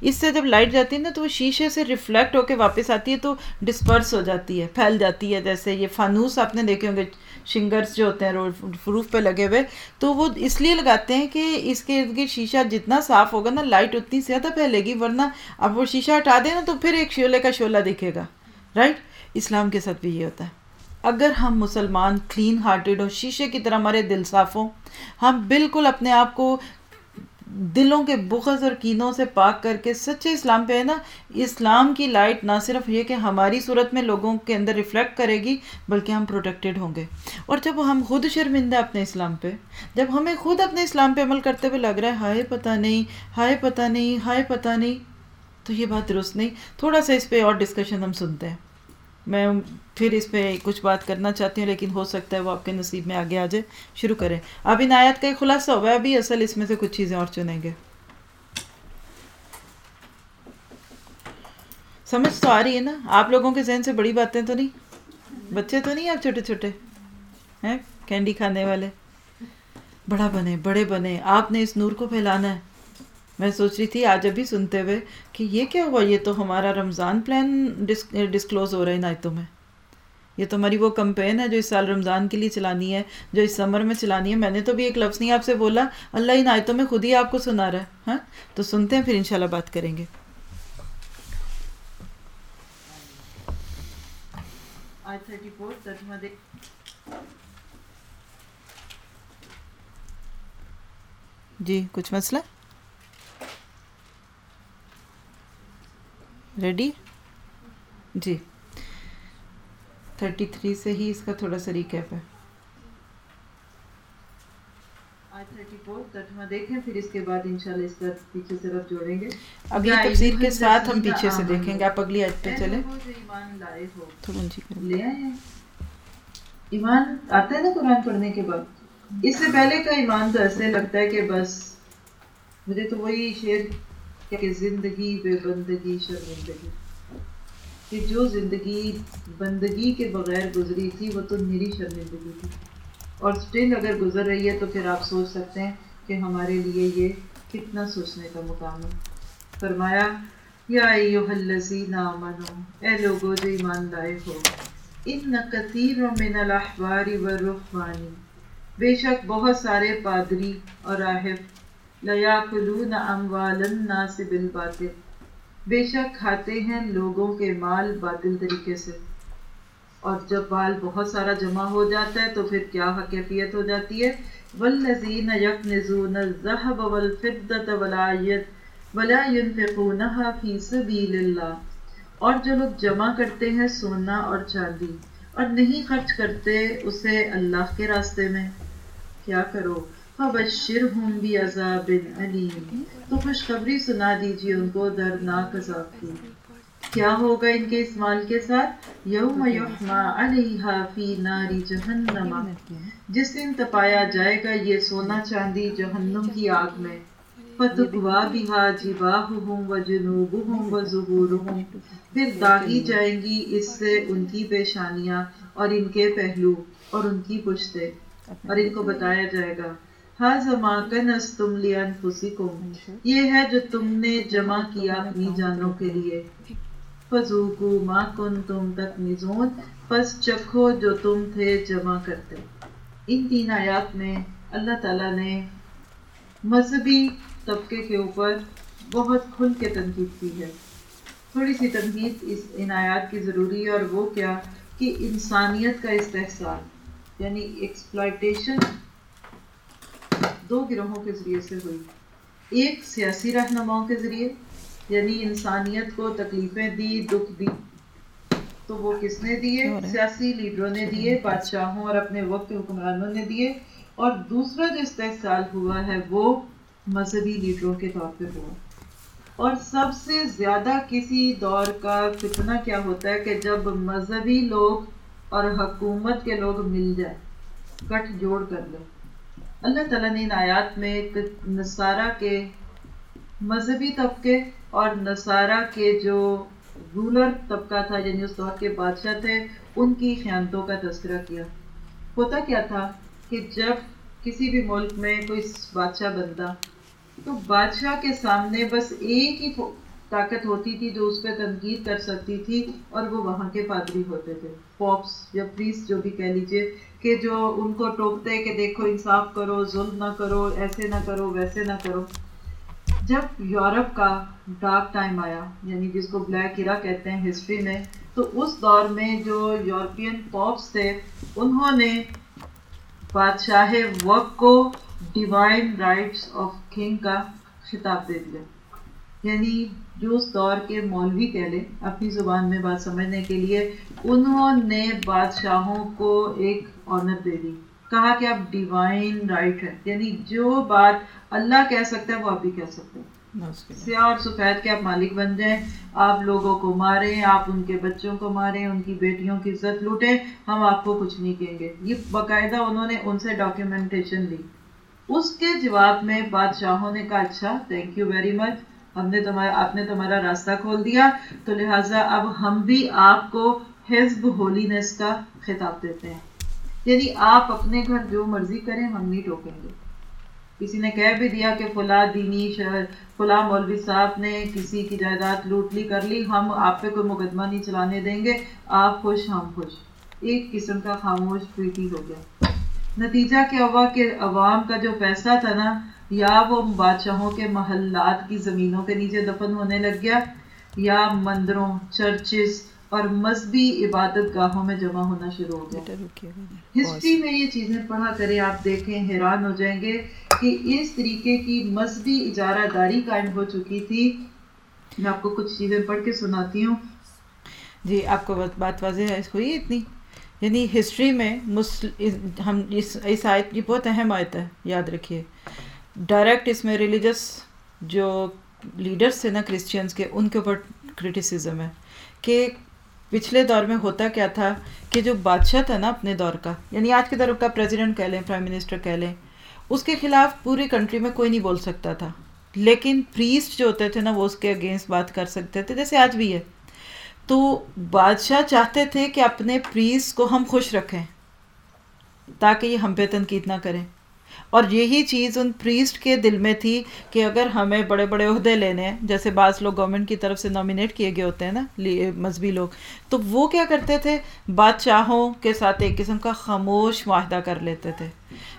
اس سے جب لائٹ جاتی ہے نا، تو وہ شیشے سے ریفلیکٹ ہو کے واپس آتی ہے تو ڈسپرس ہو جاتی ہے، پھیل جاتی ہے، جیسے یہ فانوس آپ نے دیکھے ہوں گے شنگرس جو ہوتے ہیں روف پہ لگے ہوئے، تو وہ اس لیے لگاتے ہیں کہ اس کے ارد گرد شیشہ جتنا صاف ہوگا نا لائٹ اتنی زیادہ پھیلے گی، ورنہ اب وہ شیشہ ہٹا دیں نا تو پھر ایک شعلے کا شعلہ دکھے گا رائٹ اسلام کے ساتھ بھی یہ ہوتا ہے۔ اگر ہم مسلمان کلین ہارٹیڈ ہوں شیشے کی طرح ہمارے دل صاف ہوں، ہم بالکل اپنے آپ کو دلوں کے بغض اور کینوں سے پاک کر کے سچے اسلام پہ ہے نا، اسلام کی لائٹ نہ صرف یہ کہ ہماری صورت میں لوگوں کے اندر ریفلیکٹ کرے گی، بلکہ ہم پروٹیکٹیڈ ہوں گے۔ اور جب ہم خود شرمندہ اپنے اسلام پہ، جب ہمیں خود اپنے اسلام پہ عمل کرتے ہوئے لگ رہا ہے، ہائے پتہ نہیں، ہائے پتہ نہیں، ہائے پتہ نہیں، تو یہ بات درست نہیں۔ تھوڑا سا اس پہ اور ڈسکشن ہم سنتے ہیں۔ میں پھر اس پہ کچھ بات کرنا چاہتی ہوں، لیکن ہو سکتا ہے وہ آپ کے نصیب میں آگے آ جائے۔ شروع کریں۔ اب ان آیات کا ایک خلاصہ ہوا ہے ابھی اصل اس میں سے کچھ چیزیں اور چنیں گے۔ سمجھ تو آ رہی ہے نا؟ آپ لوگوں کے ذہن سے بڑی باتیں تو نہیں؟ بچے تو نہیں آپ چھوٹے چھوٹے؟ ہیں؟ کینڈی کھانے والے۔ بڑا بنے، بڑے بنے۔ آپ نے اس نور کو پھیلانا ہے۔ میں سوچ رہی تھی آج ابھی سنتے ہوئے کہ یہ کیا ہوا؟ یہ تو ہمارا رمضان پلان ڈسکلوز ہو رہا ہے نائتوں میں۔ یہ تو ہماری وہ کمپین ہے جو اس سال رمضان کے لیے چلانی ہے جو اس سمر میں چلانی ہے۔ میں نے تو بھی ایک لفظ نہیں آپ سے بولا اللہ ان آیتوں میں خود ہی آپ کو سنا رہا ہے ہاں؟ تو سنتے ہیں پھر انشاءاللہ بات کریں گے۔ جی کچھ مسئلہ؟ ریڈی جی۔ تھرٹی تھری سے ہی اس کا تھوڑا سا ریکیپ ہے۔ آیت 34 ترجمہ دیکھیں پھر اس کے بعد انشاءاللہ اس کا پیچھے سے رب جوڑیں گے۔ اگلی تفسیر کے ساتھ ہم پیچھے سے۔ دیکھیں گے۔ آپ اگلی آیت پہ چلیں۔ لے آئے۔ ہیں ایمان آتا ہے نا قرآن پڑھنے کے بعد؟ اس سے پہلے کا ایمان تو ایسے لگتا ہے کہ بس مجھے تو وہی شعر کہ زندگی بے بندگی شرمندگی۔ کہ جو زندگی بندگی کے بغیر گزری تھی، وہ تو میری شرمندگی تھی۔ اور اسٹل اگر گزر رہی ہے تو پھر آپ سوچ سکتے ہیں کہ ہمارے لیے یہ کتنا سوچنے کا مقام ہے۔ فرمایا، یا ایوہ الذین اے لوگو جو ایمان لائے ہو، ان کثیر من الاحبار والرحمانی بے شک بہت سارے پادری اور راہب لیاکلون اموال الناس بالباطل بے شک کھاتے ہیں لوگوں کے مال باطل طریقے سے۔ اور جب مال بہت سارا جمع ہو جاتا ہے تو پھر کیا کیفیت ہو جاتی ہے؟ والذین یکنزون الذهب والفضة ولا ولا ينفقونها فی سبیل اللہ اور جو لوگ جمع کرتے ہیں سونا اور چاندی، اور نہیں خرچ کرتے اسے اللہ کے راستے میں۔ کیا کرو؟ فبشرہم بعذاب علیم تو خوشخبری سنا دیجیے ان کو دردناک عذاب کی۔ کیا ہوگا ان کے اس مال کے ساتھ؟ یوم یحما علیہا فی ناری جہنم۔ جس دن تپایا جائے گا یہ سونا چاندی جہنم کی آگ میں۔ فتقوا بہا جباہہم و جنوبہم و ظہورہم پھر داغی جائیں گی اس سے ان کی پیشانیاں اور ان کے پہلو اور ان کی پشتے اور ان کو بتایا جائے گا۔ یہ ہے جو تم نے جمع کیا اپنی جانوں کے لیے۔ فذوقوا ما کنتم تکنزون، پس چکھو جو تم تھے جمع کرتے۔ ان تین آیات میں اللہ تعالیٰ نے مذہبی طبقے کے اوپر بہت کھل کے تنقید کی ہے۔ تھوڑی سی تنقید اس ان آیات کی ضروری ہے اور وہ کیا کہ انسانیت کا استحصال یعنی ایکسپلائٹیشن دو گروہوں کے ذریعے سے ہوئی۔ ایک سیاسی رہنماؤں کے ذریعے یعنی انسانیت کو تکلیفیں دی دکھ دی۔ تو وہ کس نے دیے؟ سیاسی لیڈروں نے دیے بادشاہوں اور اپنے وقت کے حکمرانوں نے دیے۔ اور دوسرا جو استحصال ہوا ہے وہ مذہبی لیڈروں کے طور پہ ہوا۔ اور سب سے زیادہ کسی دور کا فتنہ کیا ہوتا ہے کہ جب مذہبی لوگ اور حکومت کے لوگ مل جائیں گٹھ جوڑ کر لیں۔ اللہ تعالیٰ نے ان آیات میں نصارہ کے مذہبی طبقے اور نصارہ کے جو رولر طبقہ تھا یعنی اس دور کے بادشاہ تھے، ان کی خیانتوں کا تذکرہ کیا۔ ہوتا کیا تھا کہ جب کسی بھی ملک میں کوئی بادشاہ بنتا، تو بادشاہ کے سامنے بس ایک ہی طاقت ہوتی تھی جو اس پہ تنقید کر سکتی تھی اور وہ وہاں کے پادری ہوتے تھے۔ پاپس یا پریس جو بھی کہہ لیجیے کہ جو ان کو ٹوکتے کہ دیکھو انصاف کرو، ظلم نہ کرو، ایسے نہ کرو، ویسے نہ کرو۔ جب یورپ کا ڈارک ٹائم آیا یعنی جس کو بلیک ایرا کہتے ہیں ہسٹری میں، تو اس دور میں جو یورپین پاپس تھے، انہوں نے بادشاہ وقت کو ڈیوائن رائٹس آف کنگ کا خطاب دے دیا۔ یعنی جو اس دور کے مولوی کہہ لیں، اپنی زبان میں بات سمجھنے کے لیے، انہوں نے بادشاہوں کو ایک آنر دے دی کہا کہ آپ ڈیوائن رائٹ ہے یعنی جو بات اللہ کہہ سکتا ہے وہ آپ بھی کہہ سکتے ہیں. سیاہ اور سفید کے آپ مالک بن جائیں. آپ لوگوں کو ماریں، آپ ان کے بچوں کو ماریں، ان کی بیٹیوں کی عزت لوٹیں. ہم آپ کو کچھ نہیں کہیں گے. یہ باقاعدہ انہوں نے ان سے ڈاکیومنٹیشن لی. اس کے جواب میں بادشاہوں نے کہا اچھا تھینک یو ویری مچ ہم نے تمہارا، آپ نے تمہارا راستہ کھول دیا. تو لہٰذا اب ہم بھی آپ کو حزب ہولینس کا خطاب دیتے ہیں. یعنی آپ اپنے گھر جو مرضی کریں، ہم نہیں ٹوکیں گے۔ کسی نے کہہ بھی دیا کہ فلاں دینی شہر، فلاں مولوی صاحب نے کسی کی جائیداد لوٹ لی، کر لی، ہم آپ پہ کوئی مقدمہ نہیں چلانے دیں گے۔ آپ خوش، ہم خوش۔ ایک قسم کا خاموش ٹویٹی ہو گیا۔ نتیجہ کیا ہوا کہ عوام کا جو پیسہ تھا نا، یا وہ بادشاہوں کے محلات کی زمینوں کے نیچے دفن ہونے لگ گیا، یا مندروں، چرچز اور مذہبی عبادت گاہوں میں جمع ہونا شروع ہو گیا۔ ہسٹری میں یہ چیزیں پڑھا کریں آپ دیکھیں حیران ہو جائیں گے کہ اس طریقے کی مذہبی اجارہ داری قائم ہو چکی تھی۔ میں آپ کو کچھ چیزیں پڑھ کے سناتی ہوں۔ جی آپ کو بات واضح ہے؟ ہوئی اتنی؟ یعنی ہسٹری میں مسل ہم اس اس آیت یہ بہت اہم آیت ہے یاد رکھیے۔ ڈائریکٹ اس میں ریلیجس جو لیڈرس تھے نا کرسچینس کے ان کے اوپر کرٹیسزم ہے کہ پچھلے دور میں ہوتا کیا تھا کہ جو بادشاہ تھا نا اپنے دور کا یعنی آج کے دور کا پریزیڈنٹ کہہ لیں پرائم منسٹر کہہ لیں، اس کے خلاف پوری کنٹری میں کوئی نہیں بول سکتا تھا۔ لیکن پریسٹ جو ہوتے تھے نا، وہ اس کے اگینسٹ بات کر سکتے تھے، جیسے آج بھی ہے۔ تو بادشاہ چاہتے تھے کہ اپنے پریس کو ہم خوش رکھیں، تاکہ یہ ہم پہ تنقید نہ کریں۔ اور یہی چیز ان پریسٹ کے دل میں تھی کہ اگر ہمیں بڑے بڑے عہدے لینے ہیں، جیسے بعض لوگ گورنمنٹ کی طرف سے نامینیٹ کیے گئے ہوتے ہیں نا مذہبی لوگ، تو وہ کیا کرتے تھے؟ بادشاہوں کے ساتھ ایک قسم کا خاموش معاہدہ کر لیتے تھے۔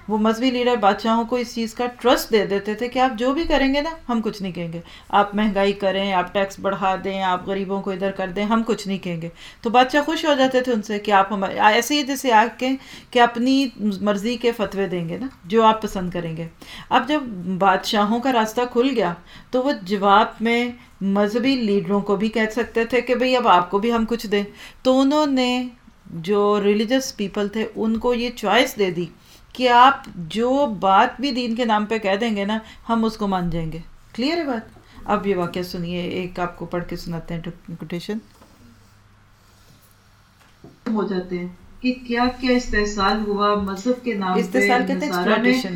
وہ مذہبی لیڈر بادشاہوں کو اس چیز کا ٹرسٹ دے دیتے تھے کہ آپ جو بھی کریں گے نا، ہم کچھ نہیں کہیں گے۔ آپ مہنگائی کریں، آپ ٹیکس بڑھا دیں، آپ غریبوں کو ادھر کر دیں، ہم کچھ نہیں کہیں گے۔ تو بادشاہ خوش ہو جاتے تھے ان سے کہ آپ ہمارے ایسے ہی جیسے آ کے کہ اپنی مرضی کے فتوے دیں گے نا، جو آپ پسند کریں گے۔ اب جب بادشاہوں کا راستہ کھل گیا تو وہ جواب میں مذہبی لیڈروں کو بھی کہہ سکتے تھے کہ بھئی اب آپ کو بھی ہم کچھ دیں۔ تو انہوں نے جو ریلیجس پیپل تھے ان کو یہ چوائس دے دی کہ آپ جو بات بھی دین کے نام پہ کہہ دیں گے نا ہم اس کو مان جائیں گے۔ کلیئر ہے بات؟ اب یہ واقعہ سنیے ایک آپ کو پڑھ کے سناتے ہیں کوٹیشن ہو جاتے ہیں کہ کیا کیا استحصال ہوا مذہب کے نام پہ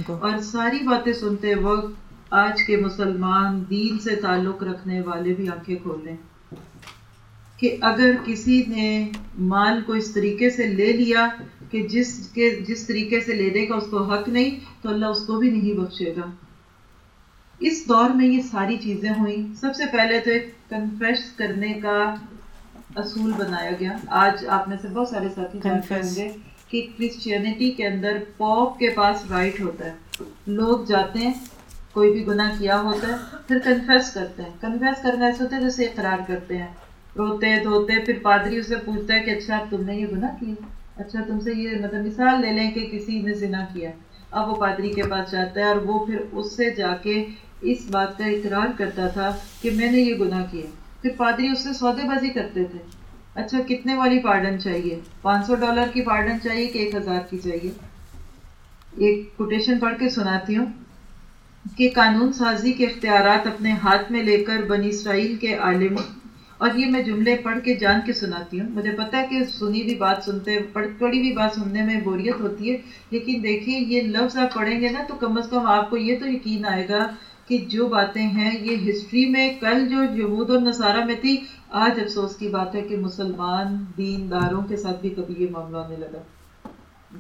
اور ساری باتیں سنتے وقت آج کے مسلمان دین سے تعلق رکھنے والے بھی آنکھیں کھول لیں کہ اگر کسی نے مال کو اس طریقے سے لے لیا کہ جس کے جس طریقے سے لینے کا اس کو حق نہیں تو اللہ اس کو بھی نہیں بخشے گا۔ اس دور میں یہ ساری چیزیں ہوئیں۔ سب سے پہلے تو ایک کنفیس کرنے کا اصول بنایا گیا۔ آج آپ میں سے بہت سارے ساتھی جانتے ہوں گے کہ کرسچینٹی کے اندر پاپ کے پاس رائٹ ہوتا ہے۔ لوگ جاتے ہیں کوئی بھی گناہ کیا ہوتا ہے پھر کنفیس کرتے ہیں۔ کنفیس کرنا ایسا ہوتا ہے جیسے اقرار کرتے ہیں۔ روتے دھوتے پھر پادری اسے پوچھتا ہے کہ اچھا تم نے یہ گناہ کیا؟ اچھا تم سے یہ مطلب مثال لے لیں کہ کسی نے زنا کیا۔ اب وہ پادری کے پاس جاتا ہے اور وہ پھر اس سے جا کے اس بات کا اقرار کرتا تھا کہ میں نے یہ گناہ کیا۔ پھر پادری اس سے سودے بازی کرتے تھے۔ اچھا کتنے والی پارڈن چاہیے؟ پانچ سو ڈالر کی پارڈن چاہیے کہ ایک ہزار کی چاہیے؟ ایک کوٹیشن پڑھ کے سناتی ہوں کہ قانون سازی کے اختیارات اپنے ہاتھ میں لے کر بنی اسرائیل کے عالم اور یہ میں جملے پڑھ کے جان کے سناتی ہوں۔ مجھے پتا ہے کہ سنی بھی بات سنتے پڑھی بھی بات سننے میں بوریت ہوتی ہے، لیکن دیکھیے یہ لفظ آپ پڑھیں گے نا تو کم از کم آپ کو یہ تو یقین آئے گا کہ جو باتیں ہیں، یہ ہسٹری میں کل جو یہود اور نصارہ میں تھی، آج افسوس کی بات ہے کہ مسلمان دین داروں کے ساتھ بھی کبھی یہ معاملہ ہونے لگا۔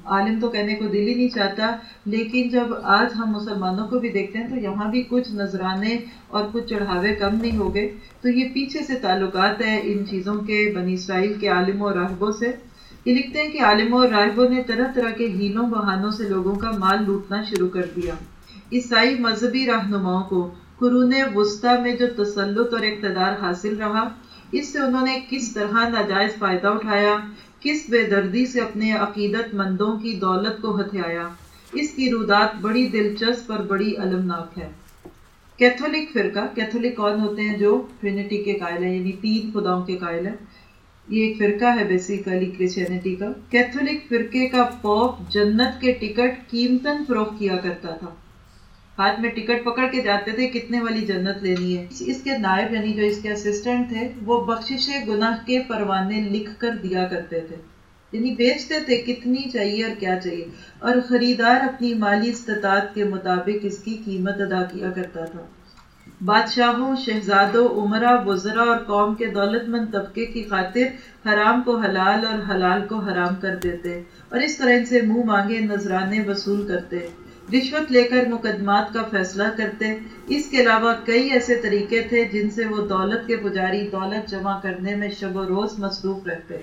عالم تو کہنے کو دل ہی نہیں چاہتا، لیکن جب آج ہم مسلمانوں کو بھی دیکھتے ہیں تو یہاں بھی کچھ نذرانے اور کچھ چڑھاوے کم نہیں ہو گئے۔ تو یہ پیچھے سے تعلقات ہیں ان چیزوں کے بنی اسرائیل کے عالم و راہبوں سے۔ یہ لکھتے ہیں کہ عالموں اور راہبوں نے طرح طرح کے ہیلوں بہانوں سے لوگوں کا مال لوٹنا شروع کر دیا۔ عیسائی مذہبی رہنماؤں کو قرون وسطی میں جو تسلط اور اقتدار حاصل رہا، اس سے انہوں نے کس طرح ناجائز فائدہ اٹھایا؟ کس بے دردی سے اپنے عقیدت مندوں کی دولت کو ہتھیایا؟ اس کی رودات بڑی دلچسپ اور بڑی علمناک ہے۔ کیتھولک فرقہ، کیتھولک کون ہوتے ہیں جو ٹرینٹی کے قائل ہیں؟ یعنی تین خداؤں کے قائل ہیں۔ یہ ایک فرقہ ہے بیسیکلی کرسچینٹی کا۔ کیتھولک فرقے کا پوپ جنت کے ٹکٹ قیمتاً فروخت کیا کرتا تھا۔ ہاتھ میں ٹکٹ پکڑ کے جاتے تھے، کتنے والی جنت لینی ہے۔ اس کے نائب یعنی جو اس کے اسسٹنٹ تھے، وہ بخشش گناہ کے پروانے لکھ کر دیا کرتے تھے۔ یعنی بیچتے تھے کتنی چاہیے اور کیا چاہیے۔ اور خریدار اپنی مالی استطاعت کے مطابق اس کی قیمت ادا کیا کرتا تھا۔ بادشاہوں، شہزادوں، عمرہ وزرا اور قوم کے دولت مند طبقے کی خاطر حرام کو حلال اور حلال کو حرام کر دیتے۔ اور اس طرح ان سے منہ مانگے، نذرانے وصول کرتے۔ رشوت لے کر مقدمات کا فیصلہ کرتے۔ اس کے علاوہ کئی ایسے طریقے تھے جن سے وہ دولت کے پجاری دولت جمع کرنے میں شب و روز مصروف رہتے۔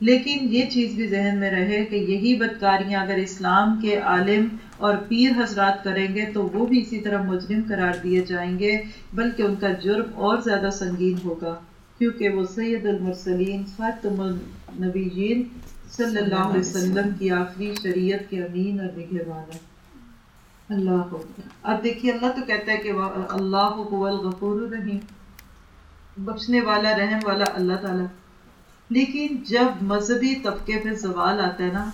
لیکن یہ چیز بھی ذہن میں رہے کہ یہی بدکاریاں اگر اسلام کے عالم اور پیر حضرات کریں گے تو وہ بھی اسی طرح مجرم قرار دیے جائیں گے، بلکہ ان کا جرم اور زیادہ سنگین ہوگا۔ کیونکہ وہ سید المرسلین، خاتم النبیین صلی اللہ علیہ وسلم کی آخری شریعت کے امین اور نگہبان ہے اللہ اب دیکھیے، اللہ تو کہتا ہے کہ اللہ الغفور الرحیم۔ بخشنے والا، رحم والا اللہ تعالیٰ۔ لیکن جب مذہبی طبقے پہ زوال آتا ہے نا،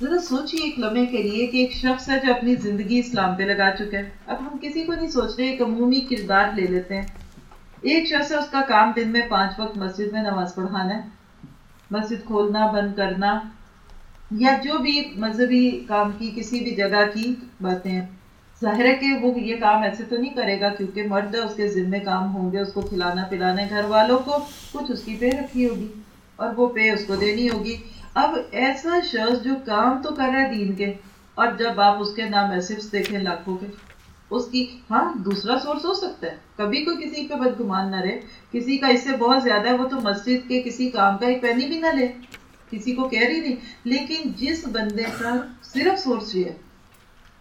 ذرا سوچیے ایک لمحے کے لیے کہ ایک شخص ہے جو اپنی زندگی اسلام پہ لگا چکا ہے۔ اب ہم کسی کو نہیں سوچ رہے ایک عمومی کردار لے لیتے ہیں۔ ایک شخص ہے، اس کا کام دن میں پانچ وقت مسجد میں نماز پڑھانا ہے۔ مسجد کھولنا، بند کرنا۔ یا جو بھی مذہبی کام کی، کسی بھی جگہ کی باتیں۔ ہیں ظاہر ہے کہ وہ یہ کام ایسے تو نہیں کرے گا کیونکہ مرد ہے اس کے ذمے کام ہوں گے، اس کو کھلانا پلانا گھر والوں کو کچھ اس کی پے رکھی ہوگی اور وہ پے اس کو دینی ہوگی۔ اب ایسا شخص جو کام تو کر رہا ہے دین کے، اور جب آپ اس کے نام میسیجز دیکھیں لاکھوں کے، اس کی ہاں دوسرا سورس ہو سکتا ہے۔ کبھی کوئی کسی پہ بدگمان نہ رہے، کسی کا اس سے بہت زیادہ ہے، وہ تو مسجد کے کسی کام کا ایک پینی بھی نہ لے۔ کسی کو کہہ رہی نہیں۔ لیکن جس بندے کا صرف سورس یہ ہے،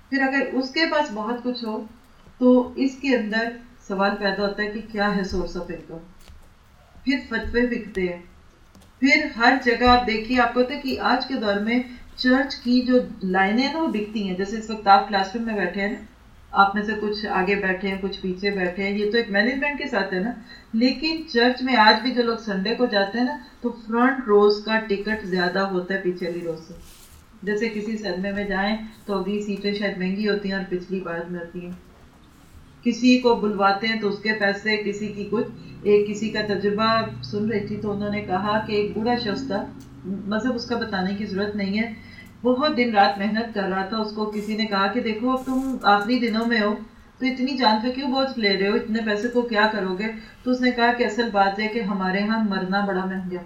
پھر اگر اس کے پاس بہت کچھ ہو، تو اس کے اندر سوال پیدا ہوتا ہے کہ کیا ہے سورس آف انکم پھر فتوے بکتے ہیں۔ پھر ہر جگہ آپ دیکھیے، آپ کو ہوتا ہے کہ آج کے دور میں چرچ کی جو لائنیں نا، وہ دکھتی ہیں۔ جیسے اس وقت آپ کلاس روم میں بیٹھے ہیں آپ میں سے کچھ آگے بیٹھے ہیں، کچھ پیچھے بیٹھے ہیں، یہ تو ایک مینجمنٹ کے ساتھ ہے نا۔ لیکن چرچ میں آج بھی جو لوگ سنڈے کو جاتے ہیں نا، تو فرنٹ روز کا ٹکٹ زیادہ ہوتا ہے پچھلی روز سے۔ جیسے کسی صدمے میں جائیں تو اگلی سیٹیں شاید مہنگی ہوتی ہیں اور پچھلی بعد میں ہوتی ہیں۔ کسی کو بلواتے ہیں تو اس کے پیسے، کسی کی کچھ۔ ایک کسی کا تجربہ سن رہی تھی تو انہوں نے کہا کہ ایک بوڑھا شخص تھا۔ مطلب اس کا بتانے کی ضرورت نہیں ہے۔ بہت دن رات محنت کر رہا تھا، اس کو کسی نے کہا کہ دیکھو، اب تم آخری دنوں میں ہو، تو اتنی جان پہ کیوں بہت لے رہے ہو، اتنے پیسے کو کیا کرو گے؟ تو اس نے کہا کہ اصل بات ہے کہ ہمارے ہاں مرنا بڑا مہنگا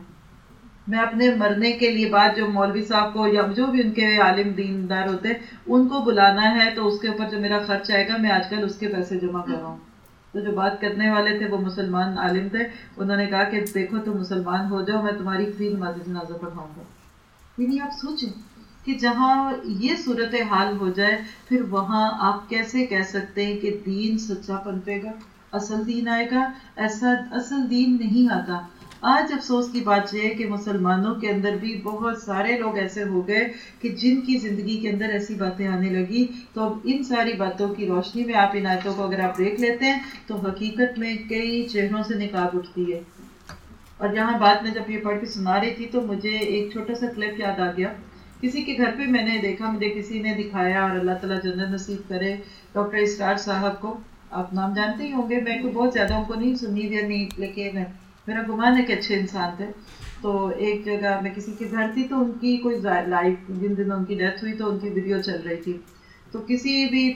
میں اپنے مرنے کے لیے بعد جو مولوی صاحب کو یا جو بھی ان کے عالم دیندار ہوتے ان کو بلانا ہے تو اس کے اوپر جو میرا خرچ آئے گا، میں آج کل اس کے پیسے جمع کر رہا ہوں۔ تو جو بات کرنے والے تھے، وہ مسلمان عالم تھے، انہوں نے کہا کہ دیکھو تم مسلمان ہو جاؤ، میں تمہاری فری نماز جنازہ پڑھاؤں گا۔ یعنی آپ سوچیں۔ کہ جہاں یہ صورت حال ہو جائے، پھر وہاں آپ کیسے کہہ سکتے ہیں کہ دین سچا پنپے گا؟ اصل دین آئے گا، ایسا اصل دین نہیں آتا۔ آج افسوس کی بات یہ ہے کہ مسلمانوں کے اندر بھی بہت سارے لوگ ایسے ہو گئے کہ جن کی زندگی کے اندر ایسی باتیں آنے لگی۔ تو اب ان ساری باتوں کی روشنی میں آپ ان آیتوں کو اگر آپ دیکھ لیتے ہیں، تو حقیقت میں کئی چہروں سے نکاب اٹھتی ہے۔ اور جہاں بات میں جب یہ پڑھ کے سنا رہی تھی، تو مجھے ایک چھوٹا سا کلپ یاد آ گیا۔ کسی کے گھر پہ میں نے دیکھا مجھے کسی نے دکھایا اور اللہ تعالیٰ جنت نصیب کرے۔ ڈاکٹر اسرار صاحب کو آپ نام جانتے ہی ہوں گے۔ میں کو بہت زیادہ ان کو نہیں سنی دیا نہیں، لیکن میرا گمان ہے کہ اچھے انسان تھے۔ تو ایک جگہ میں کسی کے گھر تھی تو ان کی کوئی لائف، جن دنوں ان کی ڈیتھ ہوئی تو ان کی ویڈیو چل رہی تھی۔ تو کسی بھی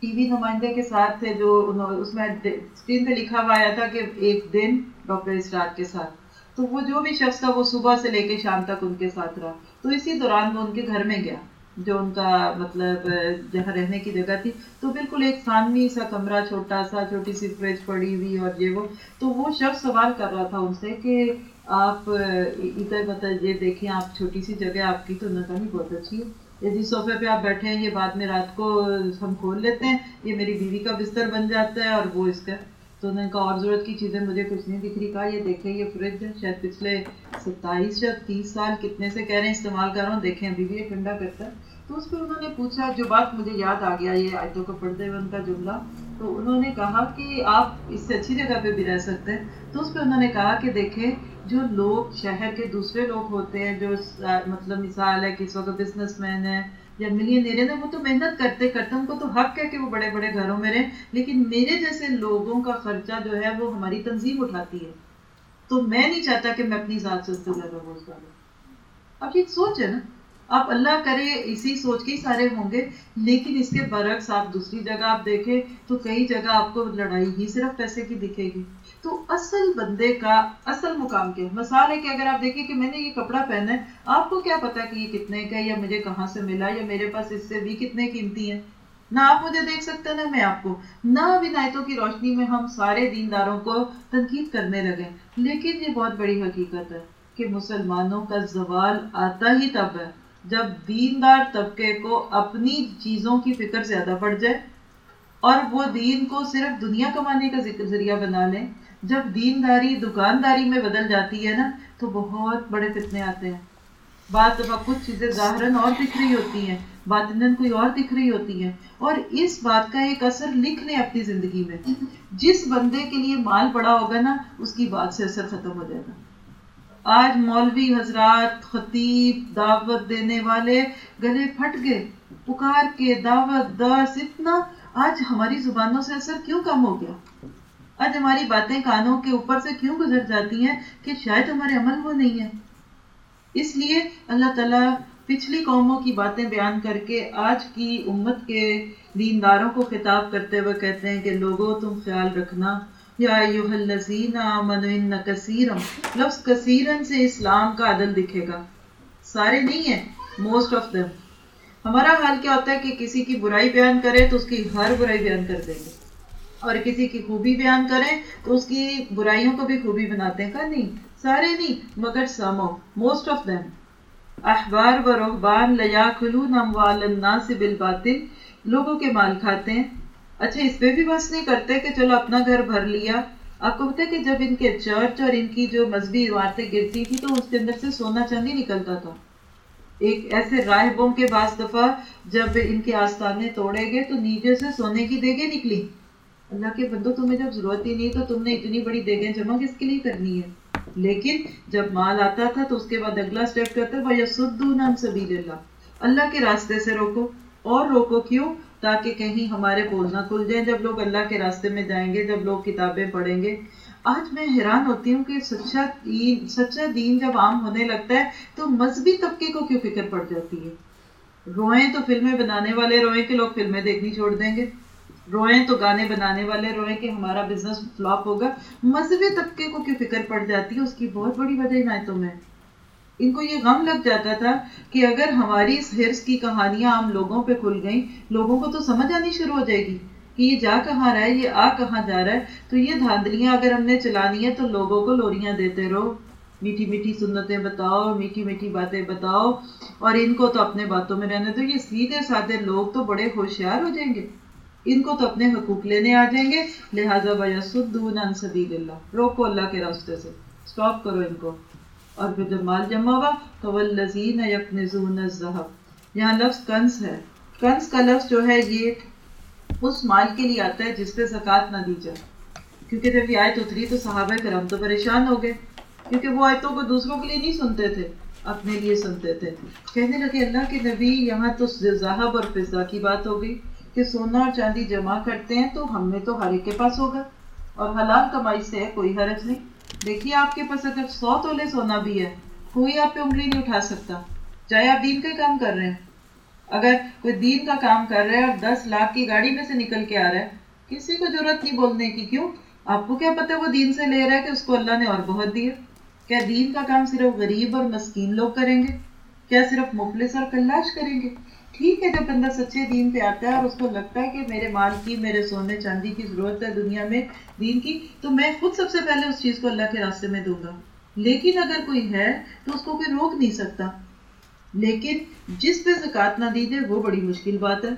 ٹی وی نمائندے کے ساتھ تھے جو اس میں اسکرین پہ لکھا ہوا آیا تھا کہ ایک دن ڈاکٹر اسرار کے ساتھ۔ تو وہ جو بھی شخص تھا وہ صبح سے لے کے شام تک ان کے ساتھ رہا۔ تو اسی دوران وہ ان کے گھر میں گیا، جو ان کا مطلب جہاں رہنے کی جگہ تھی۔ تو بالکل ایک سانوی سا کمرہ چھوٹا سا، چھوٹی سی فریج پڑی ہوئی اور یہ وہ۔ تو وہ شخص سوال کر رہا تھا ان سے کہ آپ ادھر مطلب یہ دیکھیں، آپ چھوٹی سی جگہ آپ کی تو انہوں نے کہا بہت اچھی ہے۔ جس صوفے پہ آپ بیٹھے ہیں، یہ بعد میں رات کو ہم کھول لیتے ہیں۔ یہ میری بیوی کا بستر بن جاتا ہے اور وہ اس کا تو انہوں نے کہا، اور ضرورت کی چیزیں مجھے کچھ نہیں دکھ رہی. کہا، یہ دیکھیں، یہ فریج ہے، شاید پچھلے ستائیس یا تیس سال کتنے سے کہہ رہے ہیں، استعمال کر رہا ہوں، دیکھیں، ابھی بھی یہ ٹھنڈا کرتا ہے. تو اس پہ انہوں نے پوچھا، جو بات مجھے یاد آ گیا، یہ آیتوں کو پڑھتے ہوئے ان کا جملہ، تو انہوں نے کہا کہ آپ اس سے اچھی جگہ پہ بھی رہ سکتے ہیں۔ تو اس پہ انہوں نے کہا کہ دیکھیں، جو لوگ شہر کے دوسرے لوگ ہوتے ہیں، جو مطلب مثال ہے کہ اس وقت بزنس مین ہے یا ملین نا وہ تو محنت کرتے کرتے ان کو تو حق ہے کہ وہ بڑے بڑے گھروں میں رہیں، لیکن میرے جیسے لوگوں کا خرچہ جو ہے وہ ہماری تنظیم اٹھاتی ہے۔ تو میں نہیں چاہتا کہ میں اپنی ذات سے اس کو زیادہ بوجھ پاؤں اب یہ سوچ ہے نا؟ آپ اللہ کرے اسی سوچ کے ہی سارے ہوں گے، لیکن اس کے برعکس آپ دوسری جگہ آپ دیکھیں تو کئی جگہ آپ کو لڑائی ہی صرف پیسے کی دکھے گی۔ تو اصل بندے کا اصل مقام کیا مثال ہے کہ اگر آپ دیکھیں کہ میں نے یہ کپڑا پہنا ہے، آپ کو کیا پتا کہ یہ کتنے کا یا مجھے کہاں سے ملا یا میرے پاس اس سے بھی کتنے قیمتی ہیں؟ نہ آپ مجھے دیکھ سکتے نہ میں آپ کو۔ نہ ابھی نائتوں کی روشنی میں ہم سارے دینداروں کو تنقید کرنے لگے لیکن یہ بہت بڑی حقیقت ہے کہ مسلمانوں کا زوال آتا ہی تب ہے، جب دیندار طبقے کو اپنی چیزوں کی فکر زیادہ پڑ جائے اور وہ دین کو صرف دنیا کمانے کا ذکر ذریعہ بنا لیں۔ جب دینداری، دکانداری میں بدل جاتی ہے نا، تو بہت بڑے فتنے آتے ہیں۔ بعض دفعہ کچھ چیزیں ظاہراً اور دکھ رہی ہوتی ہیں باطنن کوئی اور دکھ رہی ہوتی ہیں۔ اور اس بات کا ایک اثر لکھ لیں اپنی زندگی میں۔ جس بندے کے لیے مال پڑا ہوگا نا، اس کی بات سے اثر ختم ہو جائے گا۔ آج مولوی حضرات، خطیب، دعوت دینے والے گلے پھٹ گئے، پکار کے دعوت درس اتنا آج ہماری زبانوں سے اثر کیوں کم ہو گیا؟ آج ہماری باتیں کانوں کے اوپر سے کیوں گزر جاتی ہیں کہ شاید ہمارے عمل وہ نہیں ہے اس لیے اللہ تعالیٰ پچھلی قوموں کی باتیں بیان کر کے آج کی امت کے دینداروں کو خطاب کرتے ہوئے کہتے ہیں کہ لوگوں تم خیال رکھنا۔ یا ایوہ ان کثیرم، لفظ کثیرن سے اسلام کا عدل دکھے گا۔ سارے نہیں ہیں موسٹ آف دم ہمارا حال کیا ہوتا ہے کہ کسی کی برائی بیان کرے تو اس کی ہر برائی بیان کر دیں گے۔ اور کسی کی خوبی بیان کریں تو اس کی برائیوں کو بھی خوبی بناتے ہیں۔ کہ نہیں سارے نہیں، مگر سمو موسٹ آف دم احبار و رحبان لیا خلون اموال الناس بالباطل۔ لوگوں کے مال کھاتے ہیں۔ اچھا اس پہ بھی بس نہیں کرتے کہ چلو اپنا گھر بھر لیا۔ آپ کو پتا ہے کہ جب ان کے چرچ اور ان کی جو مذہبی عمارتیں گرتی تھی تو اس کے اندر سے سونا چاندی نکلتا تھا۔ ایک ایسے راہبوں کے بعض دفعہ جب ان کے آستانے توڑے گئے تو نیچے سے سونے کی دیگیں نکلی اللہ کے بندو تمہیں جب ضرورت ہی نہیں تو تم نے اتنی بڑی دیگیں جمع کس کے لیے کرنی ہے لیکن جب مال آتا تھا تو اس کے بعد اگلا اسٹیپ کرتے وَيَسُدُّونَ سَبِيلِ اللہ اللہ کے راستے سے روکو۔ اور روکو کیوں؟ تاکہ کہیں ہمارے بول نہ کھل جائیں۔ جب لوگ اللہ کے راستے میں جائیں گے، جب لوگ کتابیں پڑھیں گے۔ آج میں حیران ہوتی ہوں کہ سچا دین سچا دین جب عام ہونے لگتا ہے تو مذہبی طبقے کو کیوں فکر پڑ جاتی ہے؟ روئیں تو فلمیں بنانے والے، روئیں کہ لوگ فلمیں دیکھنی چھوڑ دیں گے؟ روئیں تو گانے بنانے والے روئیں کہ ہمارا بزنس فلاپ ہوگا۔ مذہبی طبقے کو کیوں فکر پڑ جاتی ہے؟ اس کی بہت بڑی وجہ عنایتوں میں۔ ان کو یہ غم لگ جاتا تھا کہ اگر ہماری اس ہرس کی کہانیاں عام لوگوں پہ کھل گئیں، لوگوں کو تو سمجھ آنی شروع ہو جائے گی کہ یہ جا کہاں رہا ہے، یہ آ کہاں جا رہا ہے۔ تو یہ دھاندلیاں اگر ہم نے چلانی ہے تو لوگوں کو لوریاں دیتے رہو۔ میٹھی میٹھی سنتیں بتاؤ، میٹھی میٹھی باتیں بتاؤ اور ان کو تو اپنے باتوں میں رہنے تو یہ سیدھے سادھے لوگ تو بڑے ہوشیار ہو جائیں گے۔ ان کو تو اپنے حقوق لینے آ جائیں گے۔ لہٰذا بیا سدون سبیل اللہ روکو اللہ کے راستے سے۔ اسٹاپ کرو ان کو۔ اور پھر جب مال جمع ہوا تو والذین یکنزون الذهب یہاں لفظ کنز ہے۔ کنز کا لفظ جو ہے، یہ اس مال کے لیے آتا ہے جس پہ زکوٰۃ نہ دی جائے۔ کیونکہ جب یہ آیت اتری تو صحابہ کرام تو پریشان ہو گئے۔ کیونکہ وہ آیتوں کو دوسروں کے لیے نہیں سنتے تھے، اپنے لیے سنتے تھے۔ کہنے لگے، اللہ کے نبی یہاں تو ذہب اور فضا کی بات ہو گئی۔ کہ سونا اور چاندی جمع کرتے ہیں تو ہم نے تو ہر ایک کے پاس ہوگا۔ اور حلال کمائی سے ہے کوئی حرج نہیں۔ دیکھیے آپ کے پاس اگر سو تولے سونا بھی ہے، کوئی آپ پہ انگلی نہیں اٹھا سکتا۔ چاہے آپ دین کا کام کر رہے ہیں اگر کوئی دین کا کام کر رہے ہیں اور دس لاکھ کی گاڑی میں سے نکل کے آ رہا ہے، کسی کو ضرورت نہیں بولنے کی۔ کیوں؟ آپ کو کیا پتا وہ دین سے لے رہا ہے کہ اس کو اللہ نے اور بہت دیا۔ کیا دین کا کام صرف غریب اور مسکین لوگ کریں گے؟ کیا صرف مفلس اور کلاش کریں گے؟ ٹھیک ہے جب بندہ سچے دین پہ آتا ہے اور اس کو لگتا ہے کہ میرے مال کی، میرے سونے چاندی کی ضرورت ہے دنیا میں دین کی، تو میں خود سب سے پہلے اس چیز کو اللہ کے راستے میں دوں گا۔ لیکن اگر کوئی ہے تو اس کو کوئی روک نہیں سکتا۔ لیکن جس پہ زکوٰۃ نہ دی جائے وہ بڑی مشکل بات ہے۔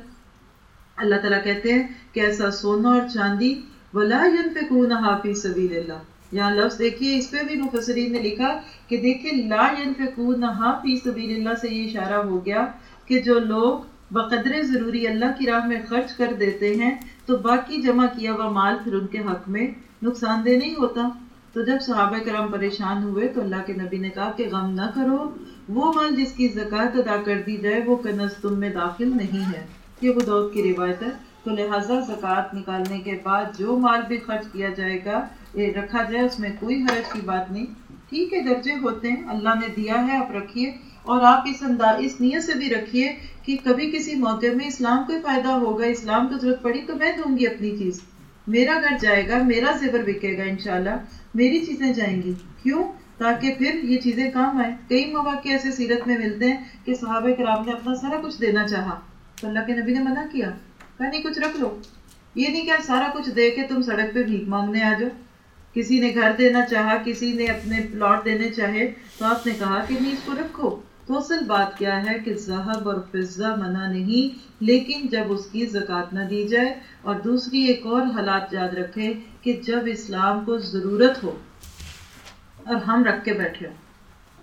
اللہ تعالیٰ کہتے ہیں کہ ایسا سونا اور چاندی، ولا ينفقون حافظ سبیل اللہ یہاں لفظ دیکھیے، اس پہ بھی مفسرین نے لکھا کہ دیکھیں، لا ينفقون حافظ سبیل اللہ سے یہ اشارہ ہو گیا کہ جو لوگ بقدر ضروری اللہ کی راہ میں خرچ کر دیتے ہیں، تو باقی جمع کیا ہوا مال پھر ان کے حق میں نقصان دہ نہیں ہوتا۔ تو جب صحابہ کرام پریشان ہوئے تو اللہ کے نبی نے کہا کہ غم نہ کرو، وہ مال جس کی زکوٰۃ ادا کر دی جائے وہ کنز تم میں داخل نہیں ہے۔ یہ بدعود کی روایت ہے۔ تو لہٰذا زکوٰۃ نکالنے کے بعد جو مال بھی خرچ کیا جائے گا رکھا جائے، اس میں کوئی حرج کی بات نہیں۔ ٹھیک ہے، درجے ہوتے ہیں۔ اللہ نے دیا ہے، آپ رکھیے۔ اور آپ اس انداز، اس نیت سے بھی رکھیے کہ کبھی کسی موقع میں اسلام کو فائدہ ہوگا، اسلام کو ضرورت پڑی تو میں دوں گی اپنی چیز۔ میرا گھر جائے گا، میرا زیور بکے گا انشاءاللہ، میری چیزیں جائیں گی۔ کیوں؟ تاکہ پھر یہ چیزیں کام آئیں۔ کئی مواقع ایسے سیرت میں ملتے ہیں کہ صحابہ کرام نے اپنا سارا کچھ دینا چاہا۔ تو اللہ کے نبی نے منع کیا، کہا نہیں، کچھ رکھ لو۔ یہ نہیں کہ سارا کچھ دے کے تم سڑک پہ بھیک مانگنے آ جاؤ۔ کسی نے گھر دینا چاہا، کسی نے اپنے پلاٹ دینے چاہے تو آپ نے کہا کہ نہیں، اس کو رکھو۔ تو اصل بات کیا ہے کہ ذہب اور فضہ منع نہیں، لیکن جب اس کی زکوٰۃ نہ دی جائے۔ اور دوسری ایک اور حالات یاد رکھے کہ جب اسلام کو ضرورت ہو اور ہم رکھ کے بیٹھے ہو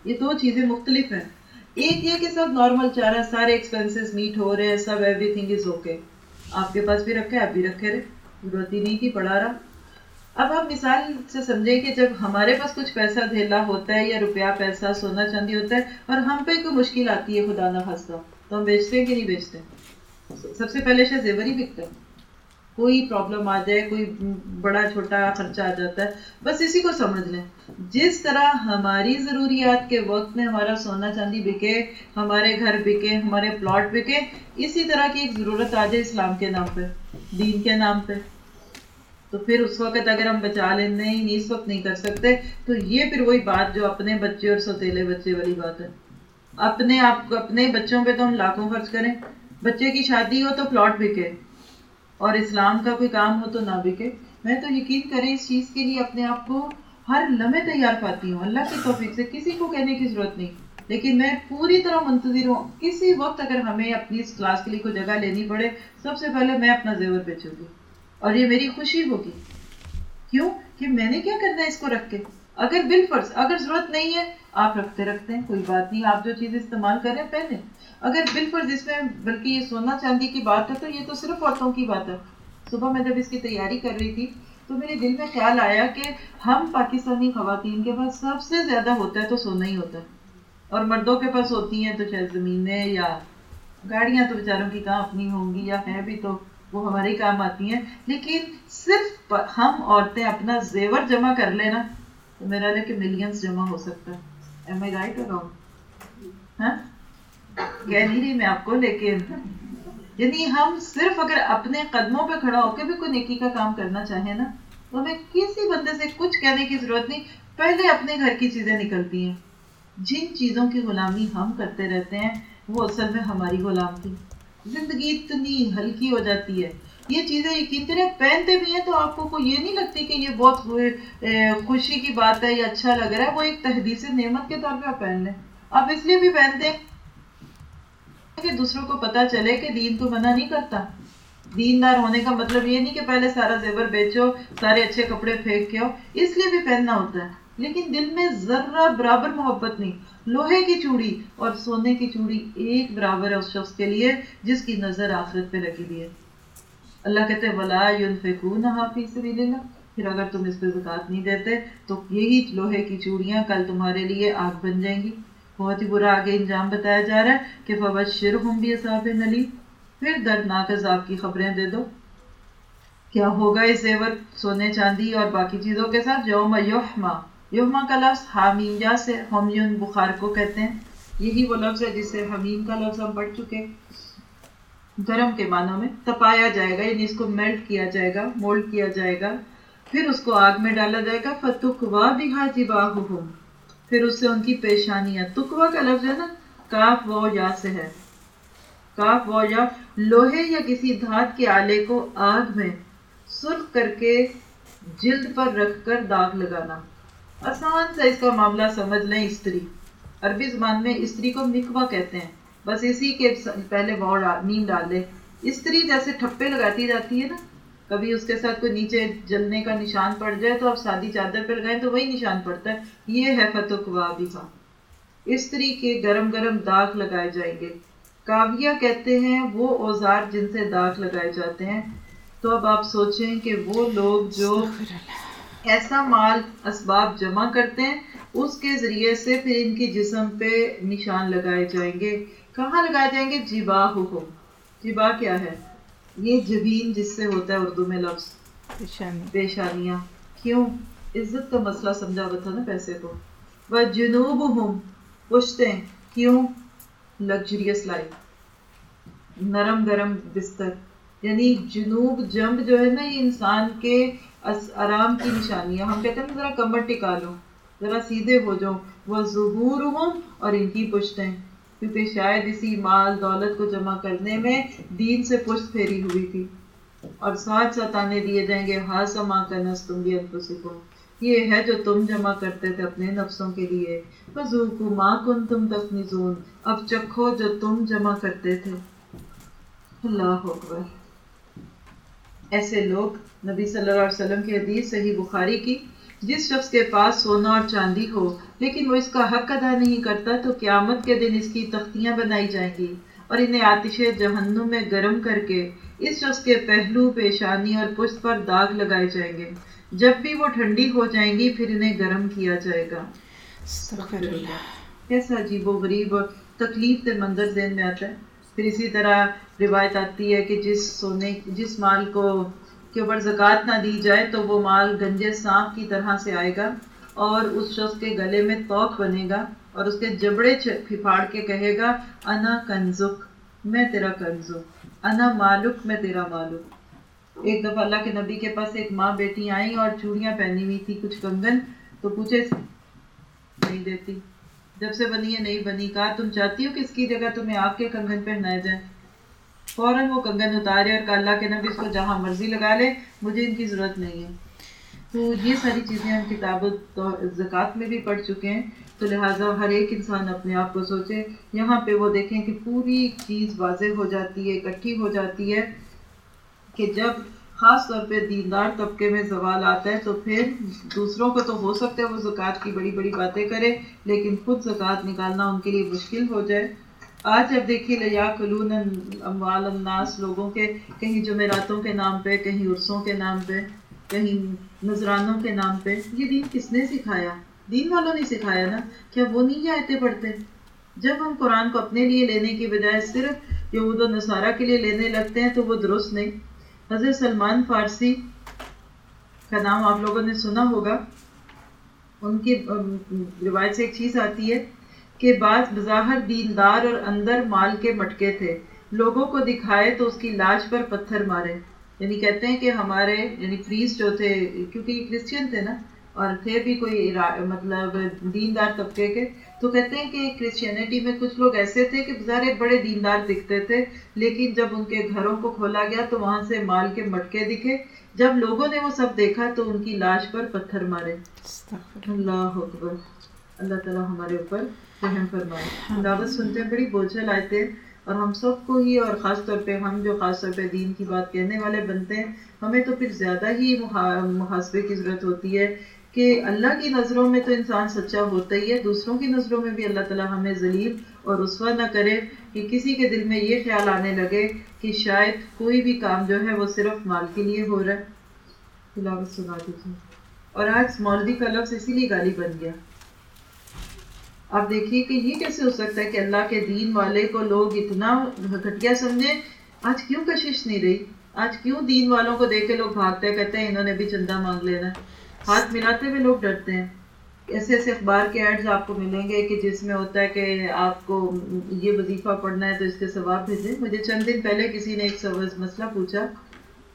یہ دو چیزیں مختلف ہیں۔ ایک یہ کہ سب نارمل چاہ رہا ہے سارے ایکسپینسز میٹ ہو رہے ہیں، سب ایوری تھنگ از اوکے آپ کے پاس بھی رکھے آپ بھی رکھے رہے۔ ضرورت ہی نہیں کی پڑھا رہا۔ اب آپ مثال سے سمجھیں کہ جب ہمارے پاس کچھ پیسہ دھیلا ہوتا ہے یا روپیہ پیسہ سونا چاندی ہوتا ہے اور ہم پہ کوئی مشکل آتی ہے خدا نہ خاصہ، تو ہم بیچتے ہیں کہ نہیں بیچتے؟ سب سے پہلے شاید زیور ہی بکتا ہے۔ کوئی پرابلم آ جائے، کوئی بڑا چھوٹا خرچہ آ جاتا ہے، بس اسی کو سمجھ لیں۔ جس طرح ہماری ضروریات کے وقت میں ہمارا سونا چاندی بکے، ہمارے گھر بکے، ہمارے پلاٹ بکے، اسی طرح کی ایک ضرورت آ جائے اسلام کے نام پہ، دین کے نام پہ۔ تو پھر اس وقت اگر ہم بچا لیں نہیں اس وقت نہیں کر سکتے، تو یہ پھر وہی بات جو اپنے بچے اور سوتیلے بچے والی بات ہے۔ اپنے آپ اپنے بچوں پہ تو ہم لاکھوں خرچ کریں۔ بچے کی شادی ہو تو پلاٹ بکے، اور اسلام کا کوئی کام ہو تو نہ بکے۔ میں تو یقین کریں اس چیز کے لیے اپنے آپ کو ہر لمحے تیار پاتی ہوں۔ اللہ کی توفیق سے کسی کو کہنے کی ضرورت نہیں۔ لیکن میں پوری طرح منتظر ہوں۔ کسی وقت اگر ہمیں اپنی اس کلاس کے لیے کوئی جگہ لینی پڑے، سب سے پہلے میں اپنا زیور بیچوں گی۔ اور یہ میری خوشی ہوگی۔ کیوں؟ کہ میں نے کیا کرنا ہے اس کو رکھ کے؟ اگر بل فرض اگر ضرورت نہیں ہے، آپ رکھتے رکھتے ہیں، کوئی بات نہیں، آپ جو چیز استعمال کر رہے ہیں پہنے اگر بل فرض اس میں، بلکہ یہ سونا چاندی کی بات ہے، تو یہ تو صرف عورتوں کی بات ہے۔ صبح میں جب اس کی تیاری کر رہی تھی، تو میرے دل میں خیال آیا کہ ہم پاکستانی خواتین کے پاس سب سے زیادہ ہوتا ہے تو سونا ہی ہوتا ہے۔ اور مردوں کے پاس ہوتی ہیں تو شاید زمینیں یا گاڑیاں تو بیچاروں کی کہاں اپنی ہوں گی یا ہیں بھی تو۔ وہ ہمارے کام آتی ہیں۔ لیکن صرف ہم عورتیں اپنا زیور جمع کر لینا تو میرا لے کہ ملینس جمع ہو سکتا ہے۔ ایم آئی رائٹ اور ہاں؟ کہہ نہیں رہی میں آپ کو، لیکن یعنی ہم صرف اگر اپنے قدموں پہ کھڑا ہو کے بھی کوئی نیکی کا کام کرنا چاہیں نا، تو ہمیں کسی بندے سے کچھ کہنے کی ضرورت نہیں۔ پہلے اپنے گھر کی چیزیں نکلتی ہیں۔ جن چیزوں کی غلامی ہم کرتے رہتے ہیں، وہ اصل میں ہماری غلام تھی۔ زندگی اتنی ہلکی ہو جاتی ہے۔ یہ چیزیں یقین کریں، پہنتے بھی ہیں تو آپ کو کوئی یہ نہیں لگتی کہ یہ بہت خوشی کی بات ہے یا اچھا لگ رہا ہے، وہ ایک تحدیث نعمت کے طور پہ آپ پہن لیں۔ آپ اس لیے بھی پہنتے ہیں کہ دوسروں کو پتا چلے کہ دین تو منع نہیں کرتا۔ دین دار ہونے کا مطلب یہ نہیں کہ پہلے سارا زیور بیچو، سارے اچھے کپڑے پھینک کے ہو اس لیے بھی پہننا ہوتا ہے۔ لیکن دل میں ذرہ برابر محبت نہیں۔ لوہے کی چوڑی اور سونے کی چوڑی ایک برابر ہے اس شخص کے لیے جس کی نظر آخرت پہ لگی ہوئی ہے۔ اللہ کہتے ولا حافظ سبیل اللہ پھر اگر تم اس پہ زکات نہیں دیتے تو یہی لوہے کی چوڑیاں کل تمہارے لیے آگ بن جائیں گی۔ بہت ہی برا آگے انجام بتایا جا رہا ہے کہ فوج شر بھی اصاب نلی پھر دردناک عذاب کی خبریں دے دو۔ کیا ہوگا اس زیور سونے چاندی اور باقی چیزوں کے ساتھ؟ یوم یوہما یوہما کا لفظ حامیم یا سے ہومیون بخار کو کہتے ہیں۔ یہی وہ لفظ ہے جس سے حمیم کا لفظ ہم پڑھ چکے گرم کے معنوں میں تپایا جائے گا یعنی اس کو میلٹ کیا جائے گا، مولڈ کیا جائے گا۔ پھر اس کو آگ میں ڈالا جائے گا فتوک وا بھی پھر اس سے ان کی پیشانیاں۔ تکوا کا لفظ ہے نا، کاف و یا سے ہے۔ کاف و یا لوہے یا کسی دھات کے آلے کو آگ میں سرخ کر کے جلد پر رکھ کر داغ لگانا۔ آسان سے اس کا معاملہ سمجھ لیں استری۔ عربی زبان میں استری کو مکوا کہتے ہیں۔ بس اسی کے پہلے وہ نیم ڈال لے استری جیسے ٹھپے لگاتی جاتی ہے نا۔ کبھی اس کے ساتھ کوئی نیچے جلنے کا نشان پڑ جائے تو آپ سادی چادر پہ لگائیں تو وہی نشان پڑتا ہے۔ یہ ہے فتح وابی استری کے گرم گرم داغ لگائے جائیں گے۔ کاویہ کہتے ہیں وہ اوزار جن سے داغ لگائے جاتے ہیں۔ تو اب آپ سوچیں کہ وہ لوگ جو ایسا مال اسباب جمع کرتے ہیں اس کے ذریعے سے پھر ان کی جسم پہ نشان لگائے جائیں گے۔ کہاں لگائے جائیں گے؟ جبا ہو۔ جبا کیا ہے؟ یہ جبین جس سے ہوتا ہے اردو میں لفظ۔ پیشانیاں۔ کیوں؟ عزت کا مسئلہ سمجھا ہوا تھا نا پیسے کو۔ وہ جنوب ہوں پوچھتے ہیں۔ کیوں؟ Luxurious life. نرم گرم بستر۔ یعنی جنوب جمب جو ہے نا یہ انسان کے آرام کی نشانی ہے۔ ہم کہتے ہیں ذرا کمر ٹکا لو، ذرا سیدھے ہو جاؤ۔ وہ ظہور ہوں اور ان کی پشتیں۔ کیونکہ شاید اسی مال دولت کو جمع کرنے میں دین سے پشت پھیری ہوئی تھی۔ اور ساتھ ساتھ آنے دیے جائیں گے ہاں سما کا نس تم بھی انفسکم۔ یہ ہے جو تم جمع کرتے تھے اپنے نفسوں کے لیے۔ فضوکو ما کن تم تفنزون اب چکھو جو تم جمع کرتے تھے۔ اللہ اکبر۔ ایسے لوگ نبی صلی اللہ علیہ وسلم کی حدیث صحیح بخاری کی جس شخص کے پاس سونا اور چاندی ہو لیکن وہ اس کا حق ادا نہیں کرتا تو قیامت کے دن اس کی تختیاں بنائی جائیں گی اور انہیں آتش جہنم میں گرم کر کے اس شخص کے پہلو پیشانی اور پشت پر داغ لگائے جائیں گے۔ جب بھی وہ ٹھنڈی ہو جائیں گی پھر انہیں گرم کیا جائے گا۔ کیسا عجیب و غریب اور تکلیف دہ منظر ذہن میں آتا ہے۔ پھر اسی طرح روایت آتی ہے کہ جس سونے جس مال کو کے اوپر زکوٰۃ نہ دی جائے تو وہ مال گنجے سانپ کی طرح سے آئے گا اور اس شخص کے گلے میں توق بنے گا اور اس کے جبڑے پھپھاڑ کے کہے گا، انا کنزک، میں تیرا کنزک، انا مالک، میں تیرا مالک. ایک دفعہ اللہ کے نبی کے پاس ایک ماں بیٹی آئی اور چوڑیاں پہنی ہوئی تھی کچھ کنگن، تو پوچھے، نہیں دیتی، جب سے بنی ہے، نہیں بنی، کہا تم چاہتی ہو کہ اس کی جگہ تمہیں آپ کے کنگن پہنائے جائیں؟ فوراً وہ کنگن اتارے اور کہا، اللہ کے نبی، اس کو جہاں مرضی لگا لے، مجھے ان کی ضرورت نہیں ہے۔ تو یہ ساری چیزیں ہم کتاب زکوٰۃ میں بھی پڑھ چکے ہیں۔ تو لہٰذا ہر ایک انسان اپنے آپ کو سوچے۔ یہاں پہ وہ دیکھیں کہ پوری چیز واضح ہو جاتی ہے، اکٹھی ہو جاتی ہے کہ جب خاص طور پہ دیندار طبقے میں زوال آتا ہے تو پھر دوسروں کو تو ہو سکتا ہے وہ زکوٰۃ کی بڑی بڑی باتیں کرے، لیکن خود زکوٰۃ نکالنا ان کے لیے مشکل ہو جائے۔ آج اب دیکھیے لیا کلون اموال الناس لوگوں کے، کہیں جمعراتوں کے نام پہ، کہیں عرسوں کے نام پہ، کہیں نذرانوں کے نام پہ، یہ دین کس نے سکھایا؟ دین والوں نے سکھایا نا؟ کیا وہ نہیں آئے پڑھتے؟ جب ہم قرآن کو اپنے لیے لینے کی بجائے صرف یہود و نصارہ کے لیے لینے لگتے ہیں تو وہ درست نہیں۔ حضرت سلمان فارسی کا نام آپ لوگوں نے سنا ہوگا۔ ان کی روایت سے ایک چیز آتی ہے۔ کہ بعض بظاہر دیندار اور اندر مال کے مٹکے تھے۔ لوگوں کو دکھائے تو اس کی لاش پر پتھر مارے۔ یعنی کہتے ہیں کہ ہمارے یعنی پریس جو تھے کیونکہ یہ کرسچین تھے نا اور تھے بھی کوئی مطلب دیندار طبقے کے۔ تو کہتے ہیں کہ کرسچینٹی میں کچھ لوگ ایسے تھے کہ بظاہر بڑے دیندار دکھتے تھے لیکن جب ان کے گھروں کو کھولا گیا تو وہاں سے مال کے مٹکے دکھے۔ جب لوگوں نے وہ سب دیکھا تو ان کی لاش پر پتھر مارے۔ اللہ اکبر۔ اللہ تعالیٰ ہمارے اوپر رحم فرمائے۔ دعوت سنتے ہیں، بڑی بوجھل آئے اور ہم سب کو ہی، اور خاص طور پہ ہم جو خاص طور پہ دین کی بات کہنے والے بنتے ہیں، ہمیں تو پھر زیادہ ہی محاسبے کی ضرورت ہوتی ہے کہ اللہ کی نظروں میں تو انسان سچا ہوتا ہی ہے، دوسروں کی نظروں میں بھی اللہ تعالیٰ ہمیں ذلیل اور رسوا نہ کرے کہ کسی کے دل میں یہ خیال آنے لگے کہ شاید کوئی بھی کام جو ہے وہ صرف مال کے لیے ہو رہا ہے۔ تلاوت سنا دیجیے۔ اور آج مولوی کا لفظ اسی لیے گالی بن گیا۔ آپ دیکھیے کہ یہ کیسے ہو سکتا ہے کہ اللہ کے دین والے کو لوگ اتنا گھٹیا سمجھے آج کیوں کشش نہیں رہی؟ آج کیوں دین والوں کو دیکھ کے لوگ بھاگتے کہتے ہیں انہوں نے بھی چندہ مانگ لینا؟ ہاتھ ملاتے ہوئے لوگ ڈرتے ہیں۔ ایسے ایسے اخبار کے ایڈز آپ کو ملیں گے کہ جس میں ہوتا ہے کہ آپ کو یہ وظیفہ پڑھنا ہے تو اس کے ثواب بھیجیں۔ مجھے چند دن پہلے کسی نے ایک مسئلہ پوچھا۔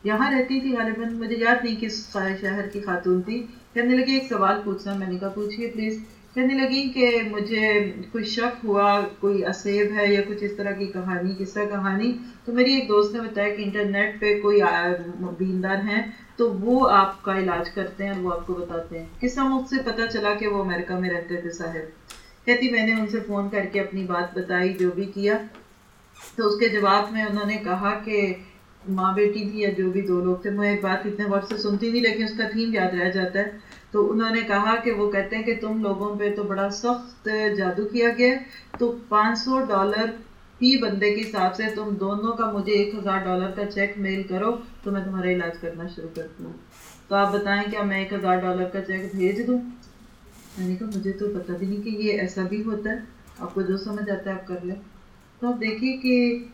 یہاں رہتی تھی غالباً، مجھے یاد نہیں کس شہر کی خاتون تھی۔ کہنے لگی ایک سوال پوچھنا، میں نے کہا پوچھیے پلیز۔ کہنے لگی کہ مجھے کوئی شک ہوا، کوئی اسیب ہے یا کچھ اس طرح کی کہانی، قصہ کہانی۔ تو میری ایک دوست نے بتایا کہ انٹرنیٹ پہ کوئی دیندار ہیں، تو وہ آپ کا علاج کرتے ہیں اور وہ آپ کو بتاتے ہیں۔ قصہ مجھ سے پتہ چلا کہ وہ امریکہ میں رہتے تھے، صاحب۔ کہتی، میں نے ان سے فون کر کے اپنی بات بتائی، جو بھی کیا۔ تو اس کے جواب میں انہوں نے کہا کہ ماں بیٹی تھی یا جو بھی دو لوگ تھے، میں ایک بات اتنے وقت سے سنتی نہیں، لیکن اس کا تھیم یاد رہ جاتا ہے۔ تو انہوں نے کہا کہ وہ کہتے ہیں کہ تم لوگوں پہ تو بڑا سخت جادو کیا گیا تو پانچ سو ڈالر فی بندے کے حساب سے تم دونوں کا مجھے ایک ہزار ڈالر کا چیک میل کرو تو میں تمہارا علاج کرنا شروع کرتی ہوں تو آپ بتائیں کیا میں ایک ہزار ڈالر کا چیک بھیج دوں۔ میں نے کہا، مجھے تو پتہ بھی نہیں کہ یہ ایسا بھی ہوتا ہے۔ آپ کو جو سمجھ آتا ہے آپ کر لیں۔ تو آپ دیکھیے کہ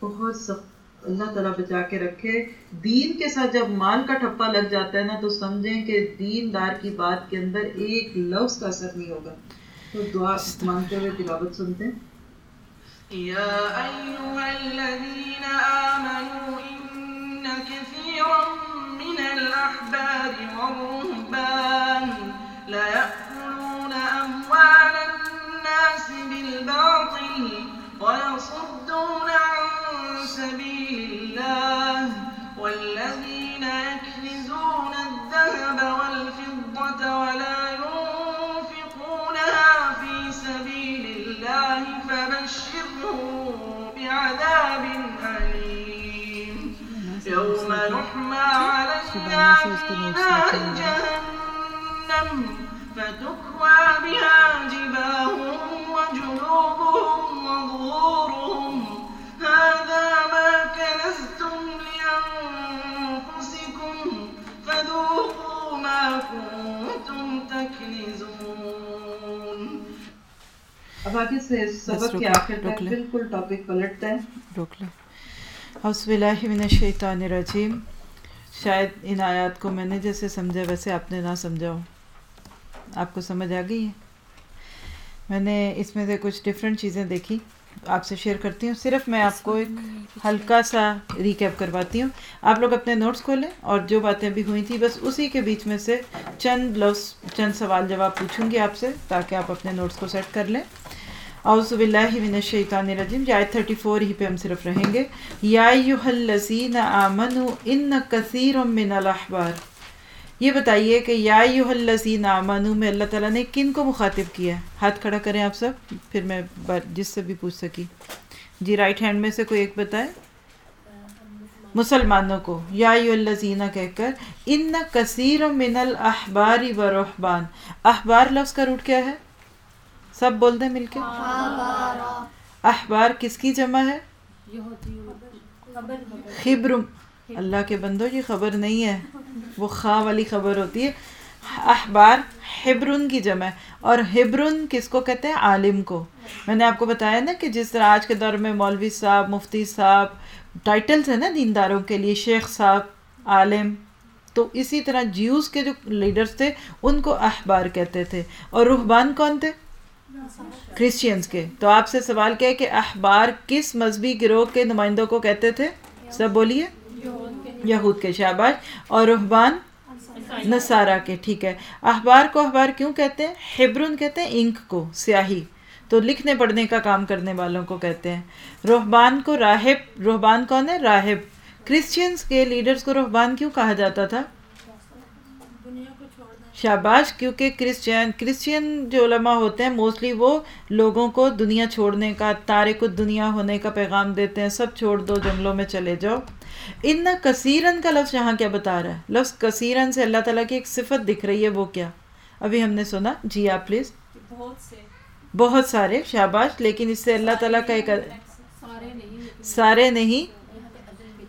بہت سخت اللہ تعالیٰ بچا کے رکھے۔ دین کے ساتھ جب مال کا ٹھپا لگ جاتا ہے نا، تو سمجھیں کہ دین دار کی بات کے اندر ایک لفظ کا اثر نہیں ہوگا۔ تو دعا مانگتے ہوئے تلاوت سنتے ہیں۔ يا أيها الذين آمنوا إن كثيرا من الأحبار والرهبان لا يأكلون أموال الناس بالباطل ويصدون عن سبيل الله والذين يكنزون الذهب والفضة ولا ينفقونها في سبيل الله فبشر بعذاب أليم. يوم نحمى في نار جهنم. فتكوى بها جباههم وجنوبهم وظهورهم هذا ما كنزتم لأنفسكم فذوقوا ما كنتم تكنزون۔ اب سے سبق کے آخر تک بالکل ٹاپک پلٹتا ہے روک لیں۔ من الشیطان الرجیم۔ شاید ان آیات کو میں نے جیسے سمجھا ویسے آپ نے نہ سمجھا ہو۔ آپ کو سمجھ آ گئی ہے؟ میں نے اس میں سے کچھ ڈفرینٹ چیزیں دیکھی آپ سے شیئر کرتی ہوں۔ صرف میں آپ کو ایک ہلکا سا ریکیپ کرواتی ہوں۔ آپ لوگ اپنے نوٹس کھولیں اور جو باتیں بھی ہوئی تھیں بس اسی کے بیچ میں سے چند لفظ چند سوال جواب پوچھوں گی آپ سے تاکہ آپ اپنے نوٹس کو سیٹ کر لیں۔ اعوذ باللہ من الشیطان الرجیم۔ آیت 34 ہی پہ ہم صرف رہیں گے۔ یا ایوہ الذین آمنوا ان کثیر من الاحبار۔ یہ بتائیے کہ یا ایوہ الذین آمنوا میں اللہ تعالیٰ نے کن کو مخاطب کیا ہے؟ ہاتھ کھڑا کریں آپ سب، پھر میں جس سے بھی پوچھ سکی۔ جی رائٹ ہینڈ میں سے کوئی ایک بتائے؟ مسلمانوں کو۔ یا ایوہ الذین، کہہ کر، ان کثیر من الاحبار و رحبان۔ احبار لفظ کا روٹ کیا ہے؟ سب بول دیں مل کے۔ احبار کس کی جمع ہے؟ خبر اللہ کے بندو یہ خبر نہیں ہے۔ وہ خواہ والی خبر ہوتی ہے۔ احبار ہبرن کی جمع اور ہبرن کس کو کہتے ہیں؟ عالم کو۔ میں نے آپ کو بتایا نا کہ جس طرح آج کے دور میں مولوی صاحب، مفتی صاحب ٹائٹلز ہیں نا دینداروں کے لیے، شیخ صاحب، عالم۔ تو اسی طرح جیوز کے جو لیڈرز تھے، ان کو احبار کہتے تھے۔ اور روحبان کون تھے؟ کرسچینز کے۔ تو آپ سے سوال کیا ہے کہ احبار کس مذہبی گروہ کے نمائندوں کو کہتے تھے؟ سب بولیے۔ یہود کے شہباز اور رحبان نصارہ کے، ٹھیک ہے۔ احبار کو احبار کیوں کہتے ہیں؟ ہبرن کہتے ہیں انک کو، سیاہی۔ تو لکھنے پڑھنے کا کام کرنے والوں کو کہتے ہیں۔ روحبان کو راہب روحبان کون ہے؟ راہب۔ کرسچینز کے لیڈرز کو روحبان کیوں کہا جاتا تھا؟ شاباش کیونکہ کرسچین کرسچین جو علماء ہوتے ہیں موسٹلی وہ لوگوں کو دنیا چھوڑنے کا تارک دنیا ہونے کا پیغام دیتے ہیں، سب چھوڑ دو، جنگلوں میں چلے جاؤ۔ ان کثیرن کا لفظ یہاں کیا بتا رہا ہے؟ لفظ کثیرن سے اللہ تعالیٰ کی ایک صفت دکھ رہی ہے وہ کیا؟ ابھی ہم نے سنا جی آپ پلیز۔ بہت سارے شاباش لیکن اس سے اللہ تعالیٰ کا ایک سارے نہیں۔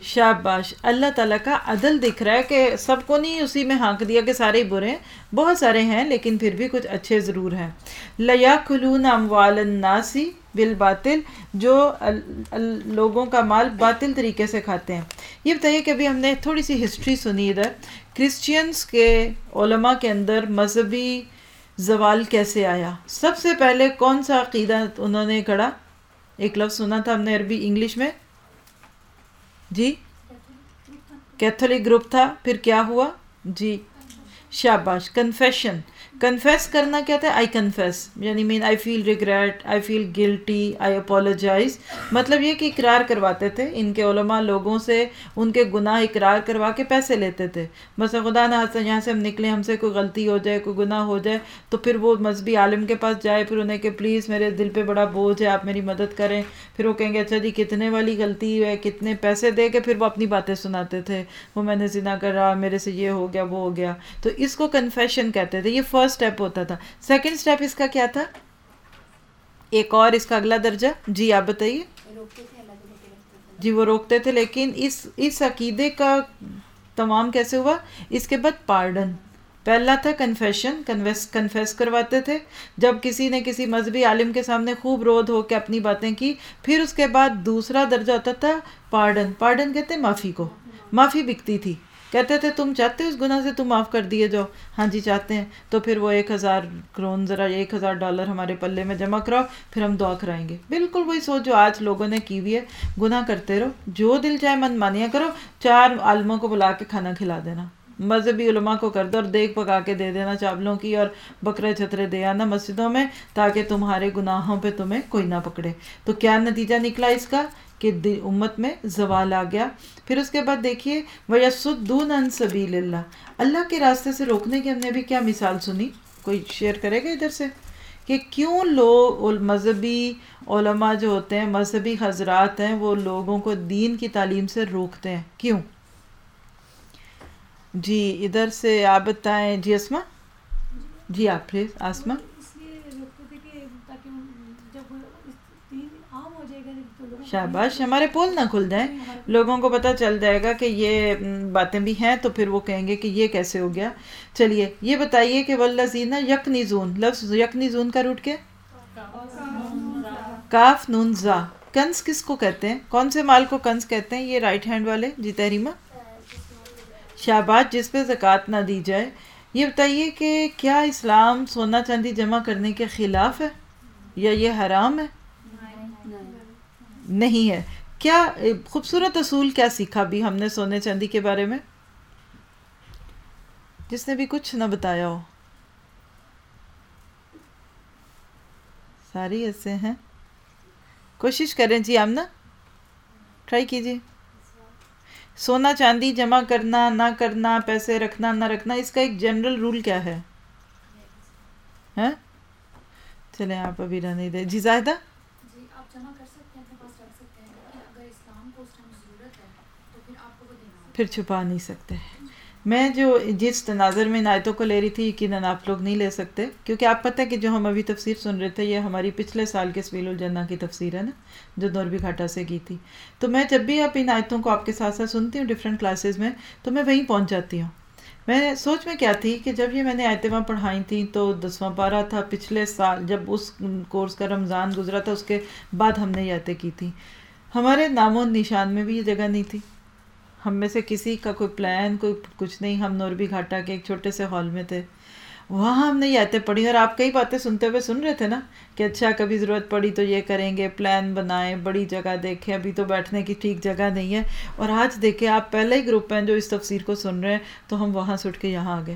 شاباش، اللہ تعالیٰ کا عدل دکھ رہا ہے کہ سب کو نہیں، اسی میں ہانک دیا کہ سارے برے ہیں۔ بہت سارے ہیں، لیکن پھر بھی کچھ اچھے ضرور ہیں۔ لیا کلون اموال الناسی بالباطل، جو لوگوں کا مال باطل طریقے سے کھاتے ہیں۔ یہ بتائیے کہ ابھی ہم نے تھوڑی سی ہسٹری سنی ادھر۔ کرسچینس کے علماء کے اندر مذہبی زوال کیسے آیا؟ سب سے پہلے کون سا عقیدہ انہوں نے کھڑا ایک لفظ سنا تھا ہم نے عربی، انگلش میں۔ جی؟ کیتھولک گروپ تھا پھر کیا ہوا؟ جی شاباش کنفیشن کنفیس کرنا کیا تھا? آئی کنفیس یعنی مین آئی فیل ریگریٹ آئی فیل گلٹی آئی اپولوجائز مطلب یہ کہ اقرار کرواتے تھے، ان کے علماء لوگوں سے ان کے گناہ اقرار کروا کے پیسے لیتے تھے۔ بس خدا نہ یہاں سے ہم نکلیں، ہم سے کوئی غلطی ہو جائے، کوئی گناہ ہو جائے، تو پھر وہ مذہبی عالم کے پاس جائے، پھر انہیں کہ پلیز میرے دل پہ بڑا بوجھ ہے، آپ میری مدد کریں۔ پھر وہ کہیں گے اچھا جی کتنے والی غلطی ہے، کتنے پیسے دے کے پھر وہ اپنی باتیں سناتے تھے۔ وہ میں نے ذنا کر رہا، میرے سے یہ ہو گیا، وہ ہو گیا۔ تو اس کو کنفیشن کہتے تھے، یہ فرسٹ فرسٹ اسٹیپ ہوتا تھا۔ سیکنڈ اسٹیپ اس کا کیا تھا؟ ایک اور، اس کا اگلا درجہ۔ جی آپ بتائیے۔ جی وہ روکتے تھے، لیکن اس اس عقیدے کا تمام کیسے ہوا؟ اس کے بعد پارڈن پہلا تھا کنفیشن کنفیس کنفیس کرواتے تھے۔ جب کسی نے کسی مذہبی عالم کے سامنے خوب رود ہو کے اپنی باتیں کی، پھر اس کے بعد دوسرا درجہ ہوتا تھا پارڈن پارڈن کہتے ہیں معافی کو۔ معافی بکتی تھی۔ کہتے تھے، تم چاہتے ہو اس گناہ سے تم معاف کر دیے جاؤ؟ ہاں جی چاہتے ہیں۔ تو پھر وہ ایک ہزار کرون، ذرا ایک ہزار ڈالر ہمارے پلے میں جمع کراؤ، پھر ہم دعا کرائیں گے۔ بالکل وہی سوچ جو آج لوگوں نے کی ہوئی ہے۔ گناہ کرتے رہو، جو دل چاہے من مانیاں کرو۔ چار عالموں کو بلا کے کھانا کھلا دینا۔ مذہبی علماء کو کر دو اور دیکھ پکا کے دے دینا چاولوں کی اور بکرے چھترے دے آنا مسجدوں میں تاکہ تمہارے گناہوں پہ تمہیں کوئی نہ پکڑے۔ تو کیا نتیجہ نکلا اس کا؟ کہ امت میں زوال آ گیا۔ پھر اس کے بعد دیکھیے ویسدون ان سبیل اللہ اللہ کے راستے سے روکنے کی ہم نے بھی کیا مثال سنی؟ کوئی شیئر کرے گا ادھر سے؟ کہ کیوں لوگ مذہبی علماء جو ہوتے ہیں، مذہبی حضرات ہیں، وہ لوگوں کو دین کی تعلیم سے روکتے ہیں؟ کیوں؟ جی ادھر سے آپ بتائیں۔ جی اسما جی آپ پلیز آسما شاباش ہمارے پول نہ کھل جائیں۔ لوگوں کو پتہ چل جائے گا کہ یہ باتیں بھی ہیں تو پھر وہ کہیں گے کہ یہ کیسے ہو گیا۔ چلیے یہ بتائیے کہ ولزینہ یک نزون لفظ یک نزون کا روٹ کیا؟ کاف نون زا۔ کنز کس کو کہتے ہیں؟ کون سے مال کو کنز کہتے ہیں یہ رائٹ ہینڈ والے جی تحریمہ؟ شہباز جس پہ زکوٰۃ نہ دی جائے۔ یہ بتائیے کہ کیا اسلام سونا چاندی جمع کرنے کے خلاف ہے یا یہ حرام ہے؟ نہیں ہے۔ کیا خوبصورت اصول کیا سیکھا بھی ہم نے سونے چاندی کے بارے میں؟ جس نے بھی کچھ نہ بتایا ہو۔ ساری ایسے ہیں۔ کوشش کریں جی آمنا ٹرائی کیجیے۔ سونا چاندی جمع کرنا، نہ کرنا، پیسے رکھنا، نہ رکھنا، اس کا ایک جنرل رول کیا ہے؟ ہاں؟ چلیں آپ ابھی رہنے دیں۔ جی زاہدہ جی آپ جمع کر سکتے ہیں پاس رکھ سکتے ہیں لیکن اگر اسلام کو اس ٹائم ضرورت ہے تو پھر آپ کو وہ دینا پھر چھپا نہیں سکتے۔ میں جو جس تناظر میں نایتوں کو لے رہی تھی، یقیناً آپ لوگ نہیں لے سکتے۔ کیونکہ آپ پتہ کہ جو ہم ابھی تفسیر سن رہے تھے، یہ ہماری پچھلے سال کے سویل الجنہ کی تفسیر ہے نا، جو نوربی گھاٹا سے کی تھی۔ تو میں جب بھی آپ ان آیتوں کو آپ کے ساتھ ساتھ سنتی ہوں ڈفرینٹ کلاسز میں، تو میں وہیں پہنچ جاتی ہوں۔ میں سوچ میں کیا تھی کہ جب یہ میں نے آیتیں وہاں پڑھائی تھیں تو دسواں پارہ تھا، پچھلے سال جب اس کورس کا رمضان گزرا تھا، اس کے بعد ہم نے یہ آیتیں کی تھیں ہمارے نام و نشان میں بھی یہ جگہ نہیں تھی۔ ہم میں سے کسی کا کوئی پلان کوئی کچھ نہیں، ہم نوربی گھاٹا کے ایک چھوٹے سے ہال میں تھے۔ وہاں ہم نے یہ پڑھی اور آپ کئی باتیں سنتے ہوئے سن رہے تھے نا کہ اچھا کبھی ضرورت پڑی تو یہ کریں گے پلان بنائیں، بڑی جگہ دیکھیں۔ ابھی تو بیٹھنے کی ٹھیک جگہ نہیں ہے۔ اور آج دیکھیں، آپ پہلے ہی گروپ ہیں جو اس تفسیر کو سن رہے ہیں، تو ہم وہاں سے اٹھ کے یہاں آ گئے۔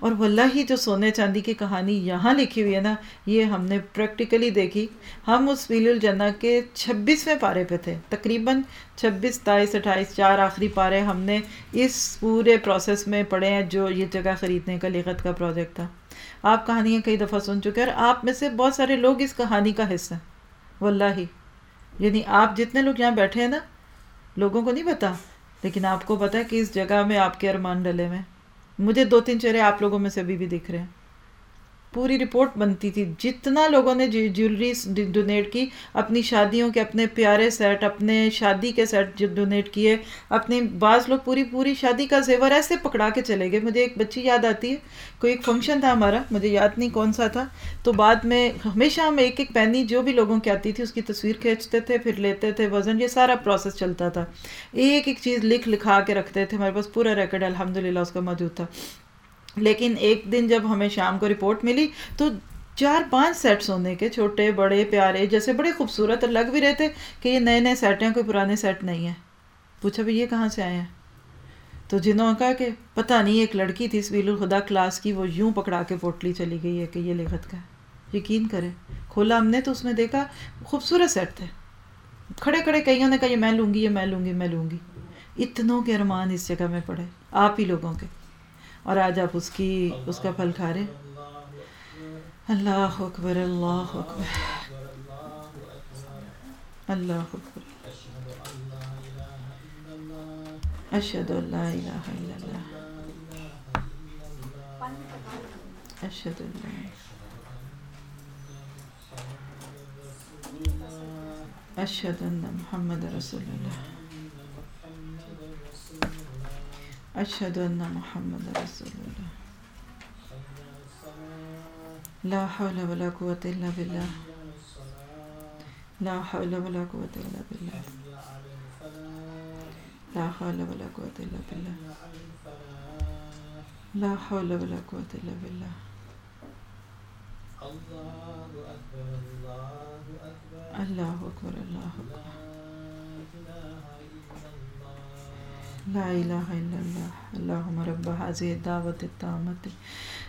اور واللہ ہی جو سونے چاندی کی کہانی یہاں لکھی ہوئی ہے نا، یہ ہم نے پریکٹیکلی دیکھی۔ ہم اس ویل الجنہ کے چھبیسویں پارے پہ تھے۔ تقریباً چھبیس، ستائیس، اٹھائیس، چار آخری پارے ہم نے اس پورے پروسیس میں پڑھے ہیں جو یہ جگہ خریدنے کا لغت کا پروجیکٹ تھا۔ آپ کہانیاں کئی دفعہ سن چکے اور آپ میں سے بہت سارے لوگ اس کہانی کا حصہ ہیں۔ واللہ ہی۔ یعنی آپ جتنے لوگ یہاں بیٹھے ہیں نا، لوگوں کو نہیں پتا، لیکن آپ کو پتا ہے کہ اس جگہ میں آپ کے ارمان ڈلے میں مجھے دو تین چہرے آپ لوگوں میں سے ابھی بھی دکھ رہے ہیں۔ پوری رپورٹ بنتی تھی۔ جتنا لوگوں نے جی- جیولری ڈونیٹ کی، اپنی شادیوں کے، اپنے پیارے سیٹ، اپنے شادی کے سیٹ ڈونیٹ کیے اپنے بعض لوگ پوری پوری شادی کا زیور ایسے پکڑا کے چلے گئے۔ مجھے ایک بچی یاد آتی ہے، کوئی ایک فنکشن تھا ہمارا، مجھے یاد نہیں کون سا تھا۔ تو بعد میں ہمیشہ ہم ایک ایک پینی جو بھی لوگوں کی آتی تھی، اس کی تصویر کھینچتے تھے، پھر لیتے تھے وزن، یہ سارا پروسیس چلتا تھا۔ ایک ایک چیز لکھ لکھا کے رکھتے تھے، ہمارے پاس پورا ریکارڈ الحمد للہ اس کا موجود تھا۔ لیکن ایک دن جب ہمیں شام کو رپورٹ ملی تو چار پانچ سیٹ سونے کے چھوٹے، بڑے، پیارے جیسے بڑے خوبصورت اور لگ بھی رہے تھے کہ یہ نئے نئے سیٹ ہیں، کوئی پرانے سیٹ نہیں ہیں۔ پوچھا بھائی یہ کہاں سے آئے ہیں؟ تو جنہوں نے کہا کہ پتہ نہیں، ایک لڑکی تھی، سبیل الخدا کلاس کی، وہ یوں پکڑا کے پوٹلی چلی گئی ہے کہ یہ لغت کا ہے۔ یقین کرے کھولا ہم نے تو اس میں دیکھا خوبصورت سیٹ تھے۔ کھڑے کھڑے کئیوں نے کہا، یہ میں لوں گی، یہ میں لوں گی، میں لوں گی۔ اتنوں کے ارمان اس جگہ میں پڑے، آپ ہی لوگوں کے۔ اور آج آپ اس کی اس کا پھل کھا رہے اللہ اکبر اللہ اکبر۔ اللہ اکبر۔ اشد اللہ۔ اشد اللہ۔ اشد اللہ محمد رسول اللہ۔ أشهد أن محمد رسول الله. لا حول ولا قوة إلا بالله. لا حول ولا قوة إلا بالله. لا حول ولا قوة إلا بالله. لا حول ولا قوة إلا بالله. الله أكبر الله أكبر. لا الہ الا اللہ اللہم رب حاضر دعوت التامت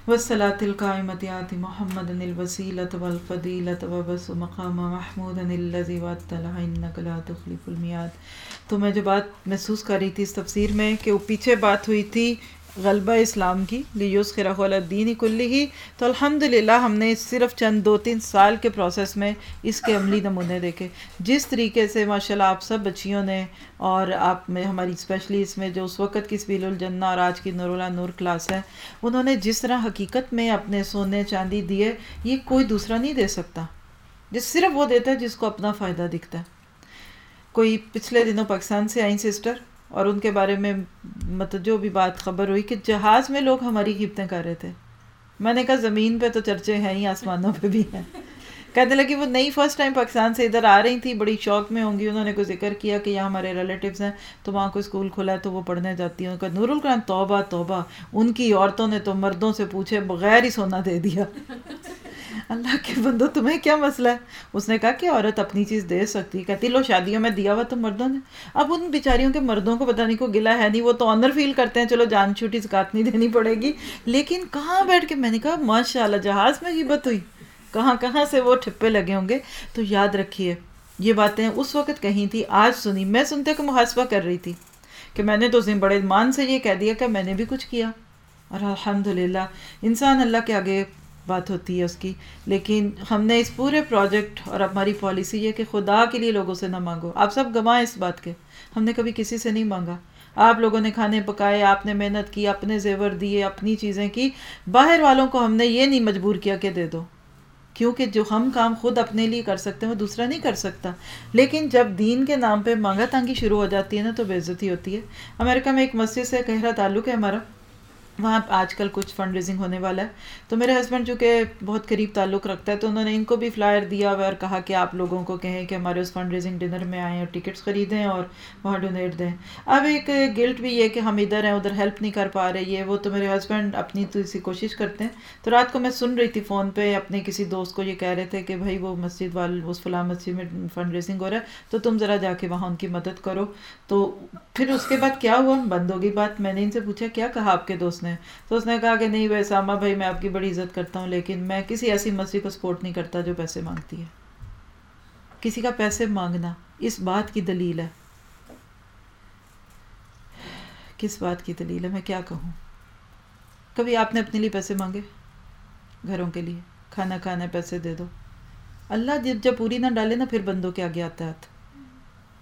والصلاة القائمت آت محمد الوسيلة والفضيلة وبس مقام محمود اللذی واتلہ له لا تخلف المیاد تو میں جو بات محسوس کر رہی تھی اس تفسیر میں کہ وہ پیچھے بات ہوئی تھی غلبہ اسلام کی لیوس خرق الدین کلی ہی۔ تو الحمد للہ ہم نے صرف چند دو تین سال کے پروسیس میں اس کے عملی نمونے دیکھے۔ جس طریقے سے ماشاء اللہ آپ سب بچیوں نے اور آپ میں ہماری اسپیشلی اس میں جو اس وقت کی سبیل الجنہ اور آج کی نور اللہ نور کلاس ہے، انہوں نے جس طرح حقیقت میں اپنے سونے چاندی دیے، یہ کوئی دوسرا نہیں دے سکتا۔ جس صرف وہ دیتا ہے جس کو اپنا فائدہ دکھتا ہے۔ کوئی پچھلے دنوں پاکستان سے آئیں سسٹر اور ان کے بارے میں مطلب جو بھی بات خبر ہوئی کہ جہاز میں لوگ ہماری قیمتیں کر رہے تھے۔ میں نے کہا زمین پہ تو چرچے ہیں ہی، آسمانوں پہ بھی ہیں۔ کہنے لگی وہ نئی فرسٹ ٹائم پاکستان سے ادھر آ رہی تھی بڑی شوق میں ہوں گی۔ انہوں نے کوئی ذکر کیا کہ یہاں ہمارے ریلیٹیوز ہیں، تو وہاں کوئی اسکول کھلا ہے تو وہ پڑھنے جاتی ہیں۔ ان کا نور القرآن توبہ توبہ۔ ان کی عورتوں نے تو مردوں سے پوچھے، بغیر ہی سونا دے دیا۔ اللہ کے بندو تمہیں کیا مسئلہ ہے؟ اس نے کہا کہ عورت اپنی چیز دے سکتی۔ کہتی، لو شادیوں میں دیا ہوا تو مردوں نے۔ اب ان بیچاریوں کے مردوں کو پتہ نہیں کو گلا ہے نہیں، وہ تو آنر فیل کرتے ہیں۔ چلو، جان چھوٹی زکات نہیں دینی پڑے گی۔ لیکن کہاں بیٹھ کے میں نے کہا ماشاء اللہ جہاز میں غیبت ہوئی۔ کہاں کہاں سے وہ ٹھپے لگے ہوں گے؟ تو یاد رکھیے، یہ باتیں اس وقت کہیں تھی، آج سنی۔ میں سنتے کہ محاسبہ کر رہی تھی کہ میں نے تو بڑے مان سے یہ کہہ دیا کہ میں نے بھی کچھ کیا۔ اور الحمد للہ انسان اللہ کے آگے بات ہوتی ہے اس کی۔ لیکن ہم نے اس پورے پروجیکٹ اور ہماری پالیسی یہ کہ خدا کے لیے لوگوں سے نہ مانگو۔ آپ سب گوائیں اس بات کے۔ ہم نے کبھی کسی سے نہیں مانگا۔ آپ لوگوں نے کھانے پکائے، آپ نے محنت کی، اپنے زیور دیے، اپنی چیزیں کی۔ باہر والوں کو ہم نے یہ نہیں مجبور کیا کہ دے دو۔ کیونکہ جو ہم کام خود اپنے لیے کر سکتے ہیں، وہ دوسرا نہیں کر سکتا۔ لیکن جب دین کے نام پہ مانگا تانگی شروع ہو جاتی ہے نا، تو بے عزتی ہوتی ہے۔ امریکہ میں ایک مسجد سے گہرا تعلق ہے ہمارا۔ وہاں آج کل کچھ فنڈ ریزنگ ہونے والا ہے۔ تو میرے ہسبینڈ جو کہ بہت قریب تعلق رکھتا ہے، تو انہوں نے ان کو بھی فلائر دیا ہوا اور کہا کہ آپ لوگوں کو کہیں کہ ہمارے اس فنڈ ریزنگ ڈنر میں آئیں اور ٹکٹس خریدیں اور وہاں ڈونیٹ دیں۔ اب ایک گلٹ بھی یہ کہ ہم ادھر ہیں، ادھر ہیلپ نہیں کر پا رہے، یہ وہ تو میرے ہسبینڈ اپنی تو اسی کوشش کرتے ہیں۔ تو رات کو میں سن رہی تھی فون پہ، اپنے کسی دوست کو یہ کہہ رہے تھے کہ بھائی وہ مسجد وال، اس فلاں مسجد میں فنڈ ریزنگ ہو رہا ہے، تو تم ذرا جا کے وہاں ان کی مدد کرو۔ تو پھر اس کے بعد کیا ہوا؟ بند ہوگی بات۔ میں نے ان سے پوچھا، کیا کہا آپ کے دوست نے؟ ہیں۔ تو اس نے کہا کہ نہیں بھائی ساما بھائی میں آپ کی بڑی عزت کرتا ہوں، لیکن میں کسی ایسی مسجد کو سپورٹ نہیں کرتا جو پیسے مانگتی ہے۔ کسی کا پیسے مانگنا اس بات کی دلیل ہے۔ کس بات کی دلیل ہے؟ میں کیا کہوں؟ کبھی آپ نے اپنے لیے پیسے مانگے؟ گھروں کے لیے۔ کھانا کھانا پیسے دے دو۔ اللہ جب جب پوری نہ ڈالے نا پھر بندوں کے آگے آتا ہاتھ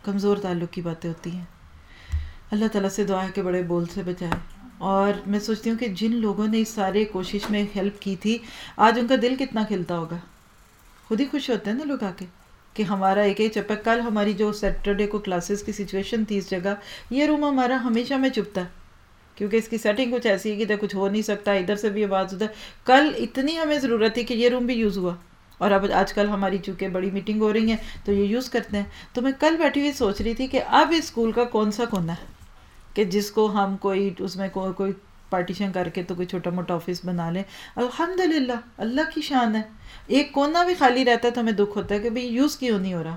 کمزور تعلق کی باتیں ہوتی ہیں۔ اللہ تعالیٰ سے دعا ہے کہ بڑے بول سے بچائے۔ اور میں سوچتی ہوں کہ جن لوگوں نے اس سارے کوشش میں ہیلپ کی تھی، آج ان کا دل کتنا کھلتا ہوگا۔ خود ہی خوش ہوتے ہیں نا لوگ آ کے کہ ہمارا ایک ایک چپک، کل ہماری جو سیٹرڈے کو کلاسز کی سچویشن تھی اس جگہ، یہ روم ہمارا ہمیشہ میں چپتا ہے کیونکہ اس کی سیٹنگ کچھ ایسی ہے کہ ادھر کچھ ہو نہیں سکتا، ادھر سے بھی آواز ادھر۔ کل اتنی ہمیں ضرورت تھی کہ یہ روم بھی یوز ہوا۔ اور اب آج کل ہماری چونکہ بڑی میٹنگ ہو رہی ہیں تو یہ یوز کرتے ہیں۔ تو میں کل بیٹھی ہوئی سوچ رہی تھی کہ اب اس اسکول کا کون سا کونا ہے؟ کہ جس کو ہم کوئی اس میں کوئی کوئی پارٹیشن کر کے تو کوئی چھوٹا موٹا آفس بنا لیں۔ الحمد للہ اللہ کی شان ہے۔ ایک کونا بھی خالی رہتا ہے تو ہمیں دکھ ہوتا ہے کہ بھائی یوز کیوں نہیں ہو رہا؟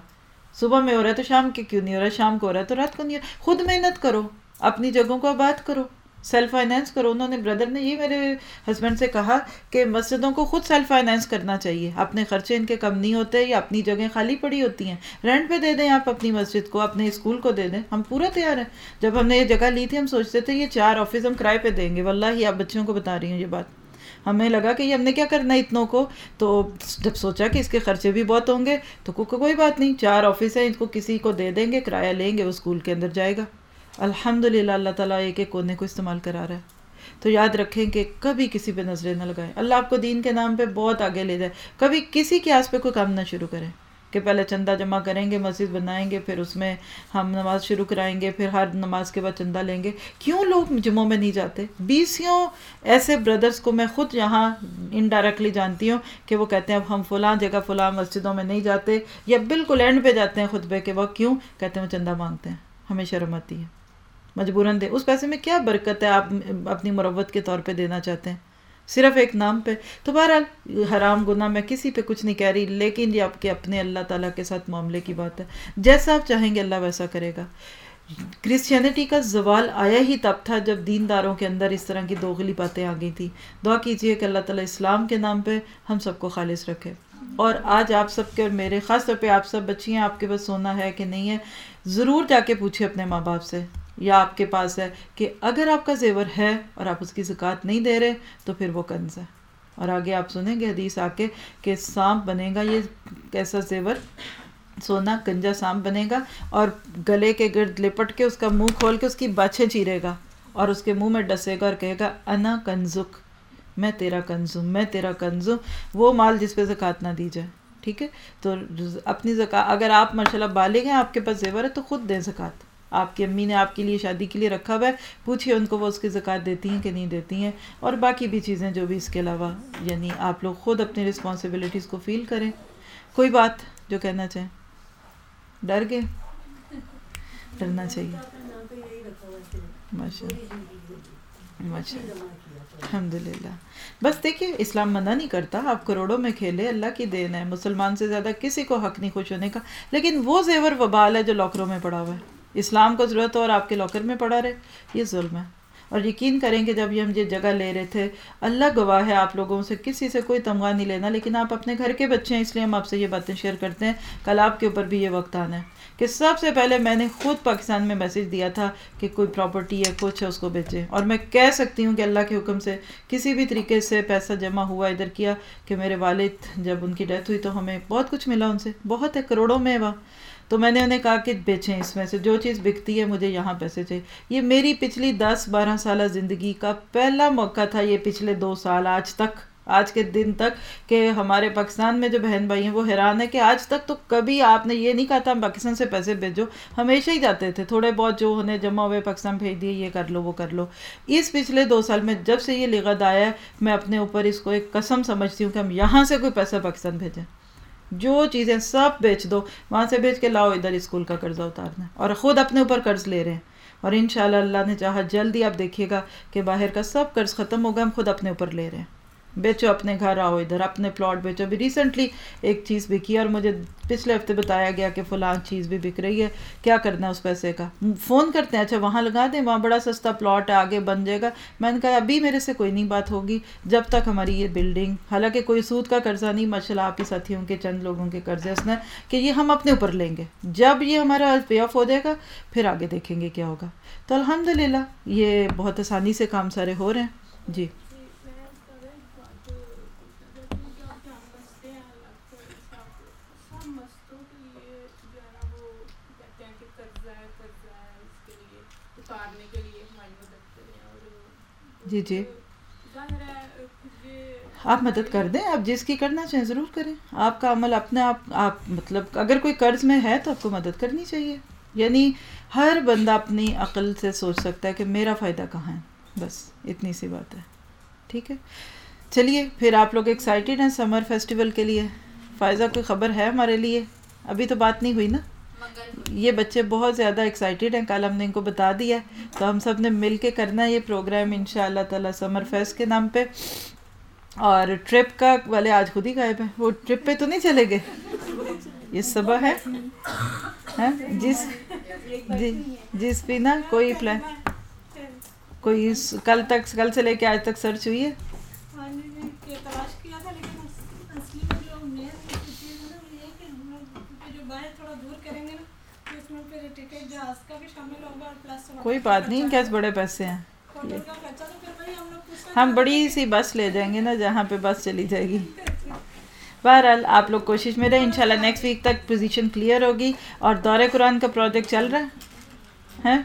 صبح میں ہو رہا ہے تو شام کے کیوں نہیں ہو رہا؟ شام کو ہو رہا ہے تو رات کو نہیں ہو رہا؟ خود محنت کرو، اپنی جگہوں کو آباد کرو۔ سیلف فائنینس کرو۔ انہوں نے بردر نے یہ میرے ہسبینڈ سے کہا کہ مسجدوں کو خود سیلف فائنینس کرنا چاہیے۔ اپنے خرچے ان کے کم نہیں ہوتے یا اپنی جگہیں خالی پڑی ہوتی ہیں۔ رینٹ پہ دے دیں آپ اپنی مسجد کو، اپنے اسکول کو دے دیں۔ ہم پورا تیار ہیں۔ جب ہم نے یہ جگہ لی تھی، ہم سوچتے تھے یہ چار آفس ہم کرائے پہ دیں گے۔ واللہ ہی آپ بچوں کو بتا رہی ہوں یہ بات۔ ہمیں لگا کہ یہ ہم نے کیا کرنا ہے اتنوں کو؟ تو جب سوچا کہ اس کے خرچے بھی بہت ہوں گے تو کوئی بات نہیں۔ چار آفس ہیں، ان کو کسی کو دے دیں گے، کرایہ لیں گے، وہ اسکول کے اندر جائے گا۔ الحمد للہ اللہ تعالیٰ ایک ایک کونے کو استعمال کرا رہا ہے۔ تو یاد رکھیں کہ کبھی کسی پہ نظریں نہ لگائیں۔ اللہ آپ کو دین کے نام پہ بہت آگے لے جائے۔ کبھی کسی کے آس پہ کوئی کام نہ شروع کریں کہ پہلے چندہ جمع کریں گے، مسجد بنائیں گے، پھر اس میں ہم نماز شروع کرائیں گے، پھر ہر نماز کے بعد چندہ لیں گے۔ کیوں لوگ جمعوں میں نہیں جاتے؟ بیسیوں ایسے بردرس کو میں خود یہاں انڈائریکٹلی جانتی ہوں کہ وہ کہتے ہیں، اب ہم فلاں جگہ، فلاں مسجدوں میں نہیں جاتے یا بالکل اینڈ پہ جاتے ہیں خطبے کے وقت، کیوں؟ کہتے ہیں وہ چندہ مانگتے ہیں ہمیں شرم آتی ہے مجبوراً دے۔ اس پیسے میں کیا برکت ہے آپ اپنی مروت کے طور پہ دینا چاہتے ہیں؟ صرف ایک نام پہ۔ تو بہرحال حرام گناہ میں کسی پہ کچھ نہیں کہہ رہی، لیکن یہ آپ کے اپنے اللہ تعالیٰ کے ساتھ معاملے کی بات ہے۔ جیسا آپ چاہیں گے اللہ ویسا کرے گا۔ کرسچینٹی کا زوال آیا ہی تب تھا جب دین داروں کے اندر اس طرح کی دوغلی باتیں آ گئی تھیں۔ دعا کیجیے کہ اللہ تعالیٰ اسلام کے نام پہ ہم سب کو خالص رکھے۔ اور آج آپ سب کے اور میرے، خاص طور پہ آپ سب بچی ہیں آپ کے پاس سونا ہے کہ نہیں ہے، ضرور جا کے پوچھے اپنے ماں باپ سے۔ یا آپ کے پاس ہے کہ اگر آپ کا زیور ہے اور آپ اس کی زکوٰۃ نہیں دے رہے تو پھر وہ کنز ہے۔ اور آگے آپ سنیں گے حدیث آ کے کہ سانپ بنے گا، یہ کیسا زیور؟ سونا کنجا سانپ بنے گا اور گلے کے گرد لپٹ کے اس کا منہ کھول کے اس کی باچھیں چیرے گا اور اس کے منہ میں ڈسے گا اور کہے گا، انا کنزک، میں تیرا کنزوں میں تیرا کنزوں وہ مال جس پہ زکوٰۃ نہ دی جائے۔ ٹھیک ہے؟ تو اپنی زکا اگر آپ ماشاء اللہ بالغ ہیں، آپ کے پاس زیور ہے تو خود دیں زکوٰۃ۔ آپ کی امی نے آپ کے لیے شادی کے لیے رکھا ہوا ہے پوچھیے ان کو، وہ اس کی زکوٰۃ دیتی ہیں کہ نہیں دیتی ہیں، اور باقی بھی چیزیں جو بھی اس کے علاوہ یعنی آپ لوگ خود اپنی رسپانسبلٹیز کو فیل کریں۔ کوئی بات جو کہنا چاہیں؟ ڈر گئے؟ ڈرنا چاہیے۔ ماشاء ماشاء الحمد للہ بس دیکھیے اسلام منع نہیں کرتا، آپ کروڑوں میں کھیلے، اللہ کی دین ہے، مسلمان سے زیادہ کسی کو حق نہیں خوش ہونے کا، لیکن وہ زیور وبال ہے جو لاکروں میں پڑا ہوا ہے۔ اسلام کو ضرورت ہو اور آپ کے لاکر میں پڑا رہے، یہ ظلم ہے۔ اور یقین کریں کہ جب یہ ہم یہ جگہ لے رہے تھے، اللہ گواہ ہے آپ لوگوں سے، کسی سے کوئی تمغہ نہیں لینا، لیکن آپ اپنے گھر کے بچے ہیں، اس لیے ہم آپ سے یہ باتیں شیئر کرتے ہیں۔ کل آپ کے اوپر بھی یہ وقت آنا ہے۔ کہ سب سے پہلے میں نے خود پاکستان میں میسج دیا تھا کہ کوئی پراپرٹی ہے کچھ ہے، اس کو بیچے اور میں کہہ سکتی ہوں کہ اللہ کے حکم سے کسی بھی طریقے سے پیسہ جمع ہوا ادھر کیا کہ میرے والد جب ان کی ڈیتھ ہوئی تو ہمیں بہت کچھ ملا ان سے۔ بہت ہے، کروڑوں میں وہاں۔ تو میں نے انہیں کہا کہ بیچیں اس میں سے، جو چیز بکتی ہے مجھے یہاں پیسے چاہیے۔ یہ میری پچھلی دس بارہ سالہ زندگی کا پہلا موقع تھا یہ پچھلے دو سال، آج تک، آج کے دن تک کہ ہمارے پاکستان میں جو بہن بھائی ہیں وہ حیران ہے کہ آج تک تو کبھی آپ نے یہ نہیں کہا تھا ہم پاکستان سے پیسے بھیجو، ہمیشہ ہی جاتے تھے، تھوڑے بہت جو انہیں جمع ہوئے پاکستان بھیج دیے، یہ کر لو، وہ کر لو۔ اس پچھلے دو سال میں جب سے یہ لغت آیا ہے، میں اپنے اوپر اس کو ایک قسم سمجھتی ہوں کہ ہم یہاں سے کوئی پیسہ پاکستان بھیجیں۔ جو چیزیں سب بیچ دو، وہاں سے بیچ کے لاؤ، ادھر اسکول کا قرضہ اتارنا۔ اور خود اپنے اوپر قرض لے رہے ہیں۔ اور انشاءاللہ اللہ نے چاہا جلدی آپ دیکھیے گا کہ باہر کا سب قرض ختم ہوگا، ہم خود اپنے اوپر لے رہے ہیں۔ بیچو اپنے گھر آؤ ادھر، اپنے پلاٹ بیچو۔ ابھی ریسنٹلی ایک چیز بکی اور مجھے پچھلے ہفتے بتایا گیا کہ فلاں چیز بھی بک رہی ہے۔ کیا کرنا ہے اس پیسے کا؟ فون کرتے ہیں اچھا وہاں لگا دیں، وہاں بڑا سستا پلاٹ ہے، آگے بن جائے گا۔ میں نے کہا، ابھی میرے سے کوئی نہیں بات ہوگی۔ جب تک ہماری یہ بلڈنگ حالانکہ کوئی سود کا قرضہ نہیں ماشاء اللہ آپ ہی ساتھیوں کے چند لوگوں کے قرضے اس نے کہ یہ ہم اپنے اوپر لیں گے۔ جب یہ ہمارا پے آف ہو جائے گا، پھر آگے دیکھیں گے کیا ہوگا۔ تو الحمد للہ یہ بہت آسانی سے کام سارے ہو رہے ہیں۔ جی۔ جی جی۔ آپ مدد کر دیں آپ جس کی کرنا چاہیں ضرور کریں۔ آپ کا عمل اپنے آپ آپ مطلب اگر کوئی قرض میں ہے تو آپ کو مدد کرنی چاہیے۔ یعنی ہر بندہ اپنی عقل سے سوچ سکتا ہے کہ میرا فائدہ کہاں ہے۔ بس اتنی سی بات ہے۔ ٹھیک ہے۔ چلیے پھر آپ لوگ ایکسائٹیڈ ہیں سمر فیسٹیول کے لیے۔ فائزہ کوئی خبر ہے ہمارے لیے؟ ابھی تو بات نہیں ہوئی نا؟ یہ بچے بہت زیادہ ایکسائٹیڈ ہیں۔ کل ہم نے ان کو بتا دیا تو ہم سب نے مل کے کرنا ہے یہ پروگرام ان شاء اللہ تعالیٰ سمر فیسٹ کے نام پہ۔ اور ٹرپ کا والے آج خود ہی غائب ہیں۔ وہ ٹرپ پہ تو نہیں چلے گئے۔ یہ صبح ہے۔ ہاں؟ جس جی جس بھی نا کوئی پلان کوئی کل تک کل سے لے کے آج تک سرچ ہوئی ہے۔ کوئی بات نہیں کیسے بڑے پیسے ہیں؟ ہم بڑی سی بس لے جائیں گے نا جہاں پہ بس چلی جائے گی۔ بہرحال آپ لوگ کوشش میں رہے انشاءاللہ نیکسٹ ویک تک پوزیشن کلیئر ہوگی۔ اور دور قرآن کا پروجیکٹ چل رہا ہے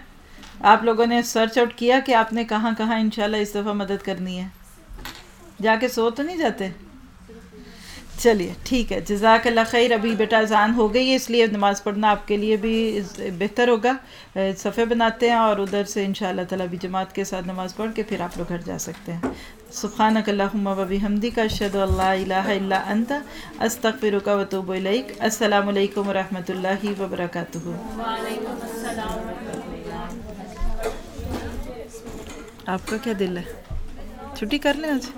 آپ لوگوں نے سرچ آؤٹ کیا کہ آپ نے کہاں کہاں انشاءاللہ اس دفعہ مدد کرنی ہے۔ جا کے سو تو نہیں جاتے؟ چلیے ٹھیک ہے۔ جزاک اللہ خیر ابھی بیٹا اذان ہو گئی ہے اس لیے نماز پڑھنا آپ کے لیے بھی بہتر ہوگا۔ صفحے بناتے ہیں اور ادھر سے ان شاء اللہ تعالیٰ بھی جماعت کے ساتھ نماز پڑھ کے پھر آپ لوگ گھر جا سکتے ہیں۔ سبحان اللہم و حمدی کا شد اللہ الہ الا انت استغفرک و توب الیک۔ السلام علیکم و رحمۃ اللہ وبرکاتہ آپ کا کیا دل ہے؟ چھٹی کر لیں آج؟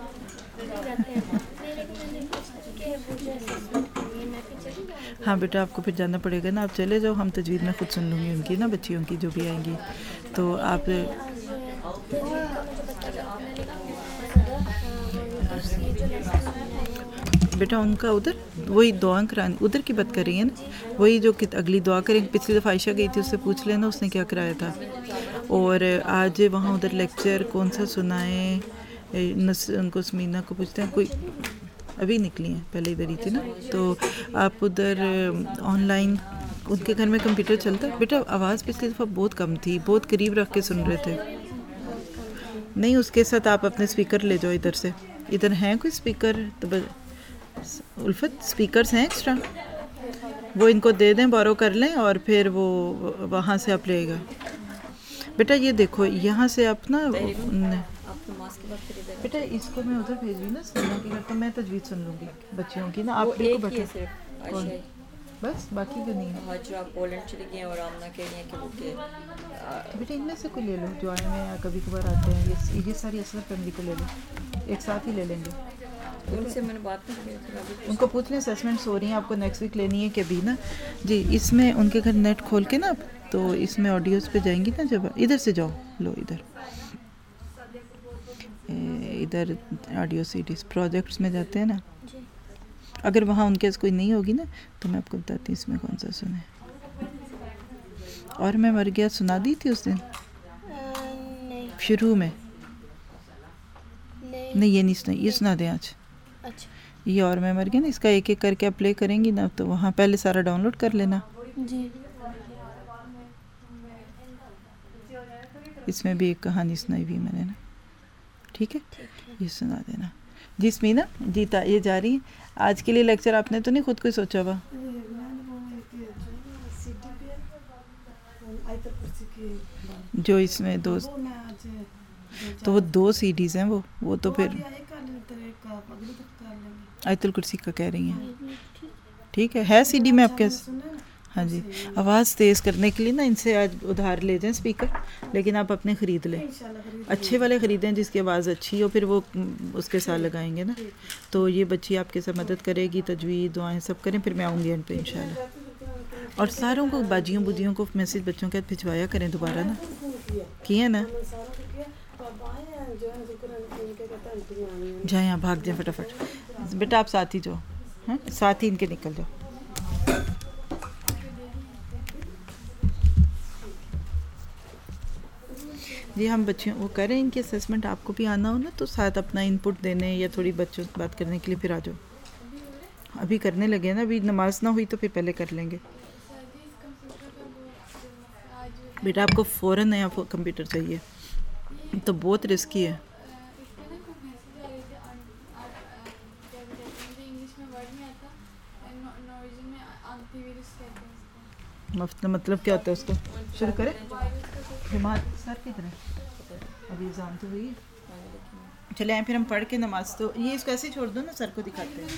ہاں بیٹا، آپ کو پھر جانا پڑے گا نا۔ آپ چلے جاؤ، ہم تجوید میں خود سن لوں گی ان کی نا، بچیوں کی جو بھی آئیں گی۔ تو آپ بیٹا، ان کا ادھر، وہی دعا کرانی، ادھر کی بات کر رہی ہیں نا۔ وہی جو اگلی دعا کریں، پچھلی دفعہ عائشہ گئی تھی، اس سے پوچھ لینا، اس نے کیا کرایا تھا۔ اور آج وہاں ادھر لیکچر کون سا سنائیں؟ ان کو سمینہ کو پوچھتے ہیں، کوئی ابھی نکلی ہیں، پہلے ادھر ہی تھی نا۔ تو آپ ادھر آن لائن، ان کے گھر میں کمپیوٹر چلتا۔ ہے بیٹا، آواز پچھلی دفعہ بہت کم تھی، بہت قریب رکھ کے سن رہے تھے۔ نہیں، اس کے ساتھ آپ اپنے اسپیکر لے جاؤ ادھر سے۔ ادھر ہیں کوئی اسپیکر تو الفت اسپیکرس ہیں ایکسٹرا؟ وہ ان کو دے دیں، بورو کر لیں اور پھر وہ وہاں سے آپ لے گا۔ بیٹا، یہ دیکھو، یہاں سے آپ نا بیٹا اس کو میں ادھر بھیج رہی نا سننا کی گھر تو میں تجوید سن لوں گی بچیوں کی نا آپ عائشہ ہی بس باقی کیوں نہیں۔ ہے ہاجرہ پولینڈ چلی گئی ہیں اور آمنہ کہہ رہی ہیں کہ وہ کہ بیٹا ان میں سے کوئی لے لو جو آئے ہیں کبھی کبھار آتے ہیں یہ ساری اصل فیملی کو لے لو۔ ایک ساتھ ہی لے لیں گے۔ ان سے میں نے بات نہیں ان کو پوچھ لیں اسسمنٹس ہو رہی ہیں آپ کو نیکسٹ ویک لینی ہے کہ ابھی نا۔ جی اس میں ان کے گھر نیٹ کھول کے نا تو اس میں آڈیوز پہ جائیں گی نا جب ادھر سے جاؤ لو ادھر۔ ادھر آڈیو سی ڈیز پروجیکٹس میں جاتے ہیں نا۔ اگر وہاں ان کے کوئی نہیں ہوگی نا تو میں آپ کو بتاتی ہوں اس میں کون سا سنے اور میں مر گیا سنا دی تھی اس دن؟ شروع میں۔ نہیں۔ یہ نہیں سنا یہ سنا دیں آج۔ اچھا۔ یہ اور میں مر گیا نا اس کا ایک ایک کر کے آپ پلے کریں گی نا تو وہاں پہلے سارا ڈاؤن لوڈ کر لینا۔ جی۔ اس میں بھی ایک کہانی سنائی ہوئی میں نے نا۔ ٹھیک ہے؟ یہ سنا دینا۔ جی جیتا یہ جا رہی ہے آج کے لیے لیکچر آپ نے تو نہیں خود کو سوچا ہوا؟ جو اس میں دو تو وہ دو سی ڈیز ہیں وہ۔ وہ تو پھر آیت الکرسی کا کہہ رہی ہیں۔ ٹھیک ہے۔ ہے سی ڈی میں آپ کے ہاں جی۔ آواز تیز کرنے کے لیے نا ان سے آج ادھار لے جائیں اسپیکر لیکن آپ اپنے خرید لیں۔ اچھے والے خریدیں جس کی آواز اچھی ہو پھر وہ اس کے ساتھ لگائیں گے نا۔ تو یہ بچی آپ کے ساتھ مدد کرے گی تجوید دعائیں سب کریں پھر میں آؤں گی ان پہ انشاءاللہ۔ اور ساروں کو باجیوں بدیوں کو میسیج بچوں کے بھجوایا کریں دوبارہ نا۔ کیے نا؟ جائیں آپ بھاگ جائیں فٹافٹ۔ بیٹا آپ ساتھ ہی جاؤ ہاں ساتھ ہی ان کے نکل جاؤ۔ جی ہم بچوں وہ کریں، ان کی اسسمنٹ آپ کو بھی آنا ہو نا، تو ساتھ اپنا ان پٹ دینے یا تھوڑی بچوں سے بات کرنے کے لیے پھر آ جاؤ۔ ابھی کرنے لگے نا، ابھی نماز نہ ہوئی تو پھر پہلے کر لیں گے۔ بیٹا، آپ کو فوراً نیا کمپیوٹر چاہیے۔ تو بہت رسکی ہے۔ مفت مطلب کیا ہوتا ہے اس کو شروع کریں۔ سر کدھر ہے ابھی ایگزام تو ہوئی ہے۔ چلے آئیں پھر ہم پڑھ کے نماز تو یہ اس کو ایسے چھوڑ دو نا سر کو دکھاتے ہیں۔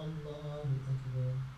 الله أكبر.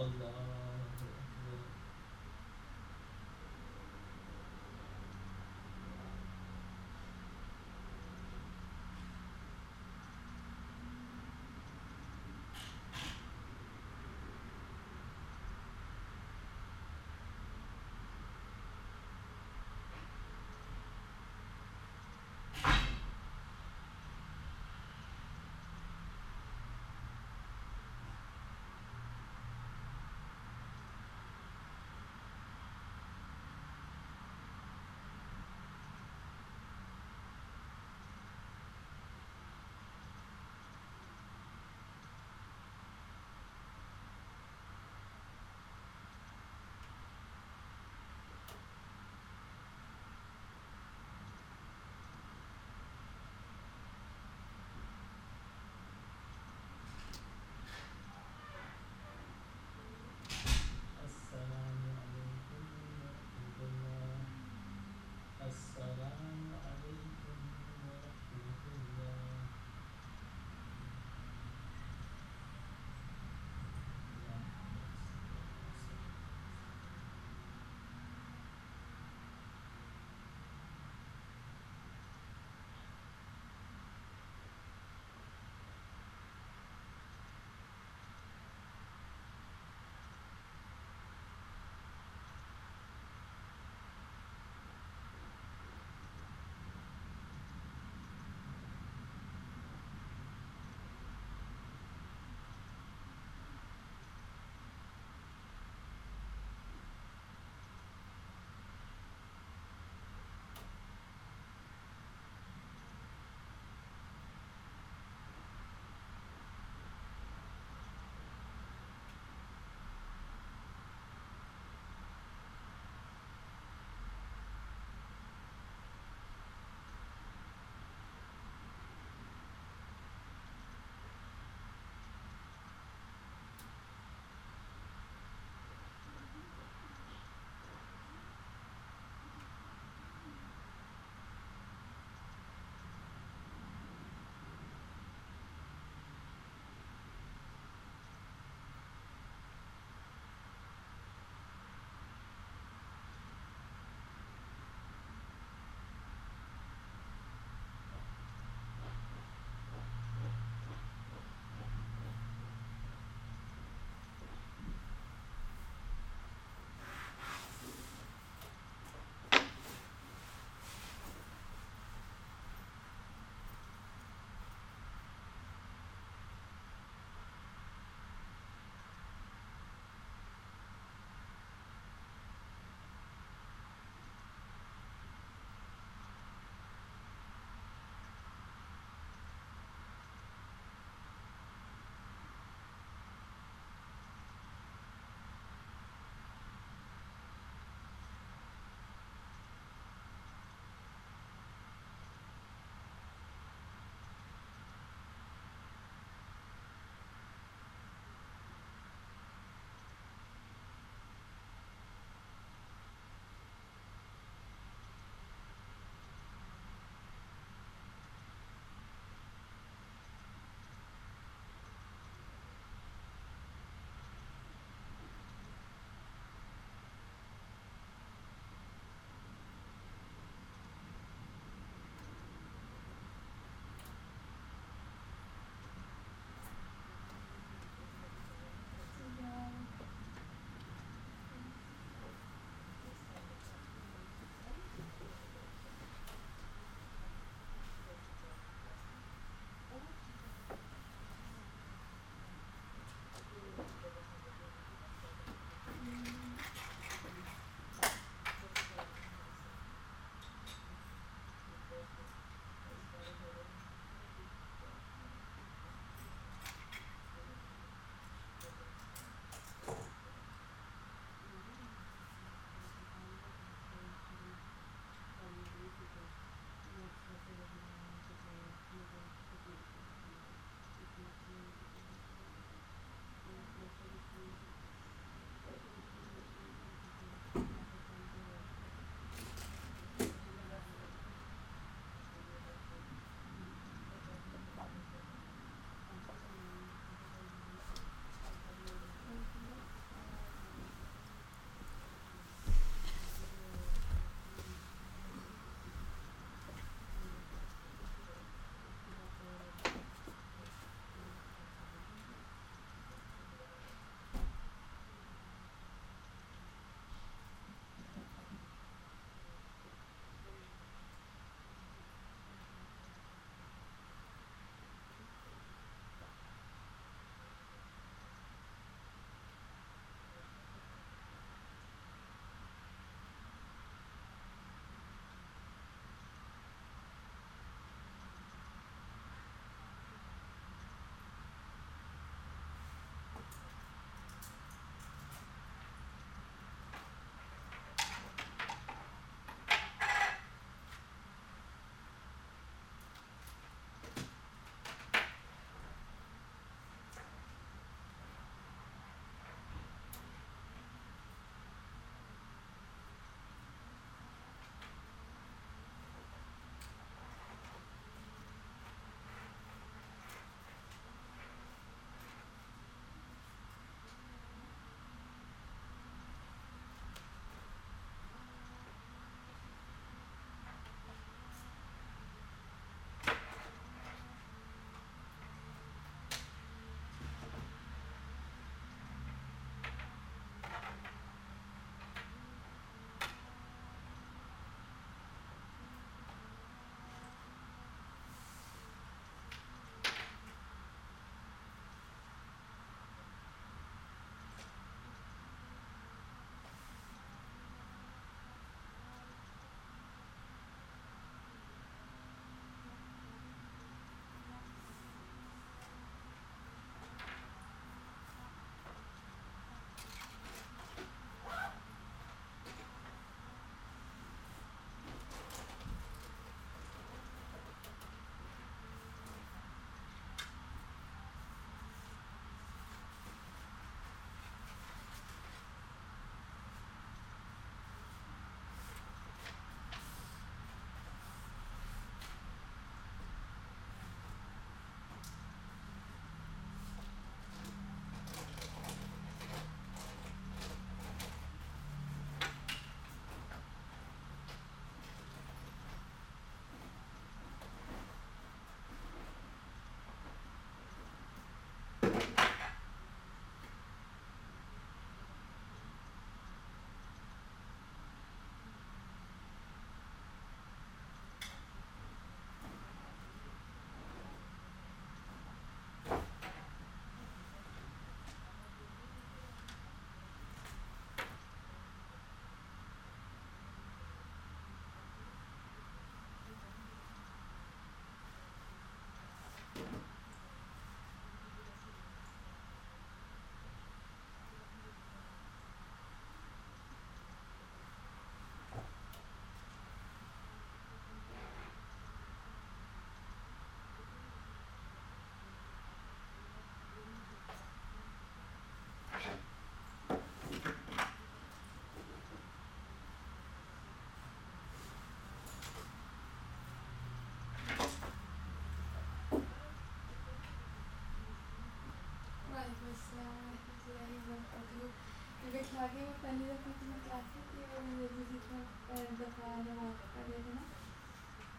allah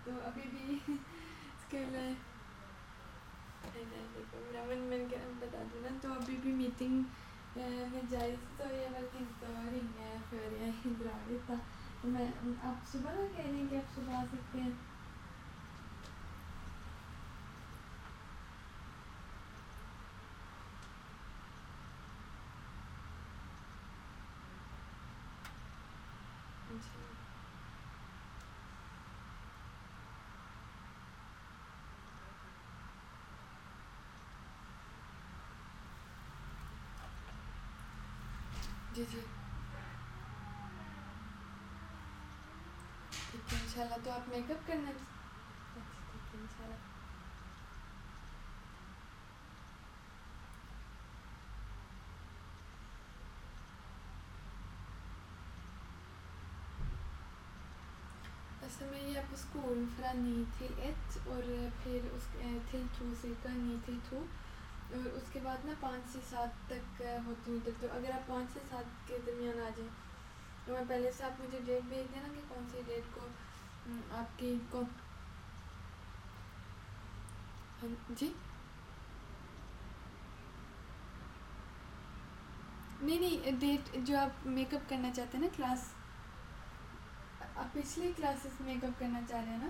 تو ابھی بھی اس کے میں رمن میں کے بتا دوں نا تو ابھی بھی میٹنگ میں جائز تو یہ بلکہ انتظار ہی ہے پھر یہ ہندرا بھی تھا میں آپ صبح نہ کہہ رہی ہیں کہ آپ صبح آ سکتے ہیں جی جی ان شاء اللہ تو آپ میک اپ کرنا میں jeg er på skolen fra 9 til 1, og per, til 2 نی 9 til اس کے بعد نا پانچ سے سات تک ہوتی ہیں تو اگر آپ پانچ سے سات کے درمیان آ جائیں، تو میں پہلے سے آپ مجھے ڈیٹ بھیج دینا کہ کون سی ڈیٹ کو آپ کی کو ہاں جی؟ نہیں نہیں، ڈیٹ جو آپ میک اپ کرنا چاہتے ہیں نا، کلاس۔ آپ پچھلی کلاسز میک اپ کرنا چاہ رہے ہیں نا؟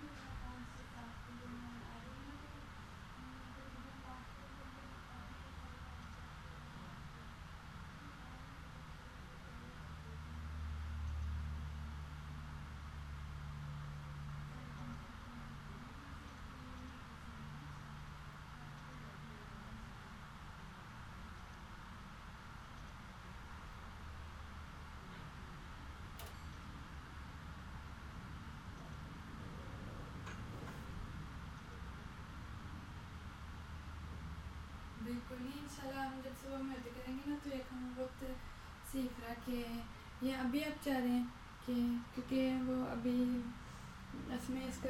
بالکل ہی ان ہم جب صبح میں کریں گے نا تو ایک ہم وقت سیکھ رہا کہ یہ ابھی آپ چاہ رہے ہیں کہ کیونکہ وہ ابھی اس میں اس کا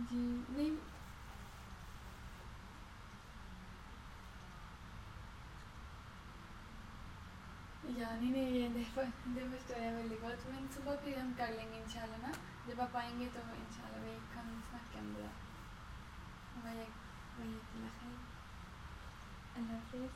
جی نہیں یعنی نہیں یہ اسٹوری میں لکھا تو میں صبح پھر ہم کر لیں گے انشاءاللہ اللہ نا جب آپ آئیں گے تو ان شاء اللہ وہی کم کے اندر وہی ويجي لخير الله يحفظك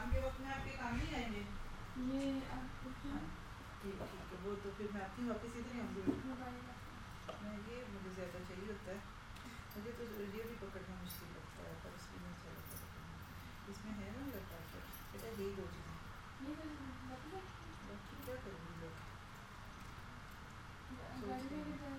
کام کے وقت میں آپ کے کام نہیں آئیں گے۔ ہاں، وہ تو پھر میں واپس ادھر ہی آؤں گی۔ میں یہ مجھے زیادہ چاہیے ہوتا ہے۔ مجھے تو یہ بھی پکڑنا مشکل لگتا ہے پر اس اس میں ہے نا لگتا ہے بیٹا یہی دو چیزیں۔ کیا کروں گی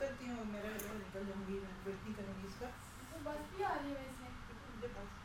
اترتی ہوں میرا نکل جاؤں گی میں ویٹ نہیں کروں گی اس کا بس بھی آ رہی ہے ویسے۔